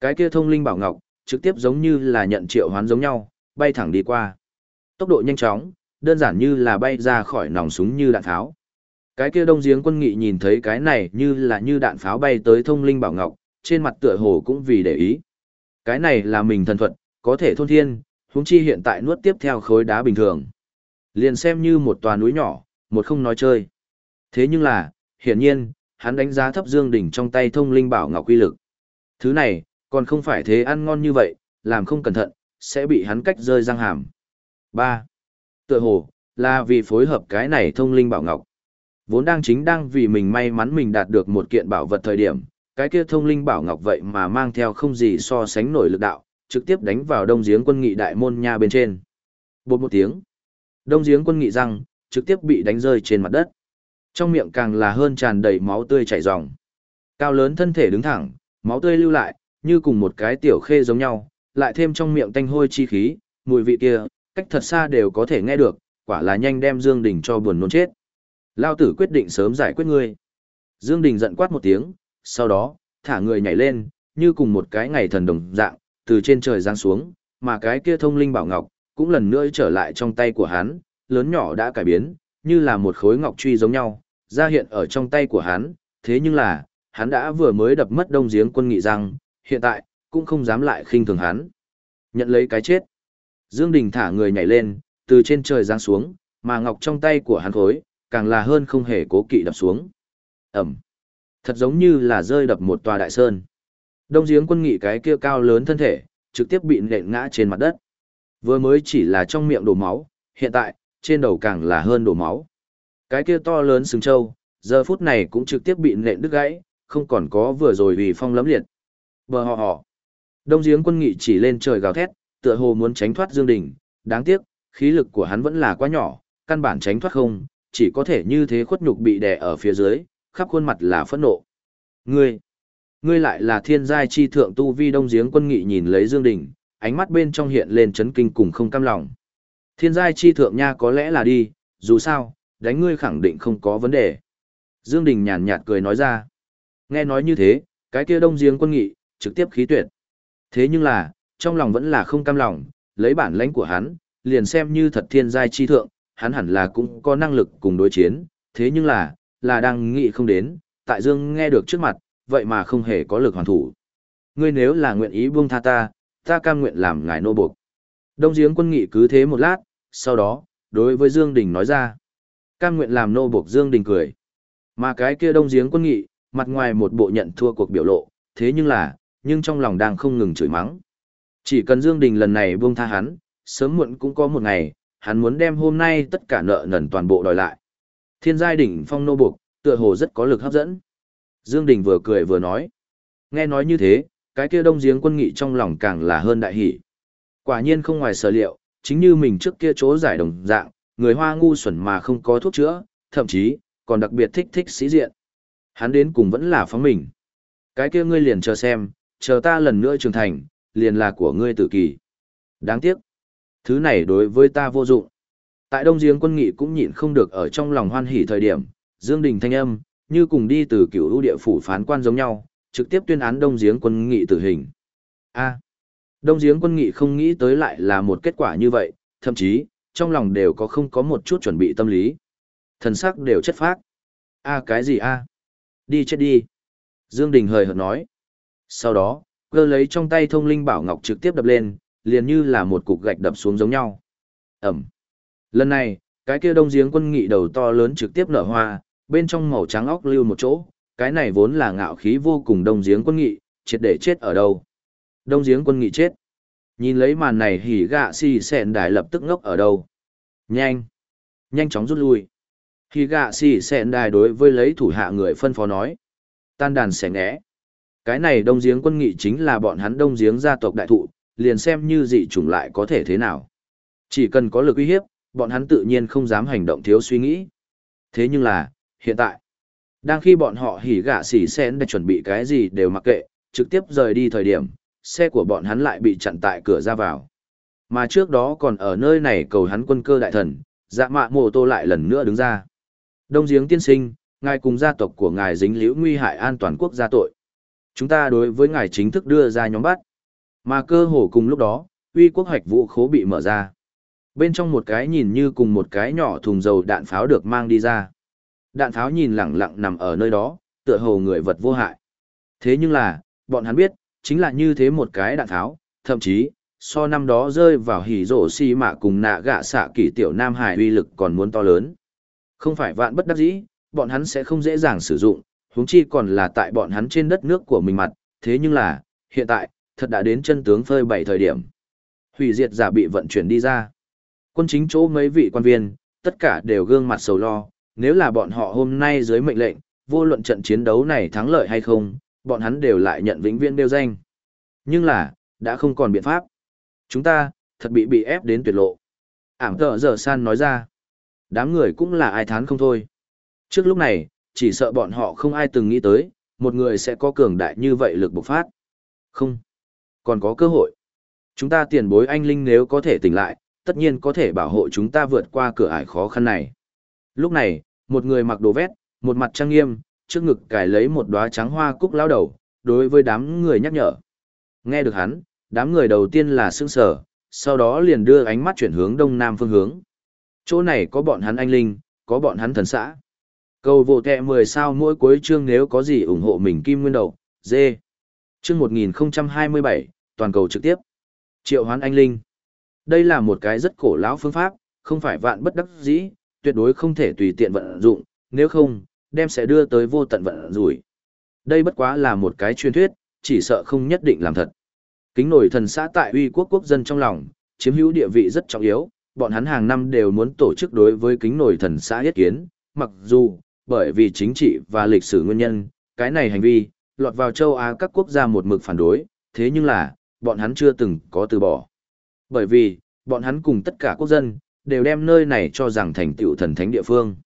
Speaker 1: Cái kia thông linh bảo ngọc, trực tiếp giống như là nhận triệu hoán giống nhau, bay thẳng đi qua. Tốc độ nhanh chóng, đơn giản như là bay ra khỏi nòng súng như đạn tháo. Cái kia đông giếng quân nghị nhìn thấy cái này như là như đạn pháo bay tới thông linh bảo ngọc, trên mặt tựa hồ cũng vì để ý. Cái này là mình thần thuật, có thể thôn thiên, huống chi hiện tại nuốt tiếp theo khối đá bình thường. Liền xem như một tòa núi nhỏ, một không nói chơi. Thế nhưng là, hiển nhiên, hắn đánh giá thấp Dương Đỉnh trong tay thông linh bảo ngọc quy lực. Thứ này, còn không phải thế ăn ngon như vậy, làm không cẩn thận, sẽ bị hắn cách rơi răng hàm. 3. Tựa hồ, là vì phối hợp cái này thông linh bảo ngọc. Vốn đang chính đang vì mình may mắn mình đạt được một kiện bảo vật thời điểm, cái kia thông linh bảo ngọc vậy mà mang theo không gì so sánh nổi lực đạo, trực tiếp đánh vào đông giếng quân nghị đại môn nha bên trên. Bột một tiếng. Đông giếng quân nghị răng, trực tiếp bị đánh rơi trên mặt đất. Trong miệng càng là hơn tràn đầy máu tươi chảy ròng. Cao lớn thân thể đứng thẳng, máu tươi lưu lại, như cùng một cái tiểu khê giống nhau, lại thêm trong miệng tanh hôi chi khí, mùi vị kia, cách thật xa đều có thể nghe được, quả là nhanh đem Dương Đình cho buồn nôn chết. Lao tử quyết định sớm giải quyết ngươi. Dương Đình giận quát một tiếng, sau đó, thả người nhảy lên, như cùng một cái ngày thần đồng dạng, từ trên trời giáng xuống, mà cái kia thông linh bảo ngọc, cũng lần nữa trở lại trong tay của hắn, lớn nhỏ đã cải biến, như là một khối ngọc truy giống nhau, ra hiện ở trong tay của hắn, thế nhưng là, hắn đã vừa mới đập mất đông giếng quân nghị rằng hiện tại, cũng không dám lại khinh thường hắn. Nhận lấy cái chết. Dương Đình thả người nhảy lên, từ trên trời giáng xuống, mà ngọc trong tay của hắn khối, càng là hơn không hề cố kỵ đập xuống. ầm, Thật giống như là rơi đập một tòa đại sơn. Đông giếng quân nghị cái kia cao lớn thân thể, trực tiếp bị nện ngã trên mặt đất. Vừa mới chỉ là trong miệng đổ máu, hiện tại, trên đầu càng là hơn đổ máu. Cái kia to lớn sừng trâu, giờ phút này cũng trực tiếp bị nện đứt gãy, không còn có vừa rồi vì phong lấm liệt. Bờ hò hò. Đông giếng quân nghị chỉ lên trời gào thét, tựa hồ muốn tránh thoát Dương Đình, đáng tiếc, khí lực của hắn vẫn là quá nhỏ, căn bản tránh thoát không, chỉ có thể như thế khuất nhục bị đè ở phía dưới, khắp khuôn mặt là phẫn nộ. Ngươi, ngươi lại là thiên giai chi thượng tu vi đông giếng quân nghị nhìn lấy Dương Đình, ánh mắt bên trong hiện lên chấn kinh cùng không cam lòng. Thiên giai chi thượng nha có lẽ là đi, dù sao, đánh ngươi khẳng định không có vấn đề. Dương Đình nhàn nhạt cười nói ra. Nghe nói như thế, cái kia đông giếng quân nghị, trực tiếp khí tuyệt. Thế nhưng là, trong lòng vẫn là không cam lòng, lấy bản lãnh của hắn, liền xem như thật thiên giai chi thượng, hắn hẳn là cũng có năng lực cùng đối chiến, thế nhưng là, là đang nghĩ không đến, tại Dương nghe được trước mặt, vậy mà không hề có lực hoàn thủ. Ngươi nếu là nguyện ý buông tha ta, ta cam nguyện làm ngài nô buộc. Đông giếng quân nghị cứ thế một lát, sau đó, đối với Dương Đình nói ra. Cam nguyện làm nô buộc Dương Đình cười. Mà cái kia đông giếng quân nghị, mặt ngoài một bộ nhận thua cuộc biểu lộ, thế nhưng là, nhưng trong lòng đang không ngừng chửi mắng. Chỉ cần Dương Đình lần này buông tha hắn, sớm muộn cũng có một ngày, hắn muốn đem hôm nay tất cả nợ nần toàn bộ đòi lại. Thiên giai đỉnh phong nô buộc, tựa hồ rất có lực hấp dẫn. Dương Đình vừa cười vừa nói. Nghe nói như thế, cái kia đông giếng quân nghị trong lòng càng là hơn đại hỷ. Quả nhiên không ngoài sở liệu, chính như mình trước kia chỗ giải đồng dạng, người hoa ngu xuẩn mà không có thuốc chữa, thậm chí, còn đặc biệt thích thích sĩ diện. Hắn đến cùng vẫn là phóng mình. Cái kia ngươi liền chờ xem, chờ ta lần nữa trưởng thành, liền là của ngươi tử kỳ. Đáng tiếc. Thứ này đối với ta vô dụng. Tại Đông Giếng quân nghị cũng nhịn không được ở trong lòng hoan hỉ thời điểm, Dương Đình thanh âm, như cùng đi từ cựu ưu địa phủ phán quan giống nhau, trực tiếp tuyên án Đông Giếng quân nghị tử hình. A. Đông Giếng quân nghị không nghĩ tới lại là một kết quả như vậy, thậm chí, trong lòng đều có không có một chút chuẩn bị tâm lý. Thần sắc đều chất phác. A cái gì a? Đi chết đi. Dương Đình hời hợt nói. Sau đó, cơ lấy trong tay thông linh bảo ngọc trực tiếp đập lên, liền như là một cục gạch đập xuống giống nhau. Ẩm. Lần này, cái kia đông giếng quân nghị đầu to lớn trực tiếp nở hoa, bên trong màu trắng óc lưu một chỗ, cái này vốn là ngạo khí vô cùng đông giếng quân nghị, triệt để chết ở đâu. Đông giếng quân nghị chết. Nhìn lấy màn này hỉ gạ xì xẹn đài lập tức ngốc ở đâu. Nhanh. Nhanh chóng rút lui. Hỉ gạ xì xẹn đài đối với lấy thủ hạ người phân phó nói. Tan đàn xẻ ngẽ. Cái này đông giếng quân nghị chính là bọn hắn đông giếng gia tộc đại thụ, liền xem như dị chủng lại có thể thế nào. Chỉ cần có lực uy hiếp, bọn hắn tự nhiên không dám hành động thiếu suy nghĩ. Thế nhưng là, hiện tại, đang khi bọn họ hỉ gạ xỉ xen để chuẩn bị cái gì đều mặc kệ, trực tiếp rời đi thời điểm, xe của bọn hắn lại bị chặn tại cửa ra vào. Mà trước đó còn ở nơi này cầu hắn quân cơ đại thần, dạ mạ mộ tô lại lần nữa đứng ra. Đông giếng tiên sinh, ngài cùng gia tộc của ngài dính liễu nguy hại an toàn quốc gia tội. Chúng ta đối với ngài chính thức đưa ra nhóm bắt. Mà cơ hồ cùng lúc đó, uy quốc hoạch vũ khố bị mở ra. Bên trong một cái nhìn như cùng một cái nhỏ thùng dầu đạn pháo được mang đi ra. Đạn pháo nhìn lẳng lặng nằm ở nơi đó, tựa hồ người vật vô hại. Thế nhưng là, bọn hắn biết, chính là như thế một cái đạn tháo, thậm chí, so năm đó rơi vào hỉ rổ xi mạ cùng nạ gạ xạ kỷ tiểu Nam Hải uy lực còn muốn to lớn. Không phải vạn bất đắc dĩ, bọn hắn sẽ không dễ dàng sử dụng, huống chi còn là tại bọn hắn trên đất nước của mình mặt, thế nhưng là, hiện tại, thật đã đến chân tướng phơi bảy thời điểm. Hủy diệt giả bị vận chuyển đi ra. Quân chính chỗ mấy vị quan viên, tất cả đều gương mặt sầu lo, nếu là bọn họ hôm nay dưới mệnh lệnh, vô luận trận chiến đấu này thắng lợi hay không, bọn hắn đều lại nhận vĩnh viễn đeo danh. Nhưng là, đã không còn biện pháp. Chúng ta, thật bị bị ép đến tuyệt lộ. Ảm tợ giờ san nói ra. Đám người cũng là ai thán không thôi. Trước lúc này, chỉ sợ bọn họ không ai từng nghĩ tới, một người sẽ có cường đại như vậy lực bộc phát. Không. Còn có cơ hội. Chúng ta tiền bối anh Linh nếu có thể tỉnh lại, tất nhiên có thể bảo hộ chúng ta vượt qua cửa ải khó khăn này. Lúc này, một người mặc đồ vét, một mặt trang nghiêm, trước ngực cài lấy một đóa trắng hoa cúc lao đầu, đối với đám người nhắc nhở. Nghe được hắn, đám người đầu tiên là sững sờ, sau đó liền đưa ánh mắt chuyển hướng đông nam phương hướng. Chỗ này có bọn hắn anh linh, có bọn hắn thần xã. Cầu vô tệ 10 sao mỗi cuối chương nếu có gì ủng hộ mình kim nguyên đầu, dê. Chương 1027, toàn cầu trực tiếp. Triệu hoán anh linh. Đây là một cái rất cổ lão phương pháp, không phải vạn bất đắc dĩ, tuyệt đối không thể tùy tiện vận dụng, nếu không, đem sẽ đưa tới vô tận vận rủi. Đây bất quá là một cái truyền thuyết, chỉ sợ không nhất định làm thật. Kính nổi thần xã tại uy quốc quốc dân trong lòng, chiếm hữu địa vị rất trọng yếu, bọn hắn hàng năm đều muốn tổ chức đối với kính nổi thần xã yết kiến, mặc dù, bởi vì chính trị và lịch sử nguyên nhân, cái này hành vi, lọt vào châu Á các quốc gia một mực phản đối, thế nhưng là, bọn hắn chưa từng có từ bỏ. Bởi vì, bọn hắn cùng tất cả quốc dân, đều đem nơi này cho rằng thành tựu thần thánh địa phương.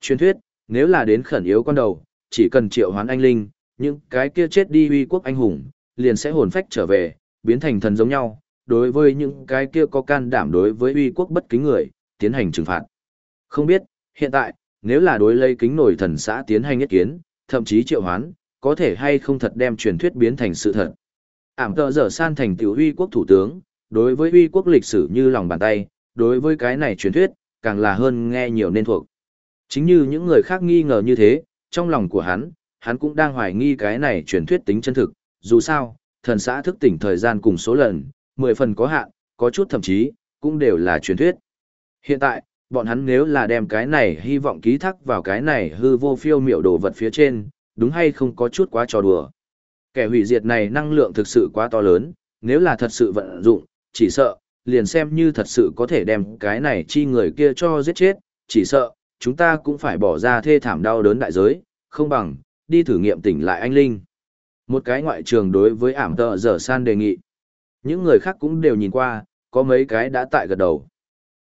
Speaker 1: Truyền thuyết, nếu là đến khẩn yếu con đầu, chỉ cần triệu hoán anh linh, những cái kia chết đi uy quốc anh hùng, liền sẽ hồn phách trở về, biến thành thần giống nhau, đối với những cái kia có can đảm đối với uy quốc bất kính người, tiến hành trừng phạt. Không biết, hiện tại, nếu là đối lấy kính nổi thần xã tiến hành nhất kiến, thậm chí triệu hoán, có thể hay không thật đem truyền thuyết biến thành sự thật. Ảm tợ dở san thành tiểu uy quốc thủ tướng, đối với uy quốc lịch sử như lòng bàn tay, đối với cái này truyền thuyết, càng là hơn nghe nhiều nên thuộc. Chính như những người khác nghi ngờ như thế, trong lòng của hắn, hắn cũng đang hoài nghi cái này truyền thuyết tính chân thực, dù sao, thần xã thức tỉnh thời gian cùng số lần, 10 phần có hạn, có chút thậm chí, cũng đều là truyền thuyết. Hiện tại, bọn hắn nếu là đem cái này hy vọng ký thác vào cái này hư vô phiêu miểu đồ vật phía trên, đúng hay không có chút quá trò đùa. Kẻ hủy diệt này năng lượng thực sự quá to lớn, nếu là thật sự vận dụng, chỉ sợ, liền xem như thật sự có thể đem cái này chi người kia cho giết chết, chỉ sợ, chúng ta cũng phải bỏ ra thê thảm đau đớn đại giới, không bằng, đi thử nghiệm tỉnh lại anh Linh. Một cái ngoại trường đối với ảm tợ dở san đề nghị. Những người khác cũng đều nhìn qua, có mấy cái đã tại gật đầu.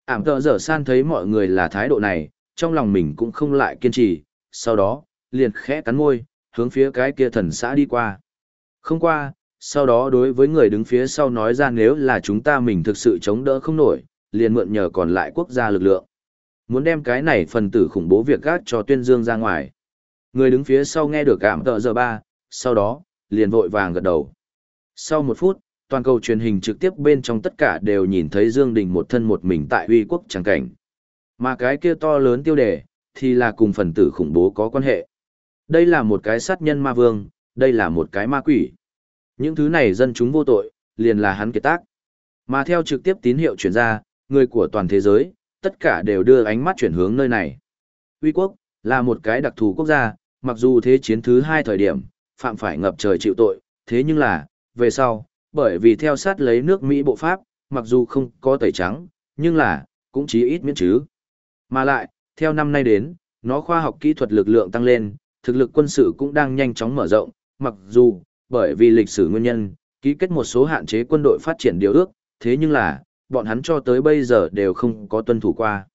Speaker 1: Ảm tợ dở san thấy mọi người là thái độ này, trong lòng mình cũng không lại kiên trì, sau đó, liền khẽ cắn môi, hướng phía cái kia thần xã đi qua. Không qua, sau đó đối với người đứng phía sau nói ra nếu là chúng ta mình thực sự chống đỡ không nổi, liền mượn nhờ còn lại quốc gia lực lượng. Muốn đem cái này phần tử khủng bố việc gác cho tuyên dương ra ngoài. Người đứng phía sau nghe được cảm tợ giờ ba, sau đó, liền vội vàng gật đầu. Sau một phút, toàn cầu truyền hình trực tiếp bên trong tất cả đều nhìn thấy Dương Đình một thân một mình tại uy quốc tràng cảnh. Mà cái kia to lớn tiêu đề, thì là cùng phần tử khủng bố có quan hệ. Đây là một cái sát nhân ma vương, đây là một cái ma quỷ. Những thứ này dân chúng vô tội, liền là hắn kiệt tác. Mà theo trực tiếp tín hiệu chuyển ra, người của toàn thế giới, tất cả đều đưa ánh mắt chuyển hướng nơi này. Uy quốc, là một cái đặc thù quốc gia, mặc dù thế chiến thứ hai thời điểm, phạm phải ngập trời chịu tội, thế nhưng là, về sau, bởi vì theo sát lấy nước Mỹ bộ Pháp, mặc dù không có tẩy trắng, nhưng là, cũng chí ít miễn chứ. Mà lại, theo năm nay đến, nó khoa học kỹ thuật lực lượng tăng lên, thực lực quân sự cũng đang nhanh chóng mở rộng, mặc dù, bởi vì lịch sử nguyên nhân, ký kết một số hạn chế quân đội phát triển điều ước, thế nhưng là, bọn hắn cho tới bây giờ đều không có tuân thủ qua.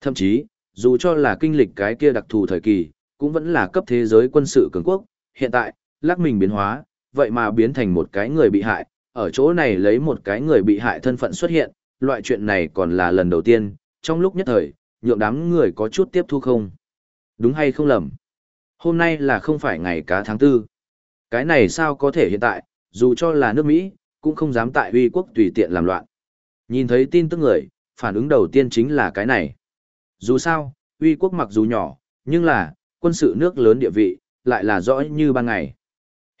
Speaker 1: Thậm chí, dù cho là kinh lịch cái kia đặc thù thời kỳ, cũng vẫn là cấp thế giới quân sự cường quốc, hiện tại, lắc mình biến hóa, vậy mà biến thành một cái người bị hại, ở chỗ này lấy một cái người bị hại thân phận xuất hiện, loại chuyện này còn là lần đầu tiên, trong lúc nhất thời, nhượng đám người có chút tiếp thu không. Đúng hay không lầm? Hôm nay là không phải ngày cá tháng tư. Cái này sao có thể hiện tại, dù cho là nước Mỹ, cũng không dám tại uy quốc tùy tiện làm loạn. Nhìn thấy tin tức người, phản ứng đầu tiên chính là cái này. Dù sao, uy quốc mặc dù nhỏ, nhưng là, quân sự nước lớn địa vị, lại là rõ như ban ngày.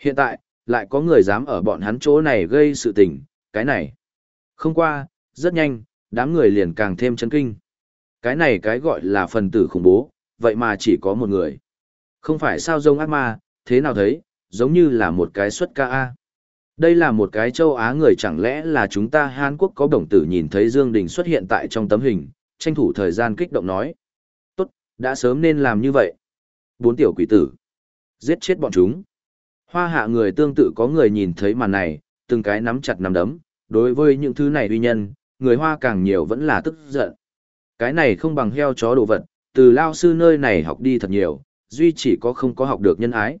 Speaker 1: Hiện tại, lại có người dám ở bọn hắn chỗ này gây sự tình, cái này. Không qua, rất nhanh, đám người liền càng thêm chấn kinh. Cái này cái gọi là phần tử khủng bố, vậy mà chỉ có một người. Không phải sao rông ác ma, thế nào thấy, giống như là một cái xuất ca A. Đây là một cái châu Á người chẳng lẽ là chúng ta Hàn Quốc có đồng tử nhìn thấy Dương Đình xuất hiện tại trong tấm hình, tranh thủ thời gian kích động nói. Tốt, đã sớm nên làm như vậy. Bốn tiểu quỷ tử. Giết chết bọn chúng. Hoa hạ người tương tự có người nhìn thấy màn này, từng cái nắm chặt nắm đấm, đối với những thứ này uy nhân, người hoa càng nhiều vẫn là tức giận. Cái này không bằng heo chó đồ vật, từ lao sư nơi này học đi thật nhiều, duy chỉ có không có học được nhân ái.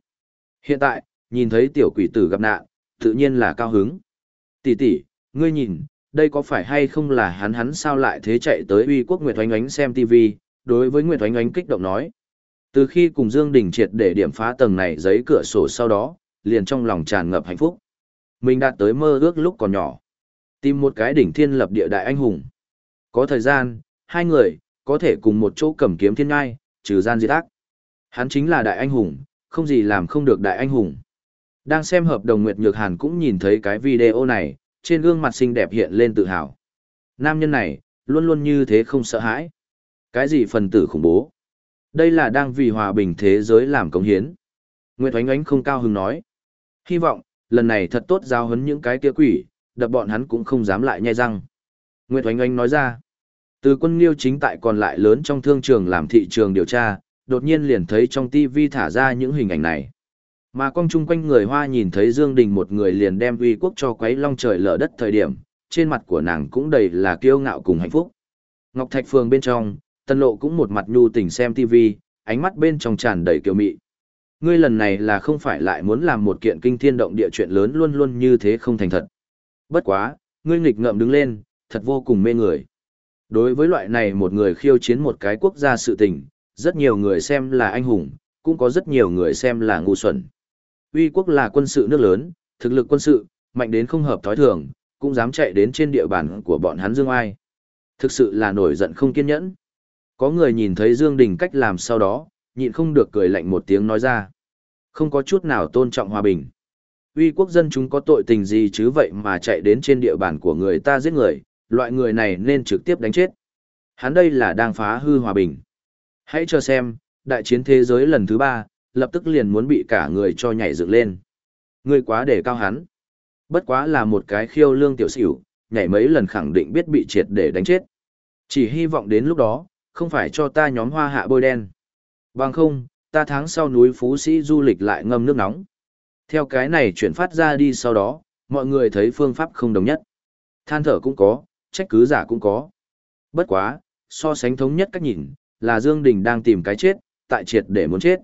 Speaker 1: Hiện tại, nhìn thấy tiểu quỷ tử gặp nạn, tự nhiên là cao hứng. Tỷ tỷ, ngươi nhìn, đây có phải hay không là hắn hắn sao lại thế chạy tới uy quốc Nguyệt Oánh Oánh xem TV, đối với Nguyệt Oánh Oánh kích động nói. Từ khi cùng Dương Đình triệt để điểm phá tầng này giấy cửa sổ sau đó, liền trong lòng tràn ngập hạnh phúc. Mình đạt tới mơ ước lúc còn nhỏ. Tìm một cái đỉnh thiên lập địa đại anh hùng. Có thời gian, hai người, có thể cùng một chỗ cầm kiếm thiên ngai, trừ gian diệt ác. Hắn chính là đại anh hùng, không gì làm không được đại anh hùng. Đang xem hợp đồng Nguyệt Nhược Hàn cũng nhìn thấy cái video này, trên gương mặt xinh đẹp hiện lên tự hào. Nam nhân này, luôn luôn như thế không sợ hãi. Cái gì phần tử khủng bố? Đây là đang vì hòa bình thế giới làm công hiến. Nguyệt Oánh Oánh không cao hứng nói. Hy vọng, lần này thật tốt giao hấn những cái kia quỷ, đập bọn hắn cũng không dám lại nhai răng. Nguyệt Oanh Oanh nói ra. Từ quân liêu chính tại còn lại lớn trong thương trường làm thị trường điều tra, đột nhiên liền thấy trong TV thả ra những hình ảnh này. Mà con chung quanh người Hoa nhìn thấy Dương Đình một người liền đem uy quốc cho quấy long trời lở đất thời điểm, trên mặt của nàng cũng đầy là kiêu ngạo cùng hạnh phúc. Ngọc Thạch Phường bên trong, Tân Lộ cũng một mặt nhu tình xem TV, ánh mắt bên trong tràn đầy kiêu mị. Ngươi lần này là không phải lại muốn làm một kiện kinh thiên động địa chuyện lớn luôn luôn như thế không thành thật. Bất quá, ngươi nghịch ngợm đứng lên, thật vô cùng mê người. Đối với loại này một người khiêu chiến một cái quốc gia sự tình, rất nhiều người xem là anh hùng, cũng có rất nhiều người xem là ngu xuẩn. Uy quốc là quân sự nước lớn, thực lực quân sự, mạnh đến không hợp thói thường, cũng dám chạy đến trên địa bàn của bọn hắn Dương Ai. Thực sự là nổi giận không kiên nhẫn. Có người nhìn thấy Dương Đình cách làm sau đó, nhịn không được cười lạnh một tiếng nói ra. Không có chút nào tôn trọng hòa bình. Uy quốc dân chúng có tội tình gì chứ vậy mà chạy đến trên địa bàn của người ta giết người, loại người này nên trực tiếp đánh chết. Hắn đây là đang phá hư hòa bình. Hãy cho xem, đại chiến thế giới lần thứ ba, lập tức liền muốn bị cả người cho nhảy dựng lên. Ngươi quá để cao hắn. Bất quá là một cái khiêu lương tiểu xỉu, nhảy mấy lần khẳng định biết bị triệt để đánh chết. Chỉ hy vọng đến lúc đó, không phải cho ta nhóm hoa hạ bôi đen. Bằng không, ta tháng sau núi Phú Sĩ du lịch lại ngâm nước nóng. Theo cái này chuyển phát ra đi sau đó, mọi người thấy phương pháp không đồng nhất. Than thở cũng có, trách cứ giả cũng có. Bất quá, so sánh thống nhất cách nhìn, là Dương Đình đang tìm cái chết, tại triệt để muốn chết.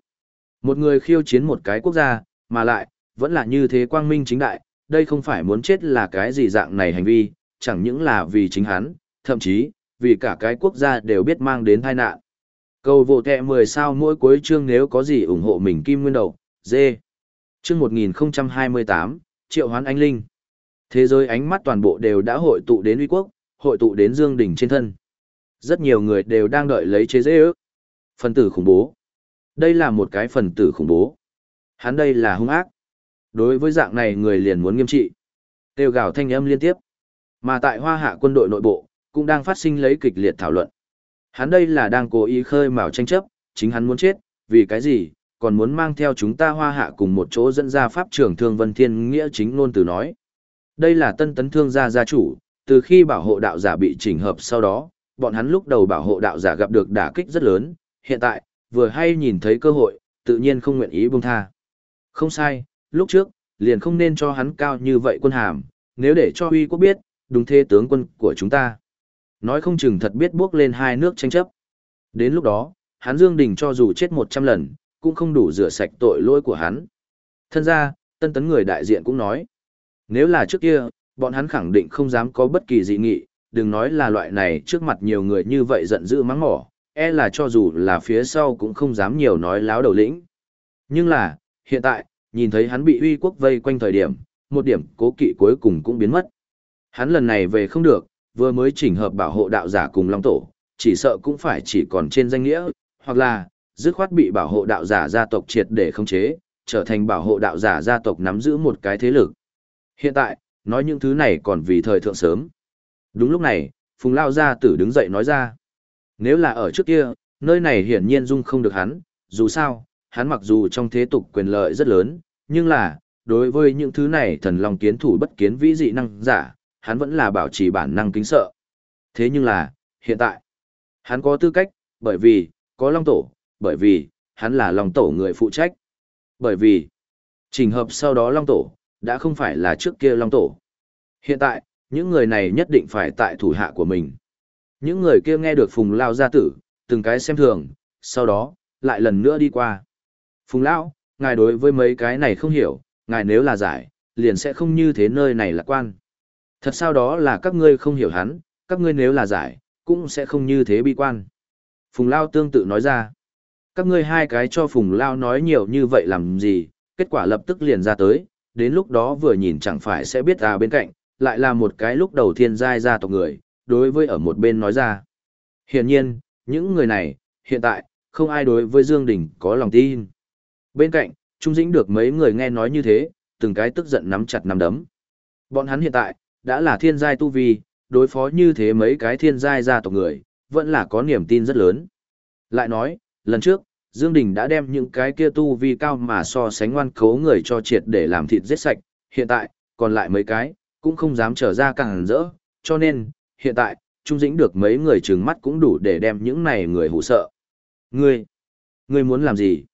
Speaker 1: Một người khiêu chiến một cái quốc gia, mà lại, vẫn là như thế quang minh chính đại, đây không phải muốn chết là cái gì dạng này hành vi, chẳng những là vì chính hắn, thậm chí, vì cả cái quốc gia đều biết mang đến tai nạn. Cầu vô tệ 10 sao mỗi cuối chương nếu có gì ủng hộ mình Kim Nguyên Đầu, dê. Chương 1028, Triệu Hoán Anh Linh. Thế giới ánh mắt toàn bộ đều đã hội tụ đến uy quốc, hội tụ đến Dương Đình trên thân. Rất nhiều người đều đang đợi lấy chế dễ ước. Phần tử khủng bố. Đây là một cái phần tử khủng bố. Hắn đây là hung ác. Đối với dạng này người liền muốn nghiêm trị. Tiêu gào thanh âm liên tiếp. Mà tại hoa hạ quân đội nội bộ, cũng đang phát sinh lấy kịch liệt thảo luận. Hắn đây là đang cố ý khơi mào tranh chấp, chính hắn muốn chết, vì cái gì, còn muốn mang theo chúng ta hoa hạ cùng một chỗ dẫn ra pháp trưởng thương vân thiên nghĩa chính ngôn từ nói. Đây là tân tấn thương gia gia chủ, từ khi bảo hộ đạo giả bị chỉnh hợp sau đó, bọn hắn lúc đầu bảo hộ đạo giả gặp được đả kích rất lớn, hiện tại, vừa hay nhìn thấy cơ hội, tự nhiên không nguyện ý buông tha. Không sai, lúc trước, liền không nên cho hắn cao như vậy quân hàm, nếu để cho uy quốc biết, đúng thế tướng quân của chúng ta. Nói không chừng thật biết bước lên hai nước tranh chấp. Đến lúc đó, hắn Dương Đình cho dù chết 100 lần, cũng không đủ rửa sạch tội lỗi của hắn. Thân ra, tân tấn người đại diện cũng nói, nếu là trước kia, bọn hắn khẳng định không dám có bất kỳ dị nghị, đừng nói là loại này trước mặt nhiều người như vậy giận dữ mắng mỏ, e là cho dù là phía sau cũng không dám nhiều nói láo đầu lĩnh. Nhưng là, hiện tại, nhìn thấy hắn bị uy quốc vây quanh thời điểm, một điểm cố kỵ cuối cùng cũng biến mất. Hắn lần này về không được, vừa mới chỉnh hợp bảo hộ đạo giả cùng Long Tổ, chỉ sợ cũng phải chỉ còn trên danh nghĩa, hoặc là, dứt khoát bị bảo hộ đạo giả gia tộc triệt để khống chế, trở thành bảo hộ đạo giả gia tộc nắm giữ một cái thế lực. Hiện tại, nói những thứ này còn vì thời thượng sớm. Đúng lúc này, Phùng Lao Gia Tử đứng dậy nói ra. Nếu là ở trước kia, nơi này hiển nhiên dung không được hắn, dù sao, hắn mặc dù trong thế tục quyền lợi rất lớn, nhưng là, đối với những thứ này thần lòng kiến thủ bất kiến vĩ dị năng giả, hắn vẫn là bảo trì bản năng kính sợ. Thế nhưng là, hiện tại, hắn có tư cách, bởi vì, có Long Tổ, bởi vì, hắn là Long Tổ người phụ trách. Bởi vì, trình hợp sau đó Long Tổ, đã không phải là trước kia Long Tổ. Hiện tại, những người này nhất định phải tại thủ hạ của mình. Những người kia nghe được Phùng Lao gia tử, từng cái xem thường, sau đó, lại lần nữa đi qua. Phùng Lao, ngài đối với mấy cái này không hiểu, ngài nếu là giải, liền sẽ không như thế nơi này lạc quan. Thật sao đó là các ngươi không hiểu hắn, các ngươi nếu là giải, cũng sẽ không như thế bi quan. Phùng Lao tương tự nói ra. Các ngươi hai cái cho Phùng Lao nói nhiều như vậy làm gì, kết quả lập tức liền ra tới, đến lúc đó vừa nhìn chẳng phải sẽ biết à bên cạnh, lại là một cái lúc đầu thiên giai gia tộc người, đối với ở một bên nói ra. Hiển nhiên, những người này, hiện tại, không ai đối với Dương Đình có lòng tin. Bên cạnh, Trung Dĩnh được mấy người nghe nói như thế, từng cái tức giận nắm chặt nắm đấm. Bọn hắn hiện tại, đã là thiên giai tu vi, đối phó như thế mấy cái thiên giai gia tộc người, vẫn là có niềm tin rất lớn. Lại nói, lần trước, Dương Đình đã đem những cái kia tu vi cao mà so sánh ngoan cố người cho triệt để làm thịt giết sạch, hiện tại, còn lại mấy cái, cũng không dám trở ra càng rỡ, cho nên, hiện tại, Trung Dĩnh được mấy người trừng mắt cũng đủ để đem những này người hù sợ. Ngươi, ngươi muốn làm gì?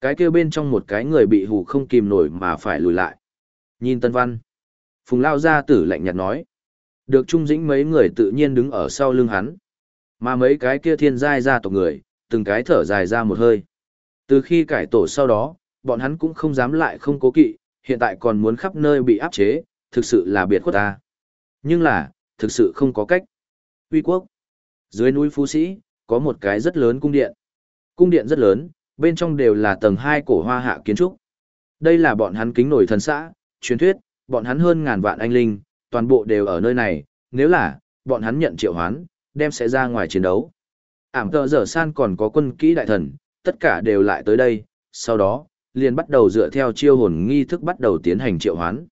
Speaker 1: Cái kia bên trong một cái người bị hù không kìm nổi mà phải lùi lại. Nhìn Tân Văn. Phùng Lao gia tử lạnh nhạt nói. Được Trung Dĩnh mấy người tự nhiên đứng ở sau lưng hắn. Mà mấy cái kia thiên giai gia tộc người, từng cái thở dài ra một hơi. Từ khi cải tổ sau đó, bọn hắn cũng không dám lại không cố kỵ, hiện tại còn muốn khắp nơi bị áp chế, thực sự là biệt khuất ta. Nhưng là, thực sự không có cách. Uy quốc. Dưới núi Phú Sĩ, có một cái rất lớn cung điện. Cung điện rất lớn, bên trong đều là tầng 2 cổ hoa hạ kiến trúc. Đây là bọn hắn kính nổi thần xã, truyền thuyết, bọn hắn hơn ngàn vạn anh linh, toàn bộ đều ở nơi này, nếu là, bọn hắn nhận triệu hoán, đem sẽ ra ngoài chiến đấu. Ảm tờ dở san còn có quân kỹ đại thần, tất cả đều lại tới đây, sau đó, liền bắt đầu dựa theo chiêu hồn nghi thức bắt đầu tiến hành triệu hoán.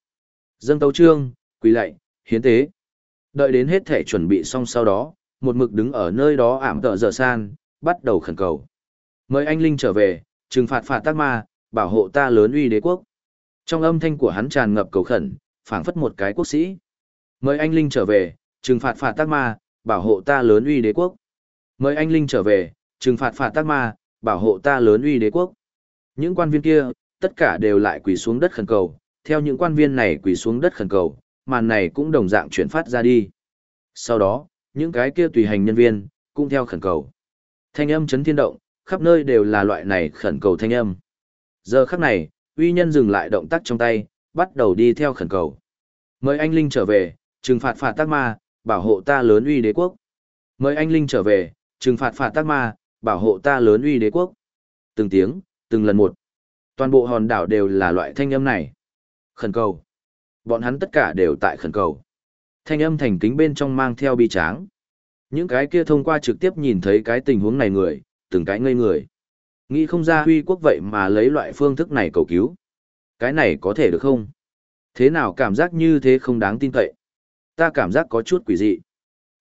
Speaker 1: Dâng tấu trương, quỳ lạy, hiến tế. Đợi đến hết thể chuẩn bị xong sau đó, một mực đứng ở nơi đó ảm tợ dở san, bắt đầu khẩn cầu. Mời anh Linh trở về, trừng phạt phạt tác ma, bảo hộ ta lớn uy đế quốc. Trong âm thanh của hắn tràn ngập cầu khẩn, phảng phất một cái quốc sĩ. Mời anh Linh trở về, trừng phạt phạt tác ma, bảo hộ ta lớn uy đế quốc. Mời anh Linh trở về, trừng phạt phạt tác ma, bảo hộ ta lớn uy đế quốc. Những quan viên kia, tất cả đều lại quỳ xuống đất khẩn cầu, theo những quan viên này quỳ xuống đất khẩn cầu, màn này cũng đồng dạng chuyển phát ra đi. Sau đó, những cái kia tùy hành nhân viên, cũng theo khẩn cầu. Thanh âm chấn thiên động, khắp nơi đều là loại này khẩn cầu thanh âm. Giờ khắc này, uy nhân dừng lại động tác trong tay, bắt đầu đi theo khẩn cầu. Mời anh Linh trở về, trừng phạt phạt tác ma, bảo hộ ta lớn uy đế quốc. Mời anh Linh trở về, trừng phạt phạt tác ma, bảo hộ ta lớn uy đế quốc. Từng tiếng, từng lần một. Toàn bộ hòn đảo đều là loại thanh âm này. Khẩn cầu. Bọn hắn tất cả đều tại khẩn cầu. Thanh âm thành kính bên trong mang theo bi tráng. Những cái kia thông qua trực tiếp nhìn thấy cái tình huống này người, từng cái ngây người. Nghĩ không ra huy quốc vậy mà lấy loại phương thức này cầu cứu. Cái này có thể được không? Thế nào cảm giác như thế không đáng tin cậy? Ta cảm giác có chút quỷ dị.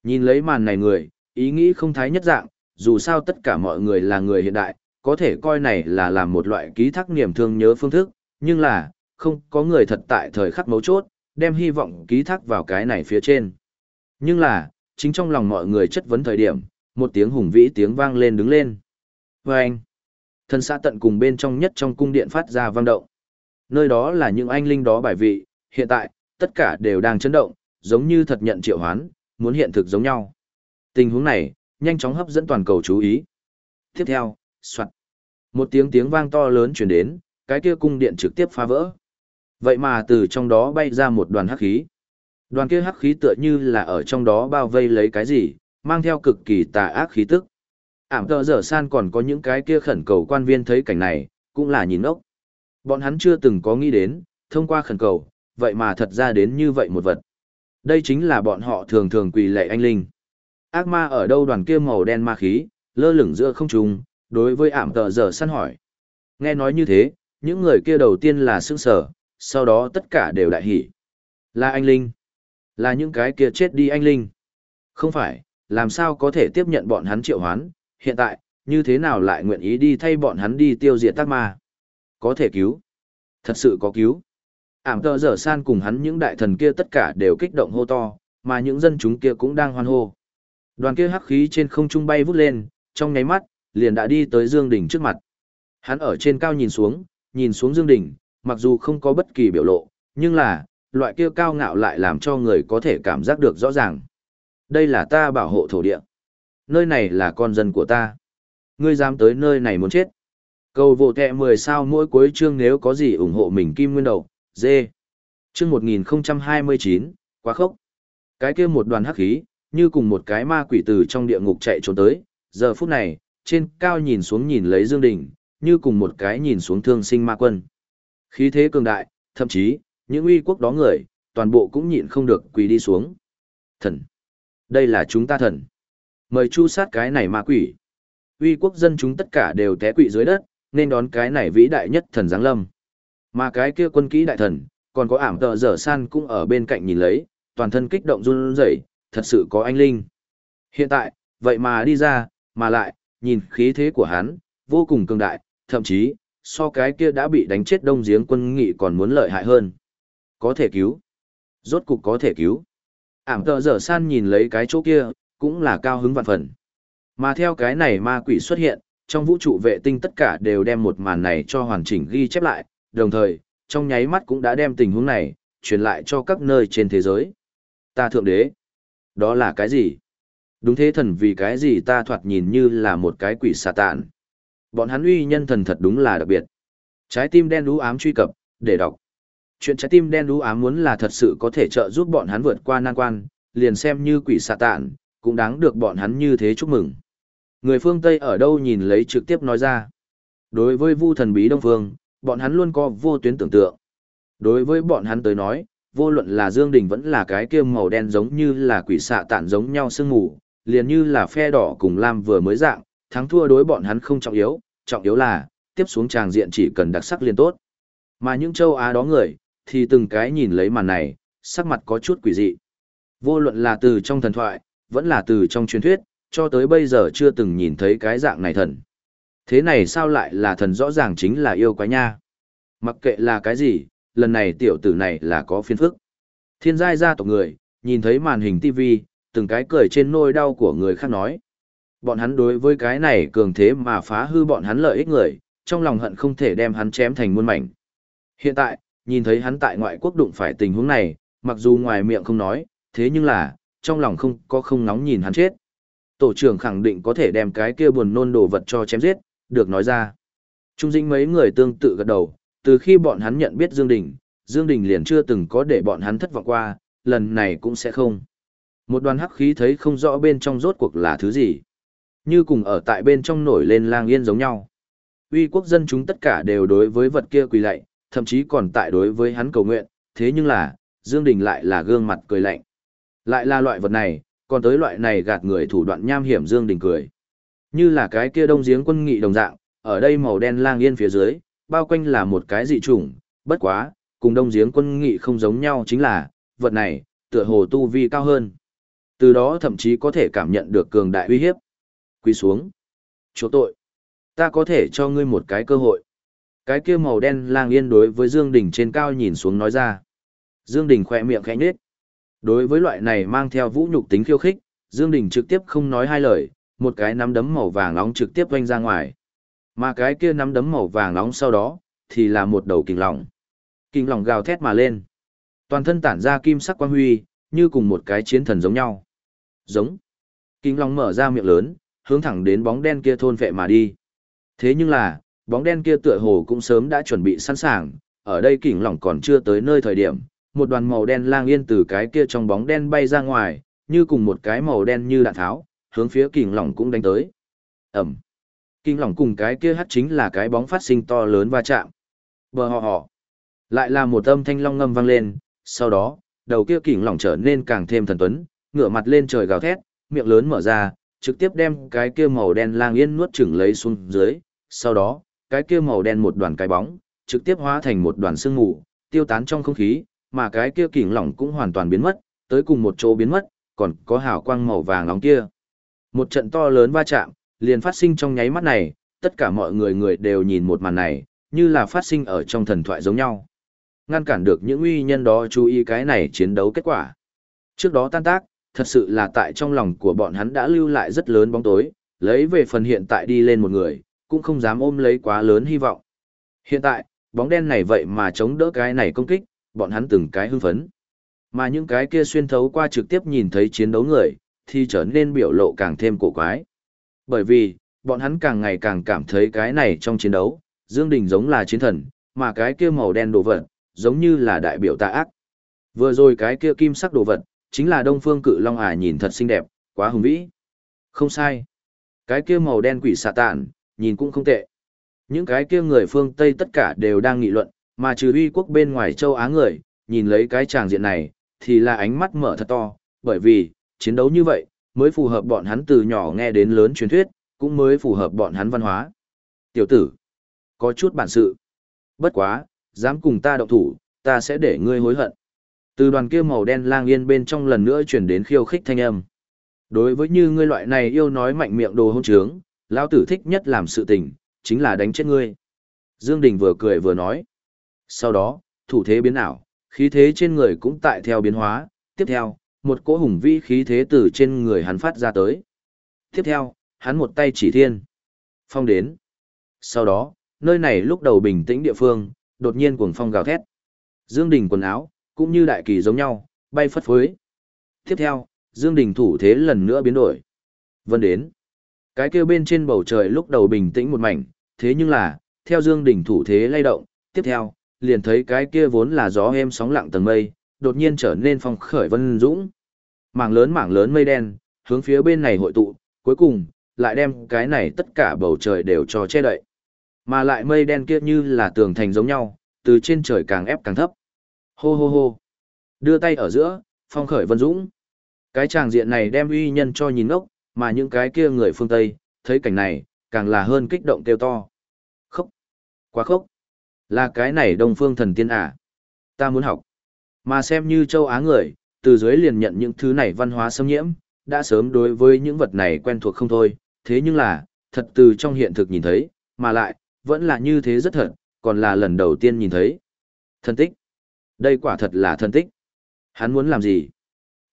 Speaker 1: Nhìn lấy màn này người, ý nghĩ không thái nhất dạng, dù sao tất cả mọi người là người hiện đại, có thể coi này là làm một loại ký thác niềm thương nhớ phương thức, nhưng là, không có người thật tại thời khắc mấu chốt, đem hy vọng ký thác vào cái này phía trên. Nhưng là, chính trong lòng mọi người chất vấn thời điểm, một tiếng hùng vĩ tiếng vang lên đứng lên. Và anh, thân xã tận cùng bên trong nhất trong cung điện phát ra vang động. nơi đó là những anh linh đó bài vị, hiện tại, tất cả đều đang chấn động, giống như thật nhận triệu hoán, muốn hiện thực giống nhau. Tình huống này, nhanh chóng hấp dẫn toàn cầu chú ý. Tiếp theo, soạn. Một tiếng tiếng vang to lớn truyền đến, cái kia cung điện trực tiếp phá vỡ. Vậy mà từ trong đó bay ra một đoàn hắc khí. Đoàn kia hắc khí tựa như là ở trong đó bao vây lấy cái gì, mang theo cực kỳ tà ác khí tức. Ảm tờ dở san còn có những cái kia khẩn cầu quan viên thấy cảnh này, cũng là nhìn ốc. Bọn hắn chưa từng có nghĩ đến, thông qua khẩn cầu, vậy mà thật ra đến như vậy một vật. Đây chính là bọn họ thường thường quỳ lệ anh linh. Ác ma ở đâu đoàn kia màu đen ma khí, lơ lửng giữa không trung, đối với ảm tờ dở San hỏi. Nghe nói như thế, những người kia đầu tiên là sững sở, sau đó tất cả đều đại hỉ. Là anh linh. Là những cái kia chết đi anh linh. Không phải, làm sao có thể tiếp nhận bọn hắn triệu hoán, hiện tại, như thế nào lại nguyện ý đi thay bọn hắn đi tiêu diệt tác ma. Có thể cứu. Thật sự có cứu. Ảm tờ dở san cùng hắn những đại thần kia tất cả đều kích động hô to, mà những dân chúng kia cũng đang hoan hô. Đoàn kia hắc khí trên không trung bay vút lên, trong nháy mắt, liền đã đi tới Dương Đình trước mặt. Hắn ở trên cao nhìn xuống, nhìn xuống Dương Đình, mặc dù không có bất kỳ biểu lộ, nhưng là, loại kia cao ngạo lại làm cho người có thể cảm giác được rõ ràng. Đây là ta bảo hộ thổ địa. Nơi này là con dân của ta. Ngươi dám tới nơi này muốn chết. Cầu vô tệ 10 sao mỗi cuối chương nếu có gì ủng hộ mình kim nguyên đầu, dê. Chương 1029, quá khốc. Cái kia một đoàn hắc khí, như cùng một cái ma quỷ từ trong địa ngục chạy trốn tới, giờ phút này, trên cao nhìn xuống nhìn lấy Dương Đình, như cùng một cái nhìn xuống thương sinh ma quân. Khí thế cường đại, thậm chí, những uy quốc đó người, toàn bộ cũng nhịn không được quỳ đi xuống. Thần! Đây là chúng ta thần! Mời chu sát cái này ma quỷ! Uy quốc dân chúng tất cả đều té quỵ dưới đất, nên đón cái này vĩ đại nhất thần giáng lâm. Mà cái kia quân kỹ đại thần, còn có ảm tợ dở san cũng ở bên cạnh nhìn lấy, toàn thân kích động run rẩy, thật sự có anh linh. Hiện tại, vậy mà đi ra, mà lại, nhìn khí thế của hắn, vô cùng cường đại, thậm chí, so cái kia đã bị đánh chết đông giếng quân nghị còn muốn lợi hại hơn. Có thể cứu. Rốt cục có thể cứu. Ảm tợ dở san nhìn lấy cái chỗ kia, cũng là cao hứng vạn phần. Mà theo cái này ma quỷ xuất hiện, trong vũ trụ vệ tinh tất cả đều đem một màn này cho hoàn chỉnh ghi chép lại, đồng thời, trong nháy mắt cũng đã đem tình huống này, truyền lại cho các nơi trên thế giới. Ta thượng đế. Đó là cái gì? Đúng thế thần vì cái gì ta thoạt nhìn như là một cái quỷ xà tạn. Bọn hắn uy nhân thần thật đúng là đặc biệt. Trái tim đen đú ám truy cập, để đọc. Chuyện trái tim đen đú ám muốn là thật sự có thể trợ giúp bọn hắn vượt qua nan quan, liền xem như quỷ xà tạn, cũng đáng được bọn hắn như thế chúc mừng. Người phương Tây ở đâu nhìn lấy trực tiếp nói ra. Đối với vu thần bí Đông Phương, bọn hắn luôn có vô tuyến tưởng tượng. Đối với bọn hắn tới nói, vô luận là Dương Đình vẫn là cái kia màu đen giống như là quỷ xạ tản giống nhau sương mù, liền như là phe đỏ cùng lam vừa mới dạng, thắng thua đối bọn hắn không trọng yếu, trọng yếu là, tiếp xuống tràng diện chỉ cần đặc sắc liên tốt. Mà những châu Á đó người, thì từng cái nhìn lấy màn này, sắc mặt có chút quỷ dị. Vô luận là từ trong thần thoại, vẫn là từ trong truyền thuyết, cho tới bây giờ chưa từng nhìn thấy cái dạng này thần. Thế này sao lại là thần rõ ràng chính là yêu quái nha. Mặc kệ là cái gì, lần này tiểu tử này là có phiên phức. Thiên giai gia tộc người, nhìn thấy màn hình TV, từng cái cười trên nôi đau của người khác nói. Bọn hắn đối với cái này cường thế mà phá hư bọn hắn lợi ích người, trong lòng hận không thể đem hắn chém thành muôn mảnh. Hiện tại, nhìn thấy hắn tại ngoại quốc đụng phải tình huống này, mặc dù ngoài miệng không nói, thế nhưng là, trong lòng không có không nóng nhìn hắn chết. Tổ trưởng khẳng định có thể đem cái kia buồn nôn đồ vật cho chém giết, được nói ra. Trung dĩnh mấy người tương tự gật đầu, từ khi bọn hắn nhận biết Dương Đình, Dương Đình liền chưa từng có để bọn hắn thất vọng qua, lần này cũng sẽ không. Một đoàn hắc khí thấy không rõ bên trong rốt cuộc là thứ gì. Như cùng ở tại bên trong nổi lên lang yên giống nhau. Uy quốc dân chúng tất cả đều đối với vật kia quỳ lạy, thậm chí còn tại đối với hắn cầu nguyện, thế nhưng là, Dương Đình lại là gương mặt cười lạnh. Lại là loại vật này, còn tới loại này gạt người thủ đoạn nham hiểm Dương Đình cười. Như là cái kia đông giếng quân nghị đồng dạng, ở đây màu đen lang yên phía dưới, bao quanh là một cái dị chủng, bất quá, cùng đông giếng quân nghị không giống nhau chính là, vật này, tựa hồ tu vi cao hơn. Từ đó thậm chí có thể cảm nhận được cường đại uy hiếp. quỳ xuống. Chỗ tội. Ta có thể cho ngươi một cái cơ hội. Cái kia màu đen lang yên đối với Dương Đình trên cao nhìn xuống nói ra. Dương Đình khỏe miệng khẽ nhếch. Đối với loại này mang theo vũ nhục tính khiêu khích, Dương Đình trực tiếp không nói hai lời, một cái nắm đấm màu vàng nóng trực tiếp vanh ra ngoài. Mà cái kia nắm đấm màu vàng nóng sau đó, thì là một đầu kình lỏng kình lỏng gào thét mà lên. Toàn thân tản ra kim sắc quang huy, như cùng một cái chiến thần giống nhau. Giống. kình lỏng mở ra miệng lớn, hướng thẳng đến bóng đen kia thôn vệ mà đi. Thế nhưng là, bóng đen kia tựa hồ cũng sớm đã chuẩn bị sẵn sàng, ở đây kình lỏng còn chưa tới nơi thời điểm, một đoàn màu đen lang yên từ cái kia trong bóng đen bay ra ngoài, như cùng một cái màu đen như đạn tháo, hướng phía kình lỏng cũng đánh tới. Ẩm. kình lỏng cùng cái kia hắt chính là cái bóng phát sinh to lớn va chạm. Bờ họ họ. Lại là một âm thanh long ngâm vang lên, sau đó, đầu kia kình lỏng trở nên càng thêm thần tuấn, ngửa mặt lên trời gào thét, miệng lớn mở ra, trực tiếp đem cái kia màu đen lang yên nuốt chửng lấy xuống dưới, sau đó, cái kia màu đen một đoàn cái bóng, trực tiếp hóa thành một đoàn sương mù, tiêu tán trong không khí, mà cái kia kỉnh lỏng cũng hoàn toàn biến mất, tới cùng một chỗ biến mất, còn có hào quang màu vàng nóng kia. Một trận to lớn va chạm, liền phát sinh trong nháy mắt này, tất cả mọi người người đều nhìn một màn này, như là phát sinh ở trong thần thoại giống nhau. Ngăn cản được những uy nhân đó chú ý cái này chiến đấu kết quả. Trước đó tan tác, thật sự là tại trong lòng của bọn hắn đã lưu lại rất lớn bóng tối, lấy về phần hiện tại đi lên một người, cũng không dám ôm lấy quá lớn hy vọng. Hiện tại, bóng đen này vậy mà chống đỡ cái này công kích, bọn hắn từng cái hưng phấn. Mà những cái kia xuyên thấu qua trực tiếp nhìn thấy chiến đấu người, thì trở nên biểu lộ càng thêm cổ quái. Bởi vì, bọn hắn càng ngày càng cảm thấy cái này trong chiến đấu, Dương Đình giống là chiến thần, mà cái kia màu đen đồ vật, giống như là đại biểu tà ác. Vừa rồi cái kia kim sắc đồ vật, chính là Đông Phương Cự Long à nhìn thật xinh đẹp, quá hùng vĩ. Không sai. Cái kia màu đen quỷ xà tạn, nhìn cũng không tệ. Những cái kia người phương Tây tất cả đều đang nghị luận, mà trừ uy quốc bên ngoài châu Á người, nhìn lấy cái tràng diện này, thì là ánh mắt mở thật to, bởi vì, chiến đấu như vậy, mới phù hợp bọn hắn từ nhỏ nghe đến lớn truyền thuyết, cũng mới phù hợp bọn hắn văn hóa. Tiểu tử, có chút bản sự. Bất quá, dám cùng ta động thủ, ta sẽ để ngươi hối hận. Từ đoàn kia màu đen lang yên bên trong lần nữa chuyển đến khiêu khích thanh âm. Đối với như ngươi loại này yêu nói mạnh miệng đồ hôn trướng, lão tử thích nhất làm sự tình, chính là đánh chết ngươi. Dương Đình vừa cười vừa nói. Sau đó, thủ thế biến ảo, khí thế trên người cũng tại theo biến hóa. Tiếp theo, một cỗ hùng vĩ khí thế từ trên người hắn phát ra tới. Tiếp theo, hắn một tay chỉ thiên. Phong đến. Sau đó, nơi này lúc đầu bình tĩnh địa phương, đột nhiên cuồng phong gào thét. Dương Đình quần áo, cũng như đại kỳ giống nhau, bay phất phới. Tiếp theo, Dương Đình thủ thế lần nữa biến đổi. Vân đến. Cái kia bên trên bầu trời lúc đầu bình tĩnh một mảnh, thế nhưng là, theo Dương Đình thủ thế lay động, tiếp theo, liền thấy cái kia vốn là gió êm sóng lặng tầng mây, đột nhiên trở nên phong khởi vân dũng. Mảng lớn mảng lớn mây đen, hướng phía bên này hội tụ, cuối cùng, lại đem cái này tất cả bầu trời đều cho che đậy. Mà lại mây đen kia như là tường thành giống nhau, từ trên trời càng ép càng thấp. Hô hô hô. Đưa tay ở giữa, phong khởi vân dũng. Cái tràng diện này đem uy nhân cho nhìn ngốc, mà những cái kia người phương Tây, thấy cảnh này, càng là hơn kích động kêu to. Khốc. Quá khốc. Là cái này đông phương thần tiên à. Ta muốn học. Mà xem như châu Á người, từ dưới liền nhận những thứ này văn hóa xâm nhiễm, đã sớm đối với những vật này quen thuộc không thôi, thế nhưng là, thật từ trong hiện thực nhìn thấy, mà lại, vẫn là như thế rất thật, còn là lần đầu tiên nhìn thấy. Thân tích. Đây quả thật là thân tích. Hắn muốn làm gì?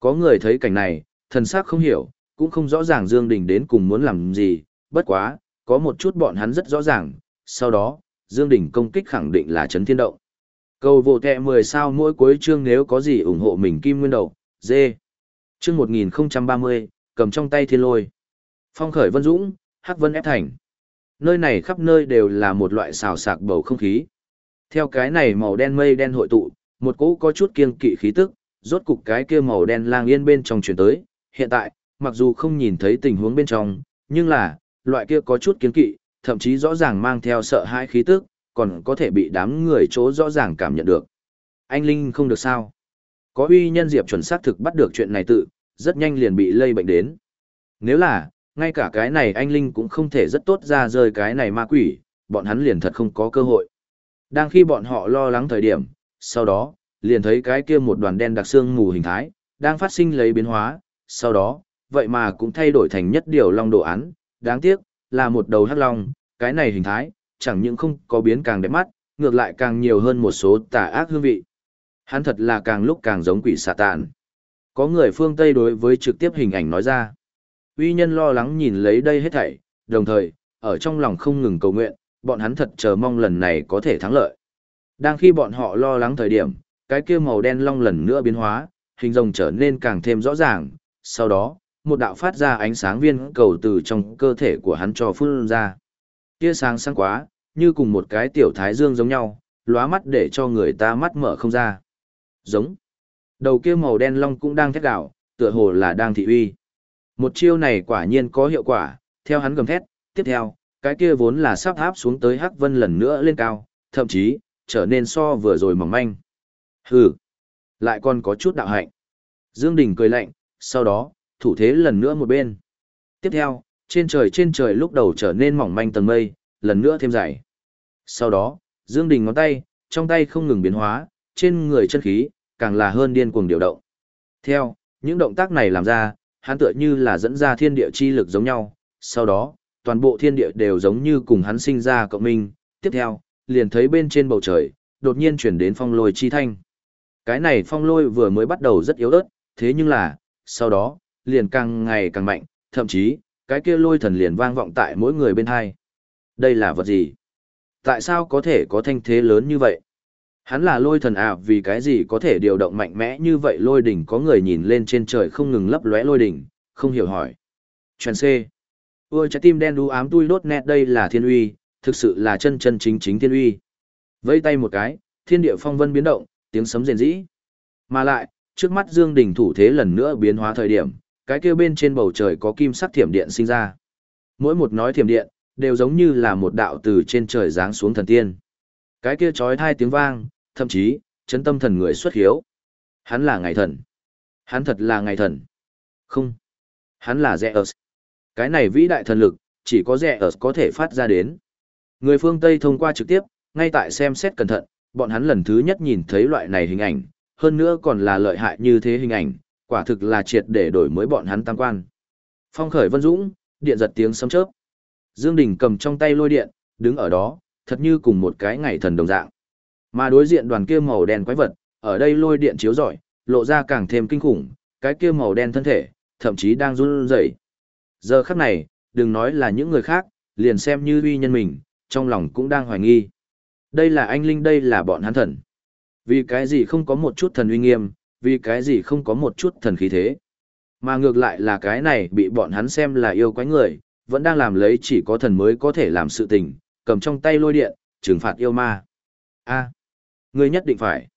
Speaker 1: Có người thấy cảnh này, thần sắc không hiểu, cũng không rõ ràng Dương Đình đến cùng muốn làm gì, bất quá, có một chút bọn hắn rất rõ ràng, sau đó, Dương Đình công kích khẳng định là chấn thiên động. Cầu vô kẹ 10 sao mỗi cuối chương nếu có gì ủng hộ mình kim nguyên đầu, dê. Chương 1030, cầm trong tay thiên lôi. Phong khởi vân dũng, hắc vân ép thành. Nơi này khắp nơi đều là một loại xào sạc bầu không khí. Theo cái này màu đen mây đen hội tụ, một cỗ có chút kiêng kỵ khí tức, rốt cục cái kia màu đen lang yên bên trong chuyển tới. Hiện tại, mặc dù không nhìn thấy tình huống bên trong, nhưng là, loại kia có chút kiêng kỵ, thậm chí rõ ràng mang theo sợ hãi khí tức, còn có thể bị đám người chỗ rõ ràng cảm nhận được. Anh Linh không được sao. Có uy nhân Diệp chuẩn xác thực bắt được chuyện này tự, rất nhanh liền bị lây bệnh đến. Nếu là, ngay cả cái này anh Linh cũng không thể rất tốt ra rơi cái này ma quỷ, bọn hắn liền thật không có cơ hội. Đang khi bọn họ lo lắng thời điểm, sau đó, liền thấy cái kia một đoàn đen đặc xương mù hình thái, đang phát sinh lấy biến hóa, sau đó, vậy mà cũng thay đổi thành nhất điều long đồ án, đáng tiếc, là một đầu hắc long, cái này hình thái, chẳng những không có biến càng đẹp mắt, ngược lại càng nhiều hơn một số tà ác hương vị. Hắn thật là càng lúc càng giống quỷ xà tàn. Có người phương Tây đối với trực tiếp hình ảnh nói ra. Uy nhân lo lắng nhìn lấy đây hết thảy, đồng thời, ở trong lòng không ngừng cầu nguyện, bọn hắn thật chờ mong lần này có thể thắng lợi. Đang khi bọn họ lo lắng thời điểm, cái kia màu đen long lần nữa biến hóa, hình rồng trở nên càng thêm rõ ràng, sau đó, một đạo phát ra ánh sáng viên cầu từ trong cơ thể của hắn cho phun ra. Tia sáng sáng quá, như cùng một cái tiểu thái dương giống nhau, lóa mắt để cho người ta mắt mở không ra. Giống. Đầu kia màu đen long cũng đang thét gạo, tựa hồ là đang thị uy. Một chiêu này quả nhiên có hiệu quả, theo hắn gầm thét, tiếp theo, cái kia vốn là sắp áp xuống tới Hắc Vân lần nữa lên cao, thậm chí, trở nên so vừa rồi mỏng manh. Hừ, lại còn có chút đạo hạnh. Dương Đình cười lạnh, sau đó, thủ thế lần nữa một bên. Tiếp theo, trên trời trên trời lúc đầu trở nên mỏng manh tầng mây, lần nữa thêm dày. Sau đó, Dương Đình ngón tay, trong tay không ngừng biến hóa, trên người chân khí, càng là hơn điên cuồng điều động. Theo, những động tác này làm ra, hắn tựa như là dẫn ra thiên địa chi lực giống nhau, sau đó, toàn bộ thiên địa đều giống như cùng hắn sinh ra cộng minh, tiếp theo, liền thấy bên trên bầu trời, đột nhiên chuyển đến phong lôi chi thanh. Cái này phong lôi vừa mới bắt đầu rất yếu ớt, thế nhưng là, sau đó, liền càng ngày càng mạnh, thậm chí, cái kia lôi thần liền vang vọng tại mỗi người bên hai. Đây là vật gì? Tại sao có thể có thanh thế lớn như vậy? Hắn là lôi thần à vì cái gì có thể điều động mạnh mẽ như vậy lôi đỉnh có người nhìn lên trên trời không ngừng lấp lóe lôi đỉnh, không hiểu hỏi. Chuyện C. Ôi trái tim đen đu ám tui đốt nét đây là thiên uy, thực sự là chân chân chính chính thiên uy. Vây tay một cái, thiên địa phong vân biến động, tiếng sấm rền rĩ. Mà lại, trước mắt Dương Đình thủ thế lần nữa biến hóa thời điểm, cái kia bên trên bầu trời có kim sắc thiểm điện sinh ra. Mỗi một nói thiểm điện, đều giống như là một đạo từ trên trời giáng xuống thần tiên. Cái kia chói thai tiếng vang, thậm chí, chấn tâm thần người xuất hiếu. Hắn là ngày thần. Hắn thật là ngày thần. Không. Hắn là Zeus. Cái này vĩ đại thần lực, chỉ có Zeus có thể phát ra đến. Người phương Tây thông qua trực tiếp, ngay tại xem xét cẩn thận, bọn hắn lần thứ nhất nhìn thấy loại này hình ảnh, hơn nữa còn là lợi hại như thế hình ảnh, quả thực là triệt để đổi mới bọn hắn tam quan. Phong khởi vân dũng, điện giật tiếng sấm chớp. Dương Đình cầm trong tay lôi điện, đứng ở đó, thật như cùng một cái ngày thần đồng dạng. Mà đối diện đoàn kia màu đen quái vật, ở đây lôi điện chiếu rọi, lộ ra càng thêm kinh khủng, cái kia màu đen thân thể, thậm chí đang run rẩy. Giờ khắc này, đừng nói là những người khác, liền xem như uy nhân mình, trong lòng cũng đang hoài nghi. Đây là anh Linh đây là bọn hắn thần. Vì cái gì không có một chút thần uy nghiêm, vì cái gì không có một chút thần khí thế. Mà ngược lại là cái này bị bọn hắn xem là yêu quái người, vẫn đang làm lấy chỉ có thần mới có thể làm sự tình, cầm trong tay lôi điện, trừng phạt yêu ma. A, ngươi nhất định phải.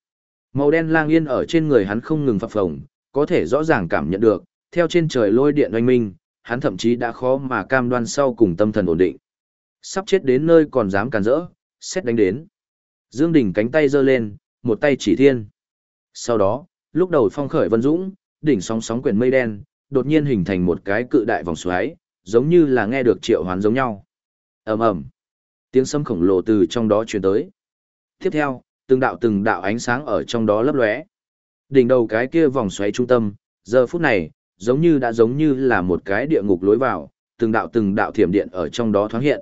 Speaker 1: Màu đen lang yên ở trên người hắn không ngừng phập phồng, có thể rõ ràng cảm nhận được, theo trên trời lôi điện oanh minh, hắn thậm chí đã khó mà cam đoan sau cùng tâm thần ổn định. Sắp chết đến nơi còn dám càn rỡ, xét đánh đến. Dương Đình cánh tay giơ lên, một tay chỉ thiên. Sau đó, lúc đầu phong khởi vân dũng, đỉnh sóng sóng quyển mây đen, đột nhiên hình thành một cái cự đại vòng xoáy, giống như là nghe được triệu hoán giống nhau. ầm ầm, tiếng sấm khổng lồ từ trong đó truyền tới. Tiếp theo, từng đạo từng đạo ánh sáng ở trong đó lấp lóe. Đỉnh đầu cái kia vòng xoáy trung tâm, giờ phút này, giống như đã giống như là một cái địa ngục lối vào, từng đạo từng đạo thiểm điện ở trong đó thoáng hiện.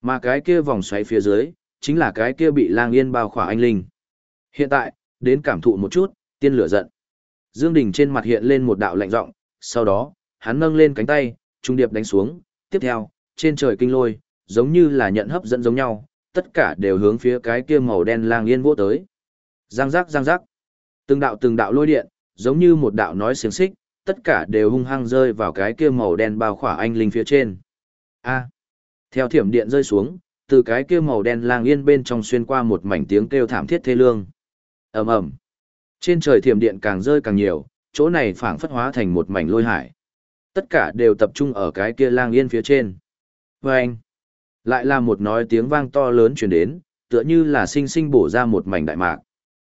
Speaker 1: Mà cái kia vòng xoáy phía dưới, chính là cái kia bị lang yên bao khỏa anh linh. Hiện tại, đến cảm thụ một chút, tiên lửa giận. Dương Đình trên mặt hiện lên một đạo lạnh giọng, sau đó, hắn nâng lên cánh tay, trung điệp đánh xuống, tiếp theo, trên trời kinh lôi, giống như là nhận hấp dẫn giống nhau, tất cả đều hướng phía cái kia màu đen lang yên vỗ tới. Giang giác giang giác. Từng đạo từng đạo lôi điện, giống như một đạo nói xiềng xích, tất cả đều hung hăng rơi vào cái kia màu đen bao khỏa anh linh phía trên. A. Theo thiểm điện rơi xuống, từ cái kia màu đen lang yên bên trong xuyên qua một mảnh tiếng kêu thảm thiết thê lương. Ầm ầm. Trên trời thiểm điện càng rơi càng nhiều, chỗ này phảng phất hóa thành một mảnh lôi hải. Tất cả đều tập trung ở cái kia lang yên phía trên. Và anh, lại là một nói tiếng vang to lớn truyền đến, tựa như là sinh sinh bổ ra một mảnh đại mạc.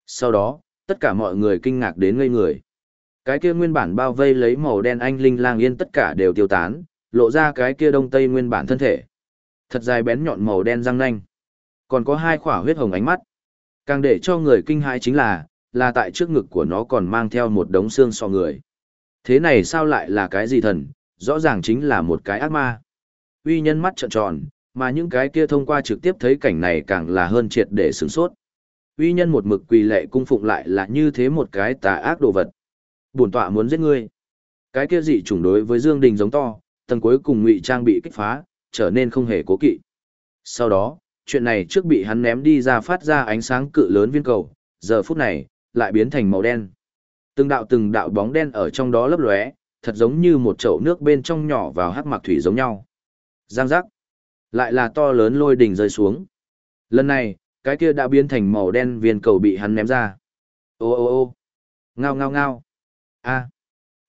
Speaker 1: Sau đó, tất cả mọi người kinh ngạc đến ngây người. Cái kia nguyên bản bao vây lấy màu đen anh linh lang yên tất cả đều tiêu tán, lộ ra cái kia đông tây nguyên bản thân thể. Thật dài bén nhọn màu đen răng nanh. Còn có hai khỏa huyết hồng ánh mắt. Càng để cho người kinh hãi chính là, là tại trước ngực của nó còn mang theo một đống xương so người. Thế này sao lại là cái gì thần, rõ ràng chính là một cái ác ma. Uy nhân mắt trợn tròn, mà những cái kia thông qua trực tiếp thấy cảnh này càng là hơn triệt để sửng sốt. Uy nhân một mực quỳ lệ cung phụng lại là như thế một cái tà ác đồ vật. Bổn tọa muốn giết ngươi. Cái kia dị chủng đối với Dương Đình giống to, tầng cuối cùng ngụy trang bị kích phá, trở nên không hề cố kỵ. Sau đó, chuyện này trước bị hắn ném đi ra phát ra ánh sáng cự lớn viên cầu, giờ phút này, lại biến thành màu đen. Từng đạo từng đạo bóng đen ở trong đó lấp lóe, thật giống như một chậu nước bên trong nhỏ vào hắc mặc thủy giống nhau. Giang giác. Lại là to lớn lôi đỉnh rơi xuống. Lần này, cái kia đã biến thành màu đen viên cầu bị hắn ném ra. Ô ô ô. Ngao ngao ngao. A.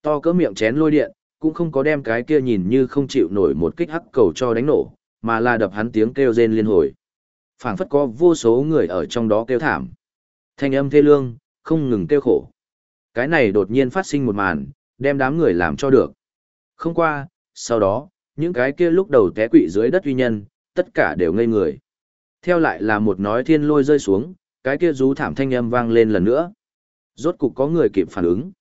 Speaker 1: To cỡ miệng chén lôi điện, cũng không có đem cái kia nhìn như không chịu nổi một kích hắc cầu cho đánh nổ, mà là đập hắn tiếng kêu rên liên hồi. phảng phất có vô số người ở trong đó kêu thảm. Thanh âm thê lương, không ngừng kêu khổ. Cái này đột nhiên phát sinh một màn, đem đám người làm cho được. Không qua, sau đó, những cái kia lúc đầu té quỵ dưới đất uy nhân, tất cả đều ngây người. Theo lại là một nói thiên lôi rơi xuống, cái kia rú thảm thanh âm vang lên lần nữa. Rốt cục có người kịp phản ứng.